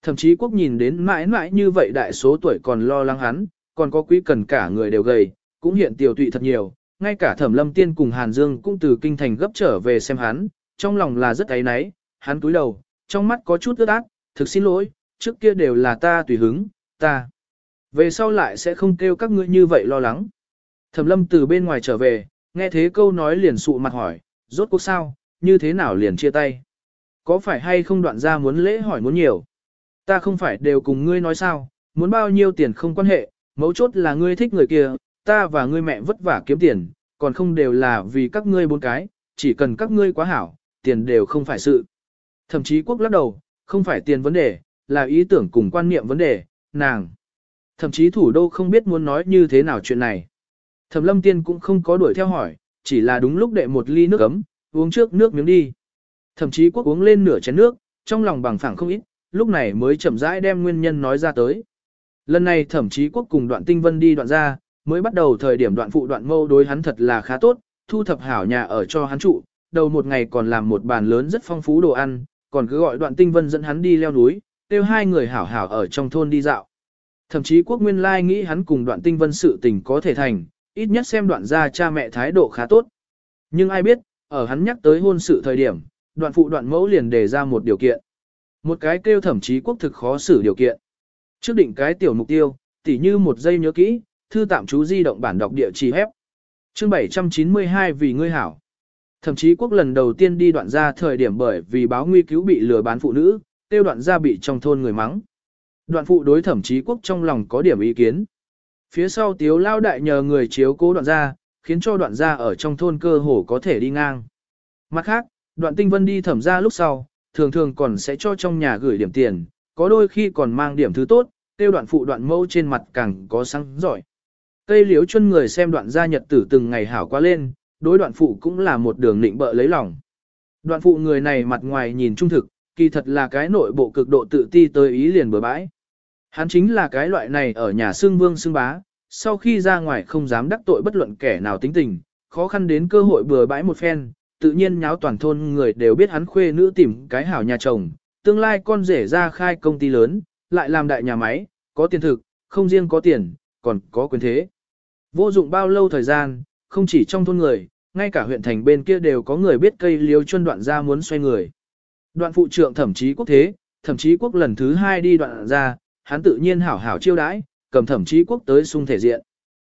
Thẩm Chí Quốc nhìn đến mãi mãi như vậy đại số tuổi còn lo lắng hắn, còn có quý cần cả người đều gầy, cũng hiện tiểu tụy thật nhiều, ngay cả Thẩm Lâm Tiên cùng Hàn Dương cũng từ kinh thành gấp trở về xem hắn, trong lòng là rất áy náy, hắn cúi đầu, trong mắt có chút ướt át, thực xin lỗi, trước kia đều là ta tùy hứng, ta. Về sau lại sẽ không kêu các ngươi như vậy lo lắng. Thẩm Lâm từ bên ngoài trở về, nghe thế câu nói liền sụ mặt hỏi, rốt cuộc sao, như thế nào liền chia tay. Có phải hay không đoạn ra muốn lễ hỏi muốn nhiều? Ta không phải đều cùng ngươi nói sao, muốn bao nhiêu tiền không quan hệ, mấu chốt là ngươi thích người kia, ta và ngươi mẹ vất vả kiếm tiền, còn không đều là vì các ngươi bốn cái, chỉ cần các ngươi quá hảo, tiền đều không phải sự. Thậm chí quốc lắc đầu, không phải tiền vấn đề, là ý tưởng cùng quan niệm vấn đề, nàng. Thậm chí thủ đô không biết muốn nói như thế nào chuyện này. Thẩm lâm tiên cũng không có đuổi theo hỏi, chỉ là đúng lúc đệ một ly nước ấm, uống trước nước miếng đi. Thậm chí quốc uống lên nửa chén nước, trong lòng bằng phẳng không ít, lúc này mới chậm rãi đem nguyên nhân nói ra tới. Lần này thậm chí quốc cùng đoạn tinh vân đi đoạn ra, mới bắt đầu thời điểm đoạn phụ đoạn mâu đối hắn thật là khá tốt, thu thập hảo nhà ở cho hắn trụ, đầu một ngày còn làm một bàn lớn rất phong phú đồ ăn, còn cứ gọi đoạn tinh vân dẫn hắn đi leo núi, kêu hai người hảo hảo ở trong thôn đi dạo. Thậm chí quốc nguyên lai nghĩ hắn cùng đoạn tinh vân sự tình có thể thành, ít nhất xem đoạn ra cha mẹ thái độ khá tốt. Nhưng ai biết, ở hắn nhắc tới hôn sự thời điểm, đoạn phụ đoạn mẫu liền đề ra một điều kiện. Một cái kêu thẩm chí quốc thực khó xử điều kiện. Trước định cái tiểu mục tiêu, tỉ như một giây nhớ kỹ, thư tạm chú di động bản đọc địa chỉ hép. Chương 792 vì ngươi hảo. Thậm chí quốc lần đầu tiên đi đoạn ra thời điểm bởi vì báo nguy cứu bị lừa bán phụ nữ, tiêu đoạn ra bị trong thôn người mắng. Đoạn phụ đối thẩm chí quốc trong lòng có điểm ý kiến. Phía sau tiếu lao đại nhờ người chiếu cố đoạn ra, khiến cho đoạn gia ở trong thôn cơ hồ có thể đi ngang. Mặt khác, đoạn tinh vân đi thẩm ra lúc sau, thường thường còn sẽ cho trong nhà gửi điểm tiền, có đôi khi còn mang điểm thứ tốt, tiêu đoạn phụ đoạn mâu trên mặt càng có sáng giỏi. Cây liếu chân người xem đoạn gia nhật tử từng ngày hảo qua lên, đối đoạn phụ cũng là một đường nịnh bợ lấy lòng. Đoạn phụ người này mặt ngoài nhìn trung thực, kỳ thật là cái nội bộ cực độ tự ti tới ý liền bừa bãi. Hắn chính là cái loại này ở nhà xương vương xương bá, sau khi ra ngoài không dám đắc tội bất luận kẻ nào tính tình, khó khăn đến cơ hội bừa bãi một phen, tự nhiên nháo toàn thôn người đều biết hắn khuê nữ tìm cái hảo nhà chồng, tương lai con rể ra khai công ty lớn, lại làm đại nhà máy, có tiền thực, không riêng có tiền, còn có quyền thế. Vô dụng bao lâu thời gian, không chỉ trong thôn người, ngay cả huyện thành bên kia đều có người biết cây liếu chuân đoạn ra muốn xoay người. Đoạn phụ trượng thậm chí quốc thế, thậm chí quốc lần thứ hai đi đoạn ra, hắn tự nhiên hảo hảo chiêu đãi, cầm Thẩm chí quốc tới sung thể diện.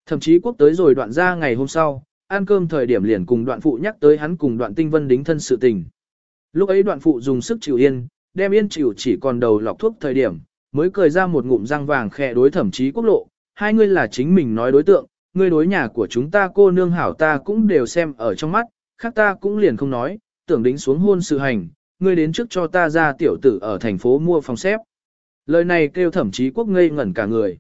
Thẩm chí quốc tới rồi đoạn ra ngày hôm sau, ăn cơm thời điểm liền cùng đoạn phụ nhắc tới hắn cùng đoạn tinh vân đính thân sự tình. Lúc ấy đoạn phụ dùng sức chịu yên, đem yên chịu chỉ còn đầu lọc thuốc thời điểm, mới cười ra một ngụm răng vàng khẽ đối thẩm chí quốc lộ, hai người là chính mình nói đối tượng, ngươi đối nhà của chúng ta cô nương hảo ta cũng đều xem ở trong mắt, khác ta cũng liền không nói, tưởng đính xuống hôn sự hành, ngươi đến trước cho ta ra tiểu tử ở thành phố mua phòng xếp. Lời này kêu thẩm chí quốc ngây ngẩn cả người.